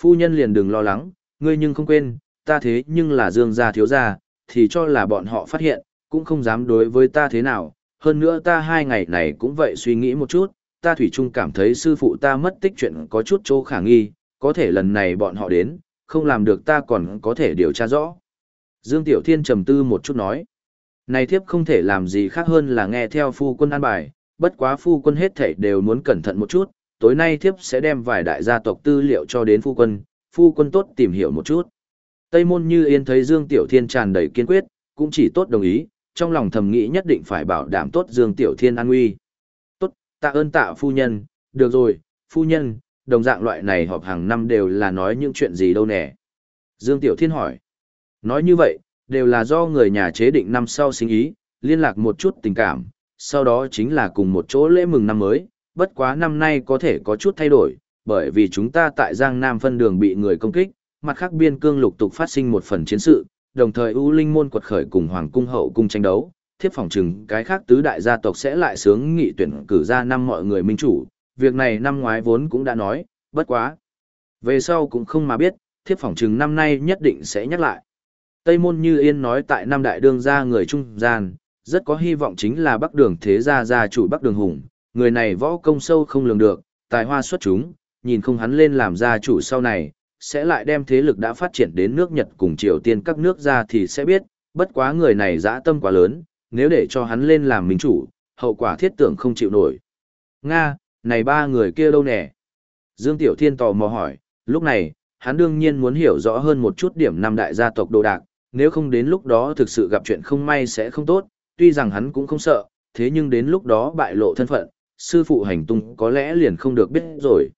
Phu nhân liền đừng lo lắng, ngươi nhưng không quên, ta thế nhưng là dương gia thiếu gia, thì cho là bọn họ phát hiện, cũng không dám đối với ta thế nào, hơn nữa ta hai ngày này cũng vậy suy nghĩ một chút, ta thủy chung cảm thấy sư phụ ta mất tích chuyện có chút chỗ khả nghi, có thể lần này bọn họ đến, không làm được ta còn có thể điều tra rõ. Dương Tiểu Thiên trầm tư một chút nói, này thiếp không thể làm gì khác hơn là nghe theo phu quân an bài, bất quá phu quân hết thảy đều muốn cẩn thận một chút, tối nay thiếp sẽ đem vài đại gia tộc tư liệu cho đến phu quân, phu quân tốt tìm hiểu một chút. Tây môn như yên thấy Dương Tiểu Thiên tràn đầy kiên quyết, cũng chỉ tốt đồng ý, trong lòng thầm nghĩ nhất định phải bảo đảm tốt Dương Tiểu Thiên an nguy. Tốt, tạ ơn tạ phu nhân, được rồi, phu nhân, đồng dạng loại này họp hàng năm đều là nói những chuyện gì đâu nè. Dương Tiểu Thiên hỏi. Nói như vậy, đều là do người nhà chế định năm sau sinh ý, liên lạc một chút tình cảm, sau đó chính là cùng một chỗ lễ mừng năm mới, bất quá năm nay có thể có chút thay đổi, bởi vì chúng ta tại Giang Nam phân đường bị người công kích, mặt khác biên cương lục tục phát sinh một phần chiến sự, đồng thời U Linh môn quật khởi cùng Hoàng cung hậu cung tranh đấu, thiếp phòng trừng cái khác tứ đại gia tộc sẽ lại sướng nghị tuyển cử ra năm mọi người minh chủ, việc này năm ngoái vốn cũng đã nói, bất quá. Về sau cũng không mà biết, thiếp phòng trừng năm nay nhất định sẽ nhắc lại. Tây môn như yên nói tại năm đại đương gia người trung gian, rất có hy vọng chính là bắc đường thế gia gia chủ bắc đường hùng, người này võ công sâu không lường được, tài hoa xuất chúng, nhìn không hắn lên làm gia chủ sau này, sẽ lại đem thế lực đã phát triển đến nước Nhật cùng Triều Tiên các nước ra thì sẽ biết, bất quá người này dã tâm quá lớn, nếu để cho hắn lên làm minh chủ, hậu quả thiết tưởng không chịu nổi. Nga, này ba người kia đâu nè? Dương Tiểu Thiên tò mò hỏi, lúc này, hắn đương nhiên muốn hiểu rõ hơn một chút điểm năm đại gia tộc đồ đạc, nếu không đến lúc đó thực sự gặp chuyện không may sẽ không tốt, tuy rằng hắn cũng không sợ, thế nhưng đến lúc đó bại lộ thân phận, sư phụ hành tung có lẽ liền không được biết rồi.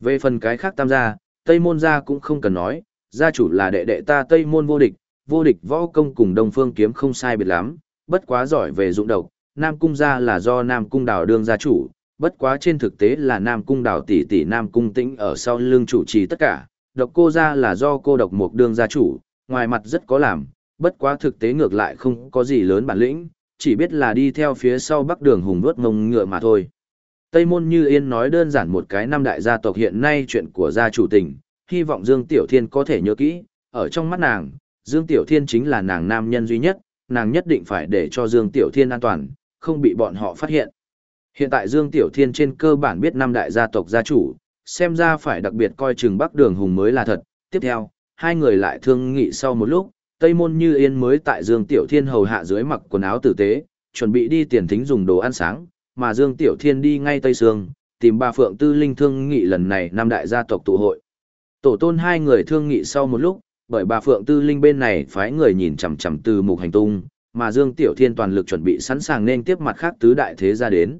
Về phần cái khác tam gia, Tây môn gia cũng không cần nói, gia chủ là đệ đệ ta Tây môn vô địch, vô địch võ công cùng Đông Phương kiếm không sai biệt lắm, bất quá giỏi về dụng độc, Nam cung gia là do Nam cung đào đương gia chủ, bất quá trên thực tế là Nam cung đào tỷ tỷ Nam cung tĩnh ở sau lưng chủ trì tất cả, độc cô gia là do cô độc một đương gia chủ, ngoài mặt rất có làm, bất quá thực tế ngược lại không có gì lớn bản lĩnh, chỉ biết là đi theo phía sau bắc đường hùng vuốt ngông ngựa mà thôi. Tây Môn Như Yên nói đơn giản một cái năm đại gia tộc hiện nay chuyện của gia chủ tình, hy vọng Dương Tiểu Thiên có thể nhớ kỹ, ở trong mắt nàng, Dương Tiểu Thiên chính là nàng nam nhân duy nhất, nàng nhất định phải để cho Dương Tiểu Thiên an toàn, không bị bọn họ phát hiện. Hiện tại Dương Tiểu Thiên trên cơ bản biết năm đại gia tộc gia chủ, xem ra phải đặc biệt coi chừng Bắc Đường Hùng mới là thật. Tiếp theo, hai người lại thương nghị sau một lúc, Tây Môn Như Yên mới tại Dương Tiểu Thiên hầu hạ dưới mặc quần áo tử tế, chuẩn bị đi tiền thính dùng đồ ăn sáng, mà Dương Tiểu Thiên đi ngay Tây Sương, tìm bà Phượng Tư Linh thương nghị lần này năm đại gia tộc tụ hội. Tổ tôn hai người thương nghị sau một lúc, bởi bà Phượng Tư Linh bên này phái người nhìn chằm chằm từ mục hành tung, mà Dương Tiểu Thiên toàn lực chuẩn bị sẵn sàng nên tiếp mặt khác tứ đại thế gia đến.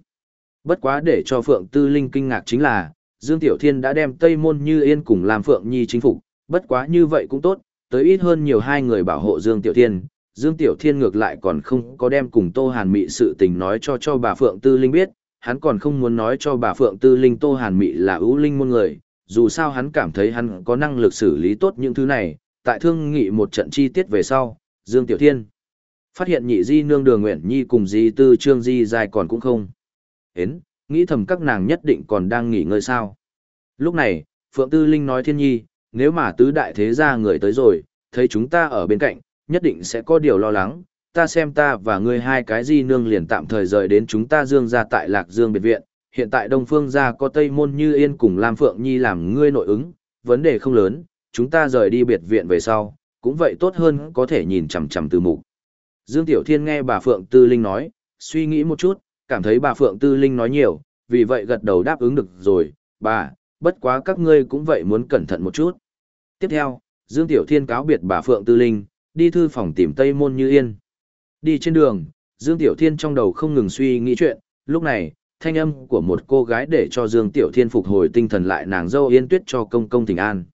Bất quá để cho Phượng Tư Linh kinh ngạc chính là, Dương Tiểu Thiên đã đem Tây Môn Như Yên cùng làm Phượng Nhi chính phục, bất quá như vậy cũng tốt, tới ít hơn nhiều hai người bảo hộ Dương Tiểu Thiên, Dương Tiểu Thiên ngược lại còn không có đem cùng Tô Hàn Mị sự tình nói cho cho bà Phượng Tư Linh biết, hắn còn không muốn nói cho bà Phượng Tư Linh Tô Hàn Mị là ưu linh môn người, dù sao hắn cảm thấy hắn có năng lực xử lý tốt những thứ này, tại thương nghị một trận chi tiết về sau, Dương Tiểu Thiên phát hiện nhị di nương đường nguyện nhi cùng di tư trương di dài còn cũng không. Hến, nghĩ thầm các nàng nhất định còn đang nghỉ ngơi sao. Lúc này, Phượng Tư Linh nói thiên nhi, nếu mà tứ đại thế gia người tới rồi, thấy chúng ta ở bên cạnh, nhất định sẽ có điều lo lắng, ta xem ta và ngươi hai cái di nương liền tạm thời rời đến chúng ta dương ra tại Lạc Dương biệt viện, hiện tại Đông Phương gia có Tây Môn Như Yên cùng Lam Phượng Nhi làm ngươi nội ứng, vấn đề không lớn, chúng ta rời đi biệt viện về sau, cũng vậy tốt hơn có thể nhìn chằm chằm từ mục. Dương Tiểu Thiên nghe bà Phượng Tư Linh nói, suy nghĩ một chút, cảm thấy bà Phượng Tư Linh nói nhiều, vì vậy gật đầu đáp ứng được rồi, bà, bất quá các ngươi cũng vậy muốn cẩn thận một chút. Tiếp theo, Dương Tiểu Thiên cáo biệt bà Phượng Tư Linh, đi thư phòng tìm Tây Môn Như Yên. Đi trên đường, Dương Tiểu Thiên trong đầu không ngừng suy nghĩ chuyện, lúc này, thanh âm của một cô gái để cho Dương Tiểu Thiên phục hồi tinh thần lại nàng dâu Yên Tuyết cho công công tình an.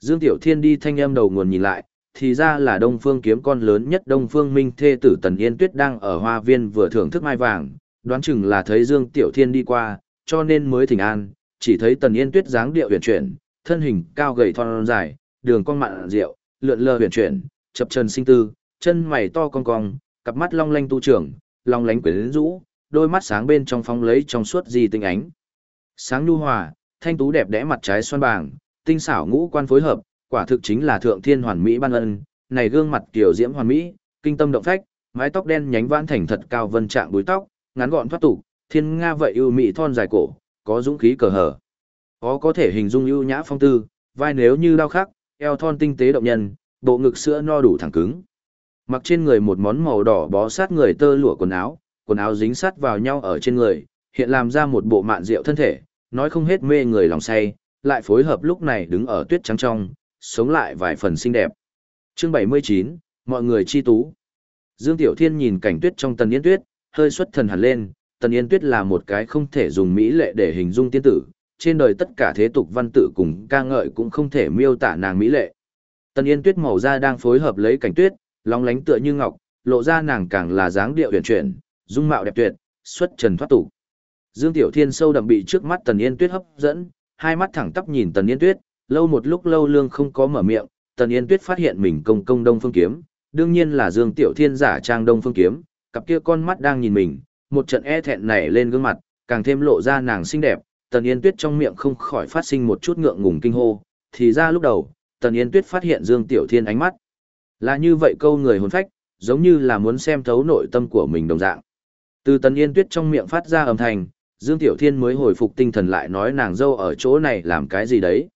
Dương Tiểu Thiên đi thanh âm đầu nguồn nhìn lại, thì ra là Đông Phương kiếm con lớn nhất Đông Phương Minh thê tử Tần Yên Tuyết đang ở hoa viên vừa thưởng thức mai vàng, đoán chừng là thấy Dương Tiểu Thiên đi qua, cho nên mới thỉnh an, chỉ thấy Tần Yên Tuyết dáng điệu huyền chuyển, thân hình cao gầy thon dài, đường cong mặn rượu, lượn lờ huyền chuyển, chập chân sinh tư, chân mày to cong cong, cặp mắt long lanh tu trưởng, long lánh quyến rũ, đôi mắt sáng bên trong phóng lấy trong suốt gì tinh ánh. Sáng nhu hòa, thanh tú đẹp đẽ mặt trái xoan bàng, tinh xảo ngũ quan phối hợp, quả thực chính là thượng thiên hoàn mỹ ban ân, này gương mặt tiểu diễm hoàn mỹ, kinh tâm động phách, mái tóc đen nhánh vãn thành thật cao vân trạng búi tóc, ngắn gọn thoát tục, thiên nga vậy ưu mỹ thon dài cổ, có dũng khí cờ hở. Có có thể hình dung ưu nhã phong tư, vai nếu như đau khắc, eo thon tinh tế động nhân, bộ ngực sữa no đủ thẳng cứng. Mặc trên người một món màu đỏ bó sát người tơ lụa quần áo, quần áo dính sát vào nhau ở trên người, hiện làm ra một bộ mạn rượu thân thể, nói không hết mê người lòng say, lại phối hợp lúc này đứng ở tuyết trắng trong, sống lại vài phần xinh đẹp. Chương 79, mọi người chi tú. Dương Tiểu Thiên nhìn cảnh tuyết trong tần yên tuyết, hơi xuất thần hẳn lên, tần yên tuyết là một cái không thể dùng mỹ lệ để hình dung tiên tử, trên đời tất cả thế tục văn tự cùng ca ngợi cũng không thể miêu tả nàng mỹ lệ. Tần yên tuyết màu da đang phối hợp lấy cảnh tuyết, long lánh tựa như ngọc, lộ ra nàng càng là dáng điệu huyền chuyển, dung mạo đẹp tuyệt, xuất trần thoát tục. Dương Tiểu Thiên sâu đậm bị trước mắt Tần Yên Tuyết hấp dẫn, hai mắt thẳng tắp nhìn Tần Yên Tuyết, lâu một lúc lâu lương không có mở miệng, Tần Yên Tuyết phát hiện mình công công Đông Phương Kiếm, đương nhiên là Dương Tiểu Thiên giả trang Đông Phương Kiếm, cặp kia con mắt đang nhìn mình, một trận e thẹn nảy lên gương mặt, càng thêm lộ ra nàng xinh đẹp, Tần Yên Tuyết trong miệng không khỏi phát sinh một chút ngượng ngùng kinh hô, thì ra lúc đầu, Tần Yên Tuyết phát hiện Dương Tiểu Thiên ánh mắt. Là như vậy câu người hồn phách, giống như là muốn xem thấu nội tâm của mình đồng dạng. Từ Tần Yên Tuyết trong miệng phát ra âm thanh, Dương Tiểu Thiên mới hồi phục tinh thần lại nói nàng dâu ở chỗ này làm cái gì đấy.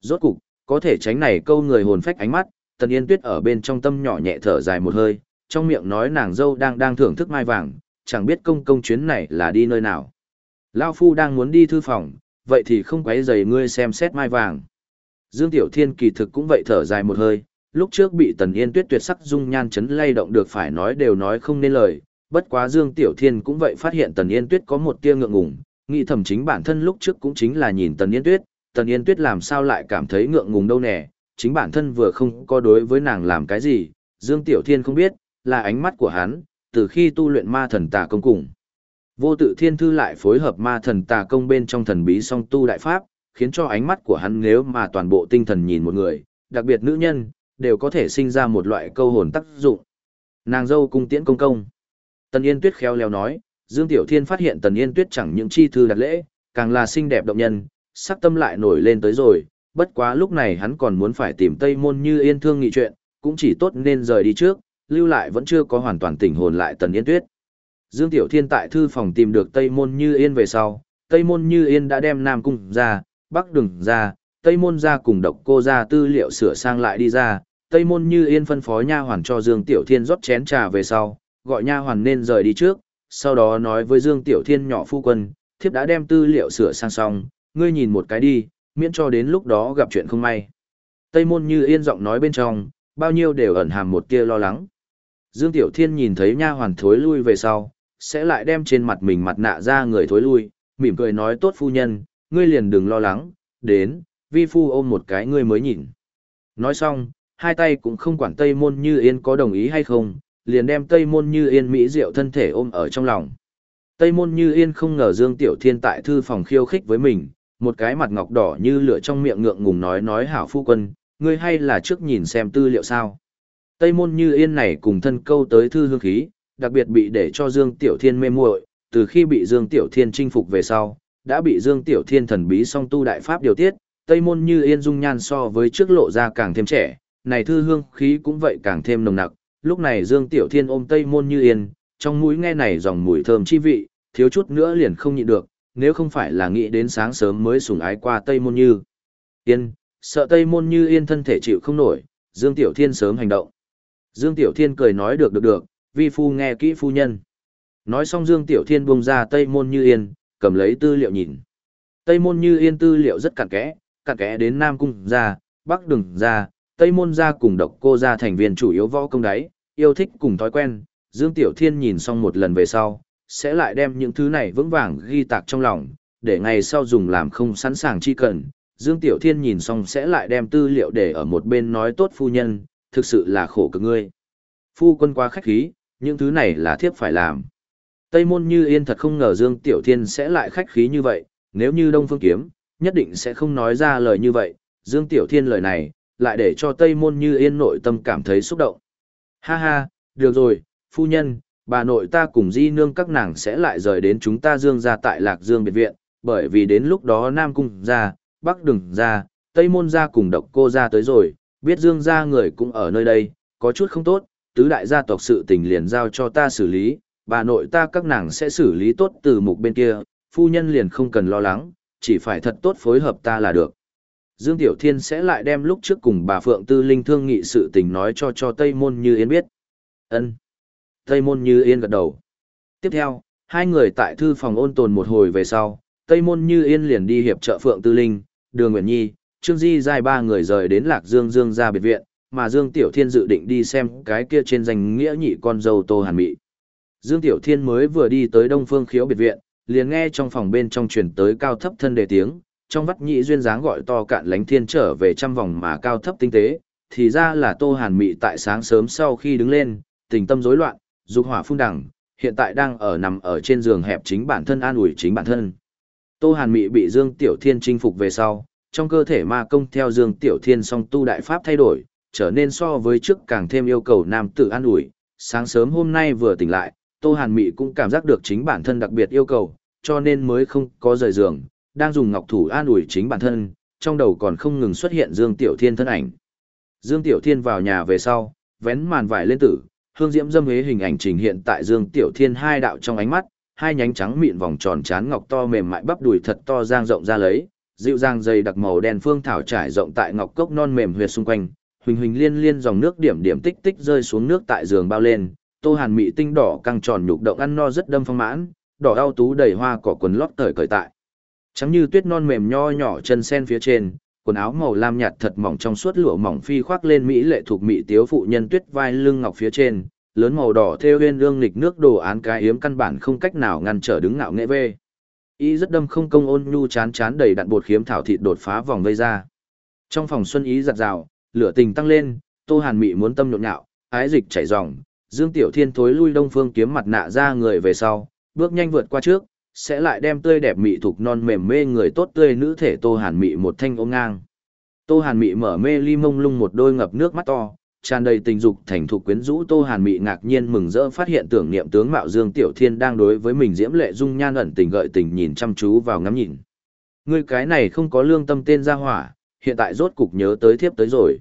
Rốt cục, có thể tránh này câu người hồn phách ánh mắt, Tần Yên Tuyết ở bên trong tâm nhỏ nhẹ thở dài một hơi, trong miệng nói nàng dâu đang đang thưởng thức mai vàng, chẳng biết công công chuyến này là đi nơi nào. Lao Phu đang muốn đi thư phòng, vậy thì không quấy rầy ngươi xem xét mai vàng. Dương Tiểu Thiên kỳ thực cũng vậy thở dài một hơi, lúc trước bị Tần Yên Tuyết tuyệt sắc dung nhan chấn lay động được phải nói đều nói không nên lời, bất quá Dương Tiểu Thiên cũng vậy phát hiện Tần Yên Tuyết có một tia ngượng ngùng, nghĩ thầm chính bản thân lúc trước cũng chính là nhìn Tần Yên Tuyết, Tần Yên Tuyết làm sao lại cảm thấy ngượng ngùng đâu nè, chính bản thân vừa không có đối với nàng làm cái gì, Dương Tiểu Thiên không biết, là ánh mắt của hắn, từ khi tu luyện ma thần tà công cùng. Vô tự thiên thư lại phối hợp ma thần tà công bên trong thần bí song tu đại pháp, khiến cho ánh mắt của hắn nếu mà toàn bộ tinh thần nhìn một người, đặc biệt nữ nhân, đều có thể sinh ra một loại câu hồn tác dụng. Nàng dâu cung tiễn công công. Tần Yên Tuyết khéo léo nói, Dương Tiểu Thiên phát hiện Tần Yên Tuyết chẳng những chi thư đặt lễ, càng là xinh đẹp động nhân, sắc tâm lại nổi lên tới rồi, bất quá lúc này hắn còn muốn phải tìm Tây Môn Như Yên thương nghị chuyện, cũng chỉ tốt nên rời đi trước, lưu lại vẫn chưa có hoàn toàn tỉnh hồn lại Tần Yên Tuyết. Dương Tiểu Thiên tại thư phòng tìm được Tây Môn Như Yên về sau, Tây Môn Như Yên đã đem Nam Cung ra, Bắc Đừng ra, Tây Môn ra cùng độc cô ra tư liệu sửa sang lại đi ra, Tây Môn Như Yên phân phó nha hoàn cho Dương Tiểu Thiên rót chén trà về sau, gọi nha hoàn nên rời đi trước, sau đó nói với Dương Tiểu Thiên nhỏ phu quân, thiếp đã đem tư liệu sửa sang xong, ngươi nhìn một cái đi, miễn cho đến lúc đó gặp chuyện không may. Tây Môn Như Yên giọng nói bên trong, bao nhiêu đều ẩn hàm một tia lo lắng. Dương Tiểu Thiên nhìn thấy nha hoàn thối lui về sau, sẽ lại đem trên mặt mình mặt nạ ra người thối lui, mỉm cười nói tốt phu nhân, ngươi liền đừng lo lắng, đến, vi phu ôm một cái ngươi mới nhìn. Nói xong, hai tay cũng không quản Tây Môn Như Yên có đồng ý hay không, liền đem Tây Môn Như Yên mỹ diệu thân thể ôm ở trong lòng. Tây Môn Như Yên không ngờ Dương Tiểu Thiên tại thư phòng khiêu khích với mình, một cái mặt ngọc đỏ như lửa trong miệng ngượng ngùng nói nói hảo phu quân, ngươi hay là trước nhìn xem tư liệu sao. Tây Môn Như Yên này cùng thân câu tới thư hương khí, đặc biệt bị để cho Dương Tiểu Thiên mê muội, từ khi bị Dương Tiểu Thiên chinh phục về sau, đã bị Dương Tiểu Thiên thần bí song tu đại pháp điều tiết, Tây Môn Như Yên dung nhan so với trước lộ ra càng thêm trẻ, này thư hương khí cũng vậy càng thêm nồng nặc, Lúc này Dương Tiểu Thiên ôm Tây Môn Như Yên, trong mũi nghe này dòng mùi thơm chi vị, thiếu chút nữa liền không nhịn được, nếu không phải là nghĩ đến sáng sớm mới sủng ái qua Tây Môn Như. Yên, sợ Tây Môn Như Yên thân thể chịu không nổi, Dương Tiểu Thiên sớm hành động. Dương Tiểu Thiên cười nói được được được, vi phu nghe kỹ phu nhân. Nói xong Dương Tiểu Thiên buông ra Tây Môn Như Yên, cầm lấy tư liệu nhìn. Tây Môn Như Yên tư liệu rất cặn kẽ, cặn kẽ đến Nam Cung ra, Bắc Đừng ra, Tây Môn ra cùng độc cô ra thành viên chủ yếu võ công đáy, yêu thích cùng thói quen. Dương Tiểu Thiên nhìn xong một lần về sau, sẽ lại đem những thứ này vững vàng ghi tạc trong lòng, để ngày sau dùng làm không sẵn sàng chi cần. Dương Tiểu Thiên nhìn xong sẽ lại đem tư liệu để ở một bên nói tốt phu nhân, thực sự là khổ cực ngươi. Phu quân quá khách khí, những thứ này là thiếp phải làm. Tây môn như yên thật không ngờ Dương Tiểu Thiên sẽ lại khách khí như vậy, nếu như Đông Phương Kiếm, nhất định sẽ không nói ra lời như vậy, Dương Tiểu Thiên lời này, lại để cho Tây môn như yên nội tâm cảm thấy xúc động. Ha ha, được rồi, phu nhân, bà nội ta cùng di nương các nàng sẽ lại rời đến chúng ta dương ra tại Lạc Dương biệt viện, bởi vì đến lúc đó Nam Cung ra, Bắc Đừng ra, Tây Môn ra cùng độc cô ra tới rồi, biết dương gia người cũng ở nơi đây, có chút không tốt, tứ đại gia tộc sự tình liền giao cho ta xử lý, bà nội ta các nàng sẽ xử lý tốt từ mục bên kia, phu nhân liền không cần lo lắng, chỉ phải thật tốt phối hợp ta là được. Dương Tiểu Thiên sẽ lại đem lúc trước cùng bà Phượng Tư Linh thương nghị sự tình nói cho cho Tây Môn Như Yên biết. Ân. Tây Môn Như Yên gật đầu. Tiếp theo, hai người tại thư phòng ôn tồn một hồi về sau, Tây Môn Như Yên liền đi hiệp trợ Phượng Tư Linh, Đường Nguyễn Nhi, Trương Di dài ba người rời đến Lạc Dương Dương ra biệt viện, mà Dương Tiểu Thiên dự định đi xem cái kia trên danh nghĩa nhị con dâu Tô Hàn Mị. Dương Tiểu Thiên mới vừa đi tới Đông Phương Khiếu biệt viện, liền nghe trong phòng bên trong truyền tới cao thấp thân đề tiếng, trong vắt nhị duyên dáng gọi to cạn lánh thiên trở về trăm vòng mà cao thấp tinh tế, thì ra là Tô Hàn Mị tại sáng sớm sau khi đứng lên, tình tâm rối loạn, dục hỏa phun đẳng, hiện tại đang ở nằm ở trên giường hẹp chính bản thân an ủi chính bản thân. Tô Hàn Mị bị Dương Tiểu Thiên chinh phục về sau, trong cơ thể ma công theo Dương Tiểu Thiên song tu đại pháp thay đổi, trở nên so với trước càng thêm yêu cầu nam tử an ủi. Sáng sớm hôm nay vừa tỉnh lại, Tô Hàn Mị cũng cảm giác được chính bản thân đặc biệt yêu cầu, cho nên mới không có rời giường, đang dùng ngọc thủ an ủi chính bản thân, trong đầu còn không ngừng xuất hiện Dương Tiểu Thiên thân ảnh. Dương Tiểu Thiên vào nhà về sau, vén màn vải lên tử, hương diễm dâm hế hình ảnh trình hiện tại Dương Tiểu Thiên hai đạo trong ánh mắt, hai nhánh trắng mịn vòng tròn chán ngọc to mềm mại bắp đùi thật to giang rộng ra lấy, dịu dàng dày đặc màu đen phương thảo trải rộng tại ngọc cốc non mềm huyệt xung quanh, huỳnh huỳnh liên liên dòng nước điểm điểm tích tích rơi xuống nước tại giường bao lên, Tô Hàn mị tinh đỏ căng tròn nhục động ăn no rất đâm phong mãn, đỏ ao tú đầy hoa cỏ quần lót cởi cởi tại. Trắng như tuyết non mềm nho nhỏ chân sen phía trên, quần áo màu lam nhạt thật mỏng trong suốt lụa mỏng phi khoác lên mỹ lệ thuộc mỹ tiếu phụ nhân tuyết vai lưng ngọc phía trên, lớn màu đỏ theo huyên lương lịch nước đồ án cái hiếm căn bản không cách nào ngăn trở đứng ngạo nghệ vê. Y rất đâm không công ôn nhu chán chán đầy đặn bột khiếm thảo thịt đột phá vòng vây ra. Trong phòng xuân ý giặt rào, lửa tình tăng lên, Tô Hàn Mị muốn tâm nhộn nhạo, ái dịch chảy ròng, Dương Tiểu Thiên thối lui Đông Phương kiếm mặt nạ ra người về sau, bước nhanh vượt qua trước, sẽ lại đem tươi đẹp mị thuộc non mềm mê người tốt tươi nữ thể Tô Hàn Mị một thanh ôm ngang. Tô Hàn Mị mở mê ly mông lung một đôi ngập nước mắt to, tràn đầy tình dục thành thục quyến rũ Tô Hàn Mị ngạc nhiên mừng rỡ phát hiện tưởng niệm tướng mạo Dương Tiểu Thiên đang đối với mình diễm lệ dung nhan ẩn tình gợi tình nhìn chăm chú vào ngắm nhìn. Ngươi cái này không có lương tâm tên ra hỏa, hiện tại rốt cục nhớ tới thiếp tới rồi.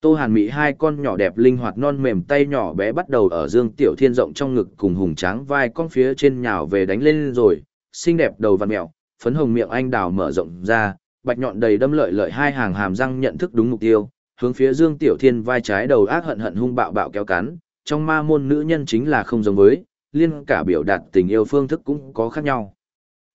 Tô Hàn Mị hai con nhỏ đẹp linh hoạt non mềm tay nhỏ bé bắt đầu ở Dương Tiểu Thiên rộng trong ngực cùng hùng tráng vai con phía trên nhào về đánh lên rồi, xinh đẹp đầu vằn mèo, phấn hồng miệng anh đào mở rộng ra, bạch nhọn đầy đâm lợi lợi hai hàng hàm răng nhận thức đúng mục tiêu, hướng phía Dương Tiểu Thiên vai trái đầu ác hận hận hung bạo bạo kéo cắn, trong ma môn nữ nhân chính là không giống với, liên cả biểu đạt tình yêu phương thức cũng có khác nhau.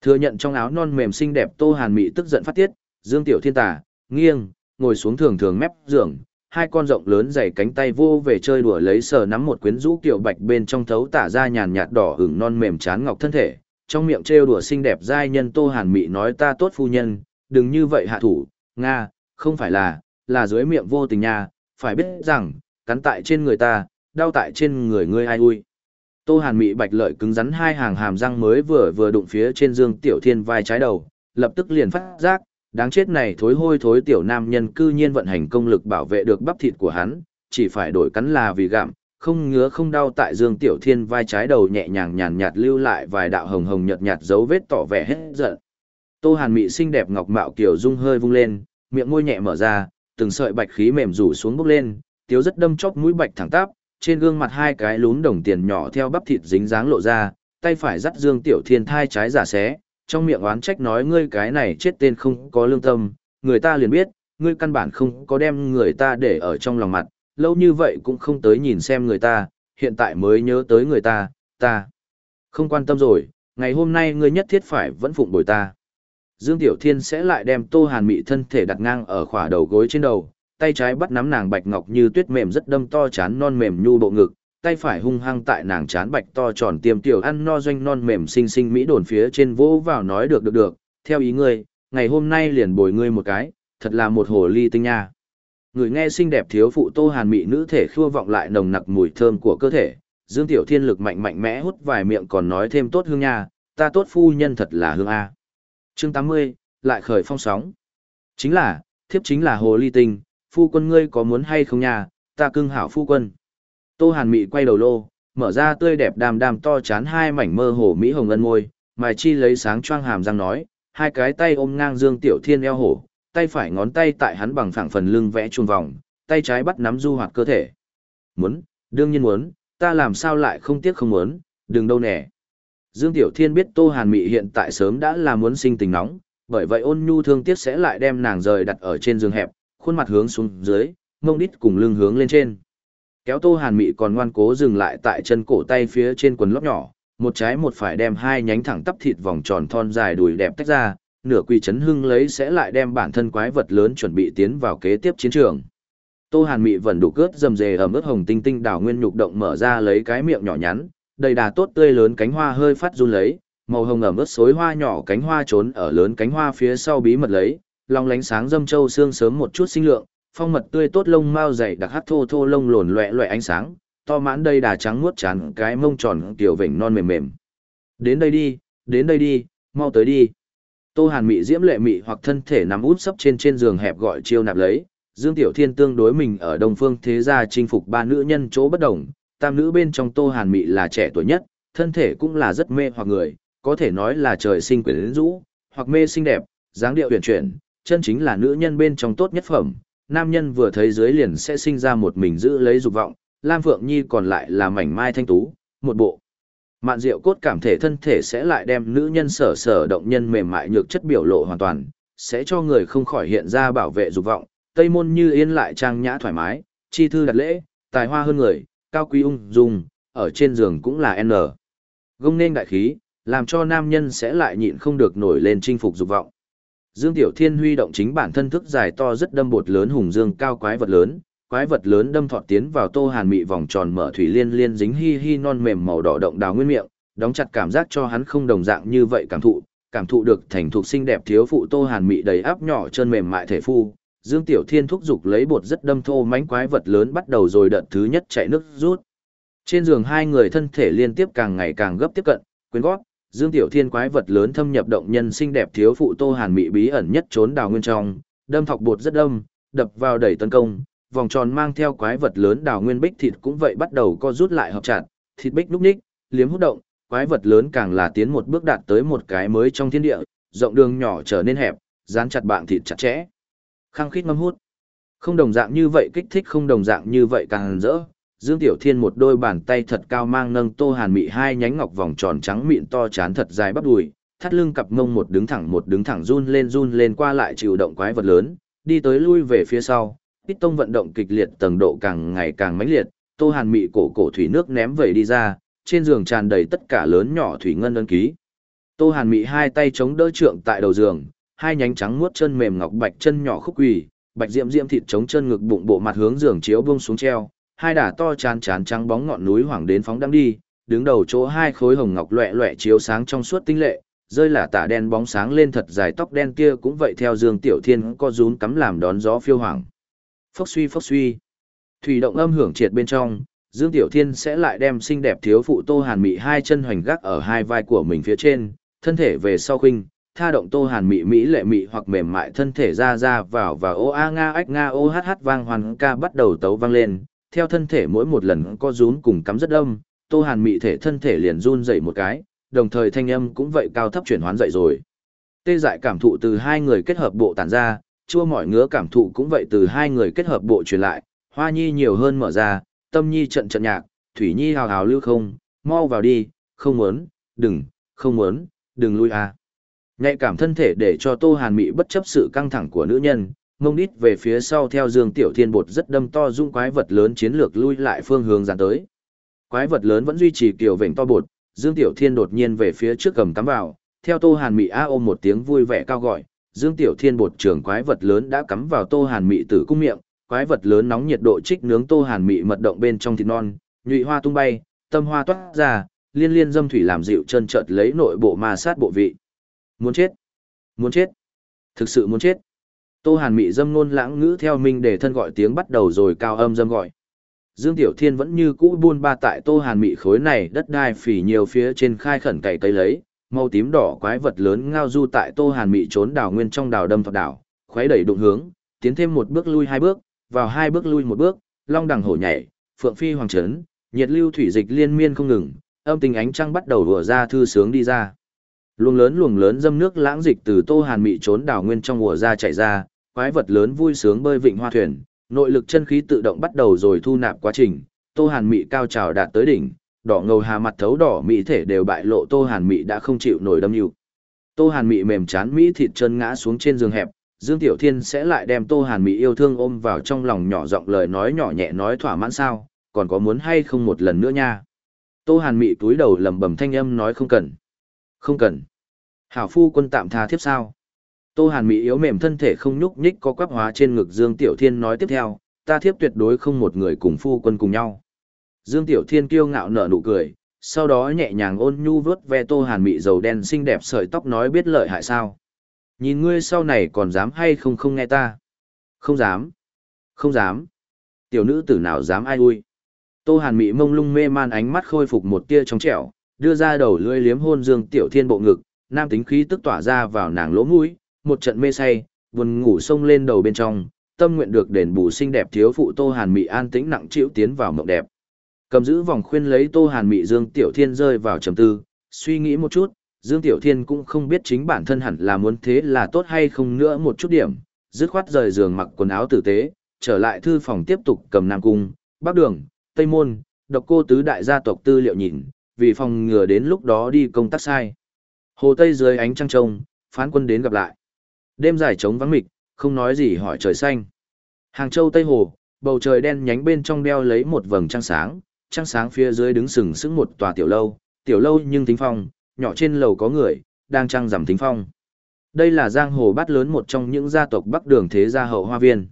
Thừa nhận trong áo non mềm xinh đẹp Tô Hàn Mị tức giận phát tiết, Dương Tiểu Thiên tả, nghiêng, ngồi xuống thường thường mép giường, hai con rộng lớn dày cánh tay vô về chơi đùa lấy sờ nắm một quyến rũ kiểu bạch bên trong thấu tả ra nhàn nhạt đỏ hửng non mềm chán ngọc thân thể, trong miệng trêu đùa xinh đẹp giai nhân Tô Hàn Mị nói ta tốt phu nhân, đừng như vậy hạ thủ, nga, không phải là, là dưới miệng vô tình nha, phải biết rằng, cắn tại trên người ta, đau tại trên người ngươi ai ui. Tô Hàn Mị bạch lợi cứng rắn hai hàng hàm răng mới vừa vừa đụng phía trên Dương Tiểu Thiên vai trái đầu, lập tức liền phát giác, đáng chết này thối hôi thối tiểu nam nhân cư nhiên vận hành công lực bảo vệ được bắp thịt của hắn, chỉ phải đổi cắn là vì gặm, không ngứa không đau tại Dương Tiểu Thiên vai trái đầu nhẹ nhàng nhàn nhạt lưu lại vài đạo hồng hồng nhợt nhạt dấu vết tỏ vẻ hết giận. Tô Hàn Mị xinh đẹp ngọc mạo kiểu dung hơi vung lên, miệng môi nhẹ mở ra, từng sợi bạch khí mềm rủ xuống bốc lên, tiếu rất đâm chóp mũi bạch thẳng tắp, trên gương mặt hai cái lún đồng tiền nhỏ theo bắp thịt dính dáng lộ ra, tay phải dắt Dương Tiểu Thiên thai trái giả xé, trong miệng oán trách nói ngươi cái này chết tên không có lương tâm, người ta liền biết, ngươi căn bản không có đem người ta để ở trong lòng mặt, lâu như vậy cũng không tới nhìn xem người ta, hiện tại mới nhớ tới người ta, ta không quan tâm rồi, ngày hôm nay ngươi nhất thiết phải vẫn phụng bồi ta. Dương Tiểu Thiên sẽ lại đem Tô Hàn Mị thân thể đặt ngang ở khỏa đầu gối trên đầu, tay trái bắt nắm nàng bạch ngọc như tuyết mềm rất đâm to chán non mềm nhu bộ ngực, tay phải hung hăng tại nàng chán bạch to tròn tiêm tiểu ăn no doanh non mềm xinh xinh mỹ đồn phía trên vỗ vào nói được được được, theo ý ngươi, ngày hôm nay liền bồi ngươi một cái, thật là một hồ ly tinh nha. Người nghe xinh đẹp thiếu phụ Tô Hàn Mị nữ thể khua vọng lại nồng nặc mùi thơm của cơ thể, Dương Tiểu Thiên lực mạnh mạnh mẽ hút vài miệng còn nói thêm tốt hương nha, ta tốt phu nhân thật là hương a. Chương 80, lại khởi phong sóng. Chính là, thiếp chính là hồ ly tinh, phu quân ngươi có muốn hay không nha, ta cưng hảo phu quân. Tô Hàn Mị quay đầu lô, mở ra tươi đẹp đàm đàm to chán hai mảnh mơ hồ mỹ hồng ân môi, mài chi lấy sáng choang hàm răng nói, hai cái tay ôm ngang Dương Tiểu Thiên eo hổ, tay phải ngón tay tại hắn bằng phẳng phần lưng vẽ chuông vòng, tay trái bắt nắm du hoạt cơ thể. Muốn, đương nhiên muốn, ta làm sao lại không tiếc không muốn, đừng đâu nè. Dương Tiểu Thiên biết Tô Hàn Mị hiện tại sớm đã là muốn sinh tình nóng, bởi vậy ôn nhu thương tiếc sẽ lại đem nàng rời đặt ở trên giường hẹp, khuôn mặt hướng xuống dưới, mông đít cùng lưng hướng lên trên. Kéo Tô Hàn Mị còn ngoan cố dừng lại tại chân cổ tay phía trên quần lót nhỏ, một trái một phải đem hai nhánh thẳng tắp thịt vòng tròn thon dài đùi đẹp tách ra, nửa quỳ chấn hưng lấy sẽ lại đem bản thân quái vật lớn chuẩn bị tiến vào kế tiếp chiến trường. Tô Hàn Mị vẫn đủ cướp dầm dề ẩm ướt hồng tinh tinh đảo nguyên nhục động mở ra lấy cái miệng nhỏ nhắn, đầy đà tốt tươi lớn cánh hoa hơi phát run lấy, màu hồng ẩm ướt xối hoa nhỏ cánh hoa trốn ở lớn cánh hoa phía sau bí mật lấy, long lánh sáng dâm châu xương sớm một chút sinh lượng, phong mật tươi tốt lông mao dày đặc hắt thô thô lông lồn loẹ loẹ ánh sáng, to mãn đây đà trắng muốt tràn cái mông tròn tiểu vểnh non mềm mềm. Đến đây đi, đến đây đi, mau tới đi. Tô Hàn mị diễm lệ mị hoặc thân thể nằm út sấp trên trên giường hẹp gọi chiêu nạp lấy, Dương Tiểu Thiên tương đối mình ở Đông Phương thế gia chinh phục ba nữ nhân chỗ bất đồng, tam nữ bên trong Tô Hàn mị là trẻ tuổi nhất, thân thể cũng là rất mê hoặc người, có thể nói là trời sinh quyến rũ, hoặc mê xinh đẹp, dáng điệu huyền chuyển, chân chính là nữ nhân bên trong tốt nhất phẩm, nam nhân vừa thấy dưới liền sẽ sinh ra một mình giữ lấy dục vọng, Lam Phượng Nhi còn lại là mảnh mai thanh tú, một bộ. Mạn diệu cốt cảm thể thân thể sẽ lại đem nữ nhân sở sở động nhân mềm mại nhược chất biểu lộ hoàn toàn, sẽ cho người không khỏi hiện ra bảo vệ dục vọng, tây môn như yên lại trang nhã thoải mái, chi thư đặt lễ, tài hoa hơn người, cao quý ung dung, ở trên giường cũng là N. Gông nên đại khí, làm cho nam nhân sẽ lại nhịn không được nổi lên chinh phục dục vọng. Dương Tiểu Thiên huy động chính bản thân thức dài to rất đâm bột lớn hùng dương cao quái vật lớn, quái vật lớn đâm thọt tiến vào Tô Hàn Mị vòng tròn mở thủy liên liên dính hi hi non mềm màu đỏ động đào nguyên miệng, đóng chặt cảm giác cho hắn không đồng dạng như vậy cảm thụ, cảm thụ được thành thục xinh đẹp thiếu phụ Tô Hàn Mị đầy áp nhỏ chân mềm mại thể phu. Dương Tiểu Thiên thúc giục lấy bột rất đâm thô mánh quái vật lớn bắt đầu rồi đợt thứ nhất chạy nước rút. Trên giường hai người thân thể liên tiếp càng ngày càng gấp tiếp cận, quyến gót, Dương Tiểu Thiên quái vật lớn thâm nhập động nhân xinh đẹp thiếu phụ Tô Hàn Mị bí ẩn nhất trốn đào nguyên trong, đâm thọc bột rất đâm, đập vào đẩy tấn công, vòng tròn mang theo quái vật lớn đào nguyên bích thịt cũng vậy bắt đầu co rút lại hợp chặt, thịt bích núc ních, liếm hút động, quái vật lớn càng là tiến một bước đạt tới một cái mới trong thiên địa, rộng đường nhỏ trở nên hẹp, dán chặt bạn thịt chặt chẽ. Khăng khít ngâm hút. Không đồng dạng như vậy kích thích không đồng dạng như vậy càng rỡ, Dương Tiểu Thiên một đôi bàn tay thật cao mang nâng Tô Hàn Mị hai nhánh ngọc vòng tròn trắng mịn to chán thật dài bắp đùi, thắt lưng cặp mông một đứng thẳng một đứng thẳng run lên run lên qua lại chịu động quái vật lớn, đi tới lui về phía sau, Pít tông vận động kịch liệt tầng độ càng ngày càng mãnh liệt, Tô Hàn Mị cổ cổ thủy nước ném vẩy đi ra, trên giường tràn đầy tất cả lớn nhỏ thủy ngân ấn ký. Tô Hàn Mị hai tay chống đỡ trượng tại đầu giường, hai nhánh trắng muốt chân mềm ngọc bạch chân nhỏ khúc quỳ, bạch diễm diễm thịt chống chân ngực bụng bộ mặt hướng giường chiếu buông xuống treo, hai đả to chán chán trắng bóng ngọn núi hoàng đến phóng đắm đi, đứng đầu chỗ hai khối hồng ngọc loẹt loẹt chiếu sáng trong suốt tinh lệ, rơi là tả đen bóng sáng lên thật dài tóc đen kia cũng vậy theo Dương Tiểu Thiên co rún cắm làm đón gió phiêu hoàng. Phốc suy phốc suy. Thủy động âm hưởng triệt bên trong, Dương Tiểu Thiên sẽ lại đem xinh đẹp thiếu phụ Tô Hàn Mị hai chân hoành gác ở hai vai của mình phía trên, thân thể về sau khinh, tha động Tô Hàn Mị mỹ lệ mị hoặc mềm mại thân thể ra ra vào và ô a nga ách nga ô hát hát vang hoàn ca bắt đầu tấu vang lên, theo thân thể mỗi một lần co rún cùng cắm rất âm, Tô Hàn mị thể thân thể liền run dậy một cái, đồng thời thanh âm cũng vậy cao thấp chuyển hoán dậy rồi. Tê dại cảm thụ từ hai người kết hợp bộ tản ra, chua mọi ngứa cảm thụ cũng vậy từ hai người kết hợp bộ truyền lại, hoa nhi nhiều hơn mở ra, tâm nhi trận trận nhạc, thủy nhi hào hào lưu không, mau vào đi, không muốn, đừng, không muốn, đừng lui à. Nhạy cảm thân thể để cho Tô Hàn Mị bất chấp sự căng thẳng của nữ nhân, mông đít về phía sau theo Dương Tiểu Thiên bột rất đâm to dung quái vật lớn chiến lược lui lại phương hướng dàn tới. Quái vật lớn vẫn duy trì kiểu vệnh to bột, Dương Tiểu Thiên đột nhiên về phía trước cầm cắm vào, theo Tô Hàn Mị a ôm một tiếng vui vẻ cao gọi, Dương Tiểu Thiên bột trưởng quái vật lớn đã cắm vào Tô Hàn Mị tử cung miệng, quái vật lớn nóng nhiệt độ trích nướng Tô Hàn Mị mật động bên trong thịt non, nhụy hoa tung bay, tâm hoa toát ra, liên liên dâm thủy làm dịu chân chợt lấy nội bộ ma sát bộ vị. Muốn chết, muốn chết, thực sự muốn chết. Tô Hàn Mị dâm nôn lãng ngữ theo minh để thân gọi tiếng bắt đầu rồi cao âm dâm gọi. Dương Tiểu Thiên vẫn như cũ buôn ba tại Tô Hàn Mị khối này đất đai phỉ nhiều phía trên khai khẩn cày cây lấy, màu tím đỏ quái vật lớn ngao du tại Tô Hàn Mị trốn đảo nguyên trong đảo đâm thọc đảo, khuấy đẩy đụng hướng, tiến thêm một bước lui hai bước, vào hai bước lui một bước, long đằng hổ nhảy, phượng phi hoàng trấn, nhiệt lưu thủy dịch liên miên không ngừng, âm tình ánh trăng bắt đầu đùa ra thư sướng đi ra. Luồng lớn luồng lớn dâm nước lãng dịch từ Tô Hàn Mị trốn đảo nguyên trong ùa ra chạy ra, quái vật lớn vui sướng bơi vịnh hoa thuyền, nội lực chân khí tự động bắt đầu rồi thu nạp quá trình, Tô Hàn Mị cao trào đạt tới đỉnh, đỏ ngầu hà mặt thấu đỏ mỹ thể đều bại lộ Tô Hàn Mị đã không chịu nổi đâm nhục. Tô Hàn Mị mềm chán mỹ thịt chân ngã xuống trên giường hẹp, Dương Tiểu Thiên sẽ lại đem Tô Hàn Mị yêu thương ôm vào trong lòng nhỏ giọng lời nói nhỏ nhẹ nói thỏa mãn sao, còn có muốn hay không một lần nữa nha. Tô Hàn Mị túi đầu lầm bầm thanh âm nói không cần. Không cần. Hảo phu quân tạm tha thiếp sao. Tô Hàn mỹ yếu mềm thân thể không nhúc nhích có quắp hóa trên ngực Dương Tiểu Thiên nói tiếp theo, ta thiếp tuyệt đối không một người cùng phu quân cùng nhau. Dương Tiểu Thiên kiêu ngạo nở nụ cười, sau đó nhẹ nhàng ôn nhu vớt ve Tô Hàn mỹ dầu đen xinh đẹp sợi tóc nói biết lợi hại sao. Nhìn ngươi sau này còn dám hay không không nghe ta. Không dám. Không dám. Tiểu nữ tử nào dám ai ui. Tô Hàn mỹ mông lung mê man ánh mắt khôi phục một tia trong trẻo, đưa ra đầu lưỡi liếm hôn Dương Tiểu Thiên bộ ngực, nam tính khí tức tỏa ra vào nàng lỗ mũi, một trận mê say, buồn ngủ sông lên đầu bên trong, tâm nguyện được đền bù xinh đẹp thiếu phụ Tô Hàn Mị an tĩnh nặng chịu tiến vào mộng đẹp. Cầm giữ vòng khuyên lấy Tô Hàn Mị Dương Tiểu Thiên rơi vào trầm tư, suy nghĩ một chút, Dương Tiểu Thiên cũng không biết chính bản thân hẳn là muốn thế là tốt hay không nữa một chút điểm, dứt khoát rời giường mặc quần áo tử tế, trở lại thư phòng tiếp tục cầm Nam Cung, Bắc Đường, Tây Môn, độc cô tứ đại gia tộc tư liệu nhìn, vì phòng ngừa đến lúc đó đi công tác sai. Hồ Tây dưới ánh trăng trông, phán quân đến gặp lại. Đêm dài trống vắng mịch, không nói gì hỏi trời xanh. Hàng Châu Tây Hồ, bầu trời đen nhánh bên trong đeo lấy một vầng trăng sáng, trăng sáng phía dưới đứng sừng sững một tòa tiểu lâu, tiểu lâu nhưng thính phong, nhỏ trên lầu có người, đang trăng rằm thính phong. Đây là giang hồ bát lớn một trong những gia tộc Bắc Đường Thế Gia hậu hoa viên.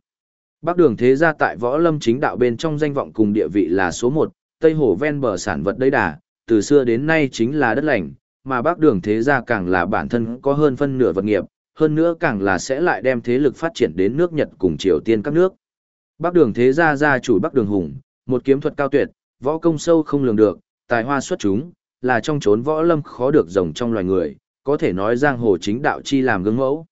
Bắc Đường Thế Gia tại võ lâm chính đạo bên trong danh vọng cùng địa vị là số một, Tây Hồ ven bờ sản vật đầy đà, từ xưa đến nay chính là đất lành, mà Bắc Đường Thế Gia càng là bản thân có hơn phân nửa vật nghiệp, hơn nữa càng là sẽ lại đem thế lực phát triển đến nước Nhật cùng Triều Tiên các nước. Bắc Đường Thế Gia gia chủ Bắc Đường Hùng, một kiếm thuật cao tuyệt, võ công sâu không lường được, tài hoa xuất chúng, là trong chốn võ lâm khó được rồng trong loài người, có thể nói giang hồ chính đạo chi làm gương mẫu.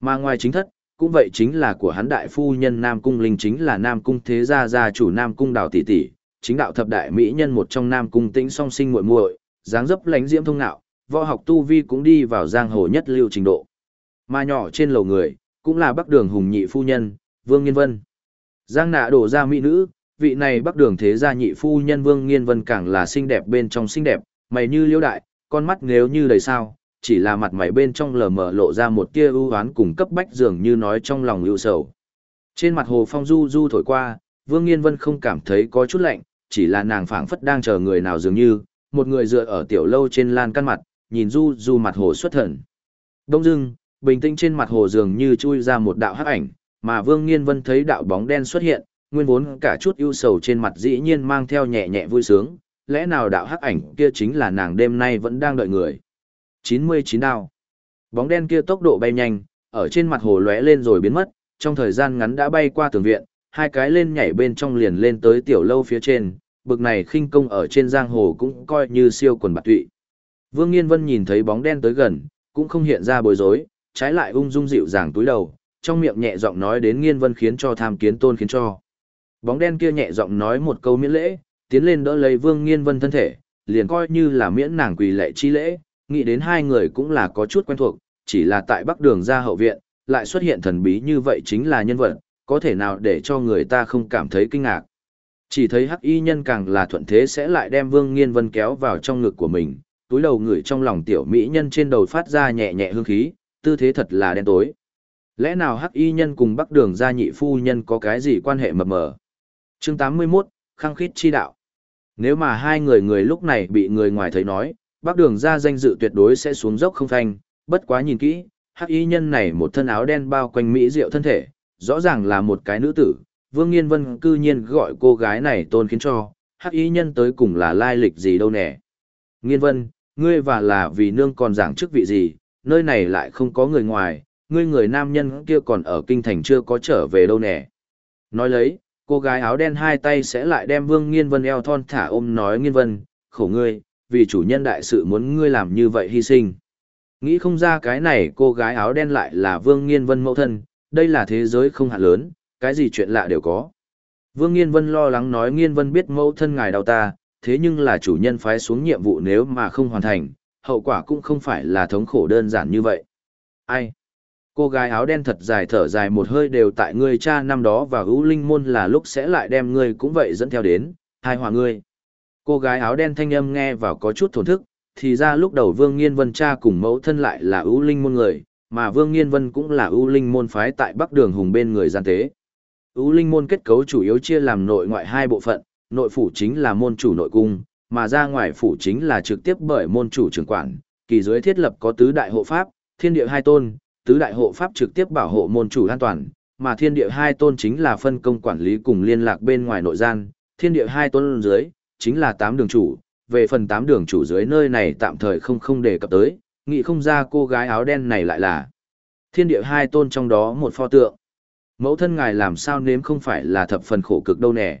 Mà ngoài chính thất, cũng vậy chính là của hắn đại phu nhân Nam Cung Linh chính là Nam Cung Thế Gia gia chủ Nam Cung Đào Tỷ Tỷ, chính đạo thập đại mỹ nhân một trong Nam Cung Tĩnh song sinh muội muội, dáng dấp lánh diễm thông ngạo, võ học tu vi cũng đi vào giang hồ nhất lưu trình độ. Mà nhỏ trên lầu người, cũng là Bắc Đường Hùng nhị phu nhân, Vương Nghiên Vân. Giang nạ đổ ra mỹ nữ, vị này Bắc Đường thế gia nhị phu nhân Vương Nghiên Vân càng là xinh đẹp bên trong xinh đẹp, mày như liễu đại, con mắt nếu như đầy sao, chỉ là mặt mày bên trong lờ mờ lộ ra một tia ưu oán cùng cấp bách dường như nói trong lòng ưu sầu. Trên mặt hồ phong du du thổi qua, Vương Nghiên Vân không cảm thấy có chút lạnh, chỉ là nàng phảng phất đang chờ người nào dường như, một người dựa ở tiểu lâu trên lan căn mặt, nhìn du du mặt hồ xuất thần. Đông dưng, bình tĩnh trên mặt hồ dường như chui ra một đạo hắc ảnh, mà Vương Nghiên Vân thấy đạo bóng đen xuất hiện, nguyên vốn cả chút ưu sầu trên mặt dĩ nhiên mang theo nhẹ nhẹ vui sướng, lẽ nào đạo hắc ảnh kia chính là nàng đêm nay vẫn đang đợi người. 99 đao. Bóng đen kia tốc độ bay nhanh, ở trên mặt hồ lóe lên rồi biến mất, trong thời gian ngắn đã bay qua tường viện, hai cái lên nhảy bên trong liền lên tới tiểu lâu phía trên, bực này khinh công ở trên giang hồ cũng coi như siêu quần bạc tụy. Vương Nghiên Vân nhìn thấy bóng đen tới gần, cũng không hiện ra bối rối, trái lại ung dung dịu dàng túi đầu, trong miệng nhẹ giọng nói đến Nghiên Vân khiến cho tham kiến tôn khiến cho. Bóng đen kia nhẹ giọng nói một câu miễn lễ, tiến lên đỡ lấy Vương Nghiên Vân thân thể, liền coi như là miễn nàng quỳ lệ chi lễ, nghĩ đến hai người cũng là có chút quen thuộc, chỉ là tại Bắc Đường ra hậu viện, lại xuất hiện thần bí như vậy chính là nhân vật, có thể nào để cho người ta không cảm thấy kinh ngạc. Chỉ thấy hắc y nhân càng là thuận thế sẽ lại đem Vương Nghiên Vân kéo vào trong ngực của mình, túi đầu người trong lòng tiểu mỹ nhân trên đầu phát ra nhẹ nhẹ hương khí, tư thế thật là đen tối. Lẽ nào hắc y nhân cùng bắc đường gia nhị phu nhân có cái gì quan hệ mập mờ? Chương 81, Khăng khít chi đạo. Nếu mà hai người người lúc này bị người ngoài thấy nói, bắc đường gia danh dự tuyệt đối sẽ xuống dốc không thanh, bất quá nhìn kỹ, hắc y nhân này một thân áo đen bao quanh mỹ diệu thân thể, rõ ràng là một cái nữ tử, Vương Nghiên Vân cư nhiên gọi cô gái này tôn khiến cho, hắc ý nhân tới cùng là lai lịch gì đâu nè. Nghiên Vân, ngươi và là vì nương còn giảng chức vị gì, nơi này lại không có người ngoài, ngươi người nam nhân kia còn ở kinh thành chưa có trở về đâu nè. Nói lấy, cô gái áo đen hai tay sẽ lại đem Vương Nghiên Vân eo thon thả ôm nói Nghiên Vân, khổ ngươi, vì chủ nhân đại sự muốn ngươi làm như vậy hy sinh. Nghĩ không ra cái này cô gái áo đen lại là Vương Nghiên Vân mẫu thân, đây là thế giới không hạn lớn, cái gì chuyện lạ đều có. Vương Nghiên Vân lo lắng nói Nghiên Vân biết mẫu thân ngài đau ta, thế nhưng là chủ nhân phái xuống nhiệm vụ nếu mà không hoàn thành, hậu quả cũng không phải là thống khổ đơn giản như vậy. Ai? Cô gái áo đen thật dài thở dài một hơi đều tại ngươi cha năm đó và hữu linh môn là lúc sẽ lại đem ngươi cũng vậy dẫn theo đến, hai hòa ngươi. Cô gái áo đen thanh âm nghe vào có chút thổn thức, thì ra lúc đầu Vương Nghiên Vân cha cùng mẫu thân lại là hữu linh môn người, mà Vương Nghiên Vân cũng là ưu linh môn phái tại Bắc Đường Hùng bên người gian tế. ưu linh môn kết cấu chủ yếu chia làm nội ngoại hai bộ phận, nội phủ chính là môn chủ nội cung, mà ra ngoài phủ chính là trực tiếp bởi môn chủ trưởng quản, kỳ dưới thiết lập có tứ đại hộ pháp, thiên địa hai tôn, tứ đại hộ pháp trực tiếp bảo hộ môn chủ an toàn, mà thiên địa hai tôn chính là phân công quản lý cùng liên lạc bên ngoài nội gian, thiên địa hai tôn dưới, chính là tám đường chủ, về phần tám đường chủ dưới nơi này tạm thời không không đề cập tới, nghĩ không ra cô gái áo đen này lại là thiên địa hai tôn trong đó một pho tượng. Mẫu thân ngài làm sao nếm không phải là thập phần khổ cực đâu nè.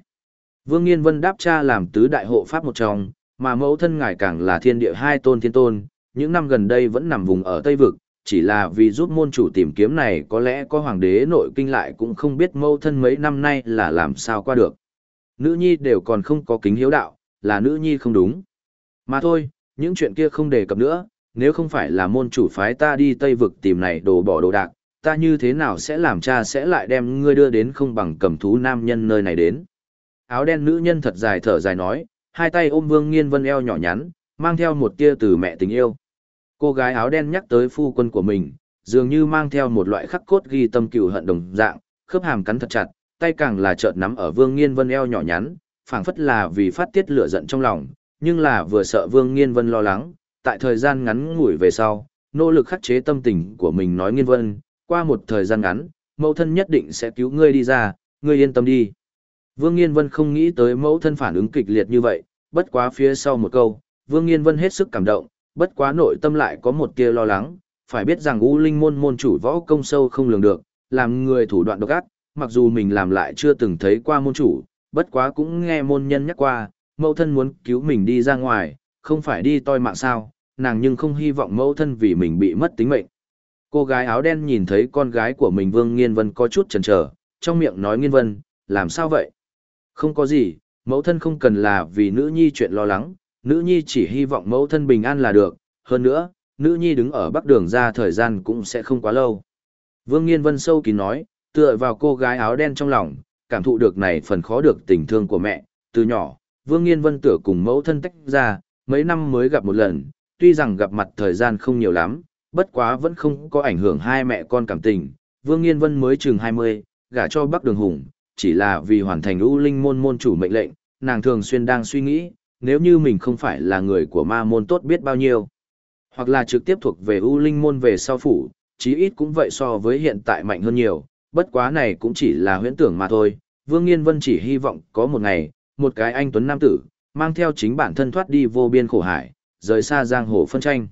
Vương Nghiên Vân đáp cha làm tứ đại hộ pháp một trong, mà mẫu thân ngài càng là thiên địa hai tôn thiên tôn, những năm gần đây vẫn nằm vùng ở Tây Vực, chỉ là vì giúp môn chủ tìm kiếm này có lẽ có hoàng đế nội kinh lại cũng không biết mẫu thân mấy năm nay là làm sao qua được. Nữ nhi đều còn không có kính hiếu đạo, là nữ nhi không đúng. Mà thôi, những chuyện kia không đề cập nữa, nếu không phải là môn chủ phái ta đi Tây Vực tìm này đồ bỏ đồ đạc, ta như thế nào sẽ làm cha sẽ lại đem ngươi đưa đến không bằng cầm thú nam nhân nơi này đến áo đen nữ nhân thật dài thở dài nói, hai tay ôm Vương Nghiên Vân eo nhỏ nhắn, mang theo một tia từ mẹ tình yêu. Cô gái áo đen nhắc tới phu quân của mình, dường như mang theo một loại khắc cốt ghi tâm cừu hận đồng dạng, khớp hàm cắn thật chặt, tay càng là chợt nắm ở Vương Nghiên Vân eo nhỏ nhắn, phảng phất là vì phát tiết lửa giận trong lòng, nhưng là vừa sợ Vương Nghiên Vân lo lắng, tại thời gian ngắn ngủi về sau, nỗ lực khắc chế tâm tình của mình nói Nghiên Vân, qua một thời gian ngắn, mẫu thân nhất định sẽ cứu ngươi đi ra, ngươi yên tâm đi. Vương Nghiên Vân không nghĩ tới mẫu thân phản ứng kịch liệt như vậy, bất quá phía sau một câu, Vương Nghiên Vân hết sức cảm động, bất quá nội tâm lại có một tia lo lắng, phải biết rằng U Linh môn môn chủ võ công sâu không lường được, làm người thủ đoạn độc ác, mặc dù mình làm lại chưa từng thấy qua môn chủ, bất quá cũng nghe môn nhân nhắc qua, mẫu thân muốn cứu mình đi ra ngoài, không phải đi toi mạng sao, nàng nhưng không hy vọng mẫu thân vì mình bị mất tính mệnh. Cô gái áo đen nhìn thấy con gái của mình Vương Nghiên Vân có chút chần chờ, trong miệng nói Nghiên Vân, làm sao vậy? Không có gì, mẫu thân không cần là vì nữ nhi chuyện lo lắng, nữ nhi chỉ hy vọng mẫu thân bình an là được, hơn nữa, nữ nhi đứng ở bắc đường ra thời gian cũng sẽ không quá lâu. Vương Nghiên Vân sâu kín nói, tựa vào cô gái áo đen trong lòng, cảm thụ được này phần khó được tình thương của mẹ, từ nhỏ, Vương Nghiên Vân tựa cùng mẫu thân tách ra, mấy năm mới gặp một lần, tuy rằng gặp mặt thời gian không nhiều lắm, bất quá vẫn không có ảnh hưởng hai mẹ con cảm tình. Vương Nghiên Vân mới chừng 20, gả cho Bắc Đường Hùng, chỉ là vì hoàn thành U linh môn môn chủ mệnh lệnh, nàng thường xuyên đang suy nghĩ, nếu như mình không phải là người của ma môn tốt biết bao nhiêu. Hoặc là trực tiếp thuộc về U linh môn về sau phủ, chí ít cũng vậy so với hiện tại mạnh hơn nhiều, bất quá này cũng chỉ là huyễn tưởng mà thôi. Vương Nghiên Vân chỉ hy vọng có một ngày, một cái anh tuấn nam tử, mang theo chính bản thân thoát đi vô biên khổ hải, rời xa giang hồ phân tranh.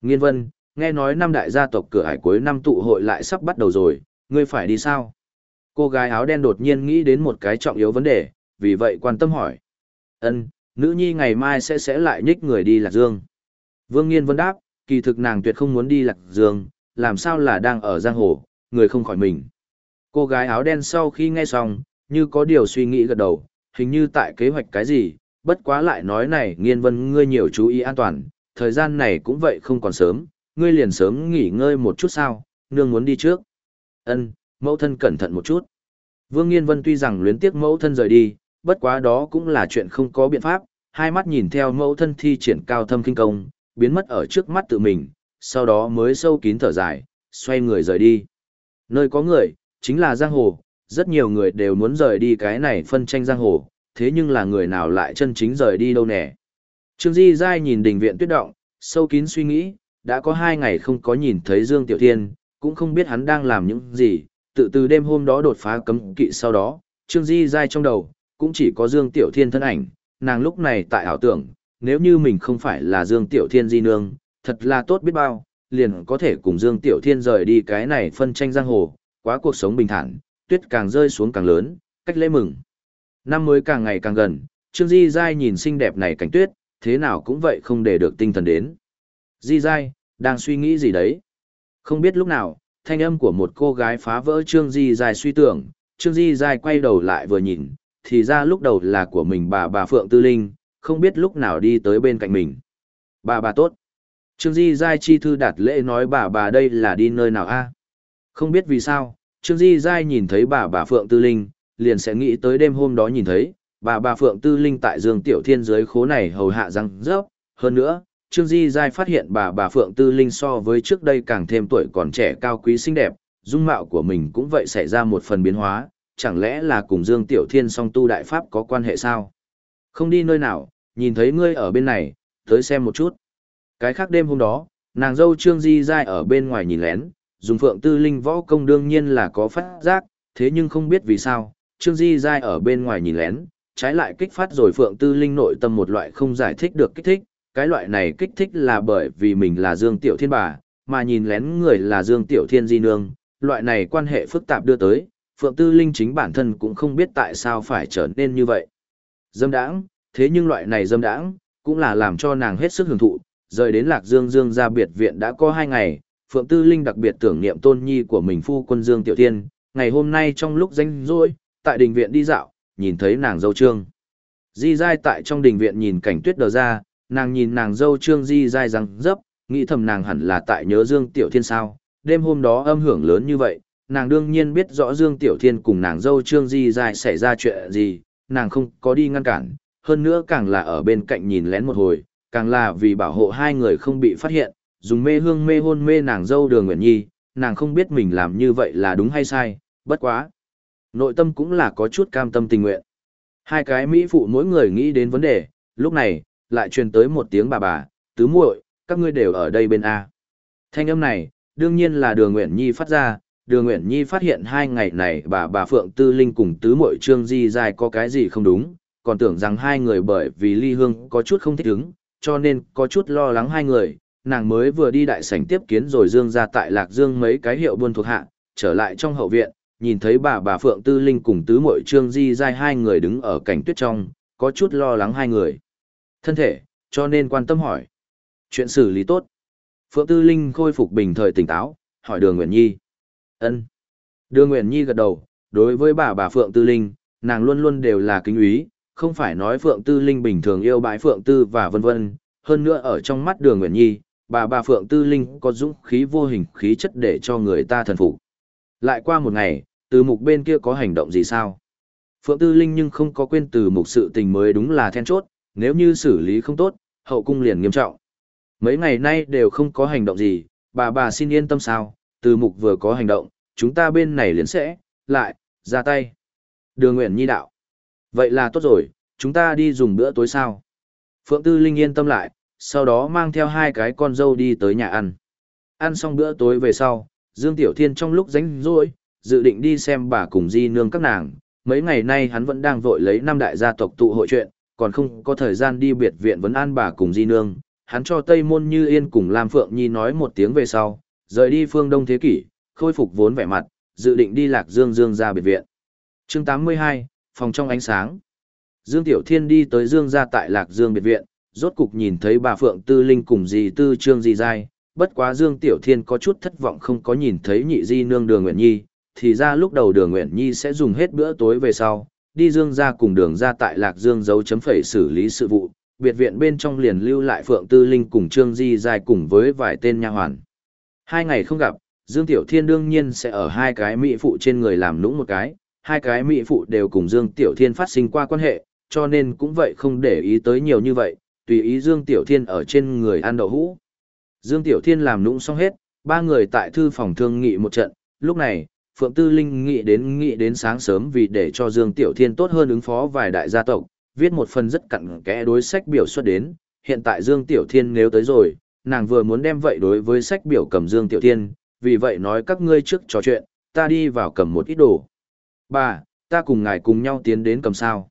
Nghiên Vân, nghe nói năm đại gia tộc cửa hải cuối năm tụ hội lại sắp bắt đầu rồi, ngươi phải đi sao? Cô gái áo đen đột nhiên nghĩ đến một cái trọng yếu vấn đề, vì vậy quan tâm hỏi. Ân, nữ nhi ngày mai sẽ sẽ lại nhích người đi Lạc Dương. Vương Nghiên vân đáp, kỳ thực nàng tuyệt không muốn đi Lạc Dương, làm sao là đang ở giang hồ, người không khỏi mình. Cô gái áo đen sau khi nghe xong, như có điều suy nghĩ gật đầu, hình như tại kế hoạch cái gì, bất quá lại nói này Nghiên vân ngươi nhiều chú ý an toàn, thời gian này cũng vậy không còn sớm, ngươi liền sớm nghỉ ngơi một chút sao, nương muốn đi trước. Ân, mẫu thân cẩn thận một chút. Vương Nghiên Vân tuy rằng luyến tiếc mẫu thân rời đi, bất quá đó cũng là chuyện không có biện pháp, hai mắt nhìn theo mẫu thân thi triển cao thâm kinh công, biến mất ở trước mắt tự mình, sau đó mới sâu kín thở dài, xoay người rời đi. Nơi có người, chính là giang hồ, rất nhiều người đều muốn rời đi cái này phân tranh giang hồ, thế nhưng là người nào lại chân chính rời đi đâu nè. Trương Di Giai nhìn đình viện tuyết động, sâu kín suy nghĩ, đã có hai ngày không có nhìn thấy Dương Tiểu Thiên, cũng không biết hắn đang làm những gì, tự từ đêm hôm đó đột phá cấm kỵ sau đó, Trương Di Giai trong đầu, cũng chỉ có Dương Tiểu Thiên thân ảnh, nàng lúc này tại ảo tưởng, nếu như mình không phải là Dương Tiểu Thiên di nương, thật là tốt biết bao, liền có thể cùng Dương Tiểu Thiên rời đi cái này phân tranh giang hồ, quá cuộc sống bình thản, tuyết càng rơi xuống càng lớn, cách lễ mừng. Năm mới càng ngày càng gần, Trương Di Giai nhìn xinh đẹp này cảnh tuyết, thế nào cũng vậy không để được tinh thần đến. Di Giai, đang suy nghĩ gì đấy? Không biết lúc nào, thanh âm của một cô gái phá vỡ Trương Di Giai suy tưởng, Trương Di Giai quay đầu lại vừa nhìn, thì ra lúc đầu là của mình bà bà Phượng Tư Linh, không biết lúc nào đi tới bên cạnh mình. Bà bà tốt. Trương Di Giai chi thư đạt lễ nói bà bà đây là đi nơi nào a? Không biết vì sao, Trương Di Giai nhìn thấy bà bà Phượng Tư Linh, liền sẽ nghĩ tới đêm hôm đó nhìn thấy, bà bà Phượng Tư Linh tại Dương Tiểu Thiên dưới khố này hầu hạ răng rớp. Hơn nữa, Trương Di Giai phát hiện bà bà Phượng Tư Linh so với trước đây càng thêm tuổi còn trẻ cao quý xinh đẹp, dung mạo của mình cũng vậy xảy ra một phần biến hóa, chẳng lẽ là cùng Dương Tiểu Thiên song tu đại pháp có quan hệ sao? Không đi nơi nào, nhìn thấy ngươi ở bên này, tới xem một chút. Cái khác đêm hôm đó, nàng dâu Trương Di Giai ở bên ngoài nhìn lén, dùng Phượng Tư Linh võ công đương nhiên là có phát giác, thế nhưng không biết vì sao, Trương Di Giai ở bên ngoài nhìn lén, trái lại kích phát rồi Phượng Tư Linh nội tâm một loại không giải thích được kích thích, cái loại này kích thích là bởi vì mình là Dương Tiểu Thiên bà, mà nhìn lén người là Dương Tiểu Thiên Di Nương, loại này quan hệ phức tạp đưa tới, Phượng Tư Linh chính bản thân cũng không biết tại sao phải trở nên như vậy. Dâm đãng, thế nhưng loại này dâm đãng, cũng là làm cho nàng hết sức hưởng thụ, rời đến Lạc Dương Dương ra biệt viện đã có hai ngày, Phượng Tư Linh đặc biệt tưởng niệm tôn nhi của mình phu quân Dương Tiểu Thiên, ngày hôm nay trong lúc danh rỗi, tại đình viện đi dạo, nhìn thấy nàng dâu trương. Di dai tại trong đình viện nhìn cảnh tuyết đờ ra, nàng nhìn nàng dâu trương di dai răng dấp, nghĩ thầm nàng hẳn là tại nhớ Dương Tiểu Thiên sao, đêm hôm đó âm hưởng lớn như vậy, nàng đương nhiên biết rõ Dương Tiểu Thiên cùng nàng dâu trương di dai xảy ra chuyện gì, nàng không có đi ngăn cản, hơn nữa càng là ở bên cạnh nhìn lén một hồi, càng là vì bảo hộ hai người không bị phát hiện, dùng mê hương mê hôn mê nàng dâu đường Nguyễn Nhi, nàng không biết mình làm như vậy là đúng hay sai, bất quá. Nội tâm cũng là có chút cam tâm tình nguyện. Hai cái Mỹ phụ mỗi người nghĩ đến vấn đề, lúc này, lại truyền tới một tiếng bà bà, tứ muội, các ngươi đều ở đây bên A. Thanh âm này, đương nhiên là đường Nguyễn Nhi phát ra, đường Nguyễn Nhi phát hiện hai ngày này bà bà Phượng Tư Linh cùng tứ muội Trương Di dài có cái gì không đúng, còn tưởng rằng hai người bởi vì ly hương có chút không thích ứng, cho nên có chút lo lắng hai người, nàng mới vừa đi đại sảnh tiếp kiến rồi dương ra tại Lạc Dương mấy cái hiệu buôn thuộc hạ, trở lại trong hậu viện, nhìn thấy bà bà Phượng Tư Linh cùng tứ muội Trương Di Giai hai người đứng ở cảnh tuyết trong, có chút lo lắng hai người. Thân thể, cho nên quan tâm hỏi. Chuyện xử lý tốt. Phượng Tư Linh khôi phục bình thời tỉnh táo, hỏi Đường Nguyễn Nhi. ân Đường Nguyễn Nhi gật đầu, đối với bà bà Phượng Tư Linh, nàng luôn luôn đều là kính úy, không phải nói Phượng Tư Linh bình thường yêu bãi Phượng Tư và vân vân, hơn nữa ở trong mắt Đường Nguyễn Nhi, bà bà Phượng Tư Linh có dũng khí vô hình khí chất để cho người ta thần phục. Lại qua một ngày, từ mục bên kia có hành động gì sao? Phượng Tư Linh nhưng không có quên từ mục sự tình mới đúng là then chốt, nếu như xử lý không tốt, hậu cung liền nghiêm trọng. Mấy ngày nay đều không có hành động gì, bà bà xin yên tâm sao, từ mục vừa có hành động, chúng ta bên này liền sẽ, lại, ra tay. Đường Nguyễn Nhi đạo. Vậy là tốt rồi, chúng ta đi dùng bữa tối sao? Phượng Tư Linh yên tâm lại, sau đó mang theo hai cái con dâu đi tới nhà ăn. Ăn xong bữa tối về sau, Dương Tiểu Thiên trong lúc rảnh rỗi, dự định đi xem bà cùng di nương các nàng. Mấy ngày nay hắn vẫn đang vội lấy năm đại gia tộc tụ hội chuyện, còn không có thời gian đi biệt viện vấn an bà cùng di nương. Hắn cho Tây Môn Như Yên cùng Lam Phượng Nhi nói một tiếng về sau, rời đi phương Đông Thế Kỷ, khôi phục vốn vẻ mặt, dự định đi Lạc Dương Dương ra biệt viện. chương 82, phòng trong ánh sáng. Dương Tiểu Thiên đi tới Dương gia tại Lạc Dương biệt viện, rốt cục nhìn thấy bà Phượng Tư Linh cùng dì Tư Trương dì Giai, bất quá Dương Tiểu Thiên có chút thất vọng không có nhìn thấy nhị di nương đường Nguyện Nhi, thì ra lúc đầu đường Nguyện Nhi sẽ dùng hết bữa tối về sau, đi Dương gia cùng đường ra tại Lạc Dương dấu chấm phẩy xử lý sự vụ, biệt viện bên trong liền lưu lại Phượng Tư Linh cùng Trương Di Giai cùng với vài tên nha hoàn. Hai ngày không gặp, Dương Tiểu Thiên đương nhiên sẽ ở hai cái mỹ phụ trên người làm nũng một cái, hai cái mỹ phụ đều cùng Dương Tiểu Thiên phát sinh qua quan hệ, cho nên cũng vậy không để ý tới nhiều như vậy, tùy ý Dương Tiểu Thiên ở trên người ăn đậu hũ. Dương Tiểu Thiên làm nũng xong hết, ba người tại thư phòng thương nghị một trận, lúc này, Phượng Tư Linh nghĩ đến nghĩ đến sáng sớm vì để cho Dương Tiểu Thiên tốt hơn ứng phó vài đại gia tộc, viết một phần rất cặn kẽ đối sách biểu xuất đến, hiện tại Dương Tiểu Thiên nếu tới rồi, nàng vừa muốn đem vậy đối với sách biểu cầm Dương Tiểu Thiên, vì vậy nói các ngươi trước trò chuyện, ta đi vào cầm một ít đồ. Bà, ta cùng ngài cùng nhau tiến đến cầm sao.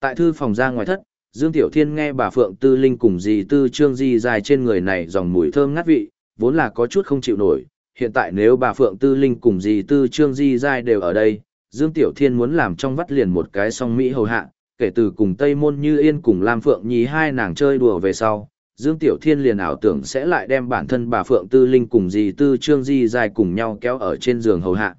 Tại thư phòng ra ngoài thất, Dương Tiểu Thiên nghe bà Phượng Tư Linh cùng dì Tư Trương Di dài trên người này dòng mùi thơm ngát vị, vốn là có chút không chịu nổi. Hiện tại nếu bà Phượng Tư Linh cùng dì Tư Trương Di dài đều ở đây, Dương Tiểu Thiên muốn làm trong vắt liền một cái song Mỹ hầu hạ, kể từ cùng Tây Môn Như Yên cùng Lam Phượng Nhi hai nàng chơi đùa về sau, Dương Tiểu Thiên liền ảo tưởng sẽ lại đem bản thân bà Phượng Tư Linh cùng dì Tư Trương Di dài cùng nhau kéo ở trên giường hầu hạ.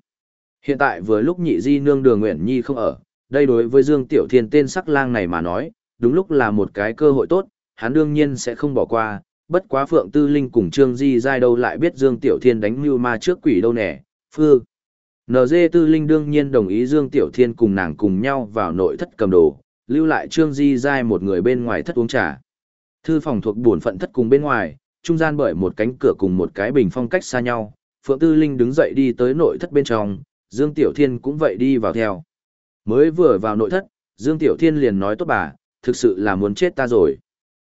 Hiện tại vừa lúc nhị di nương đường Nguyễn Nhi không ở, đây đối với Dương Tiểu Thiên tên sắc lang này mà nói, đúng lúc là một cái cơ hội tốt, hắn đương nhiên sẽ không bỏ qua, bất quá Phượng Tư Linh cùng Trương Di giai đâu lại biết Dương Tiểu Thiên đánh mưu ma trước quỷ đâu nè, phư. NG Tư Linh đương nhiên đồng ý Dương Tiểu Thiên cùng nàng cùng nhau vào nội thất cầm đồ, lưu lại Trương Di giai một người bên ngoài thất uống trà. Thư phòng thuộc buồn phận thất cùng bên ngoài, trung gian bởi một cánh cửa cùng một cái bình phong cách xa nhau, Phượng Tư Linh đứng dậy đi tới nội thất bên trong, Dương Tiểu Thiên cũng vậy đi vào theo. Mới vừa vào nội thất, Dương Tiểu Thiên liền nói tốt bà, thực sự là muốn chết ta rồi.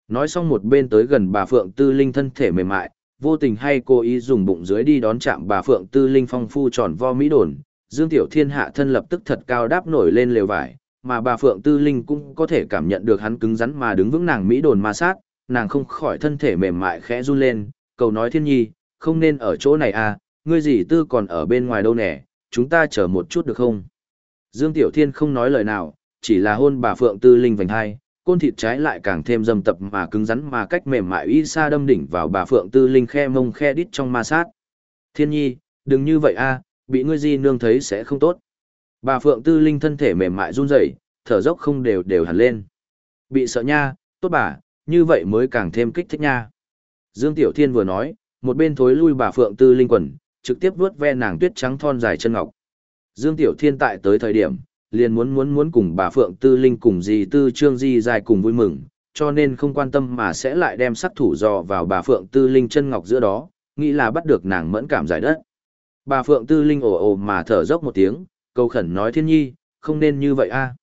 Nói xong một bên tới gần bà Phượng Tư Linh thân thể mềm mại, vô tình hay cố ý dùng bụng dưới đi đón chạm bà Phượng Tư Linh phong phu tròn vo mỹ đồn, Dương Tiểu Thiên hạ thân lập tức thật cao đáp nổi lên lều vải, mà bà Phượng Tư Linh cũng có thể cảm nhận được hắn cứng rắn mà đứng vững nàng mỹ đồn ma sát, nàng không khỏi thân thể mềm mại khẽ run lên, cầu nói thiên nhi, không nên ở chỗ này à, ngươi gì tư còn ở bên ngoài đâu nè, chúng ta chờ một chút được không? Dương Tiểu Thiên không nói lời nào, chỉ là hôn bà Phượng Tư Linh vành hai, côn thịt trái lại càng thêm dầm tập mà cứng rắn mà cách mềm mại y sa đâm đỉnh vào bà Phượng Tư Linh khe mông khe đít trong ma sát. Thiên nhi, đừng như vậy a, bị ngươi di nương thấy sẽ không tốt. Bà Phượng Tư Linh thân thể mềm mại run rẩy, thở dốc không đều đều hẳn lên. Bị sợ nha, tốt bà, như vậy mới càng thêm kích thích nha. Dương Tiểu Thiên vừa nói, một bên thối lui bà Phượng Tư Linh quần, trực tiếp vuốt ve nàng tuyết trắng thon dài chân ngọc. Dương Tiểu Thiên tại tới thời điểm, liền muốn muốn muốn cùng bà Phượng Tư Linh cùng dì Tư Trương Di dài cùng vui mừng, cho nên không quan tâm mà sẽ lại đem sát thủ dò vào bà Phượng Tư Linh chân ngọc giữa đó, nghĩ là bắt được nàng mẫn cảm giải đất. Bà Phượng Tư Linh ồ ồ mà thở dốc một tiếng, cầu khẩn nói thiên nhi, không nên như vậy a. À.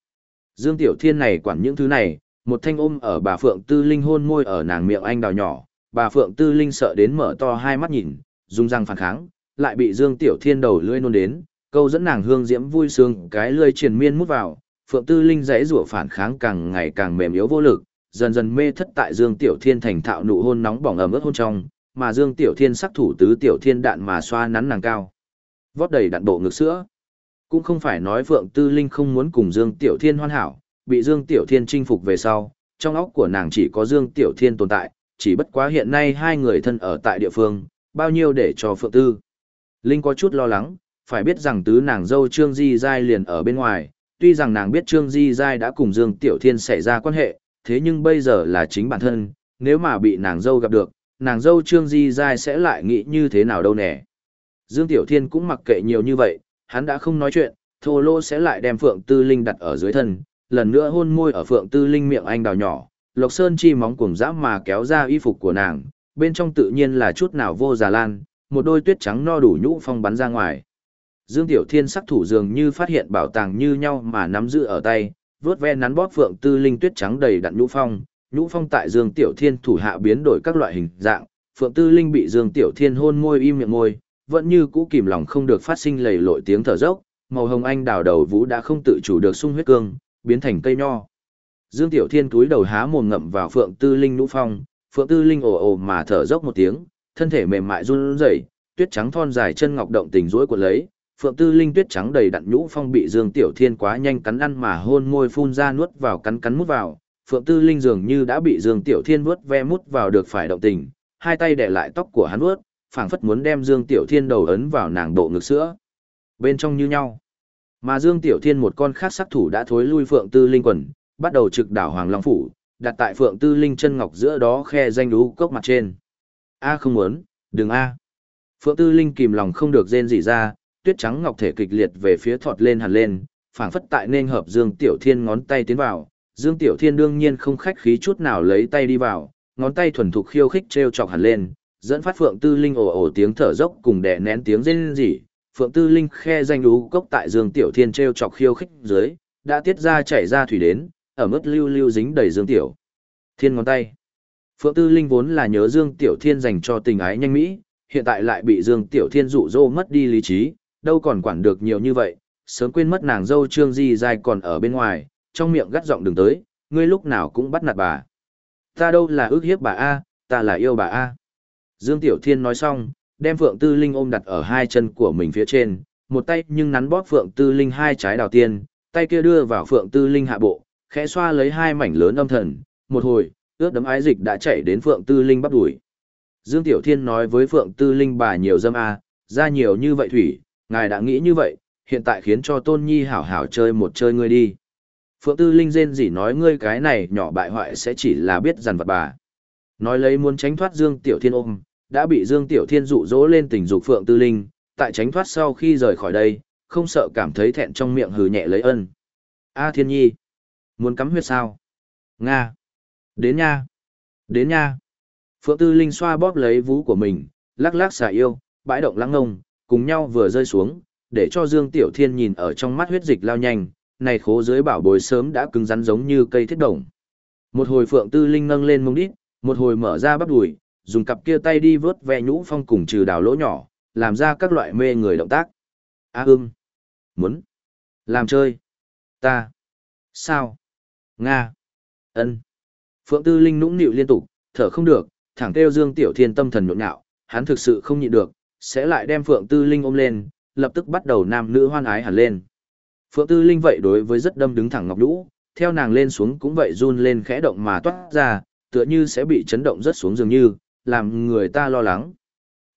Dương Tiểu Thiên này quản những thứ này, một thanh ôm ở bà Phượng Tư Linh hôn môi ở nàng miệng anh đào nhỏ, bà Phượng Tư Linh sợ đến mở to hai mắt nhìn, dùng răng phản kháng, lại bị Dương Tiểu Thiên đầu lưỡi nôn đến, câu dẫn nàng hương diễm vui sướng cái lưỡi triền miên mút vào, Phượng Tư Linh dãy rủa phản kháng càng ngày càng mềm yếu vô lực, dần dần mê thất tại Dương Tiểu Thiên thành thạo nụ hôn nóng bỏng ấm ướt hôn trong, mà Dương Tiểu Thiên sắc thủ tứ Tiểu Thiên đạn mà xoa nắn nàng cao. Vót đầy đạn bộ ngực sữa. Cũng không phải nói Phượng Tư Linh không muốn cùng Dương Tiểu Thiên hoàn hảo, bị Dương Tiểu Thiên chinh phục về sau, trong óc của nàng chỉ có Dương Tiểu Thiên tồn tại, chỉ bất quá hiện nay hai người thân ở tại địa phương, bao nhiêu để cho Phượng Tư. Linh có chút lo lắng, phải biết rằng tứ nàng dâu Trương Di Giai liền ở bên ngoài, tuy rằng nàng biết Trương Di Giai đã cùng Dương Tiểu Thiên xảy ra quan hệ, thế nhưng bây giờ là chính bản thân, nếu mà bị nàng dâu gặp được, nàng dâu Trương Di Giai sẽ lại nghĩ như thế nào đâu nè. Dương Tiểu Thiên cũng mặc kệ nhiều như vậy, hắn đã không nói chuyện, thô lô sẽ lại đem Phượng Tư Linh đặt ở dưới thân, lần nữa hôn môi ở Phượng Tư Linh miệng anh đào nhỏ, Lộc Sơn chi móng cuồng dã mà kéo ra y phục của nàng, bên trong tự nhiên là chút nào vô già lan, một đôi tuyết trắng no đủ nhũ phong bắn ra ngoài. Dương Tiểu Thiên sắc thủ dường như phát hiện bảo tàng như nhau mà nắm giữ ở tay, vớt ve nắn bóp phượng tư linh tuyết trắng đầy đặn nhũ phong, nhũ phong tại Dương Tiểu Thiên thủ hạ biến đổi các loại hình dạng, phượng tư linh bị Dương Tiểu Thiên hôn môi im miệng môi, vẫn như cũ kìm lòng không được phát sinh lầy lội tiếng thở dốc, màu hồng anh đào đầu vũ đã không tự chủ được sung huyết cương, biến thành cây nho. Dương Tiểu Thiên túi đầu há mồm ngậm vào phượng tư linh nhũ phong, phượng tư linh ồ ồ mà thở dốc một tiếng, thân thể mềm mại run rẩy, tuyết trắng thon dài chân ngọc động tình rối của lấy, phượng tư linh tuyết trắng đầy đặn nhũ phong bị Dương Tiểu Thiên quá nhanh cắn ăn mà hôn môi phun ra nuốt vào cắn cắn mút vào, phượng tư linh dường như đã bị Dương Tiểu Thiên vuốt ve mút vào được phải động tình, hai tay để lại tóc của hắn vuốt, phảng phất muốn đem Dương Tiểu Thiên đầu ấn vào nàng độ ngực sữa. Bên trong như nhau. Mà Dương Tiểu Thiên một con khác sắc thủ đã thối lui phượng tư linh quần, bắt đầu trực đảo Hoàng Long phủ, đặt tại phượng tư linh chân ngọc giữa đó khe danh đú cốc mặt trên. A không muốn, đừng A. Phượng Tư Linh kìm lòng không được rên rỉ ra, tuyết trắng ngọc thể kịch liệt về phía thọt lên hẳn lên, phảng phất tại nên hợp Dương Tiểu Thiên ngón tay tiến vào, Dương Tiểu Thiên đương nhiên không khách khí chút nào lấy tay đi vào, ngón tay thuần thục khiêu khích treo chọc hẳn lên, dẫn phát Phượng Tư Linh ồ ồ tiếng thở dốc cùng đè nén tiếng rên rỉ. Phượng Tư Linh khe danh đú cốc tại Dương Tiểu Thiên treo chọc khiêu khích dưới, đã tiết ra chảy ra thủy đến, ở mức lưu lưu dính đầy Dương Tiểu Thiên ngón tay. Phượng Tư Linh vốn là nhớ Dương Tiểu Thiên dành cho tình ái nhanh mỹ, hiện tại lại bị Dương Tiểu Thiên dụ dỗ mất đi lý trí, đâu còn quản được nhiều như vậy, sớm quên mất nàng dâu Trương Di dài còn ở bên ngoài, trong miệng gắt giọng đừng tới, ngươi lúc nào cũng bắt nạt bà. Ta đâu là ước hiếp bà A, ta là yêu bà A. Dương Tiểu Thiên nói xong, đem Phượng Tư Linh ôm đặt ở hai chân của mình phía trên, một tay nhưng nắn bóp Phượng Tư Linh hai trái đào tiên, tay kia đưa vào Phượng Tư Linh hạ bộ, khẽ xoa lấy hai mảnh lớn âm thần, một hồi, ướt đấm ái dịch đã chảy đến Phượng Tư Linh bắp đuổi. Dương Tiểu Thiên nói với Phượng Tư Linh bà nhiều dâm a, ra nhiều như vậy thủy, ngài đã nghĩ như vậy, hiện tại khiến cho Tôn Nhi hảo hảo chơi một chơi ngươi đi. Phượng Tư Linh rên rỉ nói ngươi cái này nhỏ bại hoại sẽ chỉ là biết dằn vặt bà. Nói lấy muốn tránh thoát Dương Tiểu Thiên ôm, đã bị Dương Tiểu Thiên dụ dỗ lên tình dục Phượng Tư Linh, tại tránh thoát sau khi rời khỏi đây, không sợ cảm thấy thẹn trong miệng hừ nhẹ lấy ân. A Thiên Nhi, muốn cắm huyết sao? Nga. Đến nha. Đến nha. Phượng Tư Linh xoa bóp lấy vú của mình, lắc lắc xả yêu, bãi động lăng ngông, cùng nhau vừa rơi xuống, để cho Dương Tiểu Thiên nhìn ở trong mắt huyết dịch lao nhanh, này khố dưới bảo bối sớm đã cứng rắn giống như cây thiết đồng. Một hồi Phượng Tư Linh nâng lên mông đít, một hồi mở ra bắp đùi, dùng cặp kia tay đi vớt ve nhũ phong cùng trừ đào lỗ nhỏ, làm ra các loại mê người động tác. A à, ương. Muốn. Làm chơi. Ta. Sao. Nga. ân Phượng Tư Linh nũng nịu liên tục, thở không được, thẳng kêu Dương Tiểu Thiên tâm thần nhộn nhạo, hắn thực sự không nhịn được, sẽ lại đem Phượng Tư Linh ôm lên, lập tức bắt đầu nam nữ hoan ái hẳn lên. Phượng Tư Linh vậy đối với rất đâm đứng thẳng ngọc lũ, theo nàng lên xuống cũng vậy run lên khẽ động mà toát ra, tựa như sẽ bị chấn động rất xuống dường như, làm người ta lo lắng.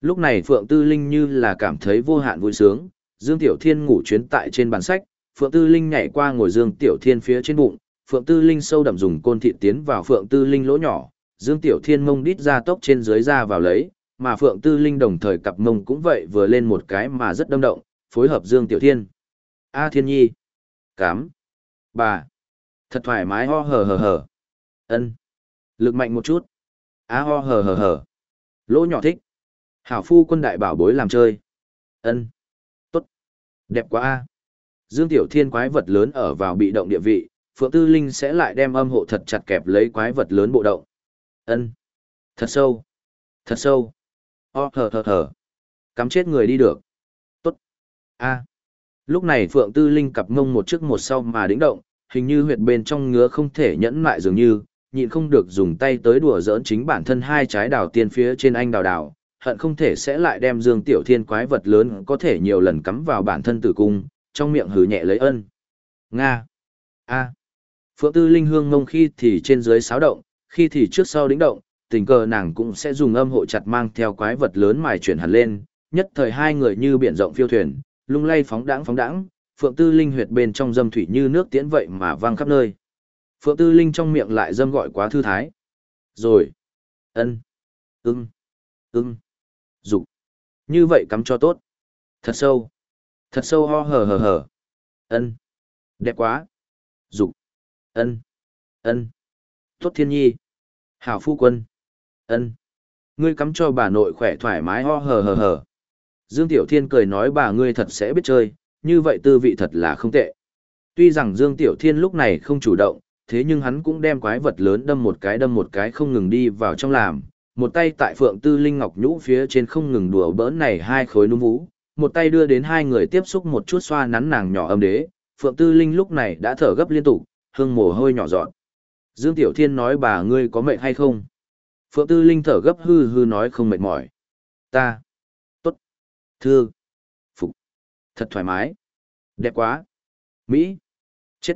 Lúc này Phượng Tư Linh như là cảm thấy vô hạn vui sướng, Dương Tiểu Thiên ngủ chuyến tại trên bàn sách, Phượng Tư Linh nhảy qua ngồi Dương Tiểu Thiên phía trên bụng, Phượng Tư Linh sâu đậm dùng côn thị tiến vào Phượng Tư Linh lỗ nhỏ, Dương Tiểu Thiên mông đít ra tốc trên dưới ra vào lấy, mà Phượng Tư Linh đồng thời cặp mông cũng vậy vừa lên một cái mà rất đâm động, phối hợp Dương Tiểu Thiên. A Thiên Nhi. Cám. Bà. Thật thoải mái ho hờ hờ hờ. ân Lực mạnh một chút. A ho hờ hờ hờ. Lỗ nhỏ thích. Hảo phu quân đại bảo bối làm chơi. ân Tốt. Đẹp quá a Dương Tiểu Thiên quái vật lớn ở vào bị động địa vị, Phượng Tư Linh sẽ lại đem âm hộ thật chặt kẹp lấy quái vật lớn bộ động. Ân, Thật sâu. Thật sâu. O thở thở thở. Cắm chết người đi được. Tốt. A. Lúc này Phượng Tư Linh cặp mông một trước một sau mà đĩnh động, hình như huyệt bên trong ngứa không thể nhẫn lại dường như, nhịn không được dùng tay tới đùa giỡn chính bản thân hai trái đào tiên phía trên anh đào đào, hận không thể sẽ lại đem Dương Tiểu Thiên quái vật lớn có thể nhiều lần cắm vào bản thân tử cung, trong miệng hừ nhẹ lấy ân. Nga. A. Phượng Tư Linh hương ngông khi thì trên dưới xáo động, khi thì trước sau đĩnh động, tình cờ nàng cũng sẽ dùng âm hộ chặt mang theo quái vật lớn mài chuyển hẳn lên, nhất thời hai người như biển rộng phiêu thuyền, lung lay phóng đãng phóng đãng, Phượng Tư Linh huyệt bên trong dâm thủy như nước tiễn vậy mà vang khắp nơi. Phượng Tư Linh trong miệng lại dâm gọi quá thư thái. Rồi. ân, ưng, ưng, dục, như vậy cắm cho tốt. Thật sâu, thật sâu ho hờ hờ hờ. ân, đẹp quá. Dục, ân, ân, tốt thiên nhi. Hảo phu quân ân, ngươi cắm cho bà nội khỏe thoải mái ho hờ hờ hờ. Dương Tiểu Thiên cười nói bà ngươi thật sẽ biết chơi, như vậy tư vị thật là không tệ. Tuy rằng Dương Tiểu Thiên lúc này không chủ động, thế nhưng hắn cũng đem quái vật lớn đâm một cái đâm một cái không ngừng đi vào trong làm, một tay tại Phượng Tư Linh Ngọc Nhũ phía trên không ngừng đùa bỡn này hai khối núm vũ, một tay đưa đến hai người tiếp xúc một chút xoa nắn nàng nhỏ âm đế, Phượng Tư Linh lúc này đã thở gấp liên tục, hương mồ hôi nhỏ giọt. Dương Tiểu Thiên nói bà ngươi có mệt hay không? Phượng Tư Linh thở gấp hư hư nói không mệt mỏi. Ta. Tốt. thưa, Phục. Thật thoải mái. Đẹp quá. Mỹ. Chết.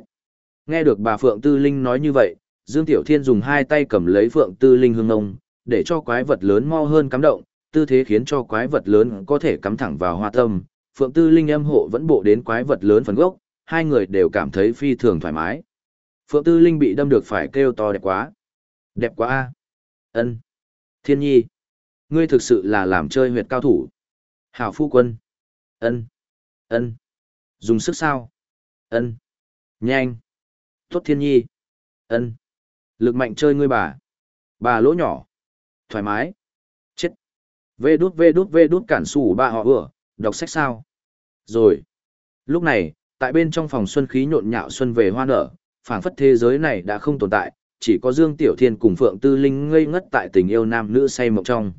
Nghe được bà Phượng Tư Linh nói như vậy, Dương Tiểu Thiên dùng hai tay cầm lấy Phượng Tư Linh hương ngông, để cho quái vật lớn mo hơn cắm động, tư thế khiến cho quái vật lớn có thể cắm thẳng vào hoa tâm. Phượng Tư Linh âm hộ vẫn bộ đến quái vật lớn phần gốc, hai người đều cảm thấy phi thường thoải mái. Phượng Tư Linh bị đâm được phải kêu to đẹp quá. Đẹp quá a. Ân. Thiên Nhi, ngươi thực sự là làm chơi huyệt cao thủ. Hảo phu quân. Ân. Ân. Dùng sức sao? Ân. Nhanh. Tốt thiên nhi. Ân. Lực mạnh chơi ngươi bà. Bà lỗ nhỏ. Thoải mái. Chết. Vê đút vê đút vê đút cản sủ bà họ vừa, đọc sách sao. Rồi. Lúc này, tại bên trong phòng xuân khí nhộn nhạo xuân về hoa nở, phảng phất thế giới này đã không tồn tại, chỉ có Dương Tiểu Thiên cùng Phượng Tư Linh ngây ngất tại tình yêu nam nữ say mộng trong.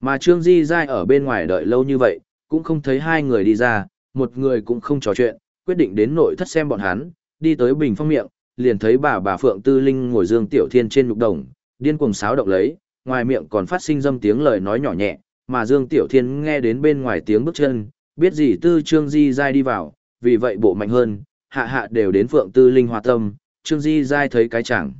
Mà Trương Di Giai ở bên ngoài đợi lâu như vậy, cũng không thấy hai người đi ra, một người cũng không trò chuyện, quyết định đến nội thất xem bọn hắn, đi tới bình phong miệng, liền thấy bà bà Phượng Tư Linh ngồi Dương Tiểu Thiên trên nhục đồng, điên cuồng sáo động lấy, ngoài miệng còn phát sinh dâm tiếng lời nói nhỏ nhẹ, mà Dương Tiểu Thiên nghe đến bên ngoài tiếng bước chân, biết gì tư Trương Di Giai đi vào, vì vậy bộ mạnh hơn, hạ hạ đều đến Phượng Tư Linh hòa tâm, Trương Di Giai thấy cái chẳng.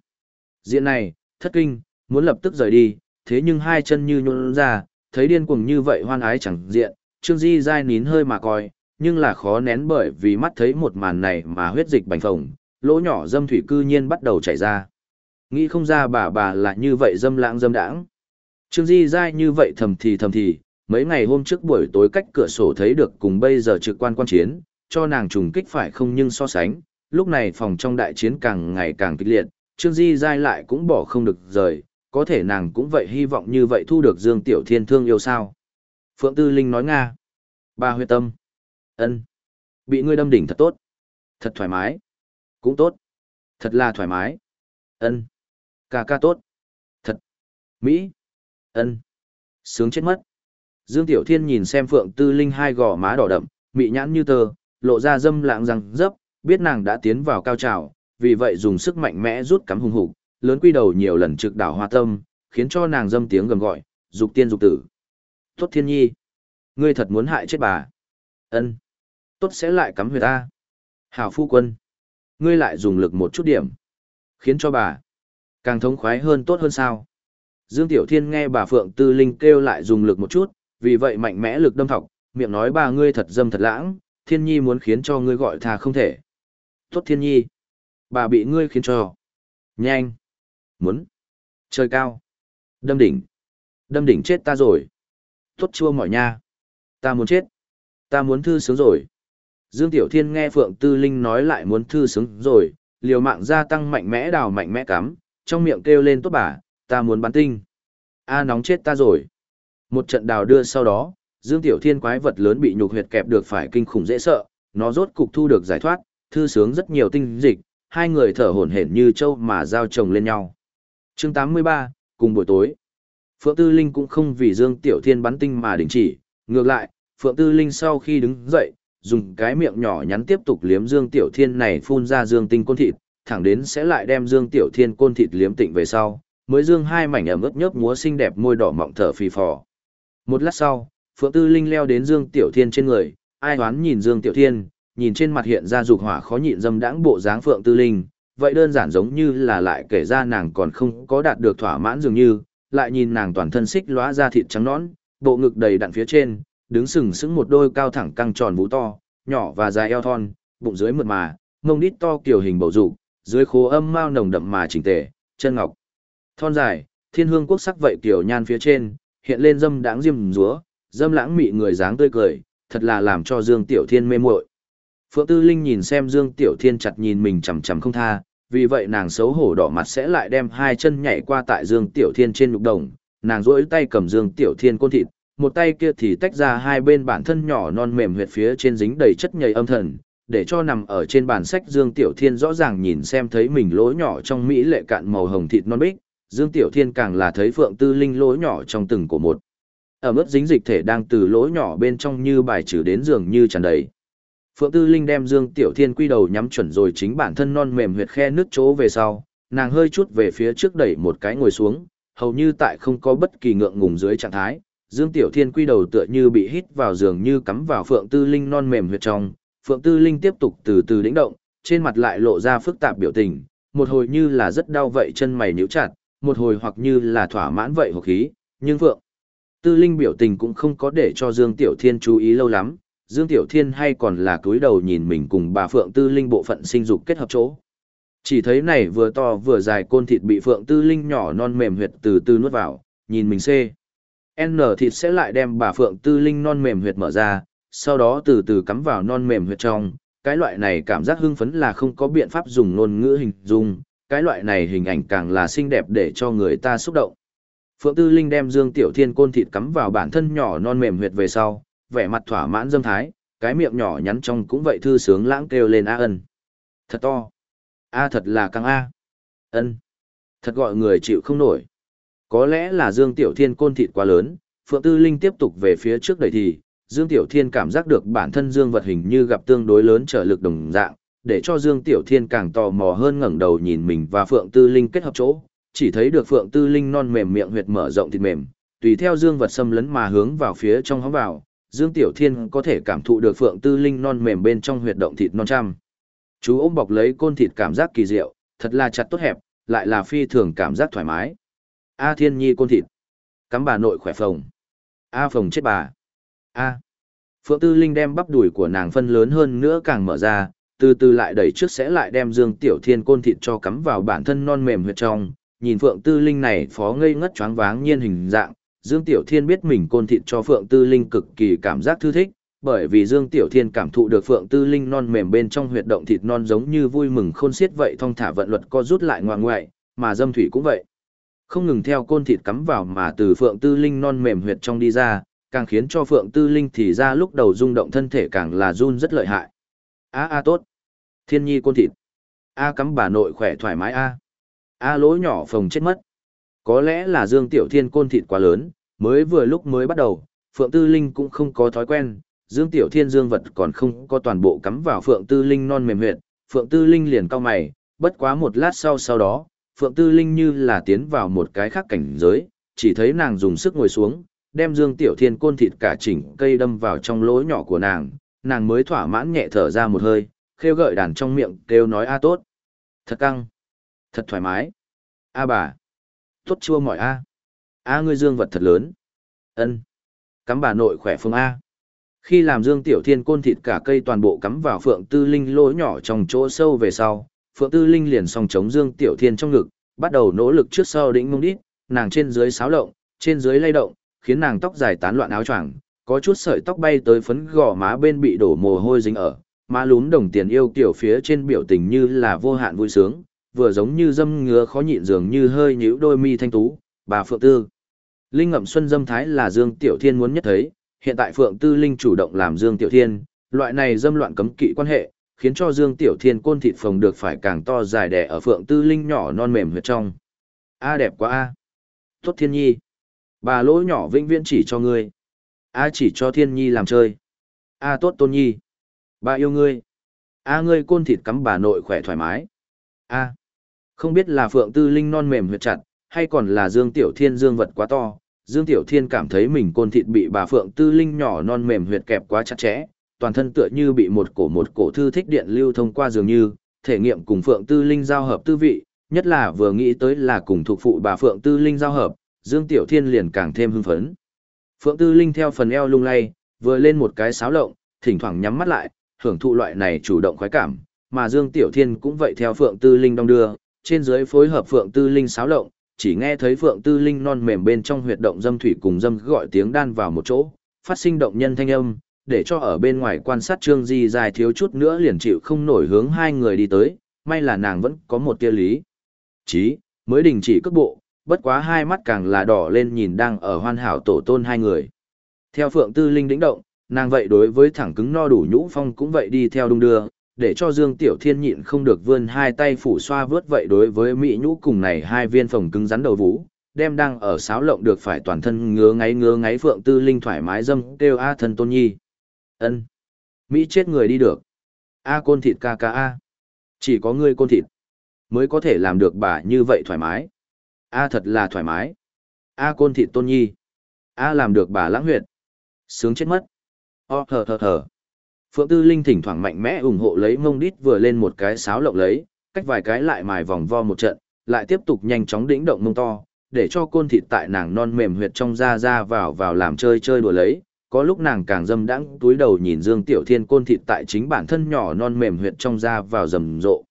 Diện này, thất kinh, muốn lập tức rời đi, thế nhưng hai chân như nhún ra, thấy điên cuồng như vậy hoan ái chẳng diện, Trương Di Giai nín hơi mà coi, nhưng là khó nén bởi vì mắt thấy một màn này mà huyết dịch bành phồng, lỗ nhỏ dâm thủy cư nhiên bắt đầu chảy ra. Nghĩ không ra bà bà là như vậy dâm lãng dâm đãng. Trương Di Giai như vậy thầm thì thầm thì, mấy ngày hôm trước buổi tối cách cửa sổ thấy được cùng bây giờ trực quan quan chiến, cho nàng trùng kích phải không nhưng so sánh, lúc này phòng trong đại chiến càng ngày càng kịch liệt, Trương Di Giai lại cũng bỏ không được rời, có thể nàng cũng vậy hy vọng như vậy thu được Dương Tiểu Thiên thương yêu sao. Phượng Tư Linh nói Nga. Ba huyệt tâm. ân Bị ngươi đâm đỉnh thật tốt. Thật thoải mái. Cũng tốt. Thật là thoải mái. ân Ca ca tốt. Thật. Mỹ. ân Sướng chết mất. Dương Tiểu Thiên nhìn xem Phượng Tư Linh hai gò má đỏ đậm, mị nhãn như tờ, lộ ra dâm lạng răng dấp, biết nàng đã tiến vào cao trào, vì vậy dùng sức mạnh mẽ rút cắm hùng hục, lớn quy đầu nhiều lần trực đảo hoa tâm, khiến cho nàng dâm tiếng gầm gọi, dục tiên dục tử. Tốt thiên nhi, ngươi thật muốn hại chết bà. Ân, tốt sẽ lại cắm huyệt ta. Hảo phu quân, ngươi lại dùng lực một chút điểm, khiến cho bà càng thống khoái hơn tốt hơn sao. Dương Tiểu Thiên nghe bà Phượng Tư Linh kêu lại dùng lực một chút, vì vậy mạnh mẽ lực đâm thọc, miệng nói bà ngươi thật dâm thật lãng, Thiên Nhi muốn khiến cho ngươi gọi thà không thể. Tốt Thiên Nhi, bà bị ngươi khiến cho. Nhanh. Muốn. Trời cao. Đâm đỉnh. Đâm đỉnh chết ta rồi. Tốt chua mỏi nha. Ta muốn chết. Ta muốn thư sướng rồi. Dương Tiểu Thiên nghe Phượng Tư Linh nói lại muốn thư sướng rồi, liều mạng gia tăng mạnh mẽ đào mạnh mẽ cắm, trong miệng kêu lên tốt bà, ta muốn bắn tinh. A nóng chết ta rồi. Một trận đào đưa sau đó, Dương Tiểu Thiên quái vật lớn bị nhục huyệt kẹp được phải kinh khủng dễ sợ, nó rốt cục thu được giải thoát, thư sướng rất nhiều tinh dịch, hai người thở hổn hển như trâu mà giao chồng lên nhau. Chương 83, cùng buổi tối. Phượng Tư Linh cũng không vì Dương Tiểu Thiên bắn tinh mà đình chỉ, ngược lại, Phượng Tư Linh sau khi đứng dậy, dùng cái miệng nhỏ nhắn tiếp tục liếm Dương Tiểu Thiên này phun ra Dương tinh côn thịt, thẳng đến sẽ lại đem Dương Tiểu Thiên côn thịt liếm tịnh về sau, mới dương hai mảnh ẩm ướt nhớp múa xinh đẹp môi đỏ mọng thở phì phò. Một lát sau, Phượng Tư Linh leo đến Dương Tiểu Thiên trên người, ai đoán nhìn Dương Tiểu Thiên, nhìn trên mặt hiện ra dục hỏa khó nhịn dâm đãng bộ dáng Phượng Tư Linh, vậy đơn giản giống như là lại kể ra nàng còn không có đạt được thỏa mãn dường như, lại nhìn nàng toàn thân xích lóa ra thịt trắng nõn, bộ ngực đầy đặn phía trên, đứng sừng sững một đôi cao thẳng căng tròn vú to, nhỏ và dài eo thon, bụng dưới mượt mà, mông đít to kiểu hình bầu dục, dưới khố âm mao nồng đậm mà chỉnh tề, chân ngọc thon dài, thiên hương quốc sắc vậy kiểu nhan phía trên, hiện lên dâm đãng diêm rúa, dâm lãng mị người dáng tươi cười, thật là làm cho Dương Tiểu Thiên mê muội. Phượng Tư Linh nhìn xem Dương Tiểu Thiên chặt nhìn mình chằm chằm không tha, vì vậy nàng xấu hổ đỏ mặt sẽ lại đem hai chân nhảy qua tại Dương Tiểu Thiên trên lục đồng, nàng duỗi tay cầm Dương Tiểu Thiên côn thịt, một tay kia thì tách ra hai bên bản thân nhỏ non mềm huyệt phía trên dính đầy chất nhầy âm thần, để cho nằm ở trên bàn sách Dương Tiểu Thiên rõ ràng nhìn xem thấy mình lỗ nhỏ trong mỹ lệ cạn màu hồng thịt non bích, Dương Tiểu Thiên càng là thấy Phượng Tư Linh lỗ nhỏ trong từng cổ một. Ở mức dính dịch thể đang từ lỗ nhỏ bên trong như bài trừ đến giường như tràn đầy. Phượng Tư Linh đem Dương Tiểu Thiên quy đầu nhắm chuẩn rồi chính bản thân non mềm huyệt khe nước chỗ về sau, nàng hơi chút về phía trước đẩy một cái ngồi xuống, hầu như tại không có bất kỳ ngượng ngùng dưới trạng thái. Dương Tiểu Thiên quy đầu tựa như bị hít vào giường như cắm vào Phượng Tư Linh non mềm huyệt trong. Phượng Tư Linh tiếp tục từ từ đĩnh động, trên mặt lại lộ ra phức tạp biểu tình, một hồi như là rất đau vậy chân mày nhíu chặt, một hồi hoặc như là thỏa mãn vậy hoặc khí, nhưng Phượng Tư Linh biểu tình cũng không có để cho Dương Tiểu Thiên chú ý lâu lắm, Dương Tiểu Thiên hay còn là cúi đầu nhìn mình cùng bà Phượng Tư Linh bộ phận sinh dục kết hợp chỗ. Chỉ thấy này vừa to vừa dài côn thịt bị Phượng Tư Linh nhỏ non mềm huyệt từ từ nuốt vào, nhìn mình xê. N thịt sẽ lại đem bà Phượng Tư Linh non mềm huyệt mở ra, sau đó từ từ cắm vào non mềm huyệt trong, cái loại này cảm giác hưng phấn là không có biện pháp dùng ngôn ngữ hình dung, cái loại này hình ảnh càng là xinh đẹp để cho người ta xúc động. Phượng Tư Linh đem Dương Tiểu Thiên côn thịt cắm vào bản thân nhỏ non mềm huyệt về sau, vẻ mặt thỏa mãn dâm thái, cái miệng nhỏ nhắn trong cũng vậy thư sướng lãng kêu lên A ân. Thật to. A thật là căng A. ân. Thật gọi người chịu không nổi. Có lẽ là Dương Tiểu Thiên côn thịt quá lớn, Phượng Tư Linh tiếp tục về phía trước đẩy thì, Dương Tiểu Thiên cảm giác được bản thân Dương vật hình như gặp tương đối lớn trở lực đồng dạng, để cho Dương Tiểu Thiên càng tò mò hơn ngẩng đầu nhìn mình và Phượng Tư Linh kết hợp chỗ, chỉ thấy được Phượng Tư Linh non mềm miệng huyệt mở rộng thịt mềm, tùy theo Dương vật xâm lấn mà hướng vào phía trong hóng vào, Dương Tiểu Thiên có thể cảm thụ được Phượng Tư Linh non mềm bên trong huyệt động thịt non trăm. Chú ôm bọc lấy côn thịt cảm giác kỳ diệu, thật là chặt tốt hẹp, lại là phi thường cảm giác thoải mái. A Thiên Nhi côn thịt. Cắm bà nội khỏe phồng. A phồng chết bà. A. Phượng Tư Linh đem bắp đùi của nàng phân lớn hơn nữa càng mở ra, từ từ lại đẩy trước sẽ lại đem Dương Tiểu Thiên côn thịt cho cắm vào bản thân non mềm huyệt trong. Nhìn Phượng Tư Linh này phó ngây ngất choáng váng nhiên hình dạng, Dương Tiểu Thiên biết mình côn thịt cho Phượng Tư Linh cực kỳ cảm giác thư thích, bởi vì Dương Tiểu Thiên cảm thụ được Phượng Tư Linh non mềm bên trong huyệt động thịt non giống như vui mừng khôn xiết vậy thong thả vận luật co rút lại ngoan ngoại, mà dâm thủy cũng vậy. Không ngừng theo côn thịt cắm vào mà từ Phượng Tư Linh non mềm huyệt trong đi ra, càng khiến cho Phượng Tư Linh thì ra lúc đầu rung động thân thể càng là run rất lợi hại. A a tốt. Thiên nhi côn thịt. A cắm bà nội khỏe thoải mái a. A lỗ nhỏ phòng chết mất. Có lẽ là Dương Tiểu Thiên côn thịt quá lớn, mới vừa lúc mới bắt đầu, Phượng Tư Linh cũng không có thói quen, Dương Tiểu Thiên dương vật còn không có toàn bộ cắm vào Phượng Tư Linh non mềm huyệt, Phượng Tư Linh liền cau mày, bất quá một lát sau sau đó, Phượng Tư Linh như là tiến vào một cái khác cảnh giới, chỉ thấy nàng dùng sức ngồi xuống, đem Dương Tiểu Thiên côn thịt cả chỉnh cây đâm vào trong lỗ nhỏ của nàng, nàng mới thỏa mãn nhẹ thở ra một hơi, khêu gợi đàn trong miệng kêu nói a tốt. Thật căng. Thật thoải mái. A bà. Tốt chua mỏi a. A ngươi dương vật thật lớn. Ân. Cắm bà nội khỏe phương A. Khi làm Dương Tiểu Thiên côn thịt cả cây toàn bộ cắm vào Phượng Tư Linh lỗ nhỏ trong chỗ sâu về sau, Phượng Tư Linh liền song chống Dương Tiểu Thiên trong ngực, bắt đầu nỗ lực trước sau đỉnh mông đít, nàng trên dưới sáo lộng, trên dưới lay động, khiến nàng tóc dài tán loạn áo choàng, có chút sợi tóc bay tới phấn gò má bên bị đổ mồ hôi dính ở, má lún đồng tiền yêu kiểu phía trên biểu tình như là vô hạn vui sướng, vừa giống như dâm ngứa khó nhịn dường như hơi nhíu đôi mi thanh tú, bà Phượng Tư. Linh ngậm xuân dâm thái là Dương Tiểu Thiên muốn nhất thấy, hiện tại Phượng Tư Linh chủ động làm Dương Tiểu Thiên, loại này dâm loạn cấm kỵ quan hệ, khiến cho Dương Tiểu Thiên côn thịt phồng được phải càng to dài đẻ ở Phượng Tư Linh nhỏ non mềm huyệt trong. A đẹp quá a. Tốt Thiên Nhi. Bà lỗ nhỏ vĩnh viễn chỉ cho ngươi. A chỉ cho Thiên Nhi làm chơi. A tốt Tôn Nhi. Bà yêu ngươi. A ngươi côn thịt cắm bà nội khỏe thoải mái. A. Không biết là Phượng Tư Linh non mềm huyệt chặt, hay còn là Dương Tiểu Thiên dương vật quá to, Dương Tiểu Thiên cảm thấy mình côn thịt bị bà Phượng Tư Linh nhỏ non mềm huyệt kẹp quá chặt chẽ, toàn thân tựa như bị một cổ một cổ thư thích điện lưu thông qua dường như, thể nghiệm cùng Phượng Tư Linh giao hợp tư vị, nhất là vừa nghĩ tới là cùng thuộc phụ bà Phượng Tư Linh giao hợp, Dương Tiểu Thiên liền càng thêm hưng phấn. Phượng Tư Linh theo phần eo lung lay, vừa lên một cái sáo lộng, thỉnh thoảng nhắm mắt lại, hưởng thụ loại này chủ động khoái cảm, mà Dương Tiểu Thiên cũng vậy theo Phượng Tư Linh đong đưa, trên dưới phối hợp Phượng Tư Linh sáo lộng, chỉ nghe thấy phượng tư linh non mềm bên trong huyệt động dâm thủy cùng dâm gọi tiếng đan vào một chỗ, phát sinh động nhân thanh âm, để cho ở bên ngoài quan sát trương di dài thiếu chút nữa liền chịu không nổi hướng hai người đi tới, may là nàng vẫn có một tia lý. Chí, mới đình chỉ cước bộ, bất quá hai mắt càng là đỏ lên nhìn đang ở hoàn hảo tổ tôn hai người. Theo phượng tư linh đĩnh động, nàng vậy đối với thẳng cứng no đủ nhũ phong cũng vậy đi theo đung đưa, để cho Dương Tiểu Thiên nhịn không được vươn hai tay phủ xoa vớt vậy đối với Mỹ nhũ cùng này hai viên phòng cứng rắn đầu vũ, đem đang ở sáo lộng được phải toàn thân ngứa ngáy ngứa ngáy phượng tư linh thoải mái dâm kêu a thân tôn nhi. ân Mỹ chết người đi được. A côn thịt ca ca a. Chỉ có ngươi côn thịt mới có thể làm được bà như vậy thoải mái. A thật là thoải mái. A côn thịt tôn nhi. A làm được bà lãng huyệt. Sướng chết mất. O thở thở thở. Phượng Tư Linh thỉnh thoảng mạnh mẽ ủng hộ lấy mông đít vừa lên một cái sáo lộng lấy, cách vài cái lại mài vòng vo một trận, lại tiếp tục nhanh chóng đĩnh động mông to, để cho côn thịt tại nàng non mềm huyệt trong da ra vào vào làm chơi chơi đùa lấy. Có lúc nàng càng dâm đãng túi đầu nhìn Dương Tiểu Thiên côn thịt tại chính bản thân nhỏ non mềm huyệt trong da vào rầm rộ.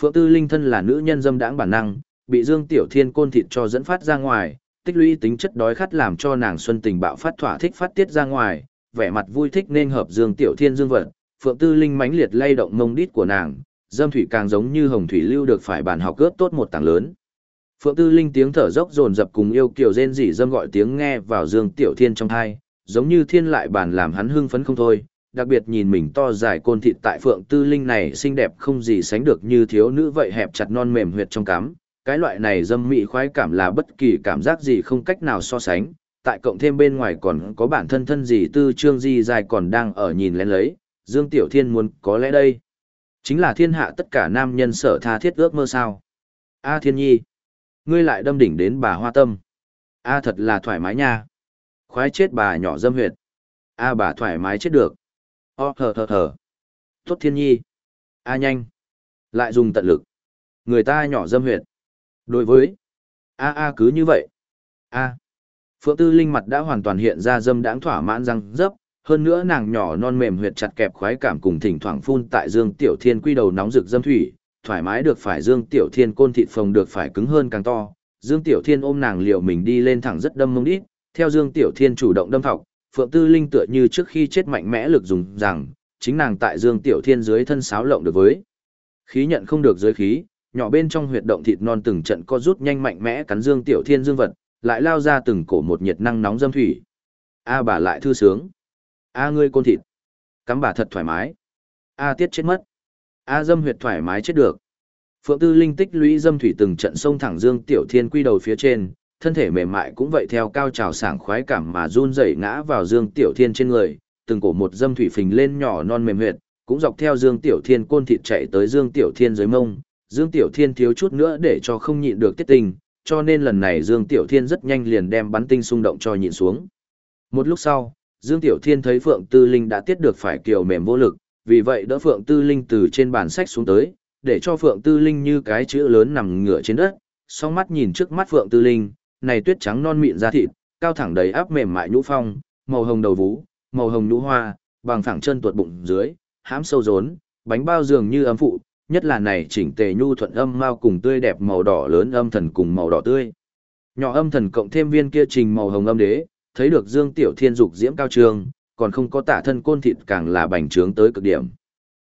Phượng Tư Linh thân là nữ nhân dâm đãng bản năng, bị Dương Tiểu Thiên côn thịt cho dẫn phát ra ngoài, tích lũy tính chất đói khát làm cho nàng xuân tình bạo phát thỏa thích phát tiết ra ngoài, vẻ mặt vui thích nên hợp Dương Tiểu Thiên dương vật, Phượng Tư Linh mãnh liệt lay động mông đít của nàng, dâm thủy càng giống như hồng thủy lưu được phải bàn học cướp tốt một tảng lớn. Phượng Tư Linh tiếng thở dốc dồn dập cùng yêu kiều rên rỉ dâm gọi tiếng nghe vào Dương Tiểu Thiên trong tai, giống như thiên lại bàn làm hắn hưng phấn không thôi, đặc biệt nhìn mình to dài côn thịt tại Phượng Tư Linh này xinh đẹp không gì sánh được như thiếu nữ vậy hẹp chặt non mềm huyệt trong cắm. Cái loại này dâm mị khoái cảm là bất kỳ cảm giác gì không cách nào so sánh, tại cộng thêm bên ngoài còn có bản thân thân gì tư trương di dài còn đang ở nhìn lén lấy, Dương Tiểu Thiên muốn có lẽ đây. Chính là thiên hạ tất cả nam nhân sở tha thiết ước mơ sao. A Thiên Nhi, ngươi lại đâm đỉnh đến bà hoa tâm. A thật là thoải mái nha. Khoái chết bà nhỏ dâm huyệt. A bà thoải mái chết được. O thờ thờ thờ. Tốt Thiên Nhi. A nhanh. Lại dùng tận lực. Người ta nhỏ dâm huyệt. Đối với. A A cứ như vậy. A. Phượng Tư Linh mặt đã hoàn toàn hiện ra dâm đãng thỏa mãn răng dấp, hơn nữa nàng nhỏ non mềm huyệt chặt kẹp khoái cảm cùng thỉnh thoảng phun tại Dương Tiểu Thiên quy đầu nóng rực dâm thủy, thoải mái được phải Dương Tiểu Thiên côn thịt phồng được phải cứng hơn càng to. Dương Tiểu Thiên ôm nàng liệu mình đi lên thẳng rất đâm mông đít, theo Dương Tiểu Thiên chủ động đâm thọc, Phượng Tư Linh tựa như trước khi chết mạnh mẽ lực dùng rằng, chính nàng tại Dương Tiểu Thiên dưới thân sáo lộng được với. Khí nhận không được dưới khí, nhỏ bên trong huyệt động thịt non từng trận co rút nhanh mạnh mẽ cắn Dương Tiểu Thiên dương vật, lại lao ra từng cổ một nhiệt năng nóng dâm thủy. A bà lại thư sướng. A ngươi côn thịt. Cắm bà thật thoải mái. A tiết chết mất. A dâm huyệt thoải mái chết được. Phượng Tư Linh tích lũy dâm thủy từng trận sông thẳng Dương Tiểu Thiên quy đầu phía trên, thân thể mềm mại cũng vậy theo cao trào sảng khoái cảm mà run rẩy ngã vào Dương Tiểu Thiên trên người, từng cổ một dâm thủy phình lên nhỏ non mềm huyệt, cũng dọc theo Dương Tiểu Thiên côn thịt chạy tới Dương Tiểu Thiên dưới mông. Dương Tiểu Thiên thiếu chút nữa để cho không nhịn được tiết tình, cho nên lần này Dương Tiểu Thiên rất nhanh liền đem bắn tinh xung động cho nhịn xuống. Một lúc sau, Dương Tiểu Thiên thấy Phượng Tư Linh đã tiết được phải kiều mềm vô lực, vì vậy đỡ Phượng Tư Linh từ trên bàn sách xuống tới, để cho Phượng Tư Linh như cái chữ lớn nằm ngửa trên đất, song mắt nhìn trước mắt Phượng Tư Linh, này tuyết trắng non mịn da thịt, cao thẳng đầy áp mềm mại nhũ phong, màu hồng đầu vú, màu hồng nhũ hoa, bằng phẳng chân tuột bụng dưới, hãm sâu rốn, bánh bao dường như ấm phụ, nhất là này chỉnh tề nhu thuận âm mao cùng tươi đẹp màu đỏ lớn âm thần cùng màu đỏ tươi. Nhỏ âm thần cộng thêm viên kia trình màu hồng âm đế, thấy được Dương Tiểu Thiên dục diễm cao trường, còn không có tả thân côn thịt càng là bành trướng tới cực điểm.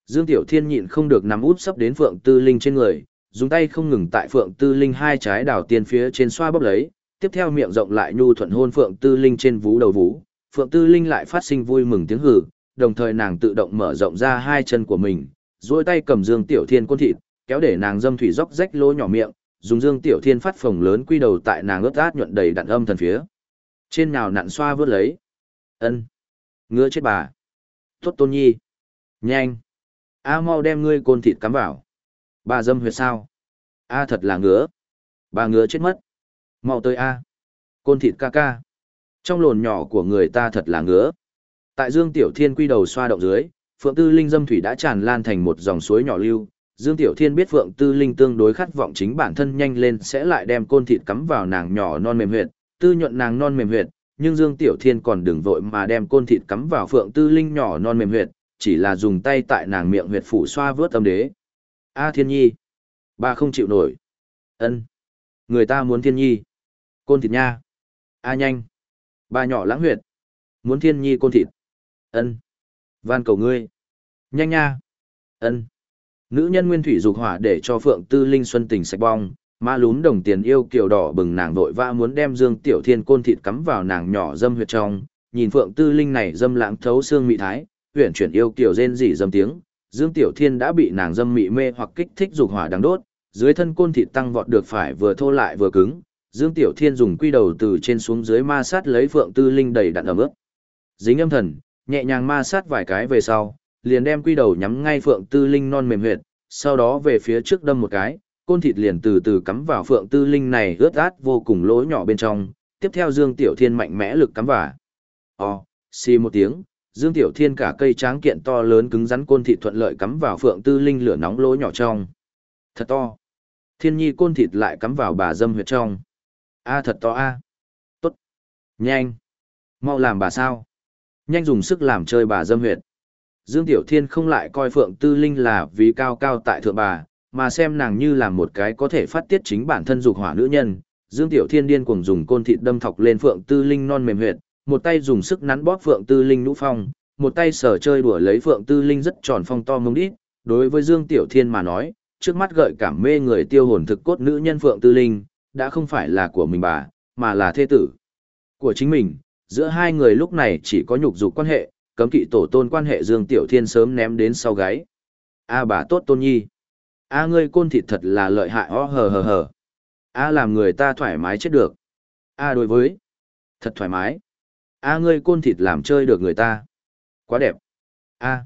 Dương Tiểu Thiên nhịn không được nằm út sắp đến Phượng Tư Linh trên người, dùng tay không ngừng tại Phượng Tư Linh hai trái đảo tiền phía trên xoa bóp lấy, tiếp theo miệng rộng lại nhu thuận hôn Phượng Tư Linh trên vú đầu vú. Phượng Tư Linh lại phát sinh vui mừng tiếng hừ, đồng thời nàng tự động mở rộng ra hai chân của mình, duỗi tay cầm Dương Tiểu Thiên côn thịt, kéo để nàng dâm thủy róc rách lỗ nhỏ miệng, dùng Dương Tiểu Thiên phát phồng lớn quy đầu tại nàng ướt át nhuận đầy đặn âm thần phía. Trên nào nặn xoa vớt lấy. Ân, Ngứa chết bà. Tốt tôn nhi. Nhanh. A mau đem ngươi côn thịt cắm vào. Bà dâm huyệt sao? A thật là ngứa. Bà ngứa chết mất. Mau tới A. Côn thịt ca ca. Trong lồn nhỏ của người ta thật là ngứa. Tại Dương Tiểu Thiên quy đầu xoa động dưới, Phượng Tư Linh dâm thủy đã tràn lan thành một dòng suối nhỏ lưu. Dương Tiểu Thiên biết Phượng Tư Linh tương đối khát vọng chính bản thân nhanh lên sẽ lại đem côn thịt cắm vào nàng nhỏ non mềm huyệt, tư nhuận nàng non mềm huyệt, nhưng Dương Tiểu Thiên còn đừng vội mà đem côn thịt cắm vào Phượng Tư Linh nhỏ non mềm huyệt, chỉ là dùng tay tại nàng miệng huyệt phủ xoa vớt âm đế. A Thiên Nhi, bà không chịu nổi. Ân, người ta muốn Thiên Nhi. Côn thịt nha. A nhanh. Bà nhỏ lãng huyệt. Muốn Thiên Nhi côn thịt. Ân. Van cầu ngươi. Nhanh nha. Ân. Nữ nhân nguyên thủy dục hỏa để cho Phượng Tư Linh xuân tình sạch bong, Ma lún đồng tiền yêu kiều đỏ bừng nàng vội vã muốn đem Dương Tiểu Thiên côn thịt cắm vào nàng nhỏ dâm huyệt trong, nhìn Phượng Tư Linh này dâm lãng thấu xương mị thái, huyện chuyển yêu kiều rên rỉ dâm tiếng, Dương Tiểu Thiên đã bị nàng dâm mị mê hoặc kích thích dục hỏa đắng đốt, dưới thân côn thịt tăng vọt được phải vừa thô lại vừa cứng, Dương Tiểu Thiên dùng quy đầu từ trên xuống dưới ma sát lấy Phượng Tư Linh đầy đặn ẩm ướt. Dính âm thần, nhẹ nhàng ma sát vài cái về sau, liền đem quy đầu nhắm ngay Phượng Tư Linh non mềm huyệt, sau đó về phía trước đâm một cái, côn thịt liền từ từ cắm vào phượng tư linh này ướt át vô cùng lỗ nhỏ bên trong, tiếp theo Dương Tiểu Thiên mạnh mẽ lực cắm vào. Ồ, xì một tiếng, Dương Tiểu Thiên cả cây tráng kiện to lớn cứng rắn côn thịt thuận lợi cắm vào phượng tư linh lửa nóng lỗ nhỏ trong. Thật to. Thiên nhi côn thịt lại cắm vào bà dâm huyệt trong. A thật to a. Tốt. Nhanh. Mau làm bà sao. Nhanh dùng sức làm chơi bà dâm huyệt. Dương Tiểu Thiên không lại coi Phượng Tư Linh là vì cao cao tại thượng bà, mà xem nàng như là một cái có thể phát tiết chính bản thân dục hỏa nữ nhân. Dương Tiểu Thiên điên cuồng dùng côn thịt đâm thọc lên Phượng Tư Linh non mềm huyệt, một tay dùng sức nắn bóp Phượng Tư Linh nũ phong, một tay sờ chơi đùa lấy Phượng Tư Linh rất tròn phong to mông đít, đối với Dương Tiểu Thiên mà nói, trước mắt gợi cảm mê người tiêu hồn thực cốt nữ nhân Phượng Tư Linh, đã không phải là của mình bà, mà là thê tử của chính mình. Giữa hai người lúc này chỉ có nhục dục quan hệ, cấm kỵ tổ tôn quan hệ Dương Tiểu Thiên sớm ném đến sau gáy. A bà tốt tôn nhi. A ngươi côn thịt thật là lợi hại ó hờ hờ hờ. A làm người ta thoải mái chết được. A đối với. Thật thoải mái. A ngươi côn thịt làm chơi được người ta. Quá đẹp. A.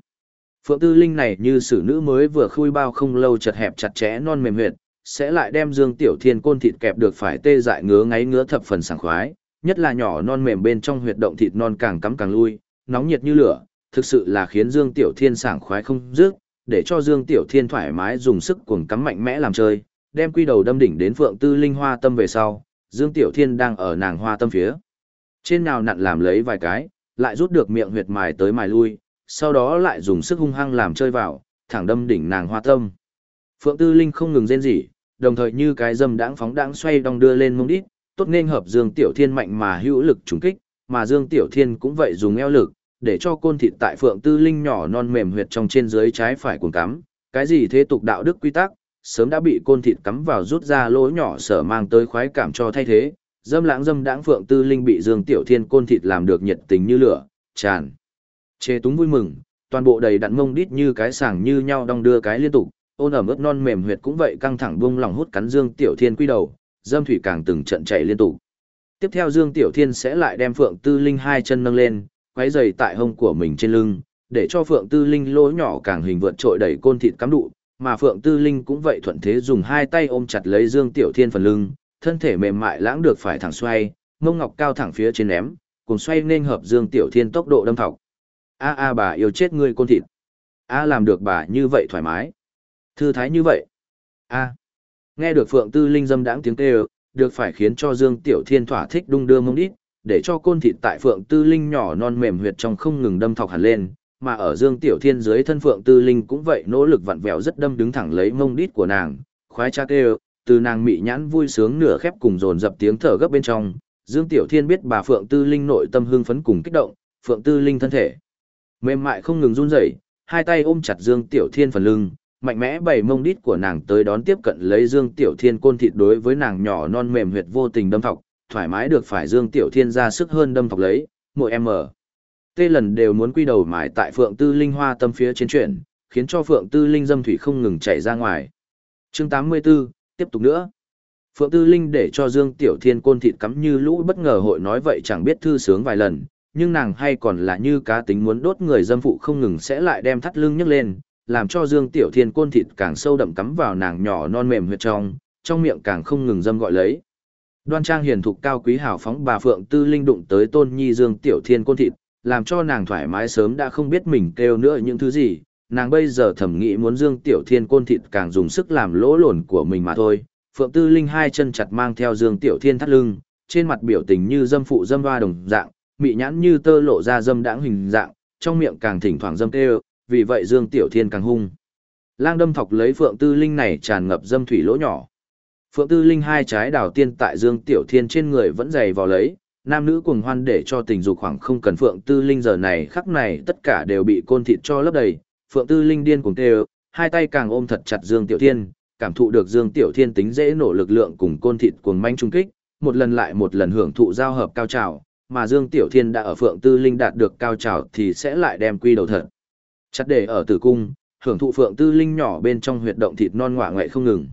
Phượng Tư Linh này như sử nữ mới vừa khui bao không lâu chật hẹp chặt chẽ non mềm huyệt, sẽ lại đem Dương Tiểu Thiên côn thịt kẹp được phải tê dại ngứa ngáy ngứa thập phần sảng khoái, nhất là nhỏ non mềm bên trong huyệt động thịt non càng cắm càng lui, nóng nhiệt như lửa, thực sự là khiến Dương Tiểu Thiên sảng khoái không dứt, để cho Dương Tiểu Thiên thoải mái dùng sức cuồng cắm mạnh mẽ làm chơi, đem quy đầu đâm đỉnh đến Phượng Tư Linh hoa tâm về sau, Dương Tiểu Thiên đang ở nàng hoa tâm phía. Trên nào nặn làm lấy vài cái, lại rút được miệng huyệt mài tới mài lui, sau đó lại dùng sức hung hăng làm chơi vào, thẳng đâm đỉnh nàng hoa tâm. Phượng Tư Linh không ngừng rên rỉ, đồng thời như cái dâm đãng phóng đãng xoay đong đưa lên mông đít, tốt nên hợp Dương Tiểu Thiên mạnh mà hữu lực trùng kích, mà Dương Tiểu Thiên cũng vậy dùng eo lực, để cho côn thịt tại Phượng Tư Linh nhỏ non mềm huyệt trong trên dưới trái phải cuồng cắm, cái gì thế tục đạo đức quy tắc, sớm đã bị côn thịt cắm vào rút ra lỗ nhỏ sở mang tới khoái cảm cho thay thế. Dâm lãng dâm đãng Phượng Tư Linh bị Dương Tiểu Thiên côn thịt làm được nhiệt tình như lửa, tràn. Chê túng vui mừng, toàn bộ đầy đặn mông đít như cái sàng như nhau đong đưa cái liên tục, ôn ẩm ướt non mềm huyệt cũng vậy căng thẳng buông lòng hút cắn Dương Tiểu Thiên quy đầu, dâm thủy càng từng trận chạy liên tục. Tiếp theo Dương Tiểu Thiên sẽ lại đem Phượng Tư Linh hai chân nâng lên, quấy giày tại hông của mình trên lưng, để cho Phượng Tư Linh lỗ nhỏ càng hình vượt trội đẩy côn thịt cắm đụ, mà Phượng Tư Linh cũng vậy thuận thế dùng hai tay ôm chặt lấy Dương Tiểu Thiên phần lưng, thân thể mềm mại lãng được phải thẳng xoay, mông ngọc cao thẳng phía trên ném, cùng xoay nên hợp Dương Tiểu Thiên tốc độ đâm thọc. A a bà yêu chết ngươi côn thịt. A làm được bà như vậy thoải mái. Thư thái như vậy. A. Nghe được Phượng Tư Linh dâm đãng tiếng kêu, được phải khiến cho Dương Tiểu Thiên thỏa thích đung đưa mông đít, để cho côn thịt tại Phượng Tư Linh nhỏ non mềm huyệt trong không ngừng đâm thọc hẳn lên, mà ở Dương Tiểu Thiên dưới thân Phượng Tư Linh cũng vậy nỗ lực vặn vẹo rất đâm đứng thẳng lấy mông đít của nàng, khoái cha kêu, từ nàng mị nhãn vui sướng nửa khép cùng dồn dập tiếng thở gấp bên trong, Dương Tiểu Thiên biết bà Phượng Tư Linh nội tâm hưng phấn cùng kích động, Phượng Tư Linh thân thể mềm mại không ngừng run rẩy, hai tay ôm chặt Dương Tiểu Thiên phần lưng, mạnh mẽ bảy mông đít của nàng tới đón tiếp cận lấy Dương Tiểu Thiên côn thịt đối với nàng nhỏ non mềm huyệt vô tình đâm thọc, thoải mái được phải Dương Tiểu Thiên ra sức hơn đâm thọc lấy, mỗi em ở. Tê lần đều muốn quy đầu mãi tại Phượng Tư Linh hoa tâm phía trên chuyển, khiến cho Phượng Tư Linh dâm thủy không ngừng chảy ra ngoài. Chương 84, tiếp tục nữa. Phượng Tư Linh để cho Dương Tiểu Thiên côn thịt cắm như lũ bất ngờ hội nói vậy chẳng biết thư sướng vài lần, nhưng nàng hay còn là như cá tính muốn đốt người dâm phụ không ngừng sẽ lại đem thắt lưng nhấc lên, làm cho Dương Tiểu Thiên côn thịt càng sâu đậm cắm vào nàng nhỏ non mềm huyệt trong, trong miệng càng không ngừng dâm gọi lấy. Đoan trang hiền thục cao quý hào phóng bà Phượng Tư Linh đụng tới Tôn Nhi Dương Tiểu Thiên côn thịt, làm cho nàng thoải mái sớm đã không biết mình kêu nữa những thứ gì, nàng bây giờ thẩm nghĩ muốn Dương Tiểu Thiên côn thịt càng dùng sức làm lỗ lồn của mình mà thôi. Phượng Tư Linh hai chân chặt mang theo Dương Tiểu Thiên thắt lưng, trên mặt biểu tình như dâm phụ dâm hoa đồng dạng, mị nhãn như tơ lộ ra dâm đãng hình dạng, trong miệng càng thỉnh thoảng dâm kêu, vì vậy Dương Tiểu Thiên càng hung. Lang đâm thọc lấy Phượng Tư Linh này tràn ngập dâm thủy lỗ nhỏ. Phượng Tư Linh hai trái đào tiên tại Dương Tiểu Thiên trên người vẫn dày vào lấy, nam nữ cuồng hoan để cho tình dục khoảng không cần Phượng Tư Linh giờ này khắc này tất cả đều bị côn thịt cho lấp đầy. Phượng Tư Linh điên cuồng kêu, hai tay càng ôm thật chặt Dương Tiểu Thiên, cảm thụ được Dương Tiểu Thiên tính dễ nổ lực lượng cùng côn thịt cuồng manh trung kích, một lần lại một lần hưởng thụ giao hợp cao trào, mà Dương Tiểu Thiên đã ở Phượng Tư Linh đạt được cao trào thì sẽ lại đem quy đầu thật. Chặt để ở tử cung, hưởng thụ Phượng Tư Linh nhỏ bên trong huyệt động thịt non ngoạ ngoại không ngừng.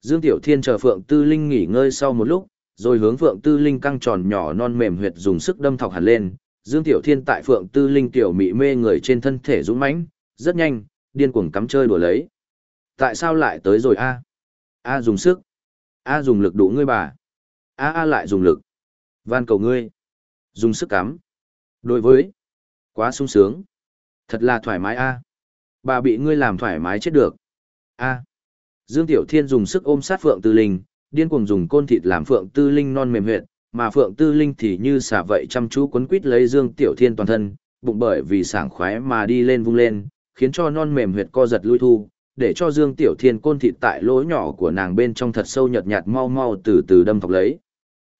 Dương Tiểu Thiên chờ Phượng Tư Linh nghỉ ngơi sau một lúc, rồi hướng Phượng Tư Linh căng tròn nhỏ non mềm huyệt dùng sức đâm thọc hẳn lên. Dương Tiểu Thiên tại Phượng Tư Linh tiểu mị mê người trên thân thể dũng mãnh, rất nhanh, điên cuồng cắm chơi đùa lấy. Tại sao lại tới rồi a? A dùng sức. A dùng lực đủ ngươi bà. A A lại dùng lực. Van cầu ngươi. Dùng sức cắm. Đối với. Quá sung sướng. Thật là thoải mái a. Bà bị ngươi làm thoải mái chết được. A. Dương Tiểu Thiên dùng sức ôm sát Phượng Tư Linh, điên cuồng dùng côn thịt làm Phượng Tư Linh non mềm huyệt, mà Phượng Tư Linh thì như xả vậy chăm chú quấn quít lấy Dương Tiểu Thiên toàn thân, bụng bởi vì sảng khoái mà đi lên vung lên, khiến cho non mềm huyệt co giật lui thu, để cho Dương Tiểu Thiên côn thịt tại lỗ nhỏ của nàng bên trong thật sâu nhợt nhạt mau mau từ từ đâm thọc lấy.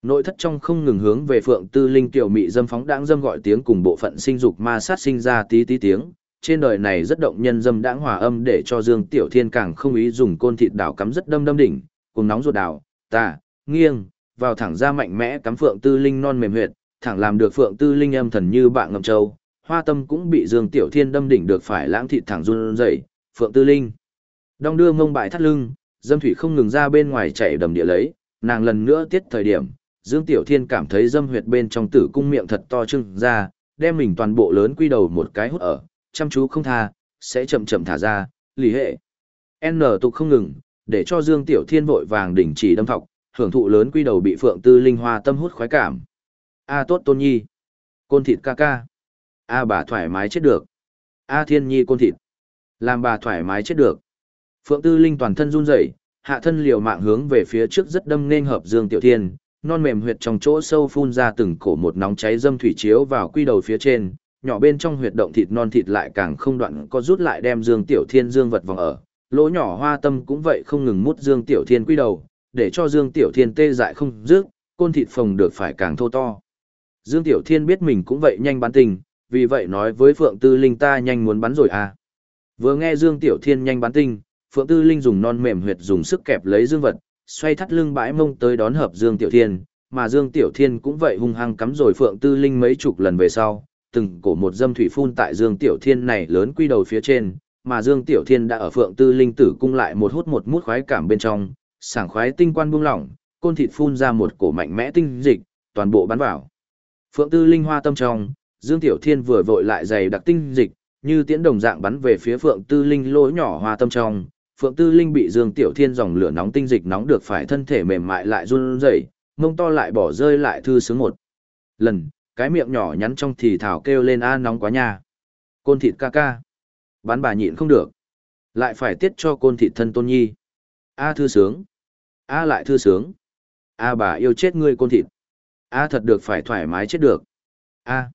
Nội thất trong không ngừng hướng về Phượng Tư Linh tiểu mị dâm phóng đãng dâm gọi tiếng cùng bộ phận sinh dục ma sát sinh ra tí tí tiếng. Trên đời này rất động nhân dâm đãng hòa âm để cho Dương Tiểu Thiên càng không ý dùng côn thịt đảo cắm rất đâm đâm đỉnh, cùng nóng ruột đảo, tà, nghiêng, vào thẳng ra mạnh mẽ cắm Phượng Tư Linh non mềm huyệt, thẳng làm được Phượng Tư Linh âm thần như bạn ngầm châu. Hoa tâm cũng bị Dương Tiểu Thiên đâm đỉnh được phải lãng thịt thẳng run rẩy, Phượng Tư Linh. Đong đưa ngông bại thắt lưng, dâm thủy không ngừng ra bên ngoài chảy đầm địa lấy, nàng lần nữa tiết thời điểm, Dương Tiểu Thiên cảm thấy dâm huyệt bên trong tử cung miệng thật to trưng ra, đem mình toàn bộ lớn quy đầu một cái hút ở, chăm chú không tha, sẽ chậm chậm thả ra, lì hệ. N tục không ngừng, để cho Dương Tiểu Thiên vội vàng đình chỉ đâm thọc, hưởng thụ lớn quy đầu bị Phượng Tư Linh Hoa tâm hút khoái cảm. A tốt tôn nhi. Côn thịt ca ca. A bà thoải mái chết được. A thiên nhi côn thịt. Làm bà thoải mái chết được. Phượng Tư Linh toàn thân run rẩy, hạ thân liều mạng hướng về phía trước rất đâm nên hợp Dương Tiểu Thiên, non mềm huyệt trong chỗ sâu phun ra từng cổ một nóng cháy dâm thủy chiếu vào quy đầu phía trên, nhỏ bên trong huyệt động thịt non thịt lại càng không đoạn có rút lại đem Dương Tiểu Thiên dương vật vòng ở. Lỗ nhỏ hoa tâm cũng vậy không ngừng mút Dương Tiểu Thiên quy đầu, để cho Dương Tiểu Thiên tê dại không dứt, côn thịt phồng được phải càng thô to. Dương Tiểu Thiên biết mình cũng vậy nhanh bắn tình, vì vậy nói với Phượng Tư Linh ta nhanh muốn bắn rồi à. Vừa nghe Dương Tiểu Thiên nhanh bắn tinh, Phượng Tư Linh dùng non mềm huyệt dùng sức kẹp lấy dương vật, xoay thắt lưng bãi mông tới đón hợp Dương Tiểu Thiên, mà Dương Tiểu Thiên cũng vậy hung hăng cắm rồi Phượng Tư Linh mấy chục lần về sau, từng cổ một dâm thủy phun tại Dương Tiểu Thiên này lớn quy đầu phía trên, mà Dương Tiểu Thiên đã ở Phượng Tư Linh tử cung lại một hút một mút khoái cảm bên trong, sảng khoái tinh quan buông lỏng, côn thịt phun ra một cổ mạnh mẽ tinh dịch, toàn bộ bắn vào. Phượng Tư Linh hoa tâm trong, Dương Tiểu Thiên vừa vội lại dày đặc tinh dịch, như tiễn đồng dạng bắn về phía Phượng Tư Linh lỗ nhỏ hoa tâm trong, Phượng Tư Linh bị Dương Tiểu Thiên dòng lửa nóng tinh dịch nóng được phải thân thể mềm mại lại run rẩy, mông to lại bỏ rơi lại thư sướng một. Lần, cái miệng nhỏ nhắn trong thì thảo kêu lên a nóng quá nha. Côn thịt ca ca. Bán bà nhịn không được. Lại phải tiết cho côn thịt thân tôn nhi. A thư sướng. A lại thư sướng. A bà yêu chết ngươi côn thịt. A thật được phải thoải mái chết được. A.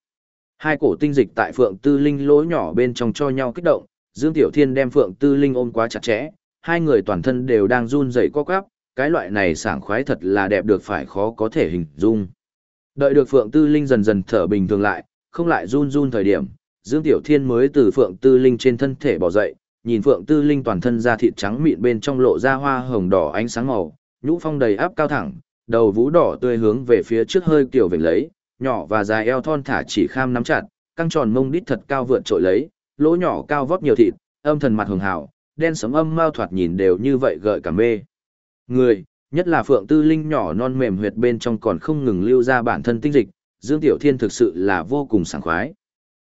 Hai cổ tinh dịch tại Phượng Tư Linh lỗ nhỏ bên trong cho nhau kích động, Dương Tiểu Thiên đem Phượng Tư Linh ôm quá chặt chẽ, hai người toàn thân đều đang run rẩy co quắp, cái loại này sảng khoái thật là đẹp được phải khó có thể hình dung. Đợi được Phượng Tư Linh dần dần thở bình thường lại, không lại run run thời điểm, Dương Tiểu Thiên mới từ Phượng Tư Linh trên thân thể bỏ dậy, nhìn Phượng Tư Linh toàn thân da thịt trắng mịn bên trong lộ ra hoa hồng đỏ ánh sáng màu, nhũ phong đầy áp cao thẳng, đầu vũ đỏ tươi hướng về phía trước hơi kiểu về lấy, nhỏ và dài eo thon thả chỉ kham nắm chặt, căng tròn mông đít thật cao vượt trội lấy, lỗ nhỏ cao vót nhiều thịt, âm thần mặt hường hảo, đen sấm âm mao thoạt nhìn đều như vậy gợi cả mê. Người, nhất là phượng tư linh nhỏ non mềm huyệt bên trong còn không ngừng lưu ra bản thân tinh dịch, Dương Tiểu Thiên thực sự là vô cùng sảng khoái.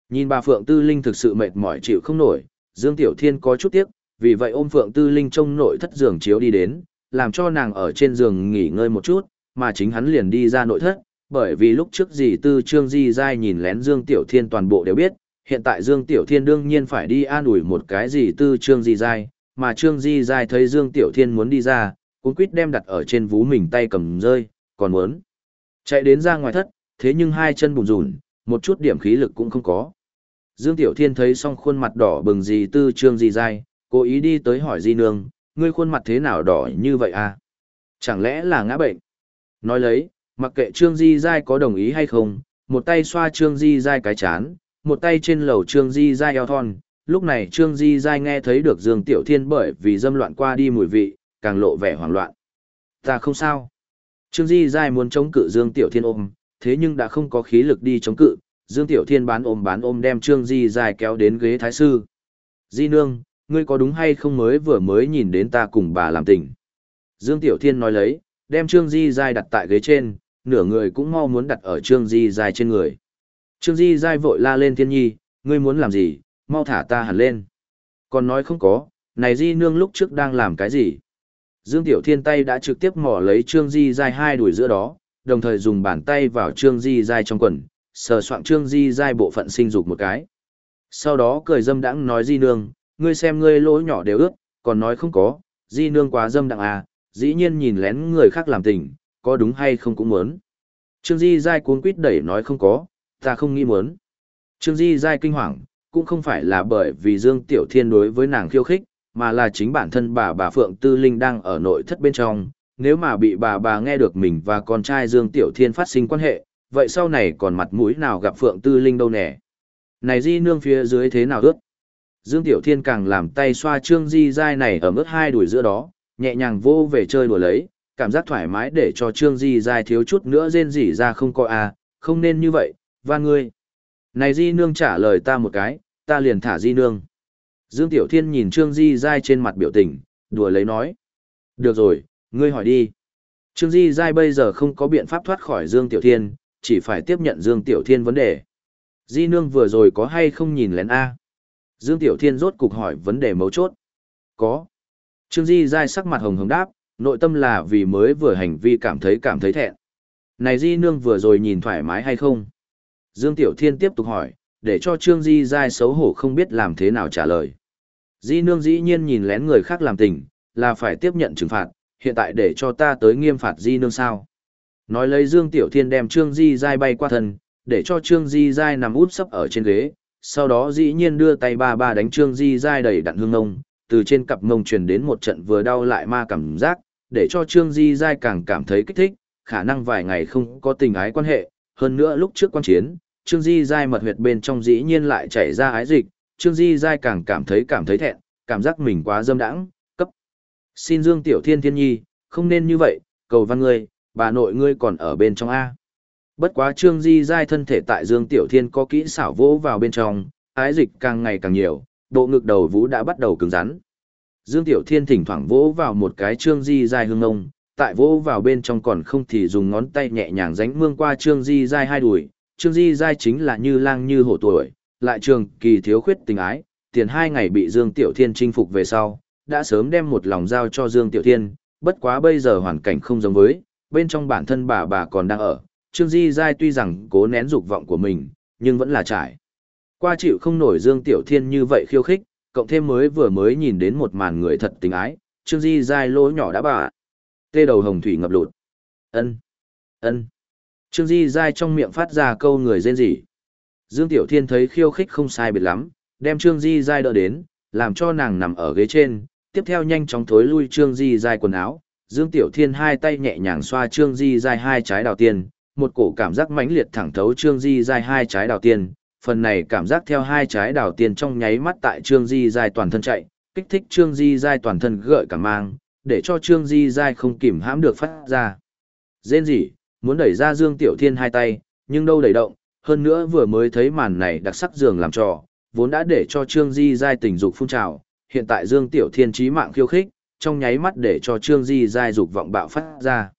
Nhìn bà phượng tư linh thực sự mệt mỏi chịu không nổi, Dương Tiểu Thiên có chút tiếc, vì vậy ôm phượng tư linh trông nội thất giường chiếu đi đến, làm cho nàng ở trên giường nghỉ ngơi một chút, mà chính hắn liền đi ra nội thất, bởi vì lúc trước gì tư trương di dai nhìn lén Dương Tiểu Thiên toàn bộ đều biết, hiện tại Dương Tiểu Thiên đương nhiên phải đi an ủi một cái gì tư Trương Di Giai, mà Trương Di Giai thấy Dương Tiểu Thiên muốn đi ra, cũng quyết đem đặt ở trên vú mình tay cầm rơi, còn muốn chạy đến ra ngoài thất, thế nhưng hai chân bùn rùn, một chút điểm khí lực cũng không có. Dương Tiểu Thiên thấy xong khuôn mặt đỏ bừng gì tư Trương Di Giai, cố ý đi tới hỏi Di Nương, ngươi khuôn mặt thế nào đỏ như vậy à? Chẳng lẽ là ngã bệnh? Nói lấy, mặc kệ Trương Di Giai có đồng ý hay không, một tay xoa Trương Di Giai cái chán, một tay trên lầu Trương Di Giai eo thon, lúc này Trương Di Giai nghe thấy được Dương Tiểu Thiên bởi vì dâm loạn qua đi mùi vị, càng lộ vẻ hoảng loạn. Ta không sao. Trương Di Giai muốn chống cự Dương Tiểu Thiên ôm, thế nhưng đã không có khí lực đi chống cự, Dương Tiểu Thiên bán ôm bán ôm đem Trương Di Giai kéo đến ghế thái sư. Di Nương, ngươi có đúng hay không mới vừa mới nhìn đến ta cùng bà làm tình. Dương Tiểu Thiên nói lấy, đem Trương Di Giai đặt tại ghế trên, nửa người cũng mau muốn đặt ở Trương Di Giai trên người. Trương Di dai vội la lên thiên nhi, ngươi muốn làm gì, mau thả ta hẳn lên. Còn nói không có, này Di nương lúc trước đang làm cái gì? Dương Tiểu Thiên tay đã trực tiếp mỏ lấy Trương Di dai hai đuổi giữa đó, đồng thời dùng bàn tay vào Trương Di dai trong quần, sờ soạn Trương Di dai bộ phận sinh dục một cái. Sau đó cười dâm đãng nói Di nương, ngươi xem ngươi lỗ nhỏ đều ướt, còn nói không có, Di nương quá dâm đặng à, dĩ nhiên nhìn lén người khác làm tình, có đúng hay không cũng muốn. Trương Di dai cuốn quýt đẩy nói không có, ta không nghĩ muốn. Trương Di Giai kinh hoàng, cũng không phải là bởi vì Dương Tiểu Thiên đối với nàng khiêu khích, mà là chính bản thân bà bà Phượng Tư Linh đang ở nội thất bên trong, nếu mà bị bà bà nghe được mình và con trai Dương Tiểu Thiên phát sinh quan hệ, vậy sau này còn mặt mũi nào gặp Phượng Tư Linh đâu nè. Này di nương phía dưới thế nào ướt? Dương Tiểu Thiên càng làm tay xoa trương di dai này ở mức hai đùi giữa đó, nhẹ nhàng vô về chơi đùa lấy, cảm giác thoải mái để cho trương di dai thiếu chút nữa rên rỉ ra không có à, không nên như vậy, và ngươi. Này di nương trả lời ta một cái, ta liền thả di nương. Dương Tiểu Thiên nhìn trương di giai trên mặt biểu tình, đùa lấy nói. Được rồi, ngươi hỏi đi. Trương Di Giai bây giờ không có biện pháp thoát khỏi Dương Tiểu Thiên, chỉ phải tiếp nhận Dương Tiểu Thiên vấn đề. Di Nương vừa rồi có hay không nhìn lén A? Dương Tiểu Thiên rốt cục hỏi vấn đề mấu chốt. Có. Trương Di Giai sắc mặt hồng hồng đáp, nội tâm là vì mới vừa hành vi cảm thấy cảm thấy thẹn. Này Di Nương vừa rồi nhìn thoải mái hay không? Dương Tiểu Thiên tiếp tục hỏi, để cho Trương Di Giai xấu hổ không biết làm thế nào trả lời. Di Nương dĩ nhiên nhìn lén người khác làm tình, là phải tiếp nhận trừng phạt, hiện tại để cho ta tới nghiêm phạt Di Nương sao. Nói lấy Dương Tiểu Thiên đem Trương Di Giai bay qua thân, để cho Trương Di Giai nằm út sấp ở trên ghế, sau đó dĩ nhiên đưa tay ba ba đánh Trương Di Giai đầy đặn hương ngông, từ trên cặp mông truyền đến một trận vừa đau lại ma cảm giác, để cho Trương Di Giai càng cảm thấy kích thích, khả năng vài ngày không có tình ái quan hệ, hơn nữa lúc trước quan chiến, Trương Di Giai mật huyệt bên trong dĩ nhiên lại chảy ra ái dịch, Trương Di Giai càng cảm thấy cảm thấy thẹn, cảm giác mình quá dâm đãng, cấp. Xin Dương Tiểu Thiên Thiên Nhi, không nên như vậy, cầu văn ngươi, bà nội ngươi còn ở bên trong A. Bất quá Trương Di Giai thân thể tại Dương Tiểu Thiên có kỹ xảo vỗ vào bên trong, ái dịch càng ngày càng nhiều, bộ ngực đầu vũ đã bắt đầu cứng rắn. Dương Tiểu Thiên thỉnh thoảng vỗ vào một cái Trương Di Giai hương ông, tại vỗ vào bên trong còn không thì dùng ngón tay nhẹ nhàng dánh mương qua Trương Di Giai hai đùi. Trương Di Giai chính là như lang như hổ tuổi, lại trường kỳ thiếu khuyết tình ái, tiền hai ngày bị Dương Tiểu Thiên chinh phục về sau, đã sớm đem một lòng giao cho Dương Tiểu Thiên, bất quá bây giờ hoàn cảnh không giống với, bên trong bản thân bà bà còn đang ở, Trương Di Giai tuy rằng cố nén dục vọng của mình, nhưng vẫn là trải. Qua chịu không nổi Dương Tiểu Thiên như vậy khiêu khích, cộng thêm mới vừa mới nhìn đến một màn người thật tình ái, Trương Di Giai lỗ nhỏ đã bà. Tê đầu hồng thủy ngập lụt. ân ân Trương Di Giai trong miệng phát ra câu người rên rỉ. Dương Tiểu Thiên thấy khiêu khích không sai biệt lắm, đem Trương Di Giai đỡ đến, làm cho nàng nằm ở ghế trên, tiếp theo nhanh chóng thối lui Trương Di Giai quần áo. Dương Tiểu Thiên hai tay nhẹ nhàng xoa Trương Di Giai hai trái đào tiên, một cổ cảm giác mãnh liệt thẳng thấu Trương Di Giai hai trái đào tiên, phần này cảm giác theo hai trái đào tiên trong nháy mắt tại Trương Di Giai toàn thân chạy, kích thích Trương Di Giai toàn thân gợi cả mang, để cho Trương Di Giai không kìm hãm được phát ra. Dên gì, muốn đẩy ra Dương Tiểu Thiên hai tay, nhưng đâu đẩy động, hơn nữa vừa mới thấy màn này đặc sắc giường làm trò, vốn đã để cho Trương Di Giai tình dục phun trào, hiện tại Dương Tiểu Thiên trí mạng khiêu khích, trong nháy mắt để cho Trương Di Giai dục vọng bạo phát ra.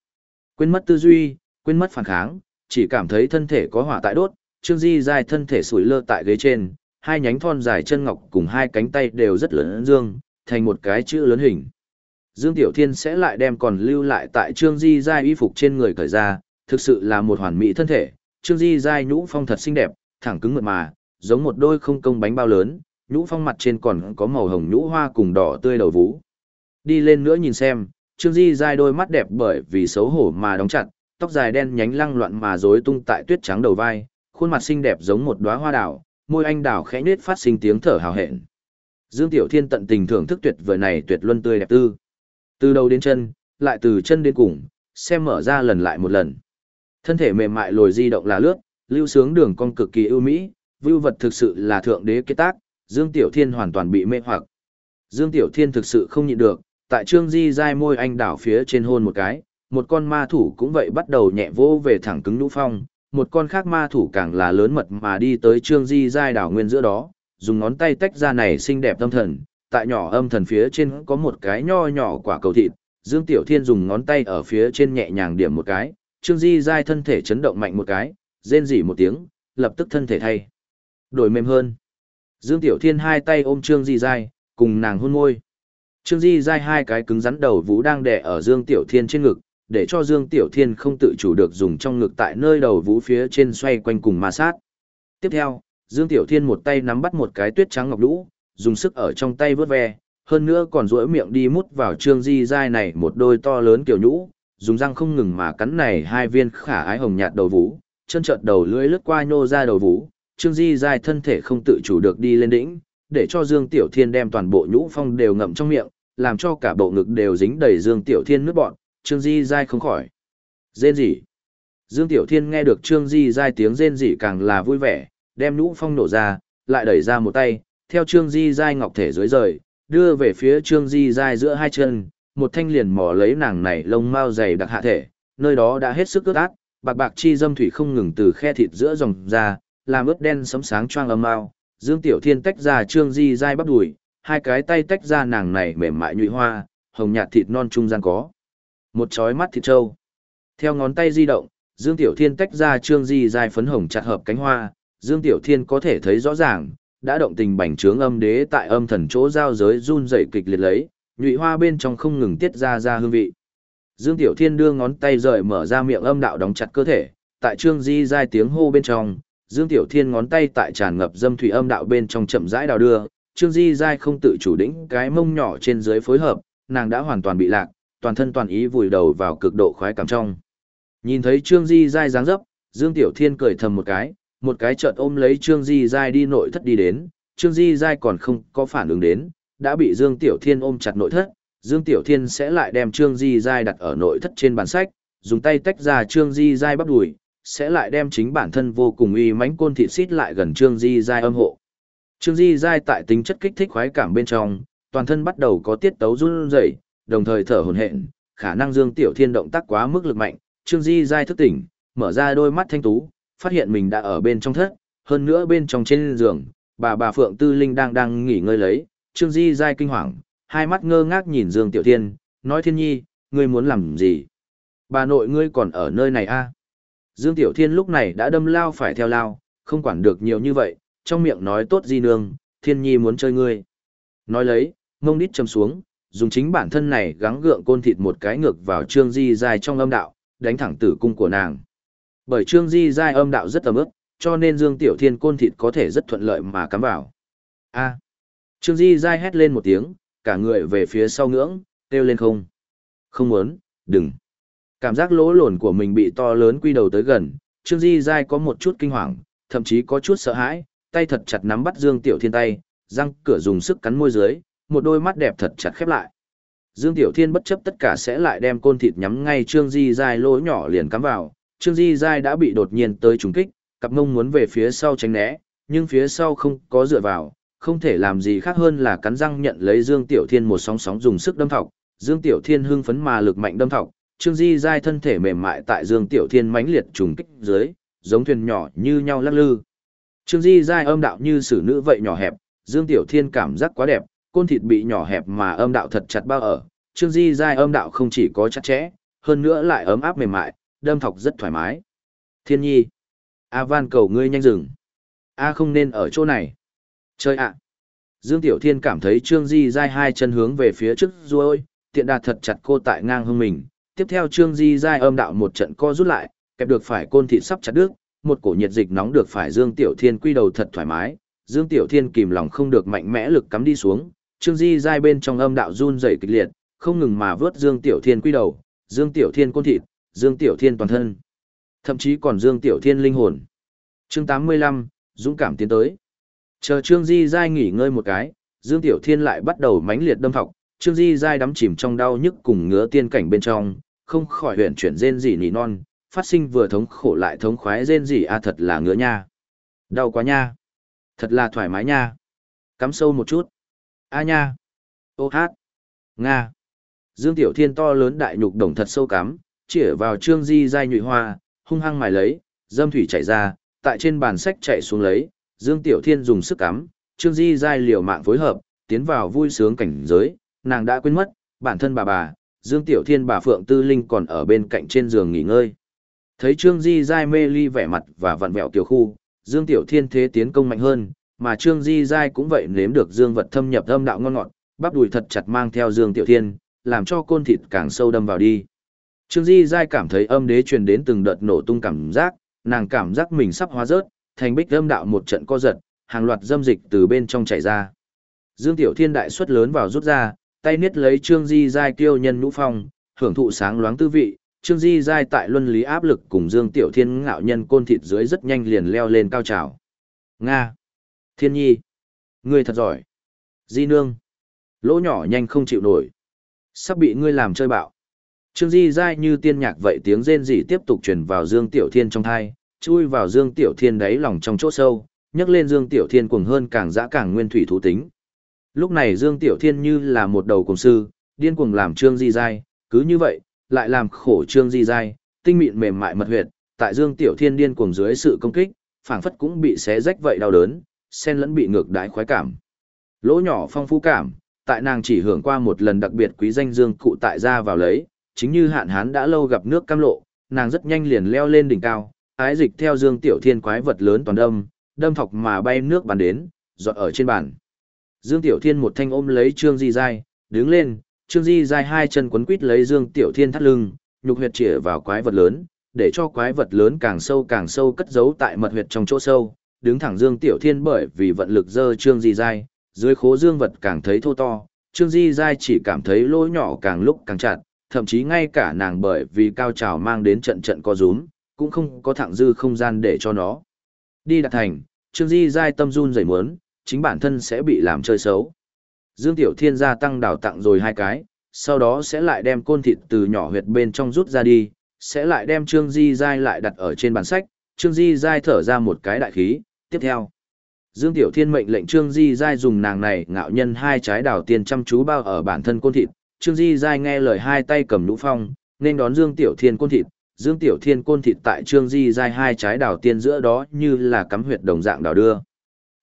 Quên mất tư duy, quên mất phản kháng, chỉ cảm thấy thân thể có hỏa tại đốt, Trương Di Giai thân thể sủi lơ tại ghế trên, hai nhánh thon dài chân ngọc cùng hai cánh tay đều rất lớn dương, thành một cái chữ lớn hình. Dương Tiểu Thiên sẽ lại đem còn lưu lại tại Trương Di Giai y phục trên người cởi ra, thực sự là một hoàn mỹ thân thể, Trương Di Giai nhũ phong thật xinh đẹp, thẳng cứng mượt mà, giống một đôi không công bánh bao lớn, nhũ phong mặt trên còn có màu hồng nhũ hoa cùng đỏ tươi đầu vú. Đi lên nữa nhìn xem, Trương Di Giai đôi mắt đẹp bởi vì xấu hổ mà đóng chặt, tóc dài đen nhánh lăng loạn mà rối tung tại tuyết trắng đầu vai, khuôn mặt xinh đẹp giống một đóa hoa đào, môi anh đào khẽ nết phát sinh tiếng thở hào hẹn. Dương Tiểu Thiên tận tình thưởng thức tuyệt vời này tuyệt luân tươi đẹp tư. Từ đầu đến chân, lại từ chân đến cùng, xem mở ra lần lại một lần. Thân thể mềm mại lồi di động là lướt, lưu sướng đường cong cực kỳ ưu mỹ, vưu vật thực sự là thượng đế kết tác, Dương Tiểu Thiên hoàn toàn bị mê hoặc. Dương Tiểu Thiên thực sự không nhịn được, tại Trương Di dai môi anh đảo phía trên hôn một cái, một con ma thủ cũng vậy bắt đầu nhẹ vô về thẳng cứng lũ phong, một con khác ma thủ càng là lớn mật mà đi tới Trương Di dai đảo nguyên giữa đó, dùng ngón tay tách ra này xinh đẹp âm thần, tại nhỏ âm thần phía trên có một cái nho nhỏ quả cầu thịt, Dương Tiểu Thiên dùng ngón tay ở phía trên nhẹ nhàng điểm một cái, Trương Di Giai thân thể chấn động mạnh một cái, rên rỉ một tiếng, lập tức thân thể thay. Đổi mềm hơn. Dương Tiểu Thiên hai tay ôm Trương Di Giai, cùng nàng hôn môi. Trương Di Giai hai cái cứng rắn đầu vũ đang đè ở Dương Tiểu Thiên trên ngực, để cho Dương Tiểu Thiên không tự chủ được dùng trong ngực tại nơi đầu vũ phía trên xoay quanh cùng ma sát. Tiếp theo, Dương Tiểu Thiên một tay nắm bắt một cái tuyết trắng ngọc lũ, dùng sức ở trong tay vớt ve, hơn nữa còn duỗi miệng đi mút vào Trương Di Giai này một đôi to lớn kiểu nhũ, dùng răng không ngừng mà cắn này hai viên khả ái hồng nhạt đầu vũ, chân trợt đầu lưỡi lướt qua nhô ra đầu vũ, Trương Di Dài thân thể không tự chủ được đi lên đỉnh, để cho Dương Tiểu Thiên đem toàn bộ nhũ phong đều ngậm trong miệng, làm cho cả bộ ngực đều dính đầy Dương Tiểu Thiên nước bọn, Trương Di dai không khỏi. Rên rỉ. Dương Tiểu Thiên nghe được Trương Di dai tiếng rên rỉ càng là vui vẻ, đem nhũ phong nổ ra, lại đẩy ra một tay, theo Trương Di dai ngọc thể dưới rời, đưa về phía Trương Di dai giữa hai chân, một thanh liền mò lấy nàng này lông mao dày đặc hạ thể, nơi đó đã hết sức ướt át, bạc bạc chi dâm thủy không ngừng từ khe thịt giữa dòng ra, làm ướt đen sấm sáng choang âm mao. Dương Tiểu Thiên tách ra Trương Di dai bắp đùi, hai cái tay tách ra nàng này mềm mại nhụy hoa, hồng nhạt thịt non trung gian có. Một chói mắt thịt trâu. Theo ngón tay di động, Dương Tiểu Thiên tách ra Trương Di dai phấn hồng chặt hợp cánh hoa, Dương Tiểu Thiên có thể thấy rõ ràng, đã động tình bành trướng âm đế tại âm thần chỗ giao giới run rẩy kịch liệt lấy, nhụy hoa bên trong không ngừng tiết ra ra hương vị. Dương Tiểu Thiên đưa ngón tay rời mở ra miệng âm đạo đóng chặt cơ thể, tại Trương Di Giai tiếng hô bên trong, Dương Tiểu Thiên ngón tay tại tràn ngập dâm thủy âm đạo bên trong chậm rãi đào đưa, Trương Di Giai không tự chủ đĩnh cái mông nhỏ trên dưới phối hợp, nàng đã hoàn toàn bị lạc, toàn thân toàn ý vùi đầu vào cực độ khoái cảm trong. Nhìn thấy Trương Di Giai dáng dấp, Dương Tiểu Thiên cười thầm một cái, một cái chợt ôm lấy Trương Di Giai đi nội thất đi đến, Trương Di Giai còn không có phản ứng đến, đã bị Dương Tiểu Thiên ôm chặt nội thất, Dương Tiểu Thiên sẽ lại đem Trương Di Giai đặt ở nội thất trên bàn sách, dùng tay tách ra Trương Di Giai bắp đùi, sẽ lại đem chính bản thân vô cùng uy mãnh côn thịt xít lại gần Trương Di Giai âm hộ. Trương Di Giai tại tính chất kích thích khoái cảm bên trong, toàn thân bắt đầu có tiết tấu run rẩy, đồng thời thở hổn hển, khả năng Dương Tiểu Thiên động tác quá mức lực mạnh, Trương Di Giai thức tỉnh, mở ra đôi mắt thanh tú, phát hiện mình đã ở bên trong thất, hơn nữa bên trong trên giường, bà bà Phượng Tư Linh đang đang nghỉ ngơi lấy, Trương Di Giai kinh hoàng, hai mắt ngơ ngác nhìn Dương Tiểu Thiên, nói Thiên Nhi, ngươi muốn làm gì? Bà nội ngươi còn ở nơi này a? À? Dương Tiểu Thiên lúc này đã đâm lao phải theo lao, không quản được nhiều như vậy, trong miệng nói tốt di nương, Thiên Nhi muốn chơi ngươi. Nói lấy, ngông đít chầm xuống, dùng chính bản thân này gắng gượng côn thịt một cái ngược vào Trương Di Giai trong âm đạo, đánh thẳng tử cung của nàng. Bởi Trương Di Giai âm đạo rất tầm ức, cho nên Dương Tiểu Thiên côn thịt có thể rất thuận lợi mà cắm vào. A. Trương Di dai hét lên một tiếng, cả người về phía sau ngưỡng, kêu lên không. Không muốn, đừng. Cảm giác lỗ lồn của mình bị to lớn quy đầu tới gần, Trương Di dai có một chút kinh hoàng, thậm chí có chút sợ hãi, tay thật chặt nắm bắt Dương Tiểu Thiên tay, răng cửa dùng sức cắn môi dưới, một đôi mắt đẹp thật chặt khép lại. Dương Tiểu Thiên bất chấp tất cả sẽ lại đem côn thịt nhắm ngay Trương Di dai lỗ nhỏ liền cắm vào, Trương Di dai đã bị đột nhiên tới trùng kích, cặp mông muốn về phía sau tránh né, nhưng phía sau không có dựa vào, không thể làm gì khác hơn là cắn răng nhận lấy Dương Tiểu Thiên một sóng sóng dùng sức đâm thọc, Dương Tiểu Thiên hưng phấn mà lực mạnh đâm thọc, Trương Di Giai thân thể mềm mại tại Dương Tiểu Thiên mãnh liệt trùng kích dưới, giống thuyền nhỏ như nhau lắc lư. Trương Di Giai âm đạo như xử nữ vậy nhỏ hẹp, Dương Tiểu Thiên cảm giác quá đẹp, côn thịt bị nhỏ hẹp mà âm đạo thật chặt bao ở, Trương Di Giai âm đạo không chỉ có chặt chẽ, hơn nữa lại ấm áp mềm mại, đâm thọc rất thoải mái. Thiên nhi. A van cầu ngươi nhanh dừng. A không nên ở chỗ này. Chơi ạ. Dương Tiểu Thiên cảm thấy Trương Di Giai hai chân hướng về phía trước rồi, tiện đạt thật chặt cô tại ngang hông mình. Tiếp theo Trương Di Giai âm đạo một trận co rút lại, kẹp được phải côn thịt sắp chặt đứt, một cổ nhiệt dịch nóng được phải Dương Tiểu Thiên quy đầu thật thoải mái. Dương Tiểu Thiên kìm lòng không được mạnh mẽ lực cắm đi xuống, Trương Di Giai bên trong âm đạo run rẩy kịch liệt, không ngừng mà vớt Dương Tiểu Thiên quy đầu, Dương Tiểu Thiên côn thịt, Dương Tiểu Thiên toàn thân. Thậm chí còn Dương Tiểu Thiên linh hồn. Chương 85, dũng cảm tiến tới. Chờ Trương Di Giai nghỉ ngơi một cái, Dương Tiểu Thiên lại bắt đầu mãnh liệt đâm thọc, Trương Di Giai đắm chìm trong đau nhức cùng ngứa tiên cảnh bên trong, không khỏi huyện chuyển rên rỉ nỉ non, phát sinh vừa thống khổ lại thống khoái rên rỉ a thật là ngứa nha. Đau quá nha. Thật là thoải mái nha. Cắm sâu một chút. A nha. Ô hát. Nga. Dương Tiểu Thiên to lớn đại nhục đồng thật sâu cắm, chĩa vào Trương Di Giai nhụy hoa, hung hăng mài lấy, dâm thủy chảy ra, tại trên bàn sách chạy xuống lấy, Dương Tiểu Thiên dùng sức cắm, Trương Di Giai liều mạng phối hợp, tiến vào vui sướng cảnh giới, nàng đã quên mất, bản thân bà bà, Dương Tiểu Thiên bà Phượng Tư Linh còn ở bên cạnh trên giường nghỉ ngơi. Thấy Trương Di Giai mê ly vẻ mặt và vặn vẹo tiểu khu, Dương Tiểu Thiên thế tiến công mạnh hơn, mà Trương Di Giai cũng vậy nếm được Dương vật thâm nhập âm đạo ngon ngọt, bắp đùi thật chặt mang theo Dương Tiểu Thiên, làm cho côn thịt càng sâu đâm vào đi. Trương Di Giai cảm thấy âm đế truyền đến từng đợt nổ tung cảm giác, nàng cảm giác mình sắp hóa rớt, thành bích âm đạo một trận co giật, hàng loạt dâm dịch từ bên trong chảy ra. Dương Tiểu Thiên đại suất lớn vào rút ra, tay niết lấy Trương Di Giai tiêu nhân nhũ phong, hưởng thụ sáng loáng tư vị. Trương Di Giai tại luân lý áp lực cùng Dương Tiểu Thiên ngạo nhân côn thịt dưới rất nhanh liền leo lên cao trào. Nga! Thiên nhi! Ngươi thật giỏi! Di nương! Lỗ nhỏ nhanh không chịu nổi. Sắp bị ngươi làm chơi bạo. Trương Di Giai như tiên nhạc vậy tiếng rên rỉ tiếp tục truyền vào Dương Tiểu Thiên trong thai, chui vào Dương Tiểu Thiên đáy lòng trong chỗ sâu, nhấc lên Dương Tiểu Thiên cuồng hơn càng dã càng nguyên thủy thú tính. Lúc này Dương Tiểu Thiên như là một đầu cùng sư, điên cuồng làm Trương Di dai, cứ như vậy, lại làm khổ Trương Di dai, tinh mịn mềm mại mật huyệt, tại Dương Tiểu Thiên điên cuồng dưới sự công kích, phảng phất cũng bị xé rách vậy đau đớn, sen lẫn bị ngược đái khoái cảm. Lỗ nhỏ phong phú cảm, tại nàng chỉ hưởng qua một lần đặc biệt quý danh Dương cụ tại ra vào lấy, chính như hạn hán đã lâu gặp nước cam lộ, nàng rất nhanh liền leo lên đỉnh cao, ái dịch theo Dương Tiểu Thiên quái vật lớn toàn đâm, đâm thọc mà bay nước bàn đến, dọt ở trên bàn. Dương Tiểu Thiên một thanh ôm lấy Trương Di Giai, đứng lên, Trương Di Giai hai chân quấn quít lấy Dương Tiểu Thiên thắt lưng, nhục huyệt chĩa vào quái vật lớn, để cho quái vật lớn càng sâu càng sâu cất giấu tại mật huyệt trong chỗ sâu, đứng thẳng Dương Tiểu Thiên bởi vì vận lực dơ Trương Di Giai, dưới khố dương vật càng thấy thô to, Trương Di Giai chỉ cảm thấy lỗ nhỏ càng lúc càng chặt, thậm chí ngay cả nàng bởi vì cao trào mang đến trận trận co rúm, cũng không có thẳng dư không gian để cho nó. Đi đạt thành, Trương Di Giai tâm run rẩy muốn, chính bản thân sẽ bị làm chơi xấu. Dương Tiểu Thiên gia tăng đào tặng rồi hai cái, sau đó sẽ lại đem côn thịt từ nhỏ huyệt bên trong rút ra đi, sẽ lại đem Trương Di Giai lại đặt ở trên bàn sách, Trương Di Giai thở ra một cái đại khí, tiếp theo. Dương Tiểu Thiên mệnh lệnh Trương Di Giai dùng nàng này ngạo nhân hai trái đào tiền chăm chú bao ở bản thân côn thịt, Trương Di Giai nghe lời hai tay cầm nhũ phong, nên đón Dương Tiểu Thiên côn thịt, Dương Tiểu Thiên côn thịt tại Trương Di dai hai trái đào tiên giữa đó như là cắm huyệt đồng dạng đào đưa.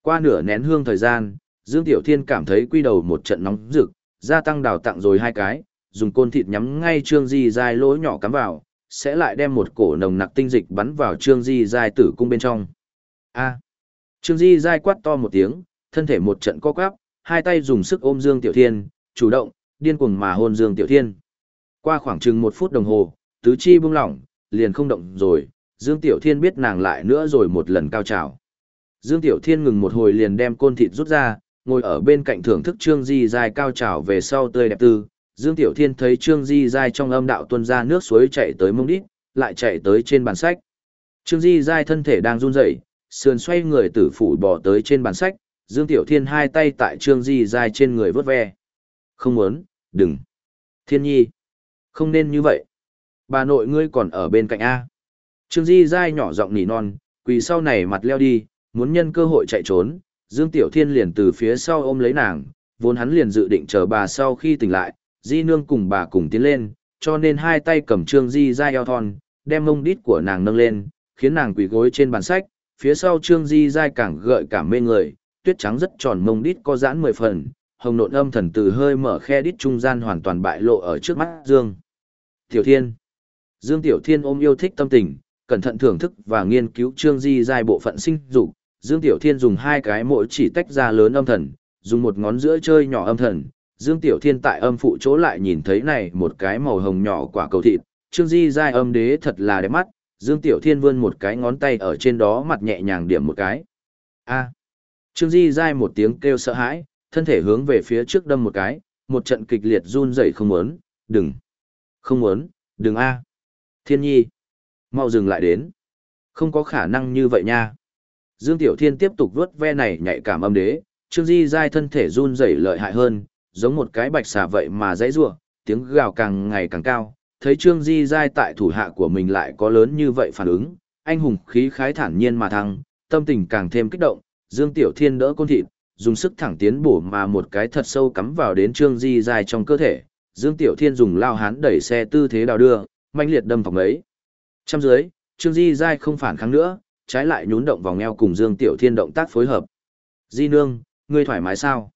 Qua nửa nén hương thời gian, Dương Tiểu Thiên cảm thấy quy đầu một trận nóng rực, gia tăng đào tặng rồi hai cái, dùng côn thịt nhắm ngay Trương Di dai lỗ nhỏ cắm vào, sẽ lại đem một cổ nồng nặc tinh dịch bắn vào Trương Di dai tử cung bên trong. A. Trương Di dai quát to một tiếng, thân thể một trận co quắp, hai tay dùng sức ôm Dương Tiểu Thiên, chủ động, điên cuồng mà hôn Dương Tiểu Thiên. Qua khoảng chừng một phút đồng hồ, tứ chi buông lỏng, liền không động rồi, Dương Tiểu Thiên biết nàng lại nữa rồi một lần cao trào. Dương Tiểu Thiên ngừng một hồi liền đem côn thịt rút ra, ngồi ở bên cạnh thưởng thức Trương Di Giai cao trào về sau tươi đẹp tư. Dương Tiểu Thiên thấy Trương Di Giai trong âm đạo tuôn ra nước suối chạy tới mông đít, lại chạy tới trên bàn sách. Trương Di Giai thân thể đang run rẩy, sườn xoay người tử phủ bỏ tới trên bàn sách, Dương Tiểu Thiên hai tay tại Trương Di Giai trên người vớt ve. Không muốn, đừng. Thiên nhi. Không nên như vậy. Bà nội ngươi còn ở bên cạnh A. Trương Di dai nhỏ giọng nỉ non, quỳ sau này mặt leo đi, muốn nhân cơ hội chạy trốn. Dương Tiểu Thiên liền từ phía sau ôm lấy nàng, vốn hắn liền dự định chờ bà sau khi tỉnh lại, Di nương cùng bà cùng tiến lên, cho nên hai tay cầm Trương Di dai eo thon, đem mông đít của nàng nâng lên, khiến nàng quỳ gối trên bàn sách, phía sau Trương Di dai càng gợi cảm mê người, tuyết trắng rất tròn mông đít có giãn mười phần, hồng nộn âm thần từ hơi mở khe đít trung gian hoàn toàn bại lộ ở trước mắt Dương. Tiểu Thiên Dương Tiểu Thiên ôm yêu thích tâm tình, cẩn thận thưởng thức và nghiên cứu Trương Di giai bộ phận sinh dục. Dương Tiểu Thiên dùng hai cái mỗi chỉ tách ra lớn âm thần, dùng một ngón giữa chơi nhỏ âm thần. Dương Tiểu Thiên tại âm phụ chỗ lại nhìn thấy này một cái màu hồng nhỏ quả cầu thịt. Trương Di giai âm đế thật là đẹp mắt. Dương Tiểu Thiên vươn một cái ngón tay ở trên đó mặt nhẹ nhàng điểm một cái. A. Trương Di giai một tiếng kêu sợ hãi, thân thể hướng về phía trước đâm một cái, một trận kịch liệt run rẩy không muốn, đừng, không muốn, đừng a. Thiên nhi, mau dừng lại đến. Không có khả năng như vậy nha. Dương Tiểu Thiên tiếp tục vuốt ve này nhạy cảm âm đế, Trương Di dai thân thể run rẩy lợi hại hơn, giống một cái bạch xà vậy mà dãy rủa, tiếng gào càng ngày càng cao. Thấy Trương Di dai tại thủ hạ của mình lại có lớn như vậy phản ứng, anh hùng khí khái thản nhiên mà thăng, tâm tình càng thêm kích động, Dương Tiểu Thiên đỡ côn thịt, dùng sức thẳng tiến bổ mà một cái thật sâu cắm vào đến Trương Di dài trong cơ thể. Dương Tiểu Thiên dùng lao hán đẩy xe tư thế đào đưa, manh liệt đâm phòng ấy. Trăm dưới, Trương Di dai không phản kháng nữa, trái lại nhún động vòng eo cùng Dương Tiểu Thiên động tác phối hợp. Di nương, ngươi thoải mái sao?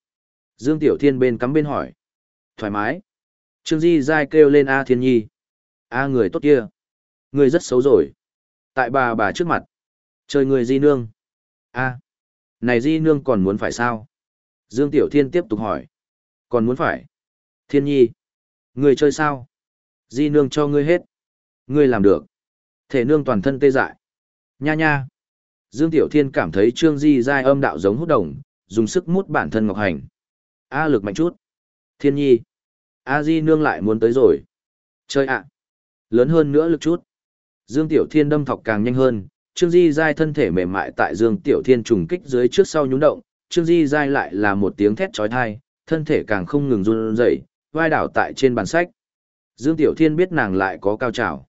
Dương Tiểu Thiên bên cắm bên hỏi. Thoải mái. Trương Di dai kêu lên A Thiên Nhi. A người tốt kia. Ngươi rất xấu rồi. Tại bà bà trước mặt. Chơi người Di nương. A. Này Di nương còn muốn phải sao? Dương Tiểu Thiên tiếp tục hỏi. Còn muốn phải. Thiên Nhi. Người chơi sao? Di nương cho ngươi hết. Ngươi làm được. Thể nương toàn thân tê dại. Nha nha. Dương Tiểu Thiên cảm thấy Trương Di giai âm đạo giống hút đồng, dùng sức mút bản thân Ngọc Hành. A lực mạnh chút. Thiên nhi. A Di nương lại muốn tới rồi. Chơi ạ. Lớn hơn nữa lực chút. Dương Tiểu Thiên đâm thọc càng nhanh hơn, Trương Di giai thân thể mềm mại tại Dương Tiểu Thiên trùng kích dưới trước sau nhún động, Trương Di giai lại là một tiếng thét chói tai, thân thể càng không ngừng run rẩy, vai đảo tại trên bàn sách. Dương Tiểu Thiên biết nàng lại có cao trào.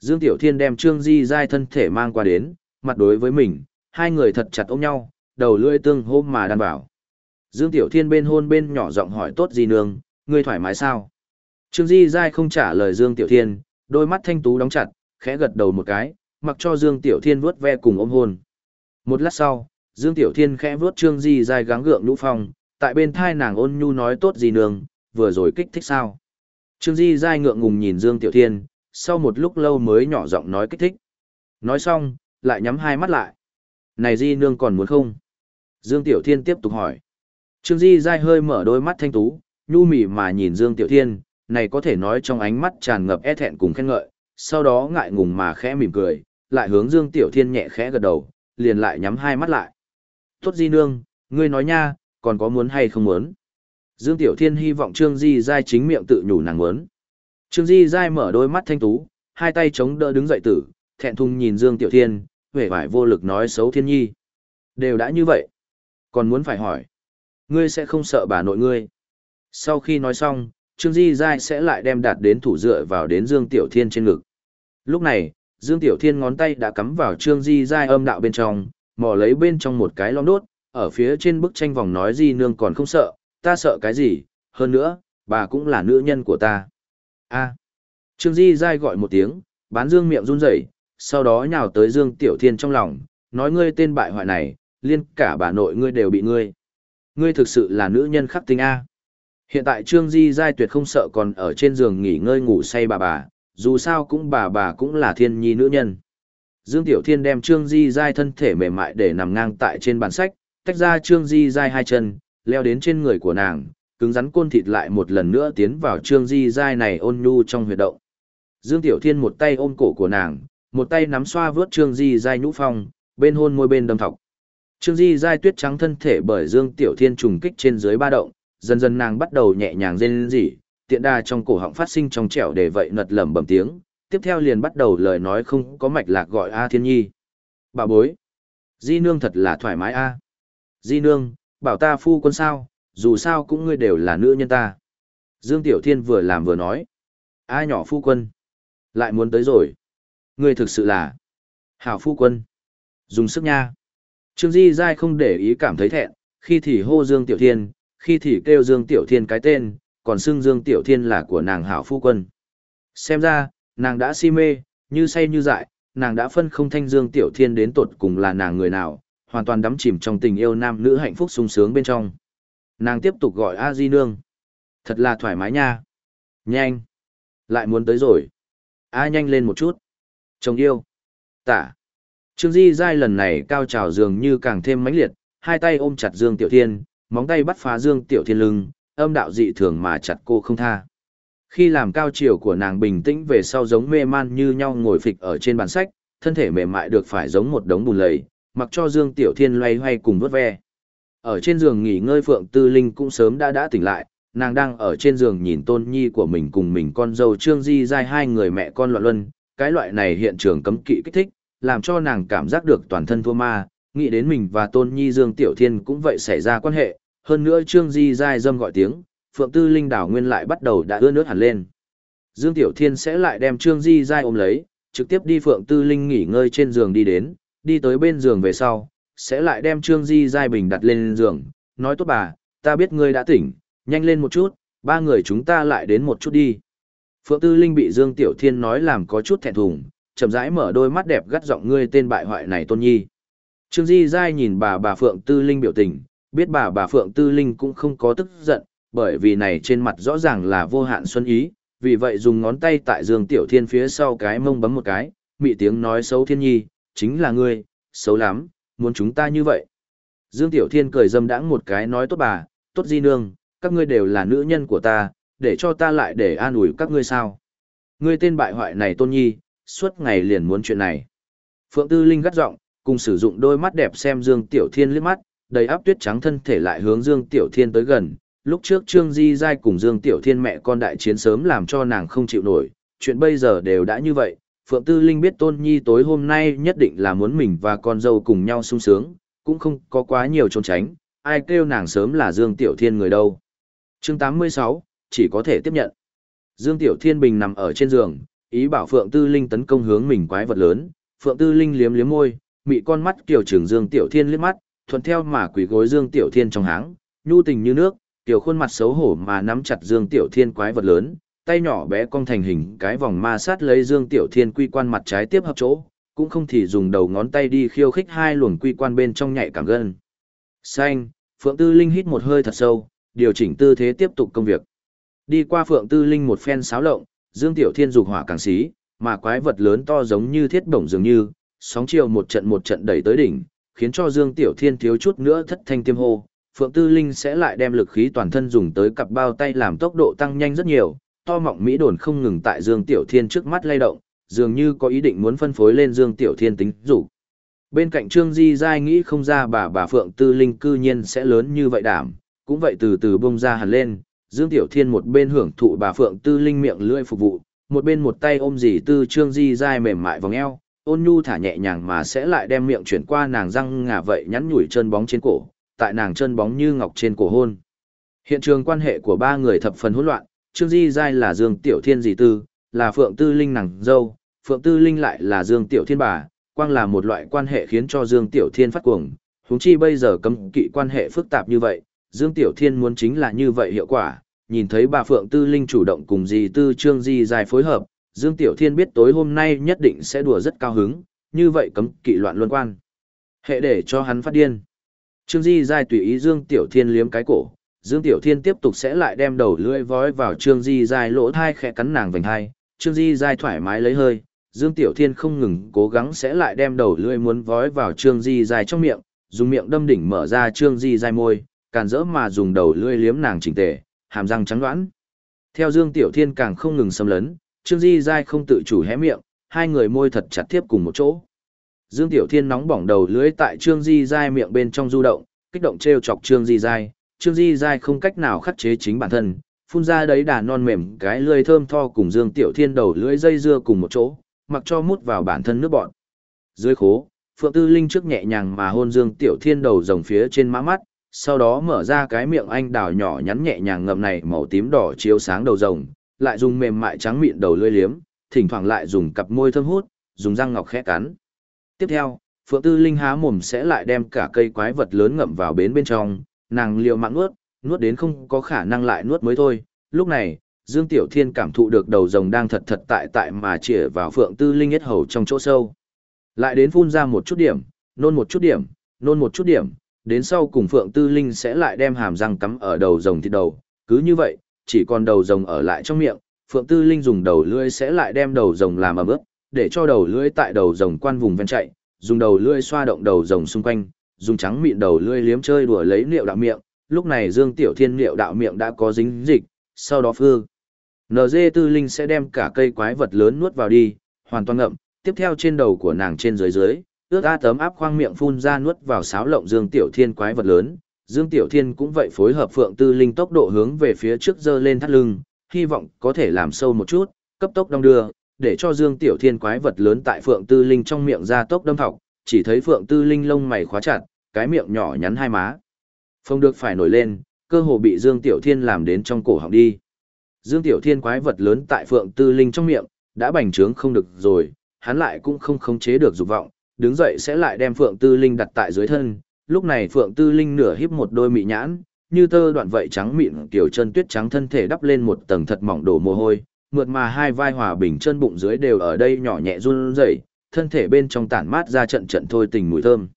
Dương Tiểu Thiên đem Trương Di Giai thân thể mang qua đến, mặt đối với mình, hai người thật chặt ôm nhau, đầu lưỡi tương hôm mà đan bảo. Dương Tiểu Thiên bên hôn bên nhỏ giọng hỏi tốt gì nương, ngươi thoải mái sao? Trương Di Giai không trả lời Dương Tiểu Thiên, đôi mắt thanh tú đóng chặt, khẽ gật đầu một cái, mặc cho Dương Tiểu Thiên vuốt ve cùng ôm hôn. Một lát sau, Dương Tiểu Thiên khẽ vuốt Trương Di Giai gắng gượng nhũ phong, tại bên thai nàng ôn nhu nói tốt gì nương, vừa rồi kích thích sao? Trương Di Dai ngượng ngùng nhìn Dương Tiểu Thiên, sau một lúc lâu mới nhỏ giọng nói kích thích. Nói xong, lại nhắm hai mắt lại. Này Di nương còn muốn không? Dương Tiểu Thiên tiếp tục hỏi. Trương Di Dai hơi mở đôi mắt thanh tú, nhu mỉ mà nhìn Dương Tiểu Thiên, này có thể nói trong ánh mắt tràn ngập e thẹn cùng khen ngợi, sau đó ngại ngùng mà khẽ mỉm cười, lại hướng Dương Tiểu Thiên nhẹ khẽ gật đầu, liền lại nhắm hai mắt lại. Tốt Di Nương, ngươi nói nha, còn có muốn hay không muốn? Dương Tiểu Thiên hy vọng Trương Di Giai chính miệng tự nhủ nàng muốn. Trương Di Giai mở đôi mắt thanh tú, hai tay chống đỡ đứng dậy tử, thẹn thùng nhìn Dương Tiểu Thiên, vẻ vải vô lực nói xấu Thiên Nhi. Đều đã như vậy. Còn muốn phải hỏi. Ngươi sẽ không sợ bà nội ngươi. Sau khi nói xong, Trương Di Giai sẽ lại đem đạt đến thủ dựa vào đến Dương Tiểu Thiên trên ngực. Lúc này, Dương Tiểu Thiên ngón tay đã cắm vào Trương Di Giai âm đạo bên trong, mò lấy bên trong một cái lõm đốt, ở phía trên bức tranh vòng nói Di Nương còn không sợ, ta sợ cái gì, hơn nữa, bà cũng là nữ nhân của ta. a Trương Di Giai gọi một tiếng, bán Dương miệng run rẩy, sau đó nhào tới Dương Tiểu Thiên trong lòng, nói ngươi tên bại hoại này, liên cả bà nội ngươi đều bị ngươi. Ngươi thực sự là nữ nhân khắc tinh A. Hiện tại Trương Di Giai tuyệt không sợ còn ở trên giường nghỉ ngơi ngủ say bà bà, dù sao cũng bà bà cũng là thiên nhi nữ nhân. Dương Tiểu Thiên đem Trương Di Giai thân thể mềm mại để nằm ngang tại trên bàn sách, tách ra Trương Di Giai hai chân, leo đến trên người của nàng, cứng rắn côn thịt lại một lần nữa tiến vào Trương Di dai này ôn nhu trong huyệt động. Dương Tiểu Thiên một tay ôm cổ của nàng, một tay nắm xoa vướt Trương Di dai nhũ phong, bên hôn môi bên đâm thọc. Trương Di Dai tuyết trắng thân thể bởi Dương Tiểu Thiên trùng kích trên dưới ba động, dần dần nàng bắt đầu nhẹ nhàng rên rỉ, tiện đa trong cổ họng phát sinh trong trẻo để vậy nật lẩm bẩm tiếng, tiếp theo liền bắt đầu lời nói không có mạch lạc gọi A Thiên Nhi. Bà bối, Di Nương thật là thoải mái A. Di Nương, bảo ta phu quân sao, dù sao cũng ngươi đều là nữ nhân ta. Dương Tiểu Thiên vừa làm vừa nói. A nhỏ phu quân, lại muốn tới rồi. Ngươi thực sự là hảo phu quân. Dùng sức nha. Trương Di Giai không để ý cảm thấy thẹn, khi thì hô Dương Tiểu Thiên, khi thì kêu Dương Tiểu Thiên cái tên, còn xưng Dương Tiểu Thiên là của nàng hảo phu quân. Xem ra, nàng đã si mê, như say như dại, nàng đã phân không thanh Dương Tiểu Thiên đến tột cùng là nàng người nào, hoàn toàn đắm chìm trong tình yêu nam nữ hạnh phúc sung sướng bên trong. Nàng tiếp tục gọi A Di Nương. Thật là thoải mái nha. Nhanh. Lại muốn tới rồi. A nhanh lên một chút. Chồng yêu. Tả. Trương Di Giai lần này cao trào dường như càng thêm mãnh liệt, hai tay ôm chặt Dương Tiểu Thiên, móng tay bắt phá Dương Tiểu Thiên lưng, âm đạo dị thường mà chặt cô không tha. Khi làm cao chiều của nàng bình tĩnh về sau giống mê man như nhau ngồi phịch ở trên bàn sách, thân thể mềm mại được phải giống một đống bùn lầy, mặc cho Dương Tiểu Thiên loay hoay cùng vớt ve. Ở trên giường nghỉ ngơi Phượng Tư Linh cũng sớm đã đã tỉnh lại, nàng đang ở trên giường nhìn tôn nhi của mình cùng mình con dâu Trương Di dai hai người mẹ con loạn luân, cái loại này hiện trường cấm kỵ kích thích, làm cho nàng cảm giác được toàn thân thua ma, nghĩ đến mình và tôn nhi Dương Tiểu Thiên cũng vậy xảy ra quan hệ, hơn nữa Trương Di dai dâm gọi tiếng, Phượng Tư Linh đảo nguyên lại bắt đầu đã ưa nước hẳn lên. Dương Tiểu Thiên sẽ lại đem Trương Di dai ôm lấy, trực tiếp đi Phượng Tư Linh nghỉ ngơi trên giường đi đến, đi tới bên giường về sau, sẽ lại đem Trương Di Giai bình đặt lên giường, nói tốt bà, ta biết ngươi đã tỉnh, nhanh lên một chút, ba người chúng ta lại đến một chút đi. Phượng Tư Linh bị Dương Tiểu Thiên nói làm có chút thẹn thùng, chậm rãi mở đôi mắt đẹp gắt giọng ngươi tên bại hoại này tôn nhi. Trương Di Giai nhìn bà bà Phượng Tư Linh biểu tình, biết bà bà Phượng Tư Linh cũng không có tức giận, bởi vì này trên mặt rõ ràng là vô hạn xuân ý, vì vậy dùng ngón tay tại Dương Tiểu Thiên phía sau cái mông bấm một cái, mị tiếng nói xấu thiên nhi, chính là ngươi, xấu lắm, muốn chúng ta như vậy. Dương Tiểu Thiên cười dâm đãng một cái nói tốt bà, tốt di nương, các ngươi đều là nữ nhân của ta, để cho ta lại để an ủi các ngươi sao. Ngươi tên bại hoại này tôn nhi, suốt ngày liền muốn chuyện này. Phượng Tư Linh gắt giọng, cùng sử dụng đôi mắt đẹp xem Dương Tiểu Thiên liếc mắt, đầy áp tuyết trắng thân thể lại hướng Dương Tiểu Thiên tới gần. Lúc trước Trương Di Giai cùng Dương Tiểu Thiên mẹ con đại chiến sớm làm cho nàng không chịu nổi, chuyện bây giờ đều đã như vậy. Phượng Tư Linh biết Tôn Nhi tối hôm nay nhất định là muốn mình và con dâu cùng nhau sung sướng, cũng không có quá nhiều trốn tránh, ai kêu nàng sớm là Dương Tiểu Thiên người đâu. Chương 86, chỉ có thể tiếp nhận. Dương Tiểu Thiên Bình nằm ở trên giường, ý bảo Phượng Tư Linh tấn công hướng mình quái vật lớn, Phượng Tư Linh liếm liếm môi, mị con mắt kiểu trưởng Dương Tiểu Thiên liếc mắt, thuận theo mà quỷ gối Dương Tiểu Thiên trong háng, nhu tình như nước, tiểu khuôn mặt xấu hổ mà nắm chặt Dương Tiểu Thiên quái vật lớn, tay nhỏ bé cong thành hình cái vòng ma sát lấy Dương Tiểu Thiên quy quan mặt trái tiếp hợp chỗ, cũng không thì dùng đầu ngón tay đi khiêu khích hai luồng quy quan bên trong nhạy cảm gân. Xanh, Phượng Tư Linh hít một hơi thật sâu, điều chỉnh tư thế tiếp tục công việc. Đi qua Phượng Tư Linh một phen sáo lộng, Dương Tiểu Thiên dục hỏa càng xí, mà quái vật lớn to giống như thiết bổng dường như, sóng chiều một trận một trận đẩy tới đỉnh, khiến cho Dương Tiểu Thiên thiếu chút nữa thất thanh tiêm hô. Phượng Tư Linh sẽ lại đem lực khí toàn thân dùng tới cặp bao tay làm tốc độ tăng nhanh rất nhiều, to mọng mỹ đồn không ngừng tại Dương Tiểu Thiên trước mắt lay động, dường như có ý định muốn phân phối lên Dương Tiểu Thiên tính dục. Bên cạnh Trương Di Giai nghĩ không ra bà bà Phượng Tư Linh cư nhiên sẽ lớn như vậy đảm, cũng vậy từ từ bông ra hẳn lên, Dương Tiểu Thiên một bên hưởng thụ bà Phượng Tư Linh miệng lưỡi phục vụ, một bên một tay ôm dì tư Trương Di Giai mềm mại vòng eo, ôn nhu thả nhẹ nhàng mà sẽ lại đem miệng chuyển qua nàng răng ngà vậy nhắn nhủi chân bóng trên cổ, tại nàng chân bóng như ngọc trên cổ hôn. Hiện trường quan hệ của ba người thập phần hỗn loạn, Trương Di Giai là Dương Tiểu Thiên dì tư, là Phượng Tư Linh nàng dâu, Phượng Tư Linh lại là Dương Tiểu Thiên bà, quang là một loại quan hệ khiến cho Dương Tiểu Thiên phát cuồng, huống chi bây giờ cấm kỵ quan hệ phức tạp như vậy, Dương Tiểu Thiên muốn chính là như vậy hiệu quả, nhìn thấy bà Phượng Tư Linh chủ động cùng dì Tư Trương Di dài phối hợp, Dương Tiểu Thiên biết tối hôm nay nhất định sẽ đùa rất cao hứng, như vậy cấm kỵ loạn luân quan. Hệ để cho hắn phát điên. Trương Di dài tùy ý Dương Tiểu Thiên liếm cái cổ, Dương Tiểu Thiên tiếp tục sẽ lại đem đầu lưỡi vói vào Trương Di dài lỗ thai khẽ cắn nàng vành hai, Trương Di dài thoải mái lấy hơi, Dương Tiểu Thiên không ngừng cố gắng sẽ lại đem đầu lưỡi muốn vói vào Trương Di dài trong miệng, dùng miệng đâm đỉnh mở ra Trương Di dài môi, càn rỡ mà dùng đầu lưỡi liếm nàng chỉnh tề, hàm răng trắng đoán. Theo Dương Tiểu Thiên càng không ngừng xâm lấn, Trương Di Giai không tự chủ hé miệng, hai người môi thật chặt tiếp cùng một chỗ. Dương Tiểu Thiên nóng bỏng đầu lưỡi tại Trương Di Giai miệng bên trong du động, kích động treo chọc Trương Di Giai, Trương Di Giai không cách nào khắc chế chính bản thân, phun ra đấy đà non mềm cái lưỡi thơm tho cùng Dương Tiểu Thiên đầu lưỡi dây dưa cùng một chỗ, mặc cho mút vào bản thân nước bọn. Dưới khố, Phượng Tư Linh trước nhẹ nhàng mà hôn Dương Tiểu Thiên đầu rồng phía trên má mắt, sau đó mở ra cái miệng anh đào nhỏ nhắn nhẹ nhàng ngậm này màu tím đỏ chiếu sáng đầu rồng, lại dùng mềm mại trắng mịn đầu lưỡi liếm, thỉnh thoảng lại dùng cặp môi thơm hút, dùng răng ngọc khẽ cắn. Tiếp theo, Phượng Tư Linh há mồm sẽ lại đem cả cây quái vật lớn ngậm vào bến bên trong, nàng liều mạng nuốt, nuốt đến không có khả năng lại nuốt mới thôi. Lúc này, Dương Tiểu Thiên cảm thụ được đầu rồng đang thật thật tại tại mà chĩa vào Phượng Tư Linh hết hầu trong chỗ sâu. Lại đến phun ra một chút điểm, nôn một chút điểm, nôn một chút điểm, đến sau cùng Phượng Tư Linh sẽ lại đem hàm răng cắm ở đầu rồng thịt đầu, cứ như vậy, chỉ còn đầu rồng ở lại trong miệng, Phượng Tư Linh dùng đầu lưỡi sẽ lại đem đầu rồng làm ẩm ướt, để cho đầu lưỡi tại đầu rồng quan vùng ven chạy, dùng đầu lưỡi xoa động đầu rồng xung quanh, dùng trắng mịn đầu lưỡi liếm chơi đùa lấy liệu đạo miệng, lúc này Dương Tiểu Thiên liệu đạo miệng đã có dính dịch, sau đó phương. NG Tư Linh sẽ đem cả cây quái vật lớn nuốt vào đi, hoàn toàn ngậm, tiếp theo trên đầu của nàng trên dưới dưới, ước a tấm áp khoang miệng phun ra nuốt vào sáo lộng Dương Tiểu Thiên quái vật lớn. Dương Tiểu Thiên cũng vậy phối hợp Phượng Tư Linh tốc độ hướng về phía trước dơ lên thắt lưng, hy vọng có thể làm sâu một chút, cấp tốc đong đưa, để cho Dương Tiểu Thiên quái vật lớn tại Phượng Tư Linh trong miệng ra tốc đâm thọc, chỉ thấy Phượng Tư Linh lông mày khóa chặt, cái miệng nhỏ nhắn hai má. Phong được phải nổi lên, cơ hồ bị Dương Tiểu Thiên làm đến trong cổ họng đi. Dương Tiểu Thiên quái vật lớn tại Phượng Tư Linh trong miệng, đã bành trướng không được rồi, hắn lại cũng không khống chế được dục vọng, đứng dậy sẽ lại đem Phượng Tư Linh đặt tại dưới thân, lúc này Phượng Tư Linh nửa híp một đôi mị nhãn, như tơ đoạn vậy trắng mịn kiểu chân tuyết trắng thân thể đắp lên một tầng thật mỏng đổ mồ hôi, mượt mà hai vai hòa bình chân bụng dưới đều ở đây nhỏ nhẹ run rẩy, thân thể bên trong tản mát ra trận trận thôi tình mùi thơm.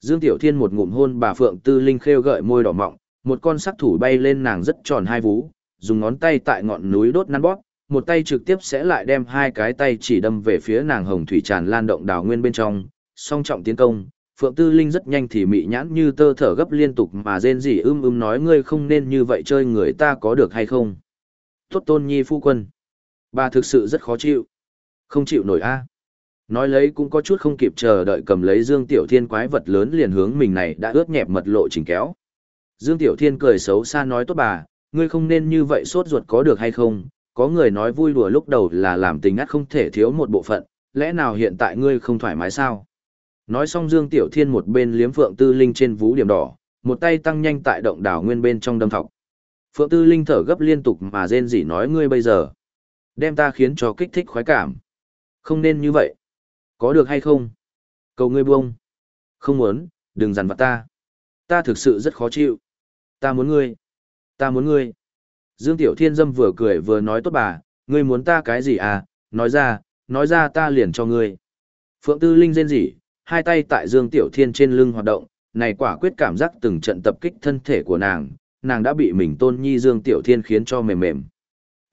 Dương Tiểu Thiên một ngụm hôn bà Phượng Tư Linh khêu gợi môi đỏ mọng, một con sắc thủ bay lên nàng rất tròn hai vú, dùng ngón tay tại ngọn núi đốt nắn bóp, một tay trực tiếp sẽ lại đem hai cái tay chỉ đâm về phía nàng hồng thủy tràn lan động đào nguyên bên trong, song trọng tiến công, Phượng Tư Linh rất nhanh thì mị nhãn như tơ thở gấp liên tục mà rên rỉ ưm ưm nói ngươi không nên như vậy chơi người ta có được hay không. Tốt tôn nhi phu quân. Bà thực sự rất khó chịu. Không chịu nổi a. Nói lấy cũng có chút không kịp chờ đợi cầm lấy Dương Tiểu Thiên quái vật lớn liền hướng mình này đã ướt nhẹp mật lộ chỉnh kéo. Dương Tiểu Thiên cười xấu xa nói tốt bà, ngươi không nên như vậy sốt ruột có được hay không, có người nói vui đùa lúc đầu là làm tình ắt không thể thiếu một bộ phận, lẽ nào hiện tại ngươi không thoải mái sao? Nói xong Dương Tiểu Thiên một bên liếm Phượng Tư Linh trên vú điểm đỏ, một tay tăng nhanh tại động đảo nguyên bên trong đâm thọc. Phượng Tư Linh thở gấp liên tục mà rên rỉ nói ngươi bây giờ. Đem ta khiến cho kích thích khoái cảm. Không nên như vậy. Có được hay không? Cầu ngươi buông. Không muốn, đừng dằn vặt ta. Ta thực sự rất khó chịu. Ta muốn ngươi. Ta muốn ngươi. Dương Tiểu Thiên Dâm vừa cười vừa nói tốt bà, ngươi muốn ta cái gì à, nói ra, nói ra ta liền cho ngươi. Phượng Tư Linh rên rỉ, hai tay tại Dương Tiểu Thiên trên lưng hoạt động, này quả quyết cảm giác từng trận tập kích thân thể của nàng, nàng đã bị mình tôn nhi Dương Tiểu Thiên khiến cho mềm mềm.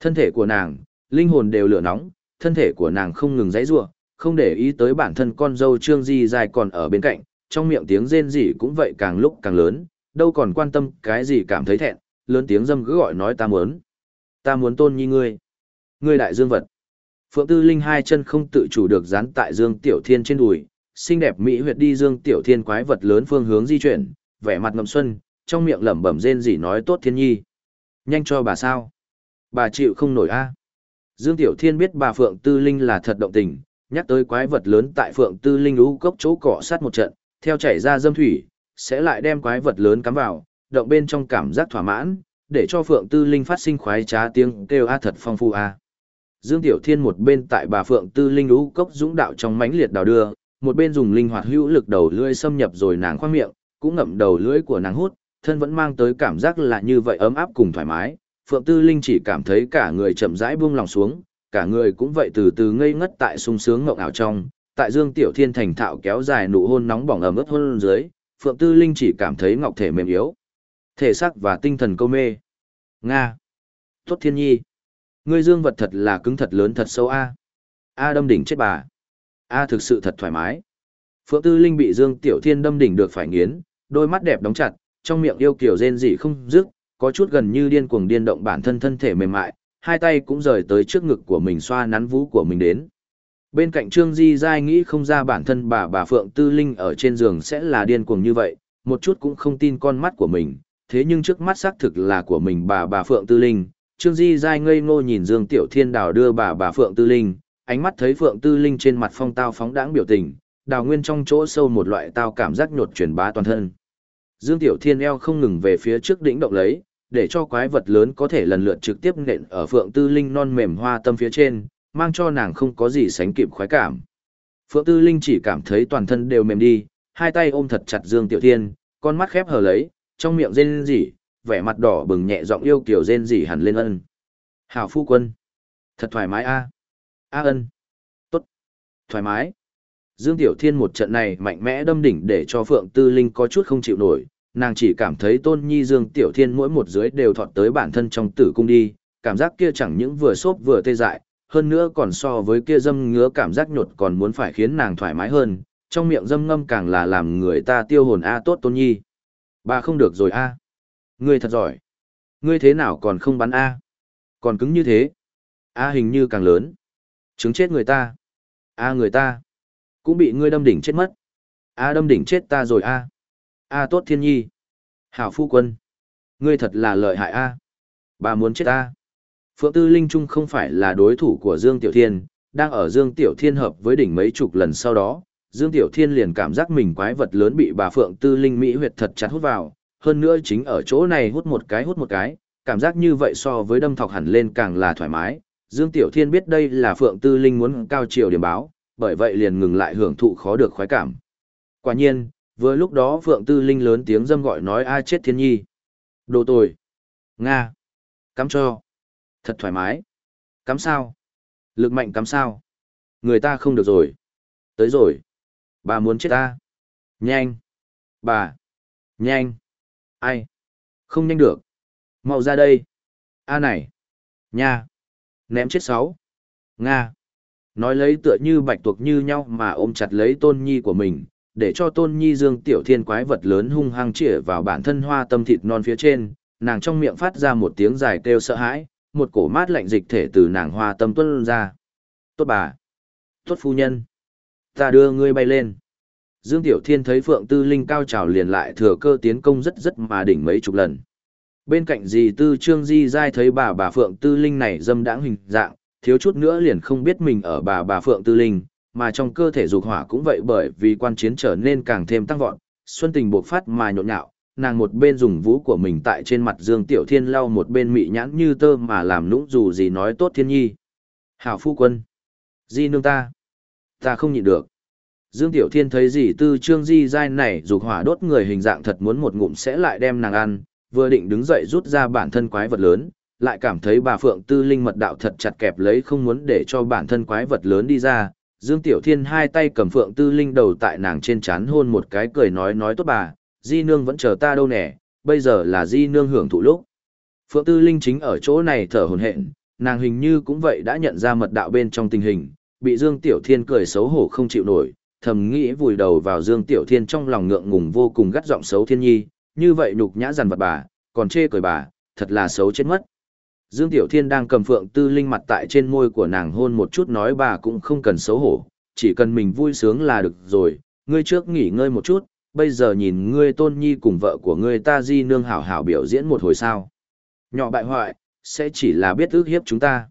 Thân thể của nàng, linh hồn đều lửa nóng, thân thể của nàng không ngừng dãy rủa, không để ý tới bản thân con dâu Trương Di dài còn ở bên cạnh, trong miệng tiếng rên rỉ cũng vậy càng lúc càng lớn, đâu còn quan tâm cái gì cảm thấy thẹn, lớn tiếng dâm cứ gọi nói ta muốn. Ta muốn tôn nhi ngươi. Ngươi đại dương vật. Phượng Tư Linh hai chân không tự chủ được dán tại Dương Tiểu Thiên trên đùi, xinh đẹp mỹ huyệt đi Dương Tiểu Thiên quái vật lớn phương hướng di chuyển, vẻ mặt ngậm xuân, trong miệng lẩm bẩm rên rỉ nói tốt thiên nhi. Nhanh cho bà sao? Bà chịu không nổi a. Dương Tiểu Thiên biết bà Phượng Tư Linh là thật động tình, nhắc tới quái vật lớn tại Phượng Tư Linh lũ cốc chỗ cỏ sát một trận, theo chảy ra dâm thủy, sẽ lại đem quái vật lớn cắm vào, động bên trong cảm giác thỏa mãn, để cho Phượng Tư Linh phát sinh khoái trá tiếng kêu a thật phong phu a. Dương Tiểu Thiên một bên tại bà Phượng Tư Linh lũ cốc dũng đạo trong mãnh liệt đào đưa, một bên dùng linh hoạt hữu lực đầu lưỡi xâm nhập rồi nàng khoang miệng, cũng ngậm đầu lưỡi của nàng hút, thân vẫn mang tới cảm giác là như vậy ấm áp cùng thoải mái. Phượng Tư Linh chỉ cảm thấy cả người chậm rãi buông lòng xuống, cả người cũng vậy từ từ ngây ngất tại sung sướng ngộng ảo trong, tại Dương Tiểu Thiên thành thạo kéo dài nụ hôn nóng bỏng ấm ướt hôn dưới, Phượng Tư Linh chỉ cảm thấy ngọc thể mềm yếu, thể xác và tinh thần câu mê. Nga. Tốt Thiên Nhi. Ngươi dương vật thật là cứng thật lớn thật sâu a. A đâm đỉnh chết bà. A thực sự thật thoải mái. Phượng Tư Linh bị Dương Tiểu Thiên đâm đỉnh được phải nghiến, đôi mắt đẹp đóng chặt, trong miệng yêu kiều rên rỉ không dứt, có chút gần như điên cuồng điên động bản thân thân thể mềm mại, hai tay cũng rời tới trước ngực của mình xoa nắn vú của mình đến. Bên cạnh Trương Di Giai nghĩ không ra bản thân bà bà Phượng Tư Linh ở trên giường sẽ là điên cuồng như vậy, một chút cũng không tin con mắt của mình, thế nhưng trước mắt xác thực là của mình bà bà Phượng Tư Linh. Trương Di Giai ngây ngô nhìn Dương Tiểu Thiên Đào đưa bà bà Phượng Tư Linh, ánh mắt thấy Phượng Tư Linh trên mặt phong tao phóng đãng biểu tình, đào nguyên trong chỗ sâu một loại tao cảm giác nhột truyền bá toàn thân. Dương Tiểu Thiên eo không ngừng về phía trước đỉnh động lấy, để cho quái vật lớn có thể lần lượt trực tiếp nện ở Phượng Tư Linh non mềm hoa tâm phía trên, mang cho nàng không có gì sánh kịp khoái cảm. Phượng Tư Linh chỉ cảm thấy toàn thân đều mềm đi, hai tay ôm thật chặt Dương Tiểu Thiên, con mắt khép hờ lấy, trong miệng rên rỉ, vẻ mặt đỏ bừng nhẹ giọng yêu kiều rên rỉ hẳn lên ân. Hảo phu quân, thật thoải mái a. A ân. Tốt. Thoải mái. Dương Tiểu Thiên một trận này mạnh mẽ đâm đỉnh để cho Phượng Tư Linh có chút không chịu nổi, nàng chỉ cảm thấy tôn nhi Dương Tiểu Thiên mỗi một dưới đều thọt tới bản thân trong tử cung đi, cảm giác kia chẳng những vừa xốp vừa tê dại, hơn nữa còn so với kia dâm ngứa cảm giác nhột còn muốn phải khiến nàng thoải mái hơn, trong miệng dâm ngâm càng là làm người ta tiêu hồn a tốt tôn nhi. Bà không được rồi a. Ngươi thật giỏi. Ngươi thế nào còn không bắn a? Còn cứng như thế. A hình như càng lớn. Chứng chết người ta. A người ta. Cũng bị ngươi đâm đỉnh chết mất. A đâm đỉnh chết ta rồi a. A tốt thiên nhi. Hảo phu quân. Ngươi thật là lợi hại a. Bà muốn chết ta. Phượng Tư Linh Trung không phải là đối thủ của Dương Tiểu Thiên, đang ở Dương Tiểu Thiên hợp với đỉnh mấy chục lần sau đó, Dương Tiểu Thiên liền cảm giác mình quái vật lớn bị bà Phượng Tư Linh Mỹ huyệt thật chặt hút vào, hơn nữa chính ở chỗ này hút một cái hút một cái, cảm giác như vậy so với đâm thọc hẳn lên càng là thoải mái. Dương Tiểu Thiên biết đây là Phượng Tư Linh muốn cao chiều điểm báo, bởi vậy liền ngừng lại hưởng thụ khó được khoái cảm. Quả nhiên, vừa lúc đó Phượng Tư Linh lớn tiếng dâm gọi nói ai chết thiên nhi. Đồ tồi. Nga. Cắm cho. Thật thoải mái. Cắm sao? Lực mạnh cắm sao? Người ta không được rồi. Tới rồi. Bà muốn chết ta. Nhanh. Bà. Nhanh. Ai? Không nhanh được. Mau ra đây. A này. Nha. Ném chết sáu. Nga. Nói lấy tựa như bạch tuộc như nhau mà ôm chặt lấy tôn nhi của mình, để cho tôn nhi dương tiểu thiên quái vật lớn hung hăng chĩa vào bản thân hoa tâm thịt non phía trên, nàng trong miệng phát ra một tiếng dài kêu sợ hãi, một cổ mát lạnh dịch thể từ nàng hoa tâm tuân ra. Tốt bà! Tốt phu nhân! Ta đưa ngươi bay lên. Dương Tiểu Thiên thấy Phượng Tư Linh cao trào liền lại thừa cơ tiến công rất rất mà đỉnh mấy chục lần. Bên cạnh dì Tư Trương Di Giai thấy bà bà Phượng Tư Linh này dâm đãng hình dạng, thiếu chút nữa liền không biết mình ở bà bà Phượng Tư Linh, mà trong cơ thể dục hỏa cũng vậy bởi vì quan chiến trở nên càng thêm tăng vọt, xuân tình bộc phát mà nhộn nhạo, nàng một bên dùng vũ của mình tại trên mặt Dương Tiểu Thiên lau một bên mị nhãn như tơ mà làm nũng dù gì nói tốt thiên nhi. Hảo phu quân. Di nương ta. Ta không nhịn được. Dương Tiểu Thiên thấy gì tư trương di dai này dục hỏa đốt người hình dạng thật muốn một ngụm sẽ lại đem nàng ăn, vừa định đứng dậy rút ra bản thân quái vật lớn, lại cảm thấy bà Phượng Tư Linh mật đạo thật chặt kẹp lấy không muốn để cho bản thân quái vật lớn đi ra. Dương Tiểu Thiên hai tay cầm Phượng Tư Linh đầu tại nàng trên chán hôn một cái cười nói nói tốt bà, Di Nương vẫn chờ ta đâu nè, bây giờ là Di Nương hưởng thụ lúc. Phượng Tư Linh chính ở chỗ này thở hồn hện, nàng hình như cũng vậy đã nhận ra mật đạo bên trong tình hình, bị Dương Tiểu Thiên cười xấu hổ không chịu nổi, thầm nghĩ vùi đầu vào Dương Tiểu Thiên trong lòng ngượng ngùng vô cùng gắt giọng xấu thiên nhi, như vậy nhục nhã dằn vật bà, còn chê cười bà, thật là xấu chết mất. Dương Tiểu Thiên đang cầm phượng tư linh mặt tại trên môi của nàng hôn một chút nói bà cũng không cần xấu hổ, chỉ cần mình vui sướng là được rồi, ngươi trước nghỉ ngơi một chút, bây giờ nhìn ngươi tôn nhi cùng vợ của ngươi ta di nương hảo hảo biểu diễn một hồi sao. Nhỏ bại hoại, sẽ chỉ là biết ước hiếp chúng ta.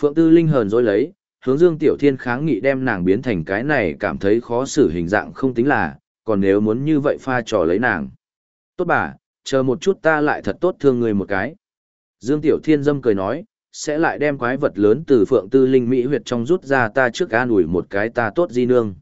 Phượng tư linh hờn dối lấy, hướng Dương Tiểu Thiên kháng nghị đem nàng biến thành cái này cảm thấy khó xử hình dạng không tính là, còn nếu muốn như vậy pha trò lấy nàng. Tốt bà, chờ một chút ta lại thật tốt thương người một cái. Dương Tiểu Thiên dâm cười nói, sẽ lại đem quái vật lớn từ Phượng Tư Linh Mỹ huyệt trong rút ra ta trước an ủi một cái ta tốt di nương.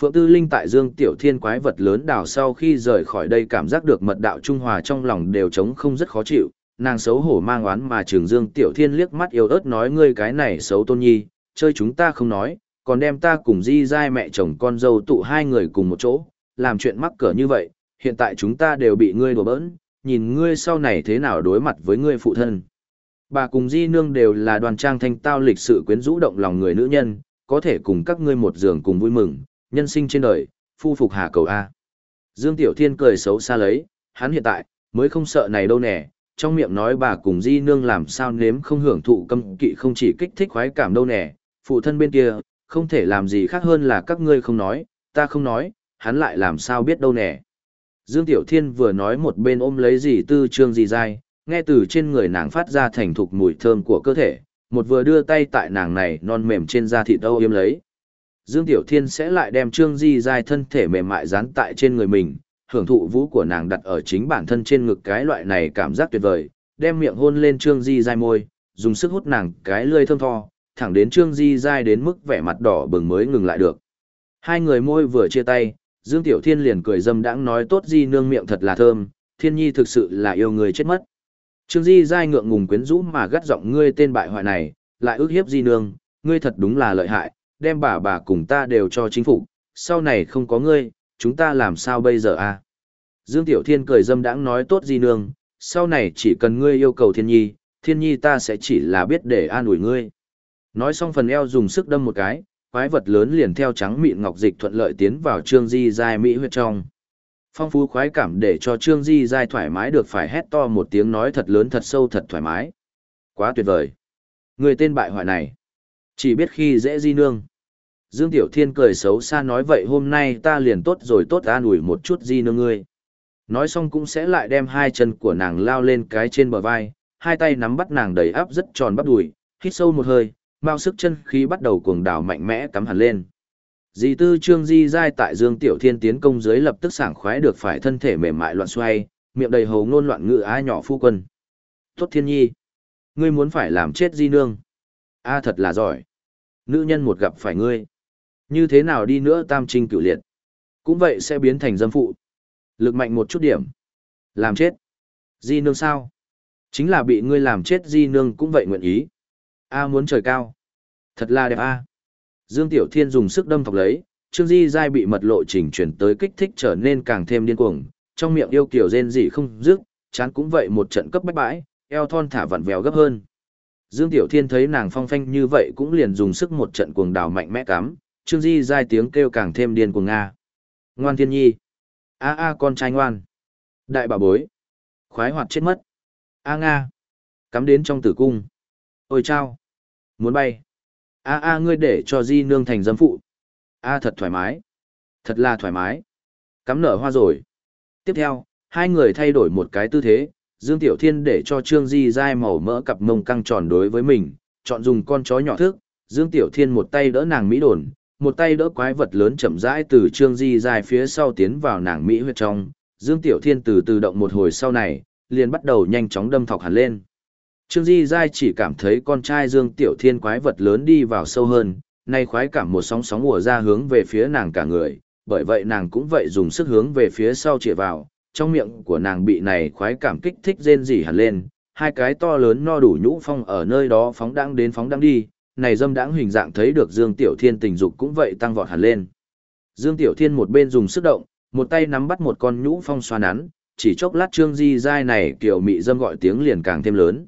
Phượng Tư Linh tại Dương Tiểu Thiên quái vật lớn đảo sau khi rời khỏi đây cảm giác được mật đạo trung hòa trong lòng đều trống không rất khó chịu, nàng xấu hổ mang oán mà trường Dương Tiểu Thiên liếc mắt yêu ớt nói ngươi cái này xấu tôn nhi, chơi chúng ta không nói, còn đem ta cùng di giai mẹ chồng con dâu tụ hai người cùng một chỗ, làm chuyện mắc cỡ như vậy, hiện tại chúng ta đều bị ngươi đùa bỡn, nhìn ngươi sau này thế nào đối mặt với ngươi phụ thân. Bà cùng di nương đều là đoàn trang thanh tao lịch sự quyến rũ động lòng người nữ nhân, có thể cùng các ngươi một giường cùng vui mừng, nhân sinh trên đời, phu phục hà cầu A. Dương Tiểu Thiên cười xấu xa lấy, hắn hiện tại, mới không sợ này đâu nè, trong miệng nói bà cùng di nương làm sao nếm không hưởng thụ câm kỵ không chỉ kích thích khoái cảm đâu nè, phụ thân bên kia, không thể làm gì khác hơn là các ngươi không nói, ta không nói, hắn lại làm sao biết đâu nè. Dương Tiểu Thiên vừa nói một bên ôm lấy dì tư trương dì dai, nghe từ trên người nàng phát ra thành thục mùi thơm của cơ thể, một vừa đưa tay tại nàng này non mềm trên da thịt âu yếm lấy. Dương Tiểu Thiên sẽ lại đem trương di dai thân thể mềm mại dán tại trên người mình, hưởng thụ vũ của nàng đặt ở chính bản thân trên ngực cái loại này cảm giác tuyệt vời, đem miệng hôn lên trương di dai môi, dùng sức hút nàng cái lươi thơm tho, thẳng đến trương di dai đến mức vẻ mặt đỏ bừng mới ngừng lại được. Hai người môi vừa chia tay, Dương Tiểu Thiên liền cười dâm đãng nói tốt di nương miệng thật là thơm, thiên nhi thực sự là yêu người chết mất. Trương Di dai ngượng ngùng quyến rũ mà gắt giọng ngươi tên bại hoại này, lại ước hiếp di nương, ngươi thật đúng là lợi hại, đem bà bà cùng ta đều cho chính phủ, sau này không có ngươi, chúng ta làm sao bây giờ à? Dương Tiểu Thiên cười dâm đãng nói tốt di nương, sau này chỉ cần ngươi yêu cầu thiên nhi, thiên nhi ta sẽ chỉ là biết để an ủi ngươi. Nói xong phần eo dùng sức đâm một cái, quái vật lớn liền theo trắng mịn ngọc dịch thuận lợi tiến vào trương di giai mỹ huyết trong. Phong phú khoái cảm để cho trương di giai thoải mái được phải hét to một tiếng nói thật lớn thật sâu thật thoải mái. Quá tuyệt vời. Người tên bại hoại này. Chỉ biết khi dễ di nương. Dương tiểu thiên cười xấu xa nói vậy hôm nay ta liền tốt rồi tốt an ủi một chút di nương ngươi. Nói xong cũng sẽ lại đem hai chân của nàng lao lên cái trên bờ vai, hai tay nắm bắt nàng đầy áp rất tròn bắp đùi, hít sâu một hơi mao sức chân khí bắt đầu cuồng đảo mạnh mẽ cắm hẳn lên. Dì tư trương di giai tại Dương Tiểu Thiên tiến công dưới lập tức sảng khoái được phải thân thể mềm mại loạn xoay, miệng đầy hầu ngôn loạn ngữ ai nhỏ phu quân. Tốt thiên nhi, ngươi muốn phải làm chết di nương. a à, thật là giỏi. Nữ nhân một gặp phải ngươi. Như thế nào đi nữa tam trinh cửu liệt. Cũng vậy sẽ biến thành dâm phụ. Lực mạnh một chút điểm. Làm chết. Di nương sao? Chính là bị ngươi làm chết di nương cũng vậy nguyện ý. A muốn trời cao. Thật là đẹp a. Dương Tiểu Thiên dùng sức đâm thọc lấy, Trương Di Giai bị mật lộ chỉnh chuyển tới kích thích trở nên càng thêm điên cuồng, trong miệng yêu kiểu rên rỉ không dứt, chán cũng vậy một trận cấp bách bãi, eo thon thả vặn vèo gấp hơn. Dương Tiểu Thiên thấy nàng phong phanh như vậy cũng liền dùng sức một trận cuồng đào mạnh mẽ cắm, Trương Di Giai tiếng kêu càng thêm điên cuồng nga. Ngoan Thiên Nhi. A a con trai ngoan. Đại bà bối. Khoái hoạt chết mất. A nga. Cắm đến trong tử cung. Ôi chao! Muốn bay! A a ngươi để cho di nương thành dâm phụ. A thật thoải mái. Thật là thoải mái. Cắm nở hoa rồi. Tiếp theo, hai người thay đổi một cái tư thế. Dương Tiểu Thiên để cho Trương Di dai màu mỡ cặp mông căng tròn đối với mình, chọn dùng con chó nhỏ thức. Dương Tiểu Thiên một tay đỡ nàng Mỹ đồn, một tay đỡ quái vật lớn chậm rãi từ Trương Di dài phía sau tiến vào nàng Mỹ huyệt trong. Dương Tiểu Thiên từ từ động một hồi sau này, liền bắt đầu nhanh chóng đâm thọc hẳn lên. Trương Di Giai chỉ cảm thấy con trai Dương Tiểu Thiên quái vật lớn đi vào sâu hơn, nay khoái cảm một sóng sóng ùa ra hướng về phía nàng cả người, bởi vậy nàng cũng vậy dùng sức hướng về phía sau chĩa vào, trong miệng của nàng bị này khoái cảm kích thích rên rỉ hẳn lên, hai cái to lớn no đủ nhũ phong ở nơi đó phóng đãng đến phóng đãng đi, này dâm đãng hình dạng thấy được Dương Tiểu Thiên tình dục cũng vậy tăng vọt hẳn lên. Dương Tiểu Thiên một bên dùng sức động, một tay nắm bắt một con nhũ phong xoa nắn, chỉ chốc lát Trương Di Giai này kiểu mị dâm gọi tiếng liền càng thêm lớn.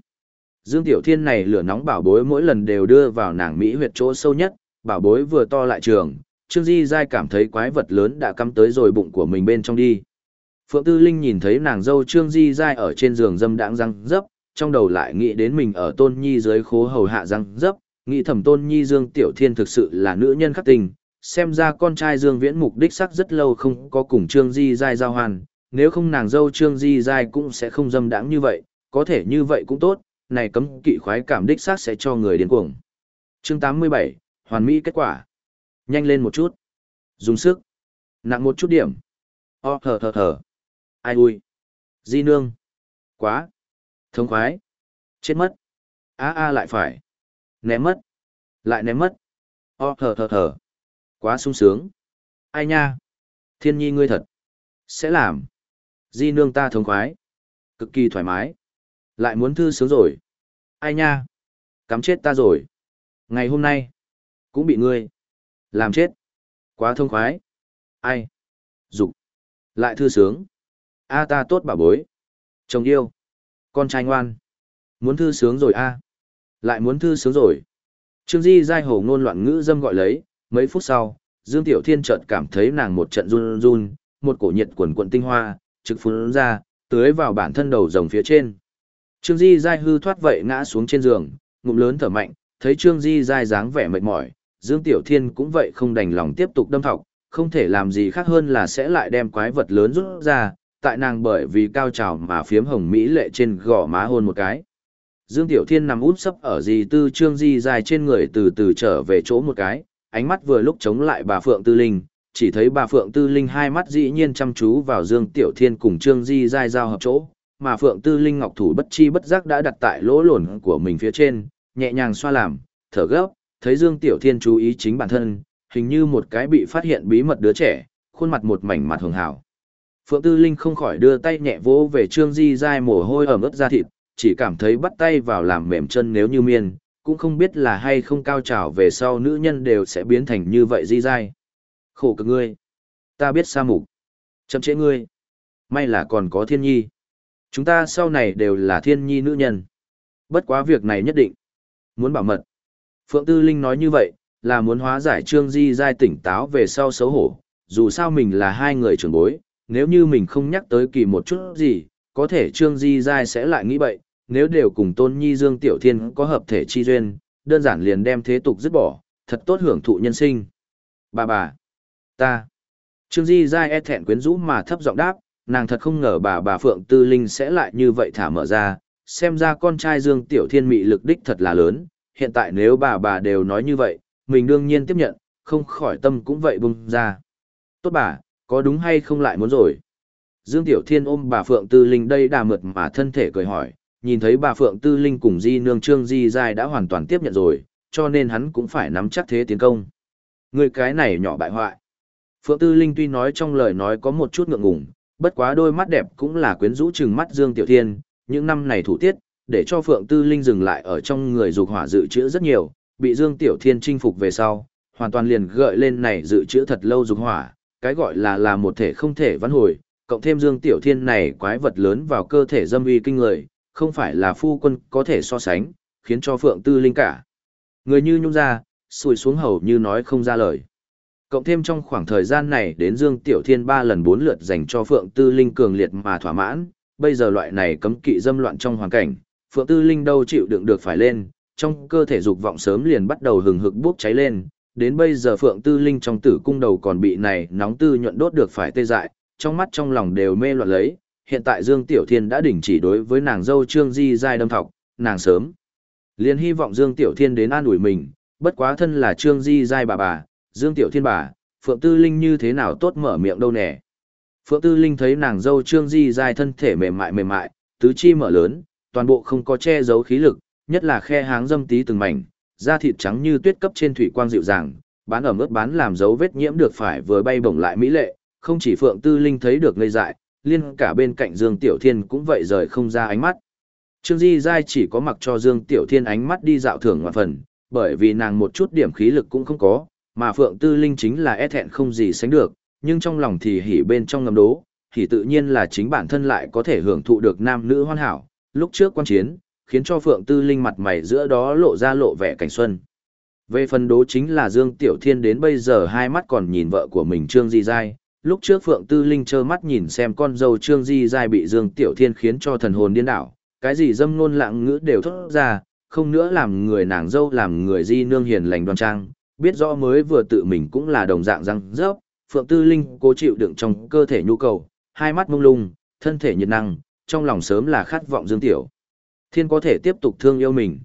Dương Tiểu Thiên này lửa nóng bảo bối mỗi lần đều đưa vào nàng mỹ huyệt chỗ sâu nhất, bảo bối vừa to lại trường, Trương Di Giai cảm thấy quái vật lớn đã cắm tới rồi bụng của mình bên trong đi. Phượng Tư Linh nhìn thấy nàng dâu Trương Di Giai ở trên giường dâm đãng răng dấp, trong đầu lại nghĩ đến mình ở Tôn Nhi dưới khố hầu hạ răng dấp, nghĩ thầm Tôn Nhi Dương Tiểu Thiên thực sự là nữ nhân khắc tình, xem ra con trai Dương Viễn mục đích sắc rất lâu không có cùng Trương Di Giai giao hoàn, nếu không nàng dâu Trương Di Giai cũng sẽ không dâm đãng như vậy, có thể như vậy cũng tốt, này cấm kỵ khoái cảm đích xác sẽ cho người điên cuồng. Chương 87, hoàn mỹ kết quả. Nhanh lên một chút. Dùng sức. Nặng một chút điểm. O thở thở thở. Ai ui. Di nương. Quá. Thống khoái. Chết mất. A a lại phải. Ném mất. Lại ném mất. O thở thở thở. Quá sung sướng. Ai nha. Thiên nhi ngươi thật. Sẽ làm. Di nương ta thống khoái. Cực kỳ thoải mái. Lại muốn thư sướng rồi. Ai nha. Cắm chết ta rồi. Ngày hôm nay. Cũng bị ngươi. Làm chết. Quá thông khoái. Ai. Dục. Lại thư sướng. A ta tốt bà bối. Chồng yêu. Con trai ngoan. Muốn thư sướng rồi a Lại muốn thư sướng rồi. Trương Di giai hồ ngôn loạn ngữ dâm gọi lấy, mấy phút sau, Dương Tiểu Thiên chợt cảm thấy nàng một trận run run, một cổ nhiệt quần quần tinh hoa, trực phun ra, tưới vào bản thân đầu rồng phía trên. Trương Di giai hư thoát vậy ngã xuống trên giường, ngụm lớn thở mạnh, thấy Trương Di giai dáng vẻ mệt mỏi, Dương Tiểu Thiên cũng vậy không đành lòng tiếp tục đâm thọc, không thể làm gì khác hơn là sẽ lại đem quái vật lớn rút ra, tại nàng bởi vì cao trào mà phiếm hồng mỹ lệ trên gò má hôn một cái. Dương Tiểu Thiên nằm út sấp ở gì tư trương di dài trên người từ từ trở về chỗ một cái, ánh mắt vừa lúc chống lại bà Phượng Tư Linh, chỉ thấy bà Phượng Tư Linh hai mắt dĩ nhiên chăm chú vào Dương Tiểu Thiên cùng trương di dài giao hợp chỗ, mà Phượng Tư Linh ngọc thủ bất chi bất giác đã đặt tại lỗ lổn của mình phía trên, nhẹ nhàng xoa làm, thở gấp, thấy Dương Tiểu Thiên chú ý chính bản thân, hình như một cái bị phát hiện bí mật đứa trẻ, khuôn mặt một mảnh mặt hường hảo. Phượng Tư Linh không khỏi đưa tay nhẹ vỗ về Trương Di dai mồ hôi ẩm ướt da thịt, chỉ cảm thấy bắt tay vào làm mềm chân nếu như miên, cũng không biết là hay không cao trào về sau nữ nhân đều sẽ biến thành như vậy Di dai. Khổ cực ngươi. Ta biết sa mục. Chậm trễ ngươi. May là còn có thiên nhi. Chúng ta sau này đều là thiên nhi nữ nhân. Bất quá việc này nhất định. Muốn bảo mật. Phượng Tư Linh nói như vậy, là muốn hóa giải Trương Di Giai tỉnh táo về sau xấu hổ, dù sao mình là hai người trưởng bối, nếu như mình không nhắc tới kỳ một chút gì, có thể Trương Di Giai sẽ lại nghĩ bậy, nếu đều cùng Tôn Nhi Dương Tiểu Thiên có hợp thể chi duyên, đơn giản liền đem thế tục dứt bỏ, thật tốt hưởng thụ nhân sinh. Bà bà, ta. Trương Di Giai e thẹn quyến rũ mà thấp giọng đáp, nàng thật không ngờ bà bà Phượng Tư Linh sẽ lại như vậy thả mở ra, xem ra con trai Dương Tiểu Thiên mị lực đích thật là lớn, hiện tại nếu bà bà đều nói như vậy, mình đương nhiên tiếp nhận, không khỏi tâm cũng vậy bung ra. Tốt bà, có đúng hay không lại muốn rồi? Dương Tiểu Thiên ôm bà Phượng Tư Linh đây đà mượt mà thân thể cười hỏi, nhìn thấy bà Phượng Tư Linh cùng Di Nương Trương Di Giai đã hoàn toàn tiếp nhận rồi, cho nên hắn cũng phải nắm chắc thế tiến công. Người cái này nhỏ bại hoại. Phượng Tư Linh tuy nói trong lời nói có một chút ngượng ngùng, bất quá đôi mắt đẹp cũng là quyến rũ trừng mắt Dương Tiểu Thiên, những năm này thủ tiết, để cho Phượng Tư Linh dừng lại ở trong người dục hỏa dự trữ rất nhiều, bị Dương Tiểu Thiên chinh phục về sau, hoàn toàn liền gợi lên này dự trữ thật lâu dục hỏa, cái gọi là là một thể không thể vãn hồi, cộng thêm Dương Tiểu Thiên này quái vật lớn vào cơ thể dâm uy kinh người, không phải là phu quân có thể so sánh, khiến cho Phượng Tư Linh cả. Người như nhung ra, sùi xuống hầu như nói không ra lời. Cộng thêm trong khoảng thời gian này đến Dương Tiểu Thiên ba lần bốn lượt dành cho Phượng Tư Linh cường liệt mà thỏa mãn, bây giờ loại này cấm kỵ dâm loạn trong hoàn cảnh, Phượng Tư Linh đâu chịu đựng được phải lên, trong cơ thể dục vọng sớm liền bắt đầu hừng hực bốc cháy lên, đến bây giờ Phượng Tư Linh trong tử cung đầu còn bị này nóng tư nhuận đốt được phải tê dại, trong mắt trong lòng đều mê loạn lấy, hiện tại Dương Tiểu Thiên đã đình chỉ đối với nàng dâu Trương Di giai đâm thọc, nàng sớm. liền hy vọng Dương Tiểu Thiên đến an ủi mình, bất quá thân là Trương Di giai bà bà, Dương Tiểu Thiên bà, Phượng Tư Linh như thế nào tốt mở miệng đâu nè. Phượng Tư Linh thấy nàng dâu Trương Di Dài thân thể mềm mại mềm mại, tứ chi mở lớn, toàn bộ không có che giấu khí lực, nhất là khe háng dâm tí từng mảnh, da thịt trắng như tuyết cấp trên thủy quang dịu dàng, bán ở mức bán làm dấu vết nhiễm được phải vừa bay bổng lại mỹ lệ, không chỉ Phượng Tư Linh thấy được ngây dại, liên cả bên cạnh Dương Tiểu Thiên cũng vậy rời không ra ánh mắt. Trương Di Giai chỉ có mặc cho Dương Tiểu Thiên ánh mắt đi dạo thưởng ngoạn phần, bởi vì nàng một chút điểm khí lực cũng không có, mà Phượng Tư Linh chính là e thẹn không gì sánh được, nhưng trong lòng thì hỉ bên trong ngầm đố, thì tự nhiên là chính bản thân lại có thể hưởng thụ được nam nữ hoàn hảo, lúc trước quan chiến, khiến cho Phượng Tư Linh mặt mày giữa đó lộ ra lộ vẻ cảnh xuân. Về phần đố chính là Dương Tiểu Thiên đến bây giờ hai mắt còn nhìn vợ của mình Trương Di Giai, lúc trước Phượng Tư Linh trơ mắt nhìn xem con dâu Trương Di Giai bị Dương Tiểu Thiên khiến cho thần hồn điên đảo, cái gì dâm ngôn lạng ngữ đều thốt ra, không nữa làm người nàng dâu làm người di nương hiền lành đoan trang, biết rõ mới vừa tự mình cũng là đồng dạng răng rớp, Phượng Tư Linh cố chịu đựng trong cơ thể nhu cầu, hai mắt mông lung, thân thể nhiệt năng, trong lòng sớm là khát vọng Dương Tiểu. Thiên có thể tiếp tục thương yêu mình.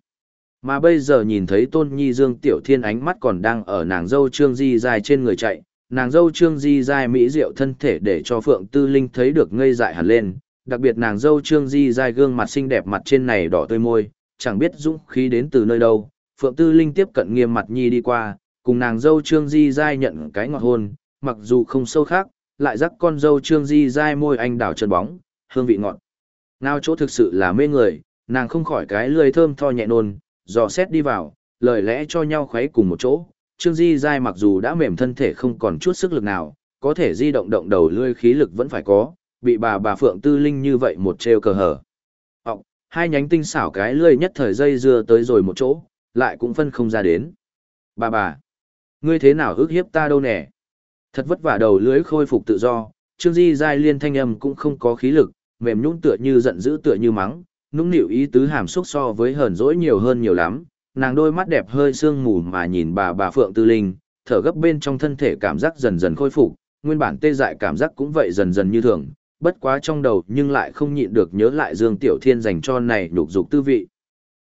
Mà bây giờ nhìn thấy Tôn Nhi Dương Tiểu Thiên ánh mắt còn đang ở nàng dâu Trương Di dài trên người chạy, nàng dâu Trương Di dài mỹ diệu thân thể để cho Phượng Tư Linh thấy được ngây dại hẳn lên, đặc biệt nàng dâu Trương Di dài gương mặt xinh đẹp mặt trên này đỏ tươi môi, chẳng biết dũng khí đến từ nơi đâu. Phượng Tư Linh tiếp cận nghiêm mặt Nhi đi qua, cùng nàng dâu Trương Di Giai nhận cái ngọt hôn, mặc dù không sâu khác, lại dắt con dâu Trương Di Giai môi anh đảo chân bóng, hương vị ngọt. Nào chỗ thực sự là mê người, nàng không khỏi cái lười thơm tho nhẹ nôn, dò xét đi vào, lời lẽ cho nhau khuấy cùng một chỗ. Trương Di Giai mặc dù đã mềm thân thể không còn chút sức lực nào, có thể di động động đầu lươi khí lực vẫn phải có, bị bà bà Phượng Tư Linh như vậy một trêu cờ hở. Ốc, hai nhánh tinh xảo cái lươi nhất thời dây dưa tới rồi một chỗ, lại cũng phân không ra đến. Bà bà, ngươi thế nào ước hiếp ta đâu nè? Thật vất vả đầu lưới khôi phục tự do, Trương Di Giai liên thanh âm cũng không có khí lực, mềm nhũn tựa như giận dữ tựa như mắng, nũng nịu ý tứ hàm xúc so với hờn dỗi nhiều hơn nhiều lắm, nàng đôi mắt đẹp hơi sương mù mà nhìn bà bà Phượng Tư Linh, thở gấp bên trong thân thể cảm giác dần dần khôi phục, nguyên bản tê dại cảm giác cũng vậy dần dần như thường, bất quá trong đầu nhưng lại không nhịn được nhớ lại Dương Tiểu Thiên dành cho này nhục dục tư vị.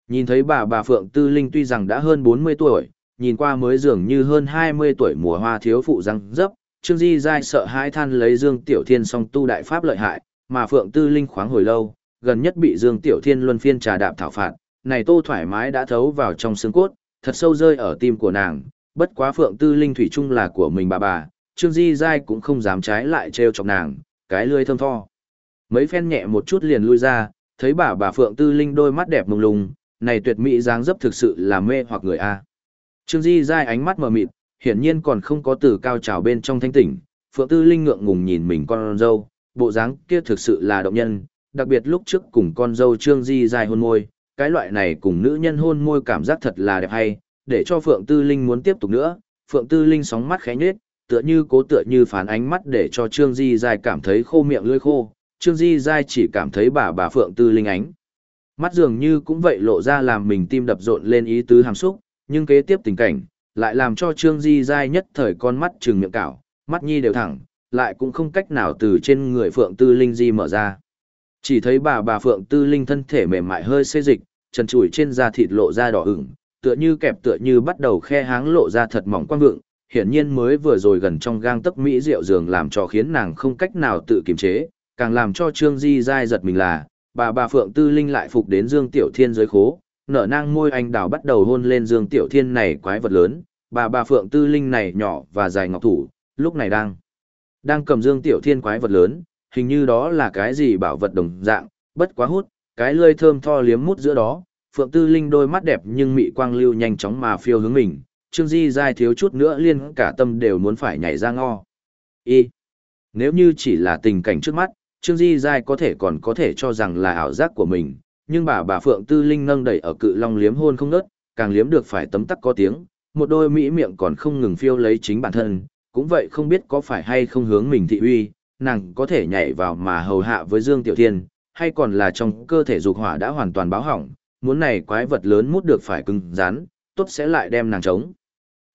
Nhìn thấy bà bà Phượng Tư Linh tuy rằng đã hơn 40 tuổi, nhìn qua mới dường như hơn 20 tuổi mùa hoa thiếu phụ răng dấp, Trương Di Giai sợ hãi than lấy Dương Tiểu Thiên song tu đại pháp lợi hại, mà Phượng Tư Linh khoáng hồi lâu, gần nhất bị Dương Tiểu Thiên luân phiên trà đạp thảo phạt, này tô thoải mái đã thấu vào trong xương cốt, thật sâu rơi ở tim của nàng, bất quá Phượng Tư Linh thủy chung là của mình bà bà, Trương Di Giai cũng không dám trái lại trêu chọc nàng, cái lươi thơm tho. Mấy phen nhẹ một chút liền lui ra, thấy bà bà Phượng Tư Linh đôi mắt đẹp mông lung, này tuyệt mỹ dáng dấp thực sự là mê hoặc người a. Trương Di dai ánh mắt mờ mịt, hiển nhiên còn không có từ cao trào bên trong thanh tỉnh, Phượng Tư Linh ngượng ngùng nhìn mình con dâu, bộ dáng kia thực sự là động nhân, đặc biệt lúc trước cùng con dâu Trương Di dài hôn môi, cái loại này cùng nữ nhân hôn môi cảm giác thật là đẹp hay, để cho Phượng Tư Linh muốn tiếp tục nữa, Phượng Tư Linh sóng mắt khẽ nhếch, tựa như cố tựa như phán ánh mắt để cho Trương Di dài cảm thấy khô miệng lưỡi khô, Trương Di dài chỉ cảm thấy bà bà Phượng Tư Linh ánh. Mắt dường như cũng vậy lộ ra làm mình tim đập rộn lên ý tứ hàm xúc, nhưng kế tiếp tình cảnh, lại làm cho Trương Di dài nhất thời con mắt trừng miệng cảo, mắt nhi đều thẳng, lại cũng không cách nào từ trên người Phượng Tư Linh Di mở ra. Chỉ thấy bà bà Phượng Tư Linh thân thể mềm mại hơi xê dịch, trần trụi trên da thịt lộ ra đỏ ửng, tựa như kẹp tựa như bắt đầu khe háng lộ ra thật mỏng quang vượng, hiển nhiên mới vừa rồi gần trong gang tấc mỹ rượu giường làm cho khiến nàng không cách nào tự kiềm chế, càng làm cho Trương Di dai giật mình là, bà bà Phượng Tư Linh lại phục đến Dương Tiểu Thiên dưới khố, nở nang môi anh đào bắt đầu hôn lên Dương Tiểu Thiên này quái vật lớn, bà bà Phượng Tư Linh này nhỏ và dài ngọc thủ, lúc này đang đang cầm Dương Tiểu Thiên quái vật lớn, hình như đó là cái gì bảo vật đồng dạng, bất quá hút, cái lưỡi thơm tho liếm mút giữa đó, Phượng Tư Linh đôi mắt đẹp nhưng mị quang lưu nhanh chóng mà phiêu hướng mình, Trương Di dai thiếu chút nữa liên cả tâm đều muốn phải nhảy ra ngo. Y. Nếu như chỉ là tình cảnh trước mắt, Trương Di dai có thể còn có thể cho rằng là ảo giác của mình, nhưng bà bà Phượng Tư Linh nâng đẩy ở cự long liếm hôn không nớt, càng liếm được phải tấm tắc có tiếng, một đôi mỹ miệng còn không ngừng phiêu lấy chính bản thân, cũng vậy không biết có phải hay không hướng mình thị uy, nàng có thể nhảy vào mà hầu hạ với Dương Tiểu Thiên, hay còn là trong cơ thể dục hỏa đã hoàn toàn báo hỏng, muốn này quái vật lớn mút được phải cứng rắn, tốt sẽ lại đem nàng trống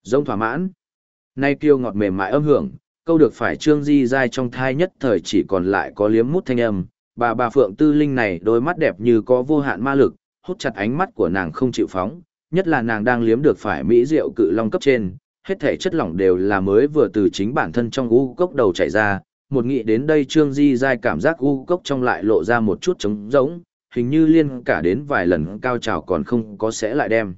Giống thỏa mãn. Nay kiêu ngọt mềm mại âm hưởng, câu được phải trương di dai trong thai nhất thời chỉ còn lại có liếm mút thanh âm, bà bà Phượng Tư Linh này đôi mắt đẹp như có vô hạn ma lực, hút chặt ánh mắt của nàng không chịu phóng, nhất là nàng đang liếm được phải mỹ rượu cự long cấp trên, hết thể chất lỏng đều là mới vừa từ chính bản thân trong u cốc đầu chảy ra, một nghĩ đến đây Trương Di dai cảm giác u cốc trong lại lộ ra một chút trống rỗng, hình như liên cả đến vài lần cao trào còn không có sẽ lại đem.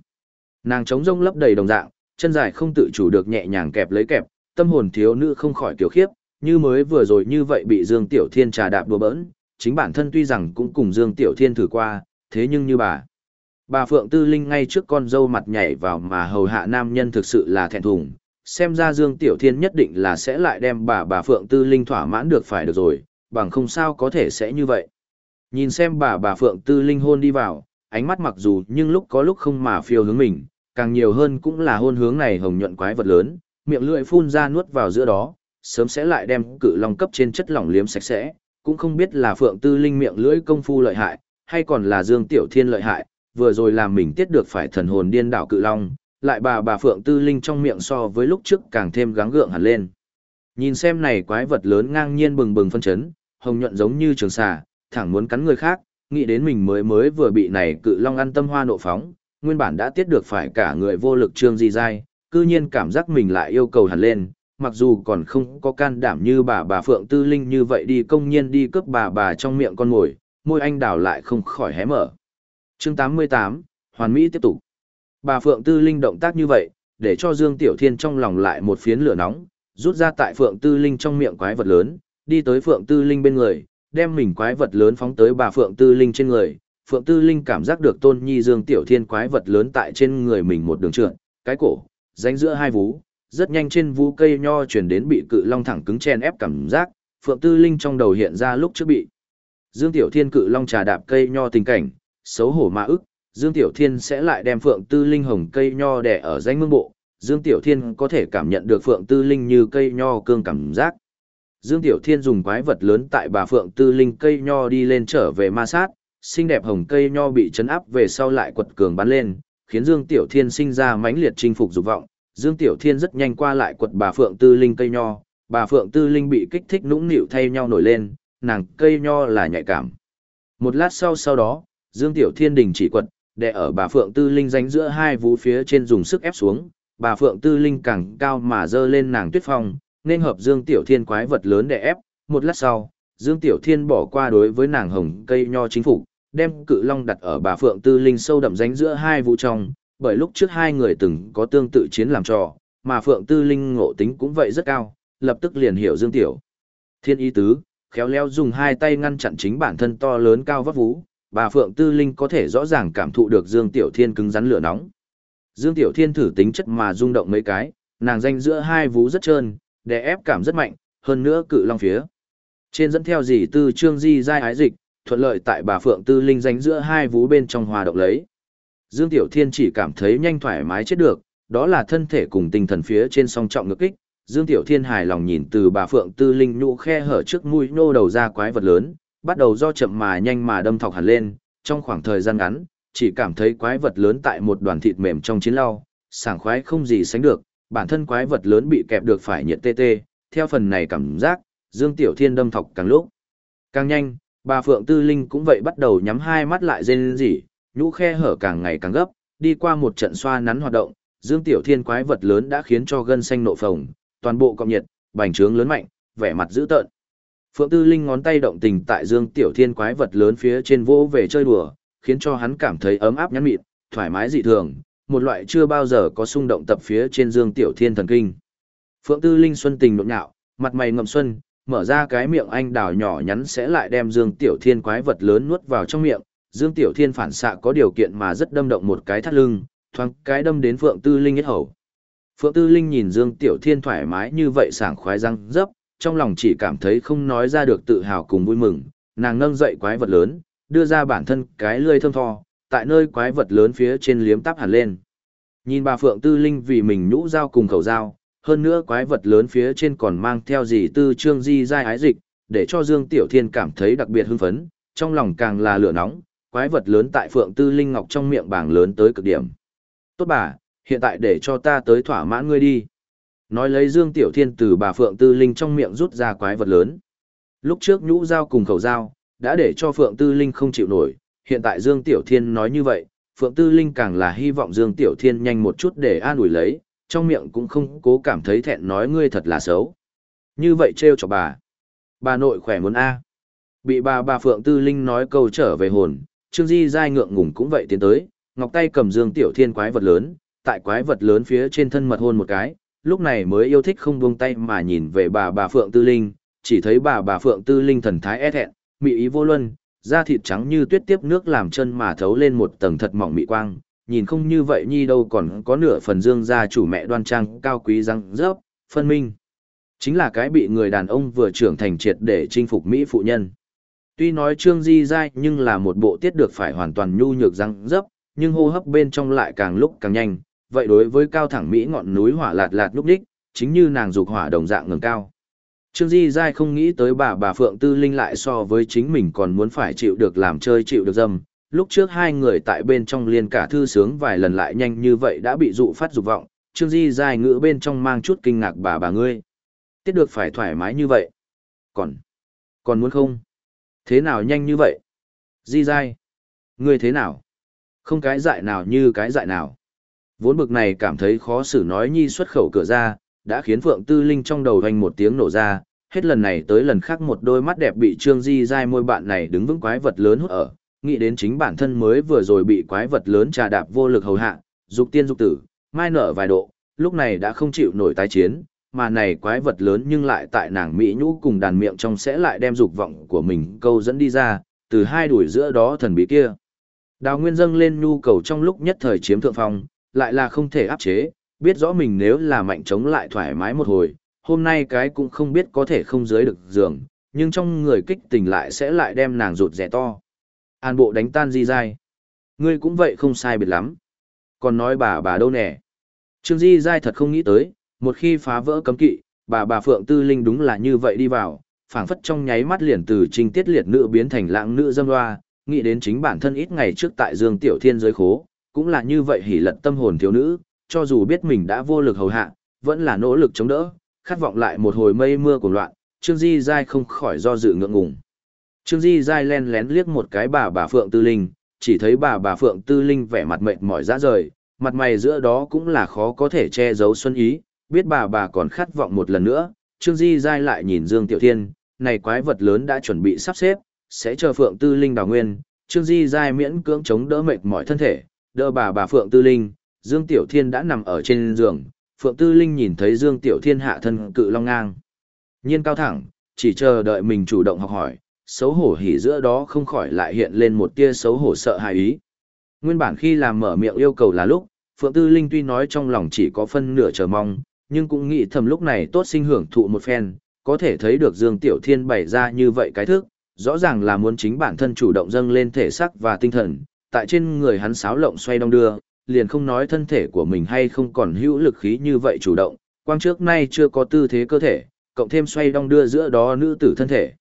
Nàng trống rỗng lấp đầy đồng dạng, chân dài không tự chủ được nhẹ nhàng kẹp lấy kẹp, tâm hồn thiếu nữ không khỏi kiều khiếp, như mới vừa rồi như vậy bị Dương Tiểu Thiên trà đạp đùa bỡn, chính bản thân tuy rằng cũng cùng Dương Tiểu Thiên thử qua, thế nhưng như bà. Bà Phượng Tư Linh ngay trước con dâu mặt nhảy vào mà hầu hạ nam nhân thực sự là thẹn thùng, xem ra Dương Tiểu Thiên nhất định là sẽ lại đem bà bà Phượng Tư Linh thỏa mãn được phải được rồi, bằng không sao có thể sẽ như vậy. Nhìn xem bà bà Phượng Tư Linh hôn đi vào, ánh mắt mặc dù nhưng lúc có lúc không mà phiêu hướng mình, càng nhiều hơn cũng là hôn hướng này hồng nhuận quái vật lớn, miệng lưỡi phun ra nuốt vào giữa đó, sớm sẽ lại đem cự long cấp trên chất lỏng liếm sạch sẽ, cũng không biết là Phượng Tư Linh miệng lưỡi công phu lợi hại, hay còn là Dương Tiểu Thiên lợi hại, vừa rồi làm mình tiết được phải thần hồn điên đảo cự long, lại bà bà Phượng Tư Linh trong miệng so với lúc trước càng thêm gắng gượng hẳn lên. Nhìn xem này quái vật lớn ngang nhiên bừng bừng phân chấn, hồng nhuận giống như trường xà, thẳng muốn cắn người khác, nghĩ đến mình mới mới vừa bị này cự long ăn tâm hoa nộ phóng, nguyên bản đã tiết được phải cả người vô lực trương di dai, cư nhiên cảm giác mình lại yêu cầu hẳn lên, mặc dù còn không có can đảm như bà bà Phượng Tư Linh như vậy đi công nhiên đi cướp bà bà trong miệng con mồi, môi anh đào lại không khỏi hé mở. chương 88, Hoàn Mỹ tiếp tục. Bà Phượng Tư Linh động tác như vậy, để cho Dương Tiểu Thiên trong lòng lại một phiến lửa nóng, rút ra tại Phượng Tư Linh trong miệng quái vật lớn, đi tới Phượng Tư Linh bên người, đem mình quái vật lớn phóng tới bà Phượng Tư Linh trên người. Phượng Tư Linh cảm giác được tôn nhi Dương Tiểu Thiên quái vật lớn tại trên người mình một đường trượt, cái cổ, ránh giữa hai vú, rất nhanh trên vú cây nho chuyển đến bị cự long thẳng cứng chen ép cảm giác, Phượng Tư Linh trong đầu hiện ra lúc trước bị. Dương Tiểu Thiên cự long trà đạp cây nho tình cảnh, xấu hổ mà ức, Dương Tiểu Thiên sẽ lại đem Phượng Tư Linh hồng cây nho đẻ ở danh mương bộ, Dương Tiểu Thiên có thể cảm nhận được Phượng Tư Linh như cây nho cương cảm giác. Dương Tiểu Thiên dùng quái vật lớn tại bà Phượng Tư Linh cây nho đi lên trở về ma sát, xinh đẹp hồng cây nho bị chấn áp về sau lại quật cường bắn lên, khiến Dương Tiểu Thiên sinh ra mãnh liệt chinh phục dục vọng. Dương Tiểu Thiên rất nhanh qua lại quật bà Phượng Tư Linh cây nho, bà Phượng Tư Linh bị kích thích nũng nịu thay nhau nổi lên, nàng cây nho là nhạy cảm. Một lát sau sau đó, Dương Tiểu Thiên đình chỉ quật, để ở bà Phượng Tư Linh dánh giữa hai vú phía trên dùng sức ép xuống, bà Phượng Tư Linh càng cao mà dơ lên nàng tuyết phong, nên hợp Dương Tiểu Thiên quái vật lớn để ép, một lát sau, Dương Tiểu Thiên bỏ qua đối với nàng hồng cây nho chính phủ, đem cự long đặt ở bà Phượng Tư Linh sâu đậm ránh giữa hai vú trong, bởi lúc trước hai người từng có tương tự chiến làm trò, mà Phượng Tư Linh ngộ tính cũng vậy rất cao, lập tức liền hiểu Dương Tiểu. Thiên ý tứ, khéo léo dùng hai tay ngăn chặn chính bản thân to lớn cao vấp vũ, bà Phượng Tư Linh có thể rõ ràng cảm thụ được Dương Tiểu Thiên cứng rắn lửa nóng. Dương Tiểu Thiên thử tính chất mà rung động mấy cái, nàng danh giữa hai vú rất trơn, đè ép cảm rất mạnh, hơn nữa cự long phía. Trên dẫn theo gì tư trương di giai ái dịch, thuận lợi tại bà Phượng Tư Linh danh giữa hai vú bên trong hòa động lấy. Dương Tiểu Thiên chỉ cảm thấy nhanh thoải mái chết được, đó là thân thể cùng tinh thần phía trên song trọng ngực kích. Dương Tiểu Thiên hài lòng nhìn từ bà Phượng Tư Linh nhũ khe hở trước mũi nô đầu ra quái vật lớn, bắt đầu do chậm mà nhanh mà đâm thọc hẳn lên, trong khoảng thời gian ngắn, chỉ cảm thấy quái vật lớn tại một đoàn thịt mềm trong chiến lao, sảng khoái không gì sánh được, bản thân quái vật lớn bị kẹp được phải nhiệt tê tê, theo phần này cảm giác, Dương Tiểu Thiên đâm thọc càng lúc càng nhanh, bà Phượng Tư Linh cũng vậy bắt đầu nhắm hai mắt lại rên rỉ, nhũ khe hở càng ngày càng gấp, đi qua một trận xoa nắn hoạt động, Dương Tiểu Thiên quái vật lớn đã khiến cho gân xanh nộ phồng, toàn bộ cộng nhiệt, bành trướng lớn mạnh, vẻ mặt dữ tợn. Phượng Tư Linh ngón tay động tình tại Dương Tiểu Thiên quái vật lớn phía trên vỗ về chơi đùa, khiến cho hắn cảm thấy ấm áp nhắn mịn, thoải mái dị thường, một loại chưa bao giờ có xung động tập phía trên Dương Tiểu Thiên thần kinh. Phượng Tư Linh xuân tình nhộn nhạo, mặt mày ngậm xuân, mở ra cái miệng anh đào nhỏ nhắn sẽ lại đem Dương Tiểu Thiên quái vật lớn nuốt vào trong miệng. Dương Tiểu Thiên phản xạ có điều kiện mà rất đâm động một cái thắt lưng, thoáng cái đâm đến Phượng Tư Linh hết hầu. Phượng Tư Linh nhìn Dương Tiểu Thiên thoải mái như vậy sảng khoái răng dấp, trong lòng chỉ cảm thấy không nói ra được tự hào cùng vui mừng, nàng nâng dậy quái vật lớn, đưa ra bản thân cái lươi thơm tho, tại nơi quái vật lớn phía trên liếm tắp hẳn lên. Nhìn bà Phượng Tư Linh vì mình nhũ dao cùng khẩu dao, hơn nữa quái vật lớn phía trên còn mang theo gì tư trương di giai ái dịch, để cho Dương Tiểu Thiên cảm thấy đặc biệt hưng phấn, trong lòng càng là lửa nóng, quái vật lớn tại Phượng Tư Linh Ngọc trong miệng bảng lớn tới cực điểm. Tốt bà, hiện tại để cho ta tới thỏa mãn ngươi đi. Nói lấy Dương Tiểu Thiên từ bà Phượng Tư Linh trong miệng rút ra quái vật lớn. Lúc trước nhũ dao cùng khẩu dao, đã để cho Phượng Tư Linh không chịu nổi, hiện tại Dương Tiểu Thiên nói như vậy, Phượng Tư Linh càng là hy vọng Dương Tiểu Thiên nhanh một chút để an ủi lấy, trong miệng cũng không cố cảm thấy thẹn nói ngươi thật là xấu. Như vậy trêu cho bà. Bà nội khỏe muốn A. Bị bà bà Phượng Tư Linh nói câu trở về hồn, Trương Di giai ngượng ngùng cũng vậy tiến tới, ngọc tay cầm Dương Tiểu Thiên quái vật lớn, tại quái vật lớn phía trên thân mật hôn một cái, lúc này mới yêu thích không buông tay mà nhìn về bà bà Phượng Tư Linh, chỉ thấy bà bà Phượng Tư Linh thần thái e thẹn, mỹ ý vô luân, da thịt trắng như tuyết tiếp nước làm chân mà thấu lên một tầng thật mỏng mị quang, nhìn không như vậy nhi đâu còn có nửa phần dương gia chủ mẹ đoan trang cao quý răng rớp, phân minh. Chính là cái bị người đàn ông vừa trưởng thành triệt để chinh phục Mỹ phụ nhân. Tuy nói Trương Di dai nhưng là một bộ tiết được phải hoàn toàn nhu nhược răng dấp, nhưng hô hấp bên trong lại càng lúc càng nhanh, vậy đối với cao thẳng Mỹ ngọn núi hỏa lạt lạt lúc đích, chính như nàng dục hỏa đồng dạng ngừng cao. Trương Di dai không nghĩ tới bà bà Phượng Tư Linh lại so với chính mình còn muốn phải chịu được làm chơi chịu được dâm. Lúc trước hai người tại bên trong liên cả thư sướng vài lần lại nhanh như vậy đã bị dụ phát dục vọng, Trương Di dai ngữ bên trong mang chút kinh ngạc bà bà ngươi. Tiết được phải thoải mái như vậy. Còn, còn muốn không? Thế nào nhanh như vậy? Di dai. ngươi thế nào? Không cái dại nào như cái dại nào. Vốn bực này cảm thấy khó xử nói nhi xuất khẩu cửa ra, đã khiến Phượng Tư Linh trong đầu hoành một tiếng nổ ra, hết lần này tới lần khác một đôi mắt đẹp bị Trương Di dai môi bạn này đứng vững quái vật lớn hút ở, nghĩ đến chính bản thân mới vừa rồi bị quái vật lớn trà đạp vô lực hầu hạ, dục tiên dục tử, mai nở vài độ, lúc này đã không chịu nổi tái chiến, mà này quái vật lớn nhưng lại tại nàng mỹ nhũ cùng đàn miệng trong sẽ lại đem dục vọng của mình câu dẫn đi ra, từ hai đuổi giữa đó thần bí kia. Đào Nguyên dâng lên nhu cầu trong lúc nhất thời chiếm thượng phong, lại là không thể áp chế, biết rõ mình nếu là mạnh chống lại thoải mái một hồi, hôm nay cái cũng không biết có thể không dưới được giường, nhưng trong người kích tình lại sẽ lại đem nàng rụt rẻ to. An bộ đánh tan di dai. Ngươi cũng vậy không sai biệt lắm. Còn nói bà bà đâu nè. Trương Di dai thật không nghĩ tới, một khi phá vỡ cấm kỵ, bà bà Phượng Tư Linh đúng là như vậy đi vào, phảng phất trong nháy mắt liền từ trinh tiết liệt nữ biến thành lãng nữ dâm loa, nghĩ đến chính bản thân ít ngày trước tại Dương Tiểu Thiên giới khố, cũng là như vậy hỉ lật tâm hồn thiếu nữ, cho dù biết mình đã vô lực hầu hạ, vẫn là nỗ lực chống đỡ, khát vọng lại một hồi mây mưa của loạn, Trương Di Giai không khỏi do dự ngượng ngùng. Trương Di Giai len lén liếc một cái bà bà Phượng Tư Linh, chỉ thấy bà bà Phượng Tư Linh vẻ mặt mệt mỏi ra rời, mặt mày giữa đó cũng là khó có thể che giấu xuân ý, biết bà bà còn khát vọng một lần nữa, Trương Di Giai lại nhìn Dương Tiểu Thiên, này quái vật lớn đã chuẩn bị sắp xếp, sẽ chờ Phượng Tư Linh đào nguyên, Trương Di Giai miễn cưỡng chống đỡ mệt mỏi thân thể, đỡ bà bà Phượng Tư Linh, Dương Tiểu Thiên đã nằm ở trên giường, Phượng Tư Linh nhìn thấy Dương Tiểu Thiên hạ thân cự long ngang. Nhiên cao thẳng, chỉ chờ đợi mình chủ động học hỏi, xấu hổ hỉ giữa đó không khỏi lại hiện lên một tia xấu hổ sợ hãi ý. Nguyên bản khi làm mở miệng yêu cầu là lúc, Phượng Tư Linh tuy nói trong lòng chỉ có phân nửa chờ mong, nhưng cũng nghĩ thầm lúc này tốt sinh hưởng thụ một phen, có thể thấy được Dương Tiểu Thiên bày ra như vậy cái thức, rõ ràng là muốn chính bản thân chủ động dâng lên thể xác và tinh thần, tại trên người hắn sáo lộng xoay đong đưa, liền không nói thân thể của mình hay không còn hữu lực khí như vậy chủ động, quang trước nay chưa có tư thế cơ thể, cộng thêm xoay đong đưa giữa đó nữ tử thân thể.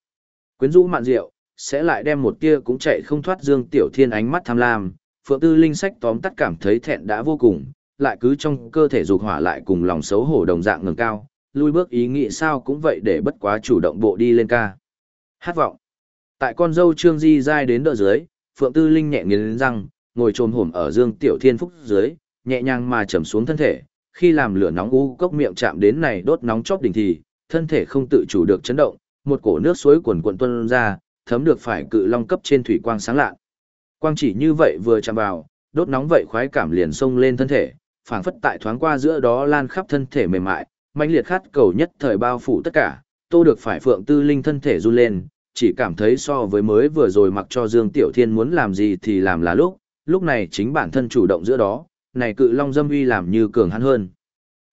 Quyến rũ mạn diệu, sẽ lại đem một tia cũng chạy không thoát Dương Tiểu Thiên ánh mắt tham lam, Phượng Tư Linh sách tóm tắt cảm thấy thẹn đã vô cùng, lại cứ trong cơ thể dục hỏa lại cùng lòng xấu hổ đồng dạng ngừng cao, lui bước ý nghĩ sao cũng vậy để bất quá chủ động bộ đi lên ca. Hát vọng. Tại con dâu Trương Di dai đến đỡ dưới, Phượng Tư Linh nhẹ nghiến răng, ngồi trồm hổm ở Dương Tiểu Thiên Phúc dưới, nhẹ nhàng mà trầm xuống thân thể, khi làm lửa nóng u cốc miệng chạm đến này đốt nóng chóp đỉnh thì, thân thể không tự chủ được chấn động, một cổ nước suối cuồn cuộn tuôn ra, thấm được phải cự long cấp trên thủy quang sáng lạ. Quang chỉ như vậy vừa chạm vào, đốt nóng vậy khoái cảm liền xông lên thân thể, phảng phất tại thoáng qua giữa đó lan khắp thân thể mềm mại, mãnh liệt khát cầu nhất thời bao phủ tất cả, tô được phải phượng tư linh thân thể run lên, chỉ cảm thấy so với mới vừa rồi mặc cho Dương Tiểu Thiên muốn làm gì thì làm là lúc, lúc này chính bản thân chủ động giữa đó, này cự long dâm uy làm như cường hắn hơn.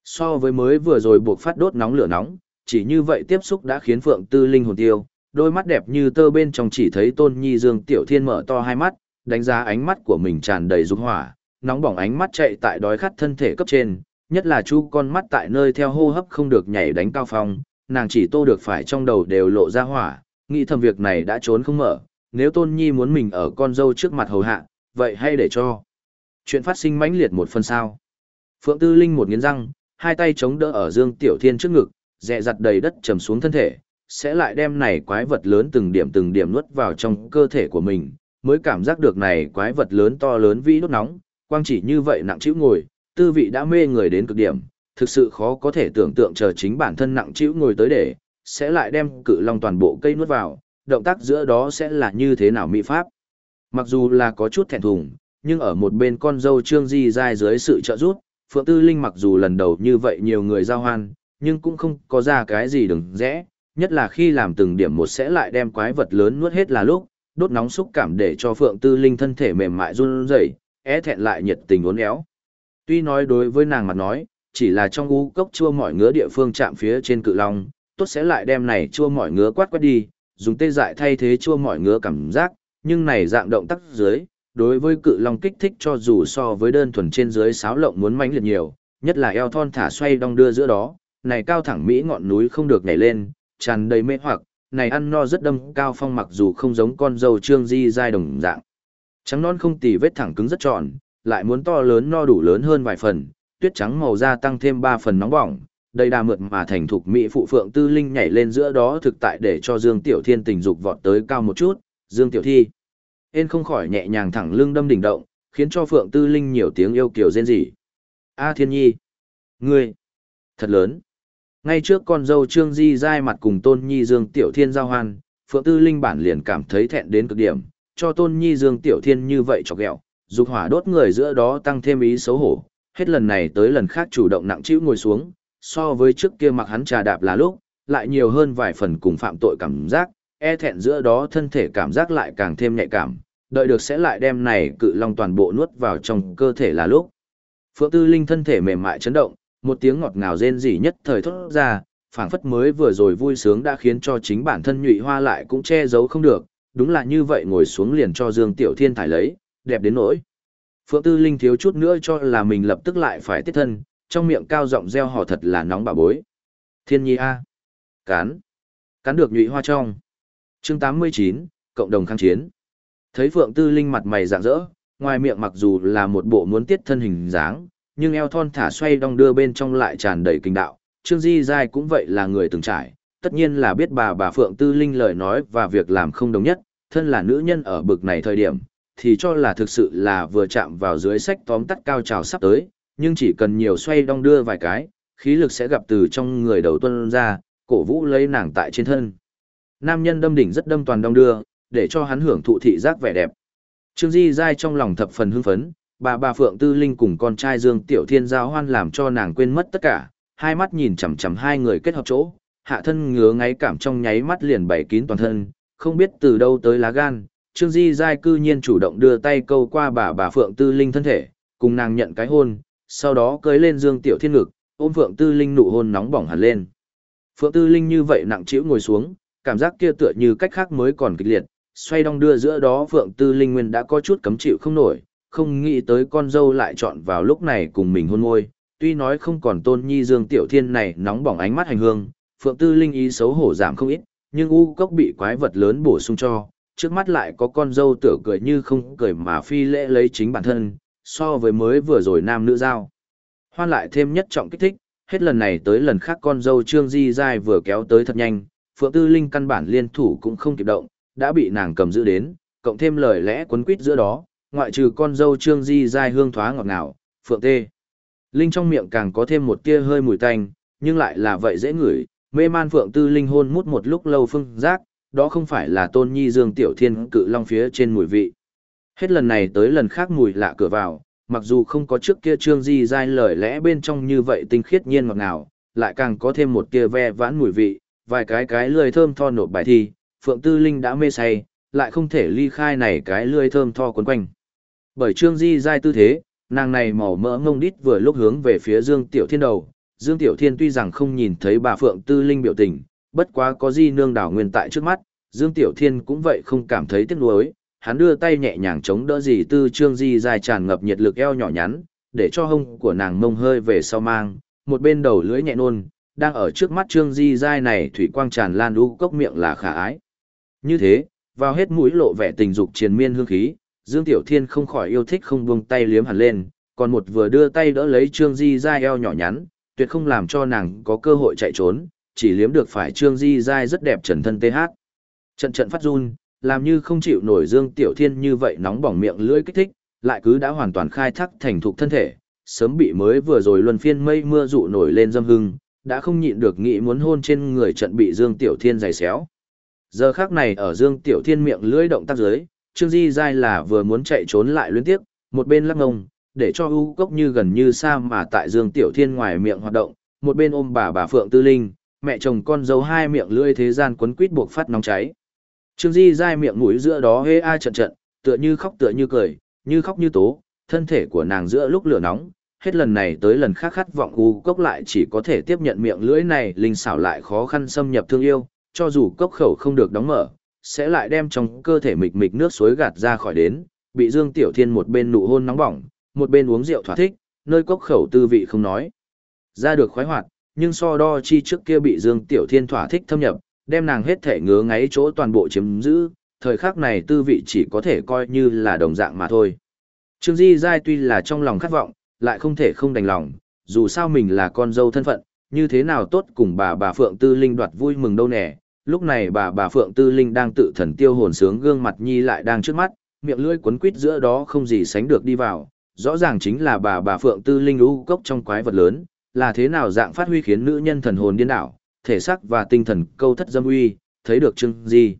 So với mới vừa rồi buộc phát đốt nóng lửa nóng, chỉ như vậy tiếp xúc đã khiến Phượng Tư Linh hồn tiêu, đôi mắt đẹp như tơ bên trong chỉ thấy Tôn Nhi Dương Tiểu Thiên mở to hai mắt, đánh giá ánh mắt của mình tràn đầy dục hỏa, nóng bỏng ánh mắt chạy tại đói khát thân thể cấp trên, nhất là chu con mắt tại nơi theo hô hấp không được nhảy đánh cao phong, nàng chỉ tô được phải trong đầu đều lộ ra hỏa, nghĩ thầm việc này đã trốn không mở, nếu Tôn Nhi muốn mình ở con dâu trước mặt hầu hạ, vậy hay để cho chuyện phát sinh mãnh liệt một phần sao. Phượng Tư Linh một nghiến răng, hai tay chống đỡ ở Dương Tiểu Thiên trước ngực, dẹ dặt đầy đất trầm xuống thân thể, sẽ lại đem này quái vật lớn từng điểm từng điểm nuốt vào trong cơ thể của mình, mới cảm giác được này quái vật lớn to lớn vĩ đốt nóng, quang chỉ như vậy nặng chịu ngồi, tư vị đã mê người đến cực điểm, thực sự khó có thể tưởng tượng chờ chính bản thân nặng chịu ngồi tới để, sẽ lại đem cự long toàn bộ cây nuốt vào, động tác giữa đó sẽ là như thế nào mỹ pháp. Mặc dù là có chút thẹn thùng, nhưng ở một bên con dâu Trương Di dai dưới sự trợ giúp, Phượng Tư Linh mặc dù lần đầu như vậy nhiều người giao hoan, nhưng cũng không có ra cái gì đừng rẽ, nhất là khi làm từng điểm một sẽ lại đem quái vật lớn nuốt hết là lúc, đốt nóng xúc cảm để cho Phượng Tư Linh thân thể mềm mại run rẩy, é thẹn lại nhiệt tình uốn éo. Tuy nói đối với nàng mà nói, chỉ là trong u cốc chua mọi ngứa địa phương chạm phía trên cự long, tốt sẽ lại đem này chua mọi ngứa quát quát đi, dùng tê dại thay thế chua mọi ngứa cảm giác, nhưng này dạng động tác dưới, đối với cự long kích thích cho dù so với đơn thuần trên dưới sáo lộng muốn mãnh liệt nhiều, nhất là eo thon thả xoay đong đưa giữa đó, này cao thẳng mỹ ngọn núi không được nhảy lên, tràn đầy mê hoặc, này ăn no rất đâm cao phong mặc dù không giống con dâu trương di giai đồng dạng. Trắng non không tì vết thẳng cứng rất tròn, lại muốn to lớn no đủ lớn hơn vài phần, tuyết trắng màu da tăng thêm 3 phần nóng bỏng, đầy đà mượt mà thành thục mỹ phụ phượng tư linh nhảy lên giữa đó thực tại để cho Dương Tiểu Thiên tình dục vọt tới cao một chút, Dương Tiểu Thi. Ên không khỏi nhẹ nhàng thẳng lưng đâm đỉnh động, khiến cho phượng tư linh nhiều tiếng yêu kiều rên rỉ. A Thiên Nhi! Ngươi! Thật lớn! Ngay trước con dâu Trương Di dai mặt cùng Tôn Nhi Dương Tiểu Thiên giao hoan, Phượng Tư Linh bản liền cảm thấy thẹn đến cực điểm, cho Tôn Nhi Dương Tiểu Thiên như vậy chọc ghẹo, dục hỏa đốt người giữa đó tăng thêm ý xấu hổ, hết lần này tới lần khác chủ động nặng trĩu ngồi xuống, so với trước kia mặc hắn trà đạp là lúc, lại nhiều hơn vài phần cùng phạm tội cảm giác, e thẹn giữa đó thân thể cảm giác lại càng thêm nhạy cảm, đợi được sẽ lại đem này cự long toàn bộ nuốt vào trong cơ thể là lúc. Phượng Tư Linh thân thể mềm mại chấn động, một tiếng ngọt ngào rên rỉ nhất thời thốt ra, phảng phất mới vừa rồi vui sướng đã khiến cho chính bản thân nhụy hoa lại cũng che giấu không được, đúng là như vậy ngồi xuống liền cho Dương Tiểu Thiên thải lấy, đẹp đến nỗi. Phượng Tư Linh thiếu chút nữa cho là mình lập tức lại phải tiết thân, trong miệng cao giọng reo hò thật là nóng bà bối. Thiên nhi A. Cán. Cán được nhụy hoa trong. chương 89, Cộng đồng kháng chiến. Thấy Phượng Tư Linh mặt mày rạng rỡ, ngoài miệng mặc dù là một bộ muốn tiết thân hình dáng, nhưng eo thon thả xoay đong đưa bên trong lại tràn đầy kinh đạo. Trương Di Giai cũng vậy là người từng trải, tất nhiên là biết bà bà Phượng Tư Linh lời nói và việc làm không đồng nhất, thân là nữ nhân ở bực này thời điểm, thì cho là thực sự là vừa chạm vào dưới sách tóm tắt cao trào sắp tới, nhưng chỉ cần nhiều xoay đong đưa vài cái, khí lực sẽ gặp từ trong người đầu tuân ra, cổ vũ lấy nàng tại trên thân. Nam nhân đâm đỉnh rất đâm toàn đong đưa, để cho hắn hưởng thụ thị giác vẻ đẹp. Trương Di dai trong lòng thập phần hưng phấn, bà bà Phượng Tư Linh cùng con trai Dương Tiểu Thiên giao hoan làm cho nàng quên mất tất cả, hai mắt nhìn chằm chằm hai người kết hợp chỗ, hạ thân ngứa ngáy cảm trong nháy mắt liền bảy kín toàn thân, không biết từ đâu tới lá gan, Trương Di Giai cư nhiên chủ động đưa tay câu qua bà bà Phượng Tư Linh thân thể, cùng nàng nhận cái hôn, sau đó cưới lên Dương Tiểu Thiên ngực, ôm Phượng Tư Linh nụ hôn nóng bỏng hẳn lên. Phượng Tư Linh như vậy nặng trĩu ngồi xuống, cảm giác kia tựa như cách khác mới còn kịch liệt, xoay đong đưa giữa đó Phượng Tư Linh nguyên đã có chút cấm chịu không nổi, không nghĩ tới con dâu lại chọn vào lúc này cùng mình hôn môi, tuy nói không còn tôn nhi Dương Tiểu Thiên này nóng bỏng ánh mắt hành hương, Phượng Tư Linh ý xấu hổ giảm không ít, nhưng u cốc bị quái vật lớn bổ sung cho, trước mắt lại có con dâu tựa cười như không cười mà phi lễ lấy chính bản thân, so với mới vừa rồi nam nữ giao. Hoan lại thêm nhất trọng kích thích, hết lần này tới lần khác con dâu Trương Di Giai vừa kéo tới thật nhanh, Phượng Tư Linh căn bản liên thủ cũng không kịp động, đã bị nàng cầm giữ đến, cộng thêm lời lẽ quấn quýt giữa đó, ngoại trừ con dâu Trương Di Giai hương thoá ngọt ngào, Phượng Tê. Linh trong miệng càng có thêm một tia hơi mùi tanh, nhưng lại là vậy dễ ngửi, mê man Phượng Tư Linh hôn mút một lúc lâu phương giác, đó không phải là tôn nhi dương tiểu thiên cự long phía trên mùi vị. Hết lần này tới lần khác mùi lạ cửa vào, mặc dù không có trước kia trương di dai lời lẽ bên trong như vậy tinh khiết nhiên ngọt ngào, lại càng có thêm một kia ve vãn mùi vị, vài cái cái lười thơm tho nộp bài thi, Phượng Tư Linh đã mê say, lại không thể ly khai này cái lười thơm tho quấn quanh. Bởi trương di dai tư thế, nàng này màu mỡ ngông đít vừa lúc hướng về phía Dương Tiểu Thiên đầu, Dương Tiểu Thiên tuy rằng không nhìn thấy bà Phượng Tư Linh biểu tình, bất quá có di nương đảo nguyên tại trước mắt, Dương Tiểu Thiên cũng vậy không cảm thấy tiếc nuối, hắn đưa tay nhẹ nhàng chống đỡ dì tư trương di dài tràn ngập nhiệt lực eo nhỏ nhắn, để cho hông của nàng mông hơi về sau mang, một bên đầu lưỡi nhẹ nôn, đang ở trước mắt trương di dai này thủy quang tràn lan đu cốc miệng là khả ái. Như thế, vào hết mũi lộ vẻ tình dục triền miên hương khí, Dương Tiểu Thiên không khỏi yêu thích không buông tay liếm hẳn lên, còn một vừa đưa tay đỡ lấy trương di dai eo nhỏ nhắn, tuyệt không làm cho nàng có cơ hội chạy trốn, chỉ liếm được phải trương di Giai rất đẹp trần thân TH. Trận trận phát run, làm như không chịu nổi Dương Tiểu Thiên như vậy nóng bỏng miệng lưỡi kích thích, lại cứ đã hoàn toàn khai thác thành thục thân thể, sớm bị mới vừa rồi luân phiên mây mưa dụ nổi lên dâm hưng, đã không nhịn được nghĩ muốn hôn trên người trận bị Dương Tiểu Thiên giày xéo. Giờ khắc này ở Dương Tiểu Thiên miệng lưỡi động tác dưới, Trương Di Giai là vừa muốn chạy trốn lại luyến tiếp, một bên lắc ngông, để cho U Cốc như gần như xa mà tại Dương Tiểu Thiên ngoài miệng hoạt động, một bên ôm bà bà Phượng Tư Linh, mẹ chồng con dâu hai miệng lưỡi thế gian quấn quýt buộc phát nóng cháy. Trương Di dai miệng mũi giữa đó hê a trận trận, tựa như khóc tựa như cười, như khóc như tố, thân thể của nàng giữa lúc lửa nóng, hết lần này tới lần khác khát vọng U Cốc lại chỉ có thể tiếp nhận miệng lưỡi này linh xảo lại khó khăn xâm nhập thương yêu, cho dù cốc khẩu không được đóng mở, sẽ lại đem trong cơ thể mịch mịch nước suối gạt ra khỏi đến, bị Dương Tiểu Thiên một bên nụ hôn nóng bỏng, một bên uống rượu thỏa thích, nơi cốc khẩu tư vị không nói. Ra được khoái hoạt, nhưng so đo chi trước kia bị Dương Tiểu Thiên thỏa thích thâm nhập, đem nàng hết thể ngứa ngáy chỗ toàn bộ chiếm giữ, thời khắc này tư vị chỉ có thể coi như là đồng dạng mà thôi. Trương Di Giai tuy là trong lòng khát vọng, lại không thể không đành lòng, dù sao mình là con dâu thân phận, như thế nào tốt cùng bà bà Phượng Tư Linh đoạt vui mừng đâu nè. Lúc này bà bà Phượng Tư Linh đang tự thần tiêu hồn sướng gương mặt nhi lại đang trước mắt, miệng lưỡi quấn quít giữa đó không gì sánh được đi vào, rõ ràng chính là bà bà Phượng Tư Linh u cốc trong quái vật lớn, là thế nào dạng phát huy khiến nữ nhân thần hồn điên đảo, thể xác và tinh thần câu thất dâm uy, thấy được chưng gì.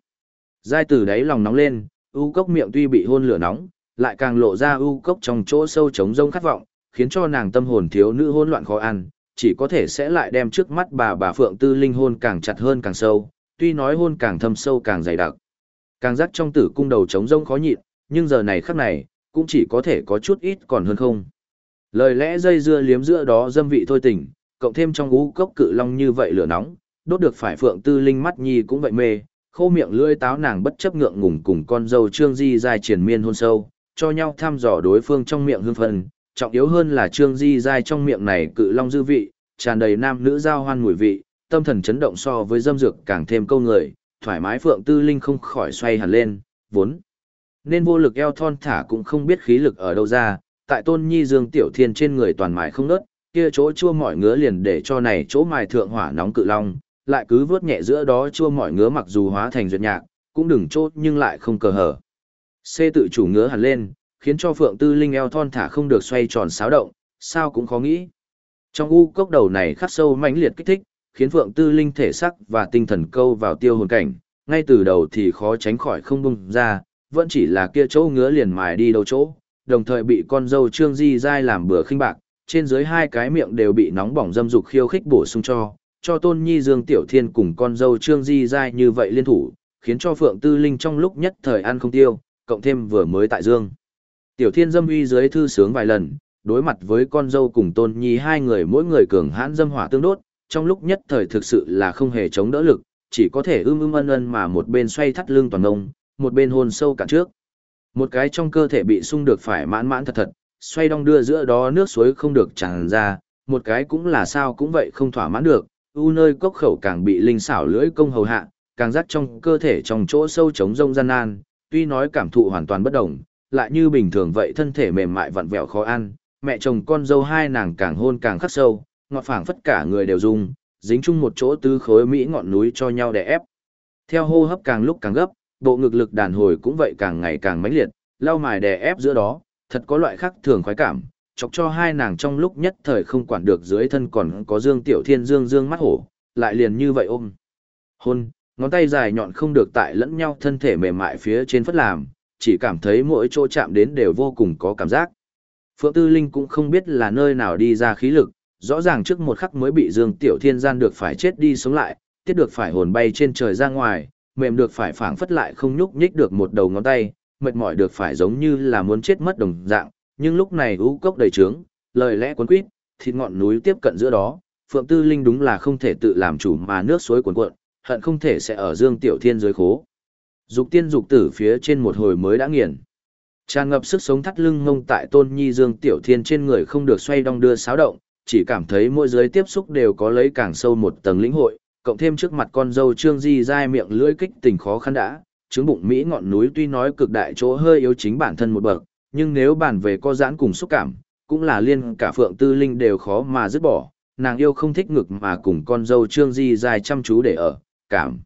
Giai từ đáy lòng nóng lên, u cốc miệng tuy bị hôn lửa nóng, lại càng lộ ra u cốc trong chỗ sâu trống rông khát vọng, khiến cho nàng tâm hồn thiếu nữ hôn loạn khó ăn, chỉ có thể sẽ lại đem trước mắt bà bà Phượng Tư Linh hôn càng chặt hơn càng sâu, tuy nói hôn càng thâm sâu càng dày đặc. Càng rắc trong tử cung đầu trống rông khó nhịn, nhưng giờ này khắc này, cũng chỉ có thể có chút ít còn hơn không. Lời lẽ dây dưa liếm giữa đó dâm vị thôi tình, cộng thêm trong ú cốc cự long như vậy lửa nóng, đốt được phải Phượng Tư Linh mắt nhi cũng vậy mê, khô miệng lưỡi táo nàng bất chấp ngượng ngùng cùng con dâu Trương Di dài triển miên hôn sâu, cho nhau thăm dò đối phương trong miệng hương phần, trọng yếu hơn là Trương Di dai trong miệng này cự long dư vị, tràn đầy nam nữ giao hoan mùi vị, tâm thần chấn động so với dâm dược càng thêm câu người, thoải mái Phượng Tư Linh không khỏi xoay hẳn lên, vốn. Nên vô lực eo thon thả cũng không biết khí lực ở đâu ra, tại tôn nhi dương tiểu thiên trên người toàn mài không nớt, kia chỗ chua mỏi ngứa liền để cho này chỗ mài thượng hỏa nóng cự long, lại cứ vớt nhẹ giữa đó chua mỏi ngứa mặc dù hóa thành duyệt nhạc, cũng đừng chốt nhưng lại không cờ hở. C tự chủ ngứa hẳn lên, khiến cho Phượng Tư Linh eo thon thả không được xoay tròn xáo động, sao cũng khó nghĩ. Trong u cốc đầu này khắc sâu mãnh liệt kích thích, khiến Phượng Tư Linh thể sắc và tinh thần câu vào tiêu hồn cảnh, ngay từ đầu thì khó tránh khỏi không bung ra, vẫn chỉ là kia chỗ ngứa liền mài đi đâu chỗ, đồng thời bị con dâu Trương Di dai làm bừa khinh bạc, trên dưới hai cái miệng đều bị nóng bỏng dâm dục khiêu khích bổ sung cho, cho Tôn Nhi Dương Tiểu Thiên cùng con dâu Trương Di dai như vậy liên thủ, khiến cho Phượng Tư Linh trong lúc nhất thời ăn không tiêu, cộng thêm vừa mới tại Dương. Tiểu Thiên dâm uy dưới thư sướng vài lần, đối mặt với con dâu cùng Tôn Nhi hai người mỗi người cường hãn dâm hỏa tương đốt, trong lúc nhất thời thực sự là không hề chống đỡ lực, chỉ có thể ưm ưm ân ân mà một bên xoay thắt lưng toàn ông, một bên hôn sâu cạn trước. Một cái trong cơ thể bị sung được phải mãn mãn thật thật, xoay đong đưa giữa đó nước suối không được tràn ra, một cái cũng là sao cũng vậy không thỏa mãn được, u nơi cốc khẩu càng bị linh xảo lưỡi công hầu hạ, càng rắc trong cơ thể trong chỗ sâu trống rông gian nan, tuy nói cảm thụ hoàn toàn bất đồng, lại như bình thường vậy thân thể mềm mại vặn vẹo khó ăn, mẹ chồng con dâu hai nàng càng hôn càng khắc sâu, ngọt phảng phất cả người đều dùng, dính chung một chỗ tứ khối mỹ ngọn núi cho nhau để ép. Theo hô hấp càng lúc càng gấp, bộ ngực lực đàn hồi cũng vậy càng ngày càng mãnh liệt, lao mài đè ép giữa đó, thật có loại khắc thường khoái cảm, chọc cho hai nàng trong lúc nhất thời không quản được dưới thân còn có Dương Tiểu Thiên dương dương mắt hổ, lại liền như vậy ôm. Hôn, ngón tay dài nhọn không được tại lẫn nhau thân thể mềm mại phía trên phất làm, chỉ cảm thấy mỗi chỗ chạm đến đều vô cùng có cảm giác. Phượng Tư Linh cũng không biết là nơi nào đi ra khí lực, rõ ràng trước một khắc mới bị Dương Tiểu Thiên gian được phải chết đi sống lại, tiết được phải hồn bay trên trời ra ngoài, mềm được phải phảng phất lại không nhúc nhích được một đầu ngón tay, mệt mỏi được phải giống như là muốn chết mất đồng dạng, nhưng lúc này u cốc đầy trướng, lời lẽ cuốn quýt, thịt ngọn núi tiếp cận giữa đó, Phượng Tư Linh đúng là không thể tự làm chủ mà nước suối cuồn cuộn, hận không thể sẽ ở Dương Tiểu Thiên dưới khố. Dục tiên dục tử phía trên một hồi mới đã nghiền. Tràn ngập sức sống thắt lưng ngông tại Tôn Nhi Dương Tiểu Thiên trên người không được xoay đong đưa xáo động, chỉ cảm thấy mỗi giới tiếp xúc đều có lấy càng sâu một tầng lĩnh hội, cộng thêm trước mặt con dâu Trương Di dai miệng lưỡi kích tình khó khăn đã, chứng bụng Mỹ ngọn núi tuy nói cực đại chỗ hơi yếu chính bản thân một bậc, nhưng nếu bàn về co giãn cùng xúc cảm, cũng là liên cả Phượng Tư Linh đều khó mà dứt bỏ, nàng yêu không thích ngực mà cùng con dâu Trương Di dai chăm chú để ở, cảm.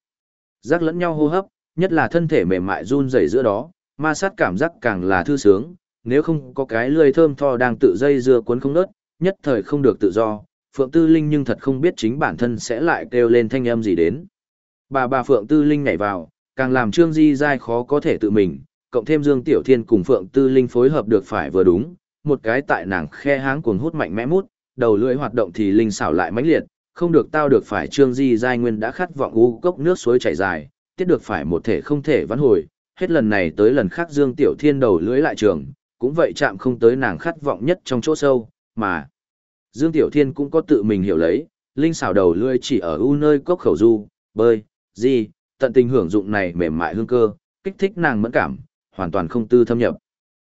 Giác lẫn nhau hô hấp, nhất là thân thể mềm mại run rẩy giữa đó, ma sát cảm giác càng là thư sướng, nếu không có cái lười thơm tho đang tự dây dưa cuốn không nớt, nhất thời không được tự do, Phượng Tư Linh nhưng thật không biết chính bản thân sẽ lại kêu lên thanh âm gì đến. Bà bà Phượng Tư Linh nhảy vào, càng làm Trương Di Giai khó có thể tự mình, cộng thêm Dương Tiểu Thiên cùng Phượng Tư Linh phối hợp được phải vừa đúng, một cái tại nàng khe háng cuồng hút mạnh mẽ mút, đầu lưỡi hoạt động thì linh xảo lại mãnh liệt, không được tao được phải Trương Di giai nguyên đã khát vọng u cốc nước suối chảy dài, tiết được phải một thể không thể vãn hồi, hết lần này tới lần khác Dương Tiểu Thiên đầu lưỡi lại trường, cũng vậy chạm không tới nàng khát vọng nhất trong chỗ sâu, mà Dương Tiểu Thiên cũng có tự mình hiểu lấy, linh xảo đầu lưỡi chỉ ở u nơi cốc khẩu du, bơi, gì, tận tình hưởng dụng này mềm mại hương cơ, kích thích nàng mẫn cảm, hoàn toàn không tư thâm nhập.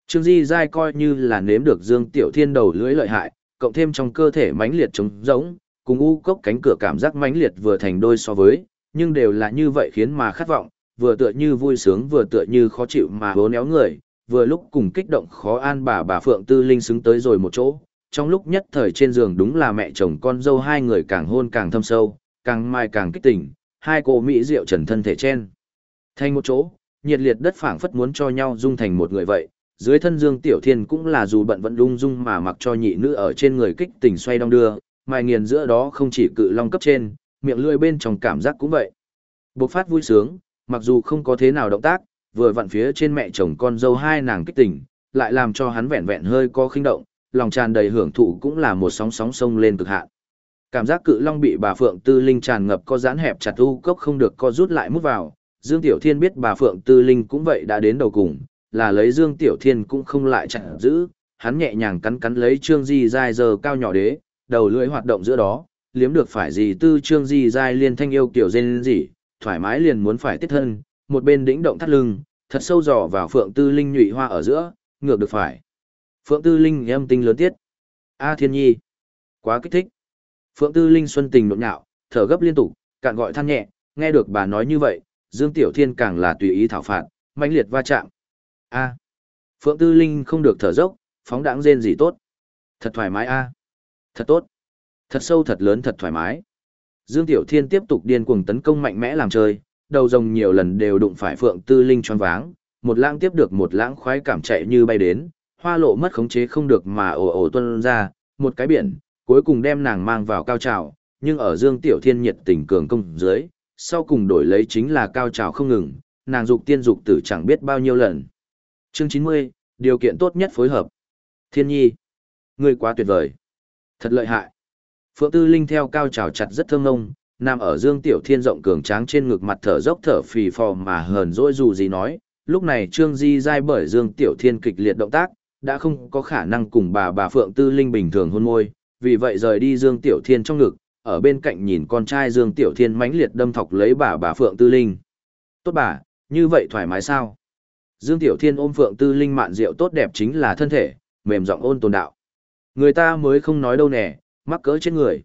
Trương Di dai coi như là nếm được Dương Tiểu Thiên đầu lưỡi lợi hại, cộng thêm trong cơ thể mãnh liệt trống rỗng, cùng u cốc cánh cửa cảm giác mãnh liệt vừa thành đôi so với, nhưng đều là như vậy khiến mà khát vọng, vừa tựa như vui sướng vừa tựa như khó chịu mà hố néo người, vừa lúc cùng kích động khó an bà bà Phượng Tư Linh xứng tới rồi một chỗ. Trong lúc nhất thời trên giường đúng là mẹ chồng con dâu hai người càng hôn càng thâm sâu, càng mai càng kích tỉnh, hai cô mỹ rượu trần thân thể chen. Thành một chỗ, nhiệt liệt đất phảng phất muốn cho nhau dung thành một người vậy, dưới thân Dương Tiểu Thiên cũng là dù bận vẫn lung dung mà mặc cho nhị nữ ở trên người kích tình xoay đong đưa, mài nghiền giữa đó không chỉ cự long cấp trên, miệng lưỡi bên trong cảm giác cũng vậy. Bộc phát vui sướng, mặc dù không có thế nào động tác, vừa vặn phía trên mẹ chồng con dâu hai nàng kích tình, lại làm cho hắn vẹn vẹn hơi có khinh động, lòng tràn đầy hưởng thụ cũng là một sóng sóng sông lên cực hạn. Cảm giác cự long bị bà Phượng Tư Linh tràn ngập có giãn hẹp chặt u cốc không được co rút lại mút vào, Dương Tiểu Thiên biết bà Phượng Tư Linh cũng vậy đã đến đầu cùng, là lấy Dương Tiểu Thiên cũng không lại chặn giữ, hắn nhẹ nhàng cắn cắn lấy Trương Di dai giờ cao nhỏ đế, đầu lưỡi hoạt động giữa đó, liếm được phải gì tư Trương Di dai liên thanh yêu kiểu dên gì, thoải mái liền muốn phải tiết thân, một bên đĩnh động thắt lưng, thật sâu dò vào Phượng Tư Linh nhụy hoa ở giữa, ngược được phải. Phượng Tư Linh âm tinh lớn tiết. A Thiên Nhi. Quá kích thích. Phượng Tư Linh xuân tình nộn nhạo, thở gấp liên tục, cạn gọi than nhẹ, nghe được bà nói như vậy, Dương Tiểu Thiên càng là tùy ý thảo phạt, mãnh liệt va chạm. A. Phượng Tư Linh không được thở dốc, phóng đãng rên gì tốt. Thật thoải mái a. Thật tốt. Thật sâu thật lớn thật thoải mái. Dương Tiểu Thiên tiếp tục điên cuồng tấn công mạnh mẽ làm chơi, đầu rồng nhiều lần đều đụng phải Phượng Tư Linh choáng váng, một lãng tiếp được một lãng khoái cảm chạy như bay đến, hoa lộ mất khống chế không được mà ồ ồ tuôn ra, một cái biển, cuối cùng đem nàng mang vào cao trào, nhưng ở Dương Tiểu Thiên nhiệt tình cường công dưới, sau cùng đổi lấy chính là cao trào không ngừng, nàng dục tiên dục tử chẳng biết bao nhiêu lần. Chương 90, điều kiện tốt nhất phối hợp. Thiên nhi, ngươi quá tuyệt vời. Thật lợi hại. Phượng Tư Linh theo cao trào chặt rất thơm ngông, nằm ở Dương Tiểu Thiên rộng cường tráng trên ngực mặt thở dốc thở phì phò mà hờn dỗi dù gì nói. Lúc này Trương Di dai bởi Dương Tiểu Thiên kịch liệt động tác, đã không có khả năng cùng bà bà Phượng Tư Linh bình thường hôn môi, vì vậy rời đi Dương Tiểu Thiên trong ngực, ở bên cạnh nhìn con trai Dương Tiểu Thiên mãnh liệt đâm thọc lấy bà bà Phượng Tư Linh. Tốt bà, như vậy thoải mái sao? Dương Tiểu Thiên ôm Phượng Tư Linh mạn rượu tốt đẹp chính là thân thể, mềm giọng ôn tồn đạo. Người ta mới không nói đâu nè, mắc cỡ trên người.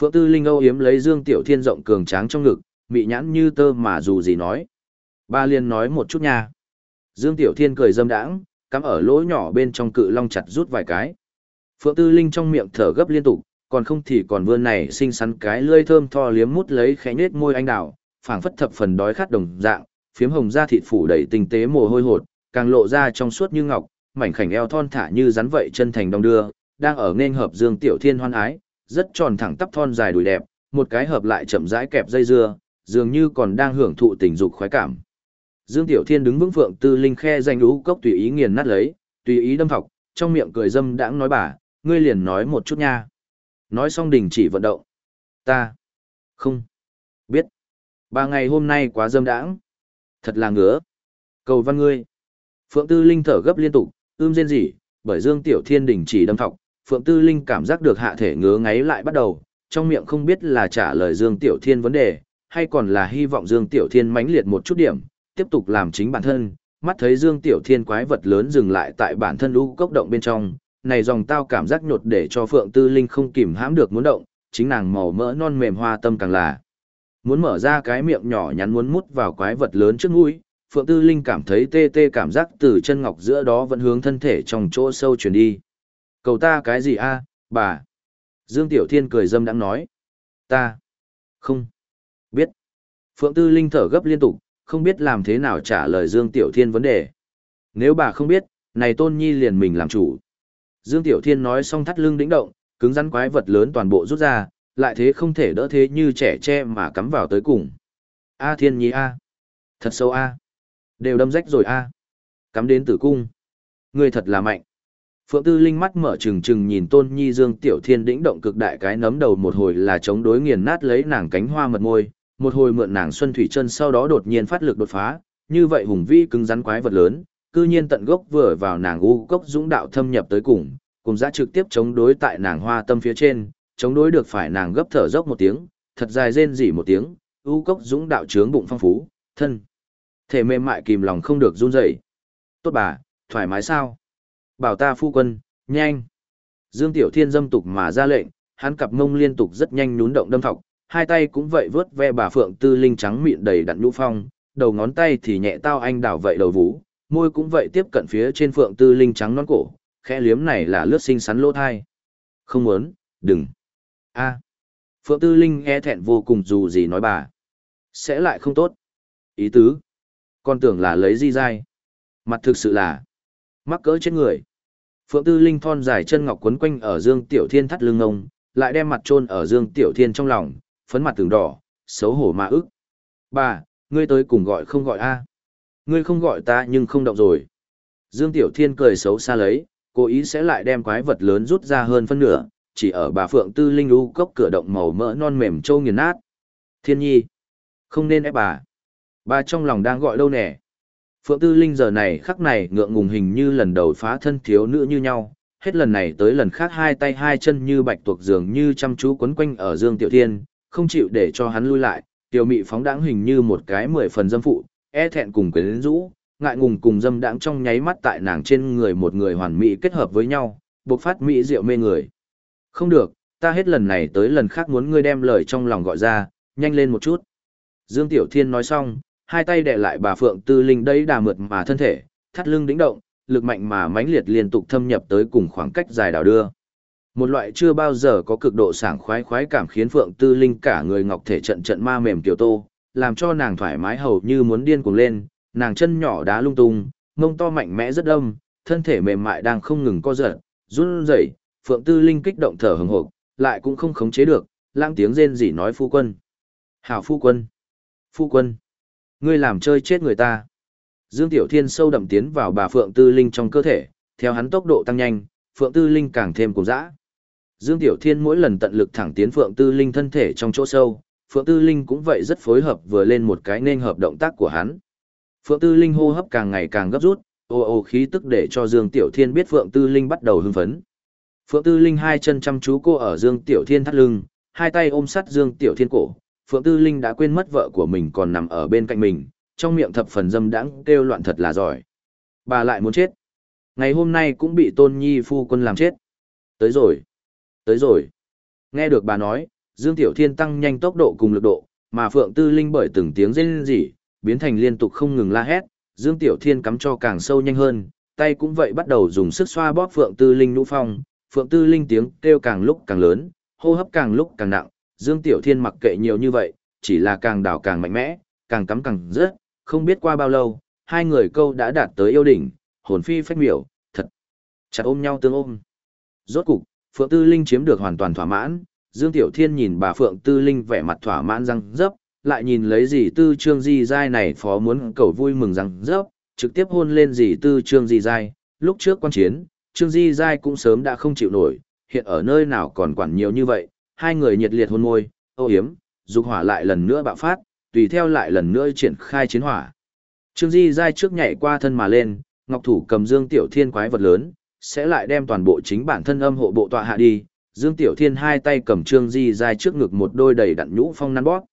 Phượng Tư Linh âu yếm lấy Dương Tiểu Thiên rộng cường tráng trong ngực, mị nhãn như tơ mà dù gì nói. Ba liền nói một chút nha. Dương Tiểu Thiên cười dâm đãng, cắm ở lỗ nhỏ bên trong cự long chặt rút vài cái. Phượng Tư Linh trong miệng thở gấp liên tục, còn không thì còn vươn này xinh xắn cái lưỡi thơm tho liếm mút lấy khẽ nết môi anh đào, phảng phất thập phần đói khát đồng dạng, phiếm hồng da thịt phủ đầy tinh tế mồ hôi hột, càng lộ ra trong suốt như ngọc, mảnh khảnh eo thon thả như rắn vậy chân thành đông đưa, đang ở nên hợp Dương Tiểu Thiên hoan ái, rất tròn thẳng tắp thon dài đùi đẹp, một cái hợp lại chậm rãi kẹp dây dưa, dường như còn đang hưởng thụ tình dục khoái cảm. Dương Tiểu Thiên đứng vững phượng tư linh khe danh lũ cốc tùy ý nghiền nát lấy, tùy ý đâm thọc, trong miệng cười dâm đãng nói bà, ngươi liền nói một chút nha. Nói xong đình chỉ vận động. Ta. Không. Biết. Ba ngày hôm nay quá dâm đãng. Thật là ngứa. Cầu văn ngươi. Phượng Tư Linh thở gấp liên tục, ưm rên rỉ, bởi Dương Tiểu Thiên đình chỉ đâm thọc, Phượng Tư Linh cảm giác được hạ thể ngứa ngáy lại bắt đầu, trong miệng không biết là trả lời Dương Tiểu Thiên vấn đề, hay còn là hy vọng Dương Tiểu Thiên mãnh liệt một chút điểm, tiếp tục làm chính bản thân, mắt thấy Dương Tiểu Thiên quái vật lớn dừng lại tại bản thân lũ cốc động bên trong, này dòng tao cảm giác nhột để cho Phượng Tư Linh không kìm hãm được muốn động, chính nàng màu mỡ non mềm hoa tâm càng là. Muốn mở ra cái miệng nhỏ nhắn muốn mút vào quái vật lớn trước mũi, Phượng Tư Linh cảm thấy tê tê cảm giác từ chân ngọc giữa đó vẫn hướng thân thể trong chỗ sâu chuyển đi. Cầu ta cái gì a, bà? Dương Tiểu Thiên cười dâm đãng nói. Ta. Không. Biết. Phượng Tư Linh thở gấp liên tục, không biết làm thế nào trả lời Dương Tiểu Thiên vấn đề. Nếu bà không biết, này Tôn Nhi liền mình làm chủ. Dương Tiểu Thiên nói xong thắt lưng đĩnh động, cứng rắn quái vật lớn toàn bộ rút ra, lại thế không thể đỡ thế như trẻ tre mà cắm vào tới cùng. A Thiên Nhi A. Thật sâu A. Đều đâm rách rồi A. Cắm đến tử cung. người thật là mạnh. Phượng Tư Linh mắt mở trừng trừng nhìn Tôn Nhi Dương Tiểu Thiên đĩnh động cực đại cái nấm đầu một hồi là chống đối nghiền nát lấy nàng cánh hoa mật môi, một hồi mượn nàng xuân thủy chân sau đó đột nhiên phát lực đột phá, như vậy hùng vĩ cứng rắn quái vật lớn, cư nhiên tận gốc vừa vào nàng u cốc dũng đạo thâm nhập tới cùng, cùng giá trực tiếp chống đối tại nàng hoa tâm phía trên, chống đối được phải nàng gấp thở dốc một tiếng, thật dài rên rỉ một tiếng, u cốc dũng đạo trướng bụng phong phú, thân thể mềm mại kìm lòng không được run rẩy. Tốt bà, thoải mái sao? Bảo ta phu quân, nhanh. Dương Tiểu Thiên dâm tục mà ra lệnh, hắn cặp mông liên tục rất nhanh nhún động đâm thọc, hai tay cũng vậy vớt ve bà Phượng Tư Linh trắng mịn đầy đặn nhũ phong, đầu ngón tay thì nhẹ tao anh đảo vậy đầu vú, môi cũng vậy tiếp cận phía trên Phượng Tư Linh trắng non cổ, khẽ liếm này là lướt sinh sắn lỗ thai. Không muốn, đừng. a à. Phượng Tư Linh e thẹn vô cùng dù gì nói bà. Sẽ lại không tốt. Ý tứ. Con tưởng là lấy di dai. Mặt thực sự là. Mắc cỡ trên người. Phượng Tư Linh thon dài chân ngọc quấn quanh ở Dương Tiểu Thiên thắt lưng ngông, lại đem mặt chôn ở Dương Tiểu Thiên trong lòng, phấn mặt từng đỏ, xấu hổ mà ức. Bà, ngươi tới cùng gọi không gọi a Ngươi không gọi ta nhưng không động rồi. Dương Tiểu Thiên cười xấu xa lấy, cố ý sẽ lại đem quái vật lớn rút ra hơn phân nửa, chỉ ở bà Phượng Tư Linh u cốc cửa động màu mỡ non mềm trâu nghiền nát. Thiên nhi, không nên ép bà. Bà trong lòng đang gọi đâu nè. Phượng Tư Linh giờ này khắc này ngượng ngùng hình như lần đầu phá thân thiếu nữ như nhau, hết lần này tới lần khác hai tay hai chân như bạch tuộc dường như chăm chú quấn quanh ở Dương Tiểu Thiên, không chịu để cho hắn lui lại, tiểu mị phóng đãng hình như một cái mười phần dâm phụ, e thẹn cùng quyến rũ, ngại ngùng cùng dâm đãng trong nháy mắt tại nàng trên người một người hoàn mỹ kết hợp với nhau, bộc phát mỹ diệu mê người. Không được, ta hết lần này tới lần khác muốn ngươi đem lời trong lòng gọi ra, nhanh lên một chút. Dương Tiểu Thiên nói xong, hai tay đè lại bà Phượng Tư Linh đấy đà mượt mà thân thể, thắt lưng đĩnh động, lực mạnh mà mãnh liệt liên tục thâm nhập tới cùng khoảng cách dài đào đưa. Một loại chưa bao giờ có cực độ sảng khoái khoái cảm khiến Phượng Tư Linh cả người ngọc thể trận trận ma mềm tiểu tô, làm cho nàng thoải mái hầu như muốn điên cuồng lên, nàng chân nhỏ đá lung tung, mông to mạnh mẽ rất đông, thân thể mềm mại đang không ngừng co giật, run rẩy, Phượng Tư Linh kích động thở hừng hực, lại cũng không khống chế được, lãng tiếng rên rỉ nói phu quân. Hảo phu quân. Phu quân. Ngươi làm chơi chết người ta. Dương Tiểu Thiên sâu đậm tiến vào bà Phượng Tư Linh trong cơ thể, theo hắn tốc độ tăng nhanh, Phượng Tư Linh càng thêm cuồng dã. Dương Tiểu Thiên mỗi lần tận lực thẳng tiến Phượng Tư Linh thân thể trong chỗ sâu, Phượng Tư Linh cũng vậy rất phối hợp vừa lên một cái nên hợp động tác của hắn. Phượng Tư Linh hô hấp càng ngày càng gấp rút, ô ô khí tức để cho Dương Tiểu Thiên biết Phượng Tư Linh bắt đầu hưng phấn. Phượng Tư Linh hai chân chăm chú cô ở Dương Tiểu Thiên thắt lưng, hai tay ôm sát Dương Tiểu Thiên cổ. Phượng Tư Linh đã quên mất vợ của mình còn nằm ở bên cạnh mình, trong miệng thập phần dâm đãng kêu loạn thật là giỏi. Bà lại muốn chết. Ngày hôm nay cũng bị Tôn Nhi phu quân làm chết. Tới rồi. Tới rồi. Nghe được bà nói, Dương Tiểu Thiên tăng nhanh tốc độ cùng lực độ, mà Phượng Tư Linh bởi từng tiếng rên rỉ, biến thành liên tục không ngừng la hét, Dương Tiểu Thiên cắm cho càng sâu nhanh hơn, tay cũng vậy bắt đầu dùng sức xoa bóp Phượng Tư Linh nhũ phong, Phượng Tư Linh tiếng kêu càng lúc càng lớn, hô hấp càng lúc càng nặng, Dương Tiểu Thiên mặc kệ nhiều như vậy, chỉ là càng đảo càng mạnh mẽ, càng cắm càng rớt, không biết qua bao lâu, hai người câu đã đạt tới yêu đỉnh, hồn phi phách miểu, thật. Chặt ôm nhau tương ôm. Rốt cục, Phượng Tư Linh chiếm được hoàn toàn thỏa mãn, Dương Tiểu Thiên nhìn bà Phượng Tư Linh vẻ mặt thỏa mãn răng dấp, lại nhìn lấy gì tư trương di dai này phó muốn cầu vui mừng răng dấp, trực tiếp hôn lên gì tư trương di dai, lúc trước quan chiến, trương di dai cũng sớm đã không chịu nổi, hiện ở nơi nào còn quản nhiều như vậy, hai người nhiệt liệt hôn môi, âu hiếm, dục hỏa lại lần nữa bạo phát, tùy theo lại lần nữa triển khai chiến hỏa. Trương Di giai trước nhảy qua thân mà lên, Ngọc Thủ cầm Dương Tiểu Thiên quái vật lớn, sẽ lại đem toàn bộ chính bản thân âm hộ bộ tọa hạ đi. Dương Tiểu Thiên hai tay cầm Trương Di Giai trước ngực một đôi đầy đặn nhũ phong năn bóp.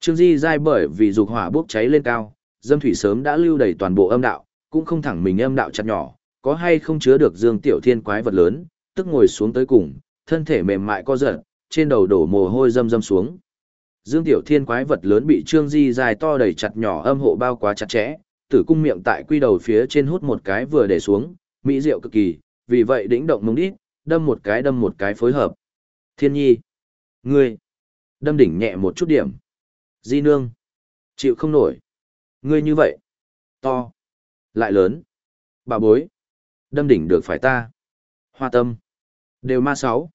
Trương Di Giai bởi vì dục hỏa bốc cháy lên cao, dâm thủy sớm đã lưu đầy toàn bộ âm đạo, cũng không thẳng mình âm đạo chặt nhỏ, có hay không chứa được Dương Tiểu Thiên quái vật lớn, tức ngồi xuống tới cùng, thân thể mềm mại co giật, trên đầu đổ mồ hôi dâm dâm xuống. Dương Tiểu Thiên quái vật lớn bị Trương Di dài to đầy chặt nhỏ âm hộ bao quá chặt chẽ, tử cung miệng tại quy đầu phía trên hút một cái vừa để xuống, mỹ diệu cực kỳ, vì vậy đĩnh động mông đít, đâm một cái đâm một cái phối hợp. Thiên nhi, ngươi, đâm đỉnh nhẹ một chút điểm. Di nương, chịu không nổi. Ngươi như vậy, to, lại lớn. Bà bối, đâm đỉnh được phải ta. Hoa tâm, đều ma sáu.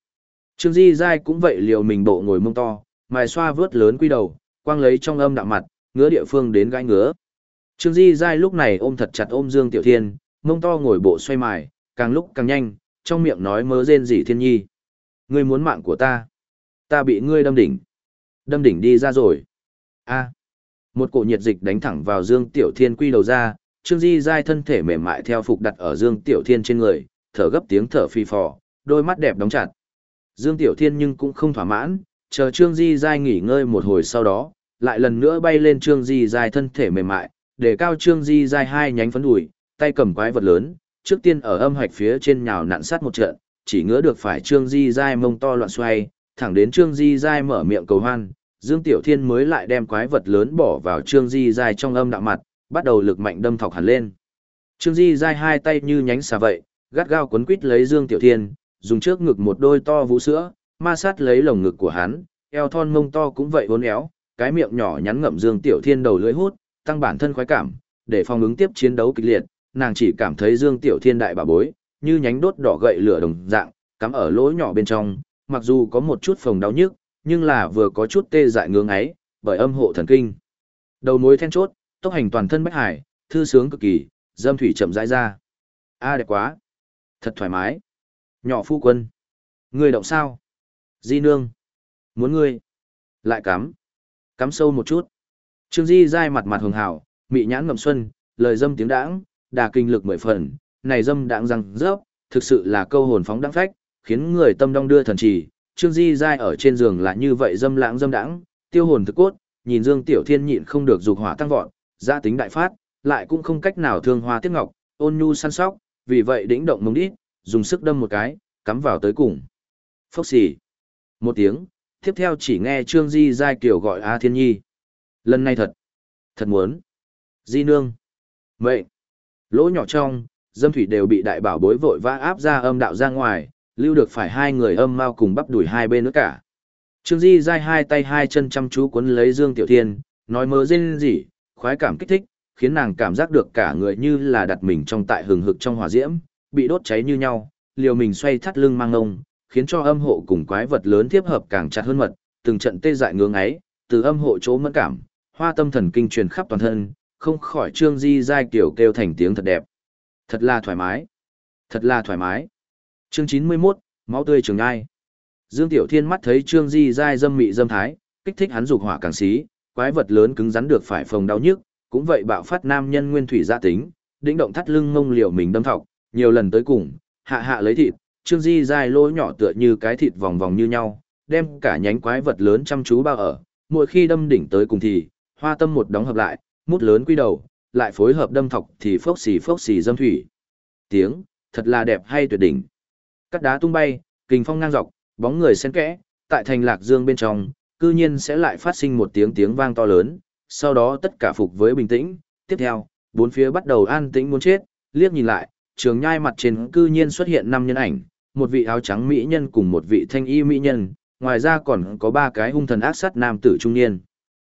Trương Di Giai cũng vậy liều mình bộ ngồi mông to, mài xoa vướt lớn quy đầu, quang lấy trong âm đạm mặt, ngứa địa phương đến gai ngứa. Trương Di Giai lúc này ôm thật chặt ôm Dương Tiểu Thiên, mông to ngồi bộ xoay mài, càng lúc càng nhanh, trong miệng nói mớ rên gì thiên nhi. Ngươi muốn mạng của ta. Ta bị ngươi đâm đỉnh. Đâm đỉnh đi ra rồi. a Một cổ nhiệt dịch đánh thẳng vào Dương Tiểu Thiên quy đầu ra, Trương Di Giai thân thể mềm mại theo phục đặt ở Dương Tiểu Thiên trên người, thở gấp tiếng thở phi phò, đôi mắt đẹp đóng chặt. Dương Tiểu Thiên nhưng cũng không thỏa mãn, chờ Trương Di Giai nghỉ ngơi một hồi sau đó, lại lần nữa bay lên Trương Di Giai thân thể mềm mại, để cao Trương Di Giai hai nhánh phấn đùi, tay cầm quái vật lớn, trước tiên ở âm hạch phía trên nhào nặn sát một trận, chỉ ngứa được phải Trương Di Giai mông to loạn xoay, thẳng đến Trương Di Giai mở miệng cầu hoan, Dương Tiểu Thiên mới lại đem quái vật lớn bỏ vào Trương Di Giai trong âm đạo mặt, bắt đầu lực mạnh đâm thọc hẳn lên. Trương Di Giai hai tay như nhánh xà vậy, gắt gao quấn quít lấy Dương Tiểu Thiên, dùng trước ngực một đôi to vũ sữa, ma sát lấy lồng ngực của hắn, eo thon mông to cũng vậy uốn éo, cái miệng nhỏ nhắn ngậm Dương Tiểu Thiên đầu lưỡi hút, tăng bản thân khoái cảm, để phòng ứng tiếp chiến đấu kịch liệt, nàng chỉ cảm thấy Dương Tiểu Thiên đại bà bối, như nhánh đốt đỏ gậy lửa đồng dạng, cắm ở lỗ nhỏ bên trong, mặc dù có một chút phồng đau nhức, nhưng là vừa có chút tê dại ngưỡng ấy, bởi âm hộ thần kinh. Đầu mối then chốt, tốc hành toàn thân bách hải, thư sướng cực kỳ, dâm thủy chậm rãi ra. A đẹp quá. Thật thoải mái. Nhỏ phu quân. Ngươi động sao? Di nương. Muốn ngươi. Lại cắm. Cắm sâu một chút. Trương Di dai mặt mặt hường hảo, mị nhãn ngậm xuân, lời dâm tiếng đãng, đà kinh lực mười phần, này dâm đãng răng rớp, thực sự là câu hồn phóng đãng phách, khiến người tâm đong đưa thần trì. Trương Di dai ở trên giường là như vậy dâm lãng dâm đãng, tiêu hồn thực cốt, nhìn Dương Tiểu Thiên nhịn không được dục hỏa tăng vọt, gia tính đại phát, lại cũng không cách nào thương hoa tiếc ngọc, ôn nhu săn sóc, vì vậy đĩnh động mông đít, dùng sức đâm một cái, cắm vào tới cùng. Phốc xì. Một tiếng, tiếp theo chỉ nghe Trương Di giai kiểu gọi A Thiên Nhi. Lần này thật, thật muốn. Di nương. Mệnh. Lỗ nhỏ trong, dâm thủy đều bị đại bảo bối vội vã áp ra âm đạo ra ngoài, lưu được phải hai người âm mau cùng bắp đuổi hai bên nữa cả. Trương Di dai hai tay hai chân chăm chú cuốn lấy Dương Tiểu Thiên, nói mơ rên gì, khoái cảm kích thích, khiến nàng cảm giác được cả người như là đặt mình trong tại hừng hực trong hỏa diễm, bị đốt cháy như nhau, liều mình xoay thắt lưng mang ngông, khiến cho âm hộ cùng quái vật lớn tiếp hợp càng chặt hơn mật, từng trận tê dại ngưỡng ấy, từ âm hộ chỗ mẫn cảm, hoa tâm thần kinh truyền khắp toàn thân, không khỏi trương di giai kiểu kêu thành tiếng thật đẹp. Thật là thoải mái. Thật là thoải mái. Chương 91, máu tươi trường ai Dương Tiểu Thiên mắt thấy trương di giai dâm mị dâm thái, kích thích hắn dục hỏa càng xí, quái vật lớn cứng rắn được phải phòng đau nhức, cũng vậy bạo phát nam nhân nguyên thủy gia tính, đĩnh động thắt lưng ngông liều mình đâm thọc, nhiều lần tới cùng, hạ hạ lấy thịt, trương di dài lỗ nhỏ tựa như cái thịt vòng vòng như nhau, đem cả nhánh quái vật lớn chăm chú bao ở, mỗi khi đâm đỉnh tới cùng thì, hoa tâm một đóng hợp lại, mút lớn quy đầu, lại phối hợp đâm thọc thì phốc xì phốc xì dâm thủy. Tiếng, thật là đẹp hay tuyệt đỉnh. Cắt đá tung bay, kình phong ngang dọc, bóng người xen kẽ, tại thành lạc dương bên trong, cư nhiên sẽ lại phát sinh một tiếng tiếng vang to lớn, sau đó tất cả phục với bình tĩnh, tiếp theo, bốn phía bắt đầu an tĩnh muốn chết, liếc nhìn lại, trường nhai mặt trên cư nhiên xuất hiện năm nhân ảnh, một vị áo trắng mỹ nhân cùng một vị thanh y mỹ nhân, ngoài ra còn có ba cái hung thần ác sát nam tử trung niên.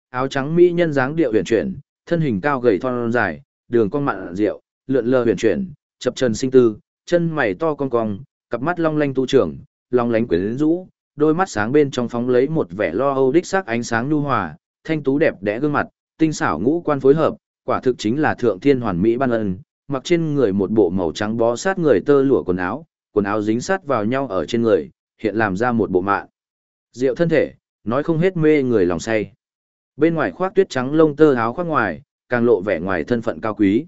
Áo trắng mỹ nhân dáng điệu huyền chuyển, thân hình cao gầy thon dài, đường cong mặn rượu, lượn lờ huyền chuyển, chập trần sinh tư, chân mày to cong cong, cặp mắt long lanh tu trưởng, long lánh quyến rũ, đôi mắt sáng bên trong phóng lấy một vẻ lo âu đích sắc ánh sáng nhu hòa, thanh tú đẹp đẽ gương mặt, tinh xảo ngũ quan phối hợp, quả thực chính là thượng thiên hoàn mỹ ban ân, mặc trên người một bộ màu trắng bó sát người tơ lụa quần áo, quần áo dính sát vào nhau ở trên người, hiện làm ra một bộ mạng. Diệu thân thể, nói không hết mê người lòng say. Bên ngoài khoác tuyết trắng lông tơ áo khoác ngoài, càng lộ vẻ ngoài thân phận cao quý.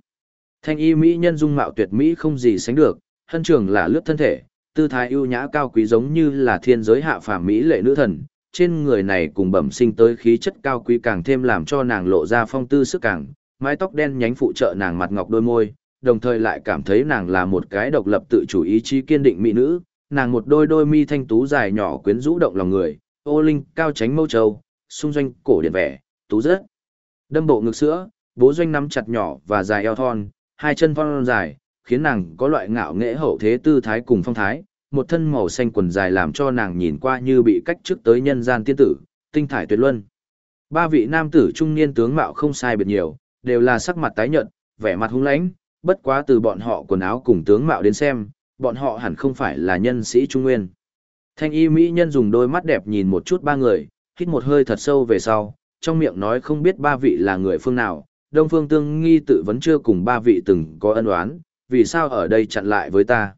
Thanh y mỹ nhân dung mạo tuyệt mỹ không gì sánh được, hân trường là lướt thân thể, tư thái ưu nhã cao quý giống như là thiên giới hạ phàm mỹ lệ nữ thần, trên người này cùng bẩm sinh tới khí chất cao quý càng thêm làm cho nàng lộ ra phong tư sức càng, mái tóc đen nhánh phụ trợ nàng mặt ngọc đôi môi, đồng thời lại cảm thấy nàng là một cái độc lập tự chủ ý chí kiên định mỹ nữ, nàng một đôi đôi mi thanh tú dài nhỏ quyến rũ động lòng người, ô linh cao tránh mâu châu xung doanh cổ điện vẻ, tú rất. Đâm bộ ngực sữa, bố doanh nắm chặt nhỏ và dài eo thon, hai chân thon dài, khiến nàng có loại ngạo nghệ hậu thế tư thái cùng phong thái, một thân màu xanh quần dài làm cho nàng nhìn qua như bị cách trước tới nhân gian tiên tử, tinh thải tuyệt luân. Ba vị nam tử trung niên tướng mạo không sai biệt nhiều, đều là sắc mặt tái nhợt, vẻ mặt hung lãnh, bất quá từ bọn họ quần áo cùng tướng mạo đến xem, bọn họ hẳn không phải là nhân sĩ trung nguyên. Thanh y mỹ nhân dùng đôi mắt đẹp nhìn một chút ba người, hít một hơi thật sâu về sau, trong miệng nói không biết ba vị là người phương nào, Đông Phương Tương Nghi tự vẫn chưa cùng ba vị từng có ân oán, vì sao ở đây chặn lại với ta?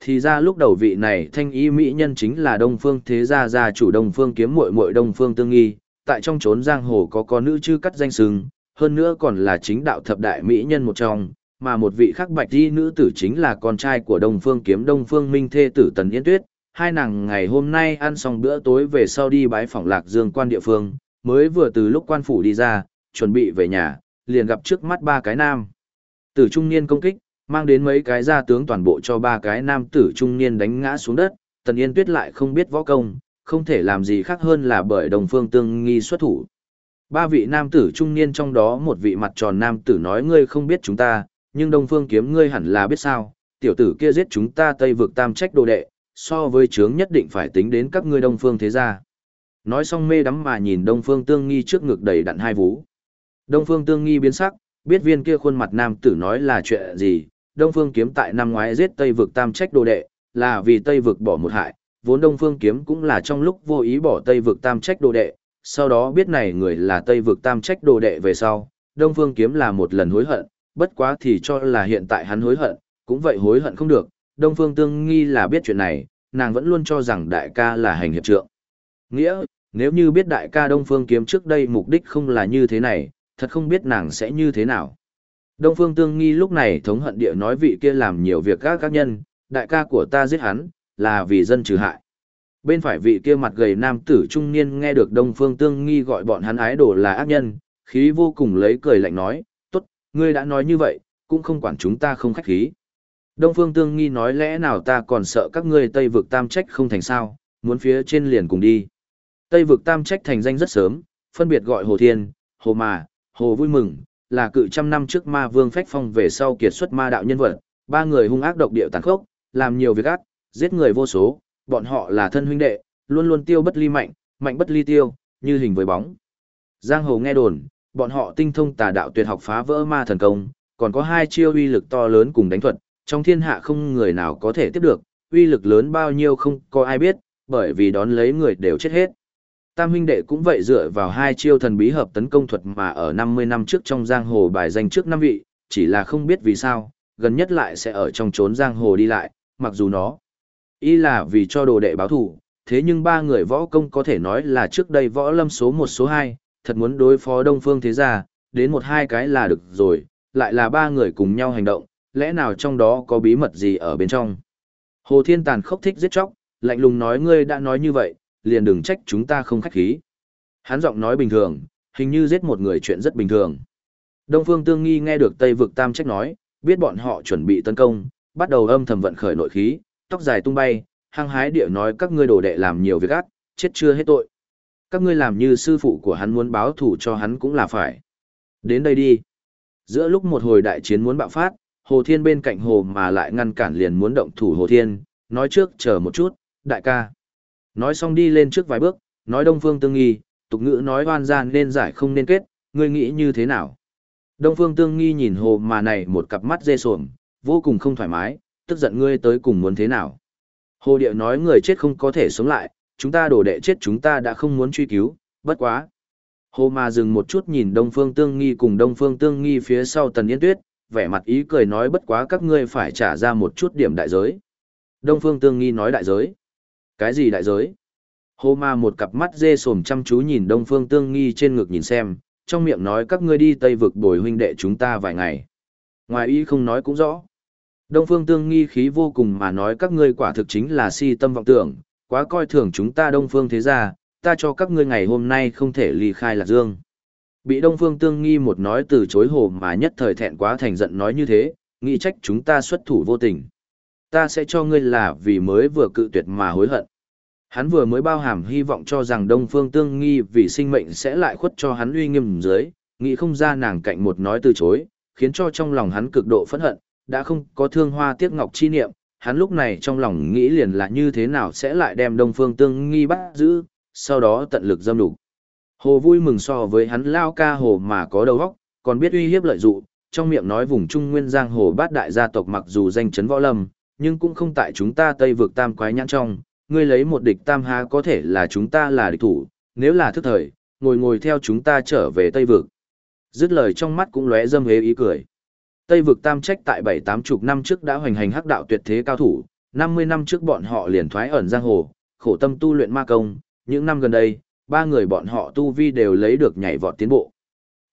Thì ra lúc đầu vị này thanh y mỹ nhân chính là Đông Phương Thế Gia gia chủ Đông Phương kiếm muội muội Đông Phương Tương Nghi, tại trong chốn giang hồ có có nữ chư cắt danh sừng, hơn nữa còn là chính đạo thập đại mỹ nhân một trong, mà một vị khác bạch y nữ tử chính là con trai của Đông Phương kiếm Đông Phương Minh Thê tử Tần Yên Tuyết. Hai nàng ngày hôm nay ăn xong bữa tối về sau đi bái phỏng lạc dương quan địa phương, mới vừa từ lúc quan phủ đi ra, chuẩn bị về nhà, liền gặp trước mắt ba cái nam. Tử trung niên công kích, mang đến mấy cái gia tướng toàn bộ cho ba cái nam tử trung niên đánh ngã xuống đất, Tần Yên Tuyết lại không biết võ công, không thể làm gì khác hơn là bởi đồng phương tương nghi xuất thủ. Ba vị nam tử trung niên trong đó một vị mặt tròn nam tử nói ngươi không biết chúng ta, nhưng Đông Phương kiếm ngươi hẳn là biết sao, tiểu tử kia giết chúng ta Tây vực tam trách đồ đệ, so với chướng nhất định phải tính đến các ngươi Đông Phương thế gia. Nói xong mê đắm mà nhìn Đông Phương Tương Nghi trước ngực đầy đặn hai vú. Đông Phương Tương Nghi biến sắc, biết viên kia khuôn mặt nam tử nói là chuyện gì, Đông Phương kiếm tại năm ngoái giết Tây vực tam trách đồ đệ, là vì Tây vực bỏ một hại, vốn Đông Phương kiếm cũng là trong lúc vô ý bỏ Tây vực tam trách đồ đệ, sau đó biết này người là Tây vực tam trách đồ đệ về sau, Đông Phương kiếm là một lần hối hận, bất quá thì cho là hiện tại hắn hối hận, cũng vậy hối hận không được, Đông Phương Tương Nghi là biết chuyện này, nàng vẫn luôn cho rằng đại ca là hành hiệp trượng. Nghĩa, nếu như biết đại ca Đông Phương kiếm trước đây mục đích không là như thế này, thật không biết nàng sẽ như thế nào. Đông Phương Tương Nghi lúc này thống hận địa nói vị kia làm nhiều việc các các nhân, đại ca của ta giết hắn, là vì dân trừ hại. Bên phải vị kia mặt gầy nam tử trung niên nghe được Đông Phương Tương Nghi gọi bọn hắn ái đồ là ác nhân, khí vô cùng lấy cười lạnh nói, tốt, ngươi đã nói như vậy, cũng không quản chúng ta không khách khí. Đông Phương Tương Nghi nói lẽ nào ta còn sợ các ngươi Tây vực tam trách không thành sao, muốn phía trên liền cùng đi. Tây vực tam trách thành danh rất sớm, phân biệt gọi Hồ Thiên, Hồ Mà, Hồ Vui Mừng, là cự trăm năm trước ma vương phách phong về sau kiệt xuất ma đạo nhân vật, ba người hung ác độc địa tàn khốc, làm nhiều việc ác, giết người vô số, bọn họ là thân huynh đệ, luôn luôn tiêu bất ly mạnh, mạnh bất ly tiêu, như hình với bóng. Giang hồ nghe đồn, bọn họ tinh thông tà đạo tuyệt học phá vỡ ma thần công, còn có hai chiêu uy lực to lớn cùng đánh thuật, trong thiên hạ không người nào có thể tiếp được, uy lực lớn bao nhiêu không có ai biết, bởi vì đón lấy người đều chết hết. Tam huynh đệ cũng vậy dựa vào hai chiêu thần bí hợp tấn công thuật mà ở 50 năm trước trong giang hồ bài danh trước năm vị, chỉ là không biết vì sao, gần nhất lại sẽ ở trong trốn giang hồ đi lại, mặc dù nó y là vì cho đồ đệ báo thủ, thế nhưng ba người võ công có thể nói là trước đây võ lâm số 1 số 2, thật muốn đối phó Đông Phương thế gia, đến một hai cái là được rồi, lại là ba người cùng nhau hành động, lẽ nào trong đó có bí mật gì ở bên trong. Hồ Thiên Tàn khốc thích giết chóc, lạnh lùng nói ngươi đã nói như vậy, liền đừng trách chúng ta không khách khí. Hắn giọng nói bình thường, hình như giết một người chuyện rất bình thường. Đông Phương Tương Nghi nghe được Tây Vực Tam Trách nói, biết bọn họ chuẩn bị tấn công, bắt đầu âm thầm vận khởi nội khí, tóc dài tung bay, hăng hái địa nói các ngươi đồ đệ làm nhiều việc ác, chết chưa hết tội. Các ngươi làm như sư phụ của hắn muốn báo thù cho hắn cũng là phải. Đến đây đi. Giữa lúc một hồi đại chiến muốn bạo phát, Hồ Thiên bên cạnh hồ mà lại ngăn cản liền muốn động thủ Hồ Thiên, nói trước chờ một chút, đại ca. Nói xong đi lên trước vài bước, nói Đông Phương Tương Nghi, tục ngữ nói oan gian nên giải không nên kết, ngươi nghĩ như thế nào? Đông Phương Tương Nghi nhìn hồ mà này một cặp mắt dê sồm, vô cùng không thoải mái, tức giận ngươi tới cùng muốn thế nào? Hồ Điệu nói người chết không có thể sống lại, chúng ta đổ đệ chết chúng ta đã không muốn truy cứu, bất quá. Hồ mà dừng một chút nhìn Đông Phương Tương Nghi cùng Đông Phương Tương Nghi phía sau Tần Yên Tuyết, vẻ mặt ý cười nói bất quá các ngươi phải trả ra một chút điểm đại giới. Đông Phương Tương Nghi nói đại giới. Cái gì đại giới? Hô ma một cặp mắt dê sồm chăm chú nhìn Đông Phương Tương Nghi trên ngực nhìn xem, trong miệng nói các ngươi đi Tây vực bồi huynh đệ chúng ta vài ngày. Ngoài ý không nói cũng rõ. Đông Phương Tương Nghi khí vô cùng mà nói các ngươi quả thực chính là si tâm vọng tưởng, quá coi thường chúng ta Đông Phương thế gia, ta cho các ngươi ngày hôm nay không thể ly khai Lạc Dương. Bị Đông Phương Tương Nghi một nói từ chối hồ mà nhất thời thẹn quá thành giận nói như thế, nghĩ trách chúng ta xuất thủ vô tình. Ta sẽ cho ngươi là vì mới vừa cự tuyệt mà hối hận. Hắn vừa mới bao hàm hy vọng cho rằng Đông Phương Tương Nghi vì sinh mệnh sẽ lại khuất cho hắn uy nghiêm dưới, nghĩ không ra nàng cạnh một nói từ chối, khiến cho trong lòng hắn cực độ phẫn hận, đã không có thương hoa tiếc ngọc chi niệm, hắn lúc này trong lòng nghĩ liền là như thế nào sẽ lại đem Đông Phương Tương Nghi bắt giữ, sau đó tận lực dâm đủ. Hồ vui mừng so với hắn lao ca hồ mà có đầu óc, còn biết uy hiếp lợi dụng, trong miệng nói vùng Trung Nguyên Giang hồ bát đại gia tộc mặc dù danh chấn võ lâm, nhưng cũng không tại chúng ta Tây vực tam quái nhãn trong, ngươi lấy một địch tam há có thể là chúng ta là địch thủ, nếu là thức thời, ngồi ngồi theo chúng ta trở về Tây vực. Dứt lời trong mắt cũng lóe dâm hế ý cười. Tây vực tam trách tại bảy tám chục năm trước đã hoành hành hắc đạo tuyệt thế cao thủ, 50 năm trước bọn họ liền thoái ẩn giang hồ, khổ tâm tu luyện ma công, những năm gần đây, ba người bọn họ tu vi đều lấy được nhảy vọt tiến bộ.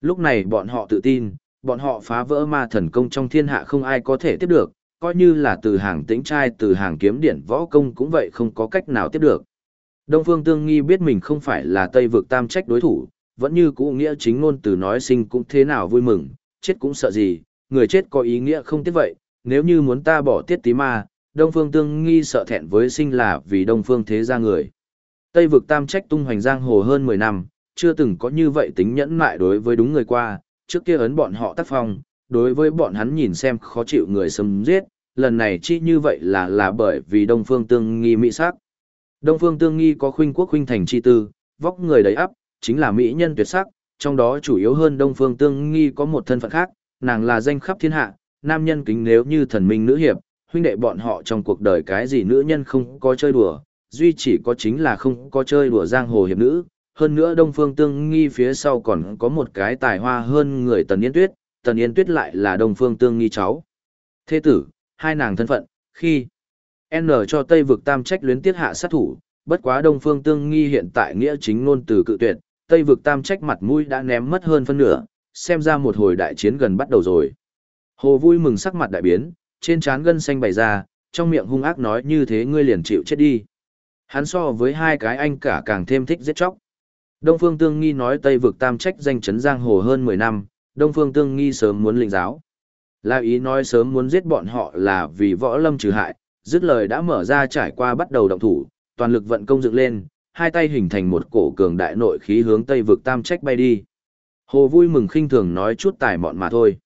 Lúc này bọn họ tự tin, bọn họ phá vỡ ma thần công trong thiên hạ không ai có thể tiếp được, coi như là từ hàng tĩnh trai từ hàng kiếm điển võ công cũng vậy không có cách nào tiếp được. Đông Phương Tương Nghi biết mình không phải là Tây vực tam trách đối thủ, vẫn như cũ nghĩa chính ngôn từ nói sinh cũng thế nào vui mừng, chết cũng sợ gì, người chết có ý nghĩa không tiếc vậy, nếu như muốn ta bỏ tiết tí ma, Đông Phương Tương Nghi sợ thẹn với sinh là vì Đông Phương thế gia người. Tây vực tam trách tung hoành giang hồ hơn 10 năm, chưa từng có như vậy tính nhẫn mại đối với đúng người qua, trước kia ấn bọn họ tác phong, đối với bọn hắn nhìn xem khó chịu người xâm giết, lần này chi như vậy là là bởi vì Đông Phương Tương Nghi mỹ sắc. Đông Phương Tương Nghi có khuynh quốc khuynh thành chi tư, vóc người đầy ắp, chính là mỹ nhân tuyệt sắc, trong đó chủ yếu hơn Đông Phương Tương Nghi có một thân phận khác, nàng là danh khắp thiên hạ, nam nhân kính nếu như thần minh nữ hiệp, huynh đệ bọn họ trong cuộc đời cái gì nữ nhân không có chơi đùa, duy chỉ có chính là không có chơi đùa giang hồ hiệp nữ. Hơn nữa Đông Phương Tương Nghi phía sau còn có một cái tài hoa hơn người Tần Yên Tuyết, Tần Yên Tuyết lại là Đông Phương Tương Nghi cháu. Thế tử, hai nàng thân phận, khi N cho Tây vực tam trách luyến tiết hạ sát thủ, bất quá Đông Phương Tương Nghi hiện tại nghĩa chính ngôn từ cự tuyệt, Tây vực tam trách mặt mũi đã ném mất hơn phân nửa, xem ra một hồi đại chiến gần bắt đầu rồi. Hồ vui mừng sắc mặt đại biến, trên trán gân xanh bày ra, trong miệng hung ác nói như thế ngươi liền chịu chết đi. Hắn so với hai cái anh cả càng thêm thích giết chóc. Đông Phương Tương Nghi nói Tây vực tam trách danh chấn giang hồ hơn 10 năm, Đông Phương Tương Nghi sớm muốn lĩnh giáo. La ý nói sớm muốn giết bọn họ là vì võ lâm trừ hại, dứt lời đã mở ra trải qua bắt đầu động thủ, toàn lực vận công dựng lên, hai tay hình thành một cổ cường đại nội khí hướng Tây vực tam trách bay đi. Hồ vui mừng khinh thường nói chút tài mọn mà thôi.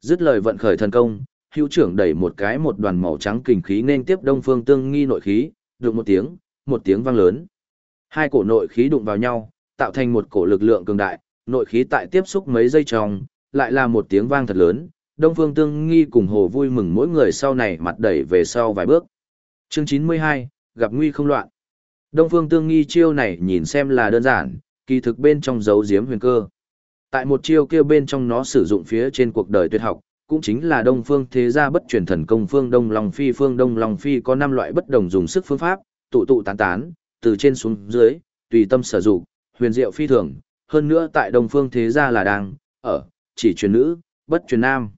Dứt lời vận khởi thần công, hữu trưởng đẩy một cái một đoàn màu trắng kình khí nên tiếp đông phương tương nghi nội khí, được một tiếng, một tiếng vang lớn. Hai cổ nội khí đụng vào nhau, tạo thành một cổ lực lượng cường đại, nội khí tại tiếp xúc mấy giây trong, lại là một tiếng vang thật lớn, Đông Phương Tương Nghi cùng Hồ vui mừng mỗi người sau này mặt đẩy về sau vài bước. Chương 92, gặp nguy không loạn. Đông Phương Tương Nghi chiêu này nhìn xem là đơn giản, kỳ thực bên trong giấu giếm huyền cơ. Tại một chiêu kia bên trong nó sử dụng phía trên cuộc đời tuyệt học, cũng chính là Đông Phương thế gia bất truyền thần công Phương Đông Long Phi Phương Đông Long Phi có năm loại bất đồng dùng sức phương pháp, tụ tụ tán tán, từ trên xuống dưới, tùy tâm sử dụng, huyền diệu phi thường, hơn nữa tại đồng Phương thế gia là đang ở chỉ truyền nữ, bất truyền nam.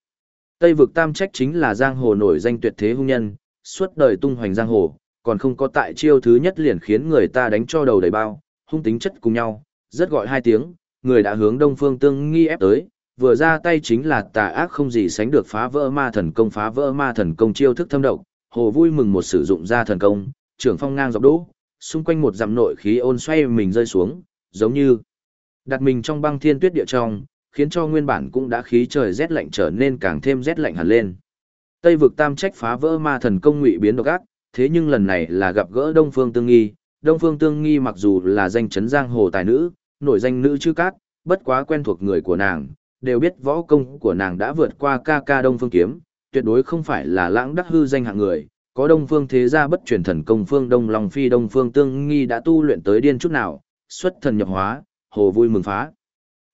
Tây vực tam trách chính là giang hồ nổi danh tuyệt thế hung nhân, suốt đời tung hoành giang hồ, còn không có tại chiêu thứ nhất liền khiến người ta đánh cho đầu đầy bao, hung tính chất cùng nhau, rất gọi hai tiếng, người đã hướng đông phương tương nghi ép tới, vừa ra tay chính là tà ác không gì sánh được phá vỡ ma thần công phá vỡ ma thần công chiêu thức thâm độc, hồ vui mừng một sử dụng ra thần công, trưởng phong ngang dọc đỗ, xung quanh một dặm nội khí ôn xoay mình rơi xuống, giống như đặt mình trong băng thiên tuyết địa trong, khiến cho nguyên bản cũng đã khí trời rét lạnh trở nên càng thêm rét lạnh hẳn lên. Tây vực tam trách phá vỡ ma thần công ngụy biến độc ác, thế nhưng lần này là gặp gỡ Đông Phương Tương Nghi. Đông Phương Tương Nghi mặc dù là danh chấn giang hồ tài nữ, nổi danh nữ chư cát, bất quá quen thuộc người của nàng, đều biết võ công của nàng đã vượt qua ca ca Đông Phương Kiếm, tuyệt đối không phải là lãng đắc hư danh hạng người. Có Đông Phương thế gia bất truyền thần công Phương Đông Long Phi Đông Phương Tương Nghi đã tu luyện tới điên chút nào, xuất thần nhập hóa, hồ vui mừng phá.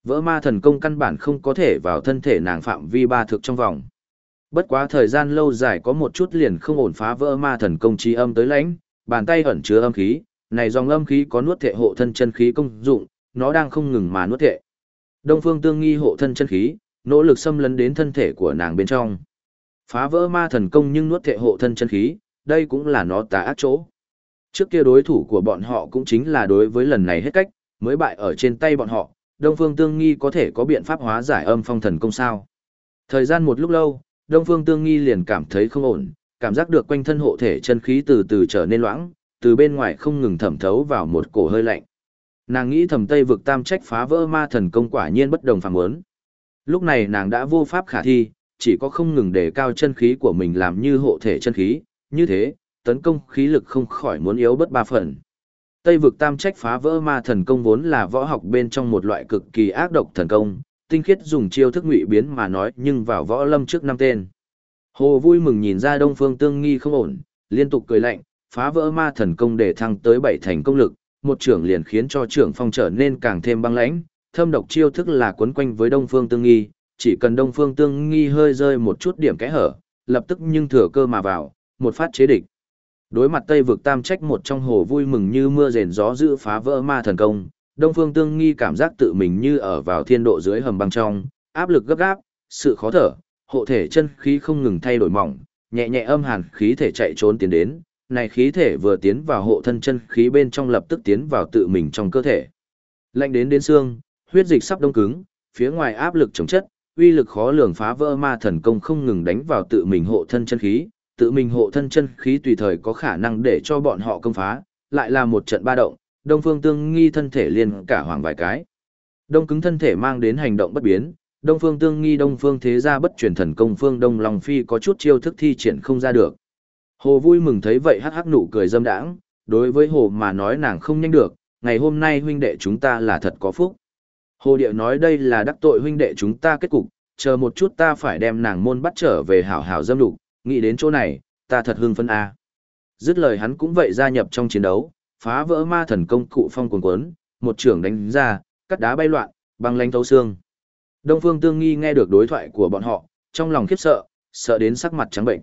Vỡ ma thần công căn bản không có thể vào thân thể nàng phạm vi ba thực trong vòng. Bất quá thời gian lâu dài có một chút liền không ổn phá vỡ ma thần công trí âm tới lãnh, bàn tay ẩn chứa âm khí, này dòng âm khí có nuốt thể hộ thân chân khí công dụng, nó đang không ngừng mà nuốt thể. Đông Phương Tương Nghi hộ thân chân khí, nỗ lực xâm lấn đến thân thể của nàng bên trong. Phá vỡ ma thần công nhưng nuốt thệ hộ thân chân khí, đây cũng là nó tà ác chỗ. Trước kia đối thủ của bọn họ cũng chính là đối với lần này hết cách, mới bại ở trên tay bọn họ, Đông Phương Tương Nghi có thể có biện pháp hóa giải âm phong thần công sao. Thời gian một lúc lâu, Đông Phương Tương Nghi liền cảm thấy không ổn, cảm giác được quanh thân hộ thể chân khí từ từ trở nên loãng, từ bên ngoài không ngừng thẩm thấu vào một cổ hơi lạnh. Nàng nghĩ thầm Tây vực tam trách phá vỡ ma thần công quả nhiên bất đồng phàm muốn. Lúc này nàng đã vô pháp khả thi, chỉ có không ngừng đề cao chân khí của mình làm như hộ thể chân khí, như thế, tấn công khí lực không khỏi muốn yếu bất ba phần. Tây vực tam trách phá vỡ ma thần công vốn là võ học bên trong một loại cực kỳ ác độc thần công, tinh khiết dùng chiêu thức ngụy biến mà nói nhưng vào võ lâm trước năm tên. Hồ vui mừng nhìn ra đông phương tương nghi không ổn, liên tục cười lạnh, phá vỡ ma thần công để thăng tới bảy thành công lực, một trưởng liền khiến cho trưởng phong trở nên càng thêm băng lãnh, thâm độc chiêu thức là quấn quanh với Đông Phương Tương Nghi, chỉ cần Đông Phương Tương Nghi hơi rơi một chút điểm kẽ hở, lập tức nhưng thừa cơ mà vào, một phát chế địch. Đối mặt Tây vực tam trách một trong hồ vui mừng như mưa rền gió giữ phá vỡ ma thần công, Đông Phương Tương Nghi cảm giác tự mình như ở vào thiên độ dưới hầm băng trong, áp lực gấp gáp, sự khó thở, hộ thể chân khí không ngừng thay đổi mỏng, nhẹ nhẹ âm hàn khí thể chạy trốn tiến đến, này khí thể vừa tiến vào hộ thân chân khí bên trong lập tức tiến vào tự mình trong cơ thể. Lạnh đến đến xương, huyết dịch sắp đông cứng, phía ngoài áp lực chống chất, uy lực khó lường phá vỡ ma thần công không ngừng đánh vào tự mình hộ thân chân khí, tự mình hộ thân chân khí tùy thời có khả năng để cho bọn họ công phá, lại là một trận ba động, Đông Phương Tương nghi thân thể liền cả hoàng vài cái. Đông cứng thân thể mang đến hành động bất biến, Đông Phương Tương nghi Đông Phương thế gia bất truyền thần công Phương Đông Long Phi có chút chiêu thức thi triển không ra được. Hồ vui mừng thấy vậy hắc hắc nụ cười dâm đãng, đối với Hồ mà nói nàng không nhanh được, ngày hôm nay huynh đệ chúng ta là thật có phúc. Hồ Điệu nói đây là đắc tội huynh đệ chúng ta kết cục, chờ một chút ta phải đem nàng môn bắt trở về hảo hảo dâm đục, nghĩ đến chỗ này, ta thật hưng phân A. Dứt lời hắn cũng vậy gia nhập trong chiến đấu, phá vỡ ma thần công cụ phong cuồng cuốn, một trưởng đánh ra, cắt đá bay loạn, băng lanh thấu xương. Đông Phương Tương Nghi nghe được đối thoại của bọn họ, trong lòng khiếp sợ, sợ đến sắc mặt trắng bệnh.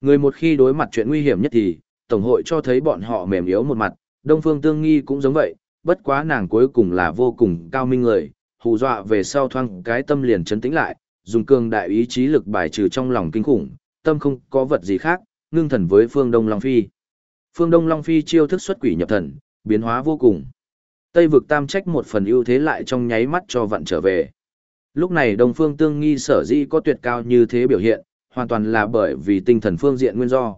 Người một khi đối mặt chuyện nguy hiểm nhất thì, Tổng hội cho thấy bọn họ mềm yếu một mặt, Đông Phương Tương Nghi cũng giống vậy, bất quá nàng cuối cùng là vô cùng cao minh người, hù dọa về sau thoang cái tâm liền chấn tĩnh lại, dùng cường đại ý chí lực bài trừ trong lòng kinh khủng, tâm không có vật gì khác, ngưng thần với Phương Đông Long Phi. Phương Đông Long Phi chiêu thức xuất quỷ nhập thần, biến hóa vô cùng. Tây vực tam trách một phần ưu thế lại trong nháy mắt cho vặn trở về. Lúc này Đông Phương Tương Nghi sở dĩ có tuyệt cao như thế biểu hiện, hoàn toàn là bởi vì tinh thần phương diện nguyên do.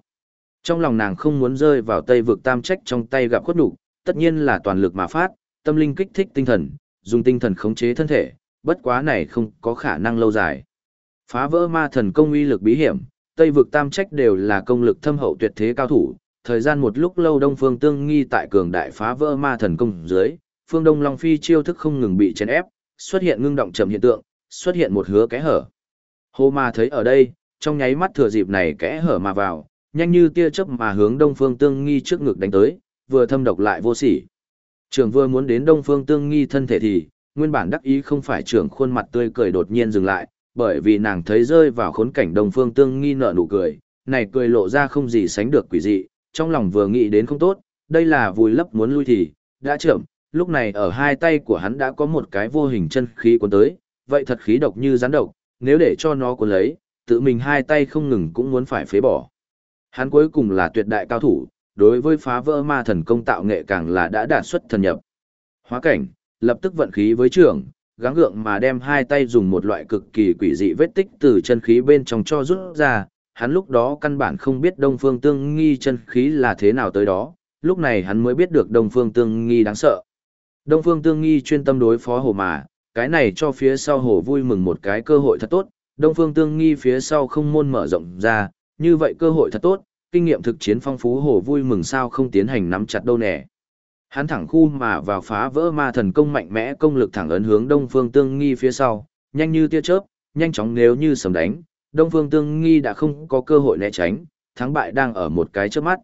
Trong lòng nàng không muốn rơi vào Tây vực tam trách trong tay gặp khuất đủ, tất nhiên là toàn lực mà phát, tâm linh kích thích tinh thần, dùng tinh thần khống chế thân thể, bất quá này không có khả năng lâu dài. Phá vỡ ma thần công uy lực bí hiểm, Tây vực tam trách đều là công lực thâm hậu tuyệt thế cao thủ, thời gian một lúc lâu Đông Phương Tương Nghi tại cường đại phá vỡ ma thần công dưới, Phương Đông Long Phi chiêu thức không ngừng bị chèn ép, xuất hiện ngưng động chậm hiện tượng, xuất hiện một hứa kẽ hở. Hồ Ma thấy ở đây, trong nháy mắt thừa dịp này kẽ hở mà vào, nhanh như tia chớp mà hướng Đông Phương Tương Nghi trước ngực đánh tới, vừa thâm độc lại vô sỉ. trưởng vừa muốn đến Đông Phương Tương Nghi thân thể thì, nguyên bản đắc ý không phải trưởng khuôn mặt tươi cười đột nhiên dừng lại, bởi vì nàng thấy rơi vào khốn cảnh Đông Phương Tương Nghi nở nụ cười, này cười lộ ra không gì sánh được quỷ dị, trong lòng vừa nghĩ đến không tốt, đây là vùi lấp muốn lui thì, đã chậm, lúc này ở hai tay của hắn đã có một cái vô hình chân khí cuốn tới, vậy thật khí độc như rắn độc, nếu để cho nó cuốn lấy, tự mình hai tay không ngừng cũng muốn phải phế bỏ. Hắn cuối cùng là tuyệt đại cao thủ, đối với phá vỡ ma thần công tạo nghệ càng là đã đạt xuất thần nhập. Hóa cảnh, lập tức vận khí với trưởng, gắng gượng mà đem hai tay dùng một loại cực kỳ quỷ dị vết tích từ chân khí bên trong cho rút ra, hắn lúc đó căn bản không biết Đông Phương Tương Nghi chân khí là thế nào tới đó, lúc này hắn mới biết được Đông Phương Tương Nghi đáng sợ. Đông Phương Tương Nghi chuyên tâm đối phó hồ mà, cái này cho phía sau hồ vui mừng một cái cơ hội thật tốt, Đông Phương Tương Nghi phía sau không môn mở rộng ra, như vậy cơ hội thật tốt, kinh nghiệm thực chiến phong phú hồ vui mừng sao không tiến hành nắm chặt đâu nè. Hắn thẳng khu mà vào phá vỡ ma thần công mạnh mẽ công lực thẳng ấn hướng Đông Phương Tương Nghi phía sau, nhanh như tia chớp, nhanh chóng nếu như sầm đánh, Đông Phương Tương Nghi đã không có cơ hội né tránh, thắng bại đang ở một cái chớp mắt.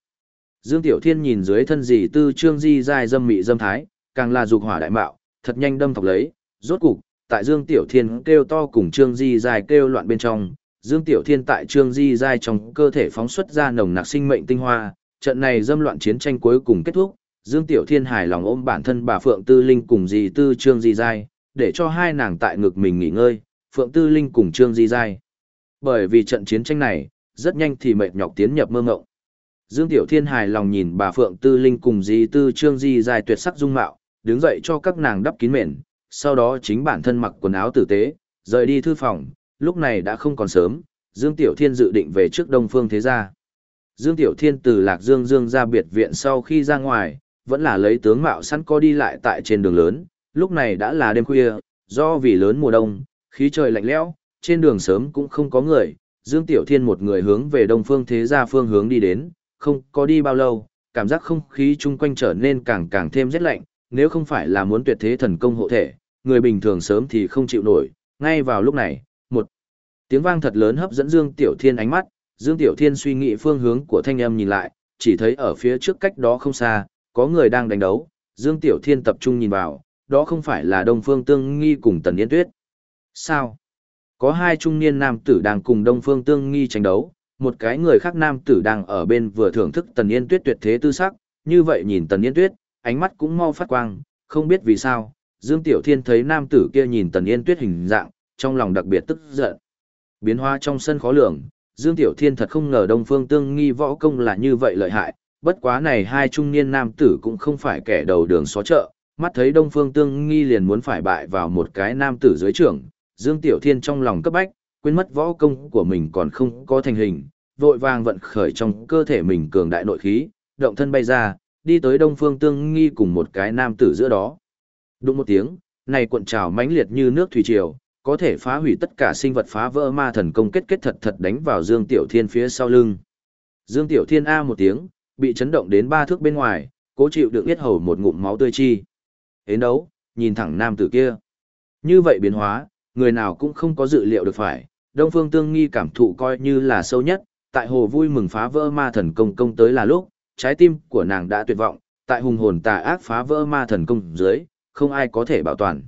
Dương Tiểu Thiên nhìn dưới thân dì tư trương di dài dâm mị dâm thái, càng là dục hỏa đại mạo, thật nhanh đâm thọc lấy, rốt cục, tại Dương Tiểu Thiên kêu to cùng trương di dài kêu loạn bên trong, Dương Tiểu Thiên tại trương di dài trong cơ thể phóng xuất ra nồng nặc sinh mệnh tinh hoa, trận này dâm loạn chiến tranh cuối cùng kết thúc, Dương Tiểu Thiên hài lòng ôm bản thân bà Phượng Tư Linh cùng dì tư trương di dài, để cho hai nàng tại ngực mình nghỉ ngơi, Phượng Tư Linh cùng trương di dài bởi vì trận chiến tranh này, rất nhanh thì mệt nhọc tiến nhập mơ ngộng. Dương Tiểu Thiên hài lòng nhìn bà Phượng Tư Linh cùng Di Tư Trương Di dài tuyệt sắc dung mạo, đứng dậy cho các nàng đắp kín mền, sau đó chính bản thân mặc quần áo tử tế, rời đi thư phòng, lúc này đã không còn sớm, Dương Tiểu Thiên dự định về trước Đông Phương Thế Gia. Dương Tiểu Thiên từ Lạc Dương Dương ra biệt viện sau khi ra ngoài, vẫn là lấy tướng mạo sẵn có đi lại tại trên đường lớn, lúc này đã là đêm khuya, do vì lớn mùa đông, khí trời lạnh lẽo, trên đường sớm cũng không có người, Dương Tiểu Thiên một người hướng về đông phương thế gia phương hướng đi đến, không có đi bao lâu, cảm giác không khí chung quanh trở nên càng càng thêm rét lạnh, nếu không phải là muốn tuyệt thế thần công hộ thể, người bình thường sớm thì không chịu nổi, ngay vào lúc này, tiếng vang thật lớn hấp dẫn Dương Tiểu Thiên ánh mắt, Dương Tiểu Thiên suy nghĩ phương hướng của thanh âm nhìn lại, chỉ thấy ở phía trước cách đó không xa, có người đang đánh đấu, Dương Tiểu Thiên tập trung nhìn vào, đó không phải là Đông Phương Tương Nghi cùng Tần Yên Tuyết. Sao? Có hai trung niên nam tử đang cùng Đông Phương Tương Nghi tranh đấu, một cái người khác nam tử đang ở bên vừa thưởng thức Tần Yên Tuyết tuyệt thế tư sắc, như vậy nhìn Tần Yên Tuyết, ánh mắt cũng mau phát quang, không biết vì sao, Dương Tiểu Thiên thấy nam tử kia nhìn Tần Yên Tuyết hình dạng, trong lòng đặc biệt tức giận. Biến hóa trong sân khó lường, Dương Tiểu Thiên thật không ngờ Đông Phương Tương Nghi võ công là như vậy lợi hại, bất quá này hai trung niên nam tử cũng không phải kẻ đầu đường xó chợ, mắt thấy Đông Phương Tương Nghi liền muốn phải bại vào một cái nam tử dưới trưởng, Dương Tiểu Thiên trong lòng cấp bách, quên mất võ công của mình còn không có thành hình, vội vàng vận khởi trong cơ thể mình cường đại nội khí, động thân bay ra, đi tới Đông Phương Tương Nghi cùng một cái nam tử giữa đó. Đúng một tiếng, này cuộn trào mãnh liệt như nước thủy triều, có thể phá hủy tất cả sinh vật phá vỡ ma thần công kết kết thật thật đánh vào Dương Tiểu Thiên phía sau lưng. Dương Tiểu Thiên a một tiếng, bị chấn động đến ba thước bên ngoài, cố chịu đựng biết hầu một ngụm máu tươi chi. Hến đấu, nhìn thẳng nam tử kia. Như vậy biến hóa, người nào cũng không có dự liệu được phải, Đông Phương Tương Nghi cảm thụ coi như là sâu nhất, tại hồ vui mừng phá vỡ ma thần công công tới là lúc, trái tim của nàng đã tuyệt vọng, tại hùng hồn tà ác phá vỡ ma thần công dưới, không ai có thể bảo toàn.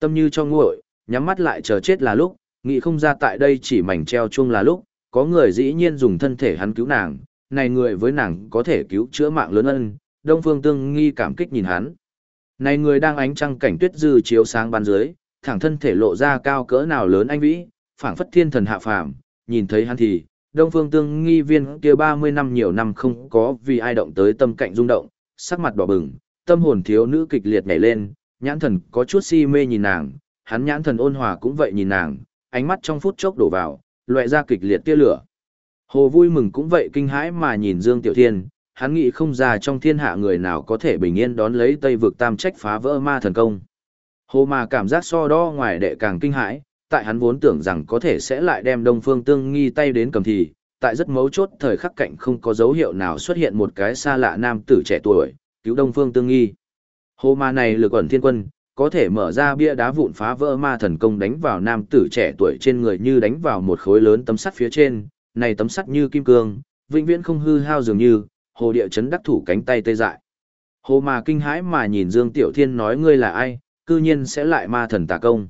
Tâm như cho nguội, nhắm mắt lại chờ chết là lúc, nghĩ không ra tại đây chỉ mảnh treo chuông là lúc, có người dĩ nhiên dùng thân thể hắn cứu nàng, này người với nàng có thể cứu chữa mạng lớn ân, Đông Phương Tương nghi cảm kích nhìn hắn. Này người đang ánh trăng cảnh tuyết dư chiếu sáng ban dưới, thẳng thân thể lộ ra cao cỡ nào lớn anh vĩ, phảng phất thiên thần hạ phàm, nhìn thấy hắn thì, Đông Phương Tương nghi viên kia 30 năm nhiều năm không có vì ai động tới tâm cảnh rung động, sắc mặt đỏ bừng, tâm hồn thiếu nữ kịch liệt nhảy lên, nhãn thần có chút si mê nhìn nàng, hắn nhãn thần ôn hòa cũng vậy nhìn nàng, ánh mắt trong phút chốc đổ vào, loại ra kịch liệt tia lửa. Hồ vui mừng cũng vậy kinh hãi mà nhìn Dương Tiểu Thiên, hắn nghĩ không ra trong thiên hạ người nào có thể bình yên đón lấy Tây vực tam trách phá vỡ ma thần công. Hồ mà cảm giác so đo ngoài đệ càng kinh hãi, tại hắn vốn tưởng rằng có thể sẽ lại đem Đông Phương Tương Nghi tay đến cầm thì, tại rất mấu chốt thời khắc cạnh không có dấu hiệu nào xuất hiện một cái xa lạ nam tử trẻ tuổi, cứu Đông Phương Tương Nghi. Hồ ma này lực ẩn thiên quân, có thể mở ra bia đá vụn phá vỡ ma thần công đánh vào nam tử trẻ tuổi trên người như đánh vào một khối lớn tấm sắt phía trên, này tấm sắt như kim cương, vĩnh viễn không hư hao dường như, hồ địa chấn đắc thủ cánh tay tê dại. Hồ mà kinh hãi mà nhìn Dương Tiểu Thiên nói ngươi là ai, cư nhiên sẽ lại ma thần tà công.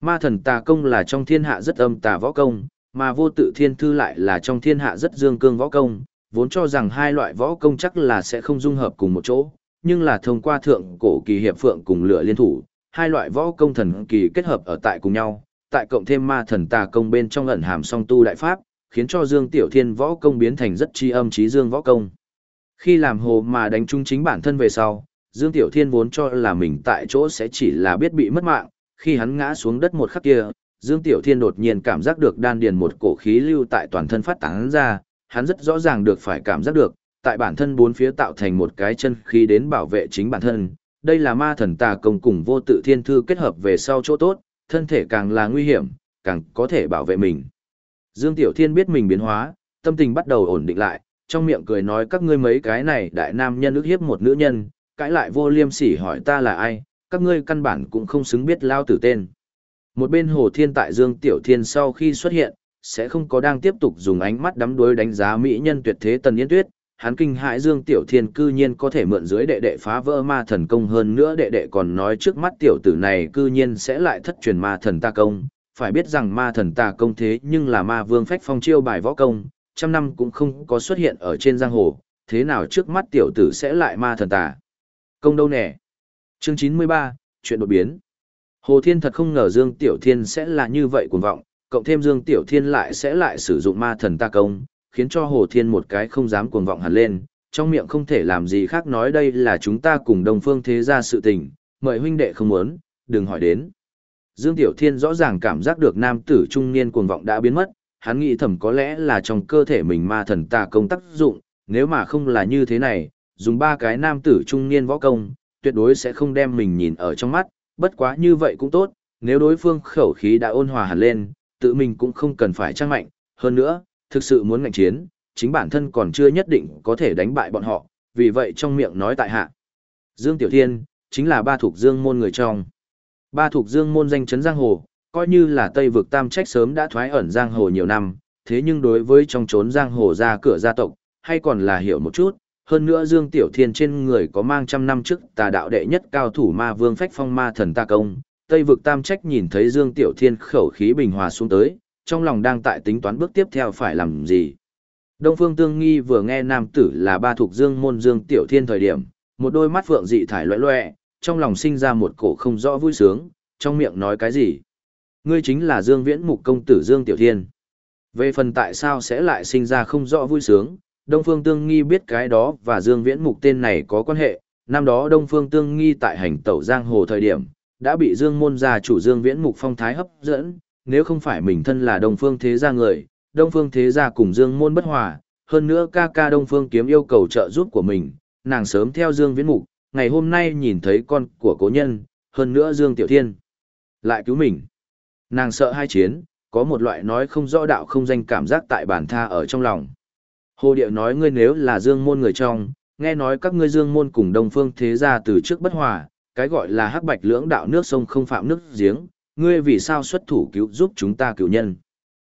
Ma thần tà công là trong thiên hạ rất âm tà võ công, mà vô tự thiên thư lại là trong thiên hạ rất dương cương võ công, vốn cho rằng hai loại võ công chắc là sẽ không dung hợp cùng một chỗ, nhưng là thông qua thượng cổ kỳ hiệp phượng cùng lửa liên thủ, hai loại võ công thần kỳ kết hợp ở tại cùng nhau, tại cộng thêm ma thần tà công bên trong ẩn hàm song tu đại pháp, khiến cho Dương Tiểu Thiên võ công biến thành rất chi âm trí dương võ công. Khi làm hồ mà đánh trung chính bản thân về sau, Dương Tiểu Thiên vốn cho là mình tại chỗ sẽ chỉ là biết bị mất mạng, khi hắn ngã xuống đất một khắc kia, Dương Tiểu Thiên đột nhiên cảm giác được đan điền một cổ khí lưu tại toàn thân phát tán ra, hắn rất rõ ràng được phải cảm giác được, tại bản thân bốn phía tạo thành một cái chân khí đến bảo vệ chính bản thân. Đây là ma thần tà công cùng vô tự thiên thư kết hợp về sau chỗ tốt, thân thể càng là nguy hiểm, càng có thể bảo vệ mình. Dương Tiểu Thiên biết mình biến hóa, tâm tình bắt đầu ổn định lại, trong miệng cười nói các ngươi mấy cái này đại nam nhân ức hiếp một nữ nhân, cãi lại vô liêm sỉ hỏi ta là ai, các ngươi căn bản cũng không xứng biết lao tử tên. Một bên Hồ Thiên tại Dương Tiểu Thiên sau khi xuất hiện, sẽ không có đang tiếp tục dùng ánh mắt đắm đuối đánh giá mỹ nhân tuyệt thế Tần Yên Tuyết, hắn kinh hãi Dương Tiểu Thiên cư nhiên có thể mượn dưới đệ đệ phá vỡ ma thần công hơn nữa đệ đệ còn nói trước mắt tiểu tử này cư nhiên sẽ lại thất truyền ma thần ta công, phải biết rằng ma thần ta công thế nhưng là ma vương phách phong chiêu bài võ công, trăm năm cũng không có xuất hiện ở trên giang hồ, thế nào trước mắt tiểu tử sẽ lại ma thần tà. Công đâu nè? Chương 93, chuyện đột biến. Hồ Thiên thật không ngờ Dương Tiểu Thiên sẽ là như vậy cuồng vọng, cộng thêm Dương Tiểu Thiên lại sẽ lại sử dụng ma thần ta công, khiến cho Hồ Thiên một cái không dám cuồng vọng hẳn lên, trong miệng không thể làm gì khác nói đây là chúng ta cùng đồng phương thế gia sự tình, mời huynh đệ không muốn, đừng hỏi đến. Dương Tiểu Thiên rõ ràng cảm giác được nam tử trung niên cuồng vọng đã biến mất, hắn nghĩ thầm có lẽ là trong cơ thể mình ma thần tà công tác dụng, nếu mà không là như thế này, dùng ba cái nam tử trung niên võ công, tuyệt đối sẽ không đem mình nhìn ở trong mắt, bất quá như vậy cũng tốt, nếu đối phương khẩu khí đã ôn hòa hẳn lên, tự mình cũng không cần phải trang mạnh, hơn nữa, thực sự muốn ngạnh chiến, chính bản thân còn chưa nhất định có thể đánh bại bọn họ, vì vậy trong miệng nói tại hạ. Dương Tiểu Thiên, chính là ba thuộc dương môn người trong. Ba thuộc dương môn danh chấn giang hồ, coi như là Tây vực tam trách sớm đã thoái ẩn giang hồ nhiều năm, thế nhưng đối với trong trốn giang hồ ra cửa gia tộc, hay còn là hiểu một chút, hơn nữa Dương Tiểu Thiên trên người có mang trăm năm trước tà đạo đệ nhất cao thủ ma vương phách phong ma thần ta công, Tây vực tam trách nhìn thấy Dương Tiểu Thiên khẩu khí bình hòa xuống tới, trong lòng đang tại tính toán bước tiếp theo phải làm gì. Đông Phương Tương Nghi vừa nghe nam tử là ba thuộc Dương môn Dương Tiểu Thiên thời điểm, một đôi mắt phượng dị thải loẹ loẹ, trong lòng sinh ra một cổ không rõ vui sướng, trong miệng nói cái gì. Ngươi chính là Dương Viễn Mục công tử Dương Tiểu Thiên. Về phần tại sao sẽ lại sinh ra không rõ vui sướng, Đông Phương Tương Nghi biết cái đó và Dương Viễn Mục tên này có quan hệ, năm đó Đông Phương Tương Nghi tại hành tẩu giang hồ thời điểm, đã bị Dương môn gia chủ Dương Viễn Mục phong thái hấp dẫn, nếu không phải mình thân là Đông Phương Thế gia người, Đông Phương Thế gia cùng Dương môn bất hòa, hơn nữa ca ca Đông Phương kiếm yêu cầu trợ giúp của mình, nàng sớm theo Dương Viễn Mục, ngày hôm nay nhìn thấy con của cố nhân, hơn nữa Dương Tiểu Thiên, lại cứu mình. Nàng sợ hai chiến, có một loại nói không rõ đạo không danh cảm giác tại bản tha ở trong lòng. Hồ Điệu nói ngươi nếu là Dương môn người trong, nghe nói các ngươi Dương môn cùng Đông Phương Thế gia từ trước bất hòa, cái gọi là hắc bạch lưỡng đạo nước sông không phạm nước giếng, ngươi vì sao xuất thủ cứu giúp chúng ta cứu nhân.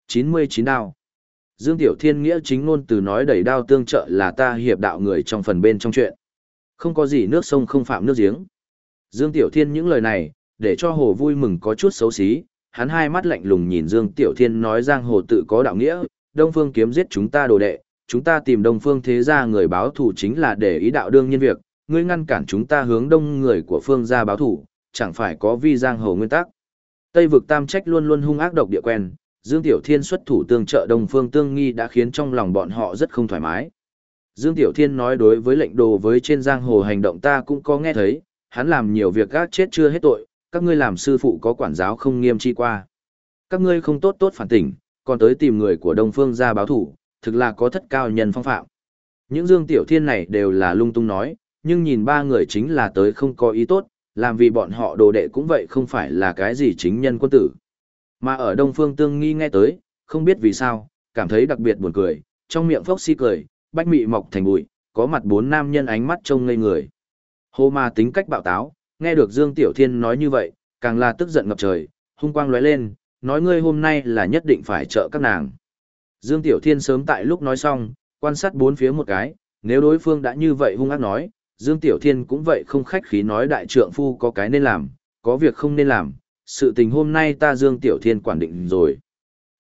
99 đao. Dương Tiểu Thiên nghĩa chính ngôn từ nói đầy đao tương trợ là ta hiệp đạo người trong phần bên trong chuyện. Không có gì nước sông không phạm nước giếng. Dương Tiểu Thiên những lời này, để cho hồ vui mừng có chút xấu xí, hắn hai mắt lạnh lùng nhìn Dương Tiểu Thiên nói giang hồ tự có đạo nghĩa, Đông Phương kiếm giết chúng ta đồ đệ, chúng ta tìm Đông Phương thế gia người báo thù chính là để ý đạo đương nhân việc, ngươi ngăn cản chúng ta hướng đông người của phương gia báo thù, chẳng phải có vi giang hồ nguyên tắc. Tây vực tam trách luôn luôn hung ác độc địa quen, Dương Tiểu Thiên xuất thủ tương trợ Đông Phương Tương Nghi đã khiến trong lòng bọn họ rất không thoải mái. Dương Tiểu Thiên nói đối với lệnh đồ với trên giang hồ hành động ta cũng có nghe thấy, hắn làm nhiều việc gác chết chưa hết tội, các ngươi làm sư phụ có quản giáo không nghiêm chi qua. Các ngươi không tốt tốt phản tỉnh, còn tới tìm người của Đông Phương ra báo thủ, thực là có thất cao nhân phong phạm. Những Dương Tiểu Thiên này đều là lung tung nói, nhưng nhìn ba người chính là tới không có ý tốt, làm vì bọn họ đồ đệ cũng vậy không phải là cái gì chính nhân quân tử. Mà ở Đông Phương Tương Nghi nghe tới, không biết vì sao, cảm thấy đặc biệt buồn cười, trong miệng phốc si cười, bách mị mọc thành bụi, có mặt bốn nam nhân ánh mắt trông ngây người. Hồ ma tính cách bạo táo, nghe được Dương Tiểu Thiên nói như vậy, càng là tức giận ngập trời, hung quang lóe lên, nói ngươi hôm nay là nhất định phải trợ các nàng. Dương Tiểu Thiên sớm tại lúc nói xong, quan sát bốn phía một cái, nếu đối phương đã như vậy hung ác nói, Dương Tiểu Thiên cũng vậy không khách khí nói đại trượng phu có cái nên làm, có việc không nên làm, sự tình hôm nay ta Dương Tiểu Thiên quản định rồi.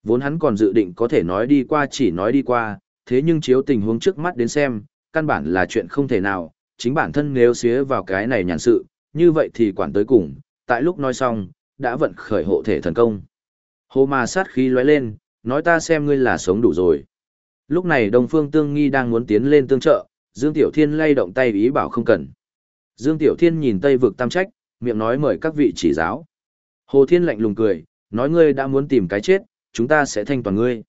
Vốn hắn còn dự định có thể nói đi qua chỉ nói đi qua, thế nhưng chiếu tình huống trước mắt đến xem, căn bản là chuyện không thể nào, chính bản thân nếu xía vào cái này nhàn sự, như vậy thì quản tới cùng, tại lúc nói xong, đã vận khởi hộ thể thần công. Hồ mà sát khí lóe lên, nói ta xem ngươi là sống đủ rồi. Lúc này Đông Phương Tương Nghi đang muốn tiến lên tương trợ, Dương Tiểu Thiên lay động tay ý bảo không cần. Dương Tiểu Thiên nhìn Tây vực tam trách, miệng nói mời các vị chỉ giáo. Hồ Thiên lạnh lùng cười, nói ngươi đã muốn tìm cái chết, chúng ta sẽ thanh toàn ngươi.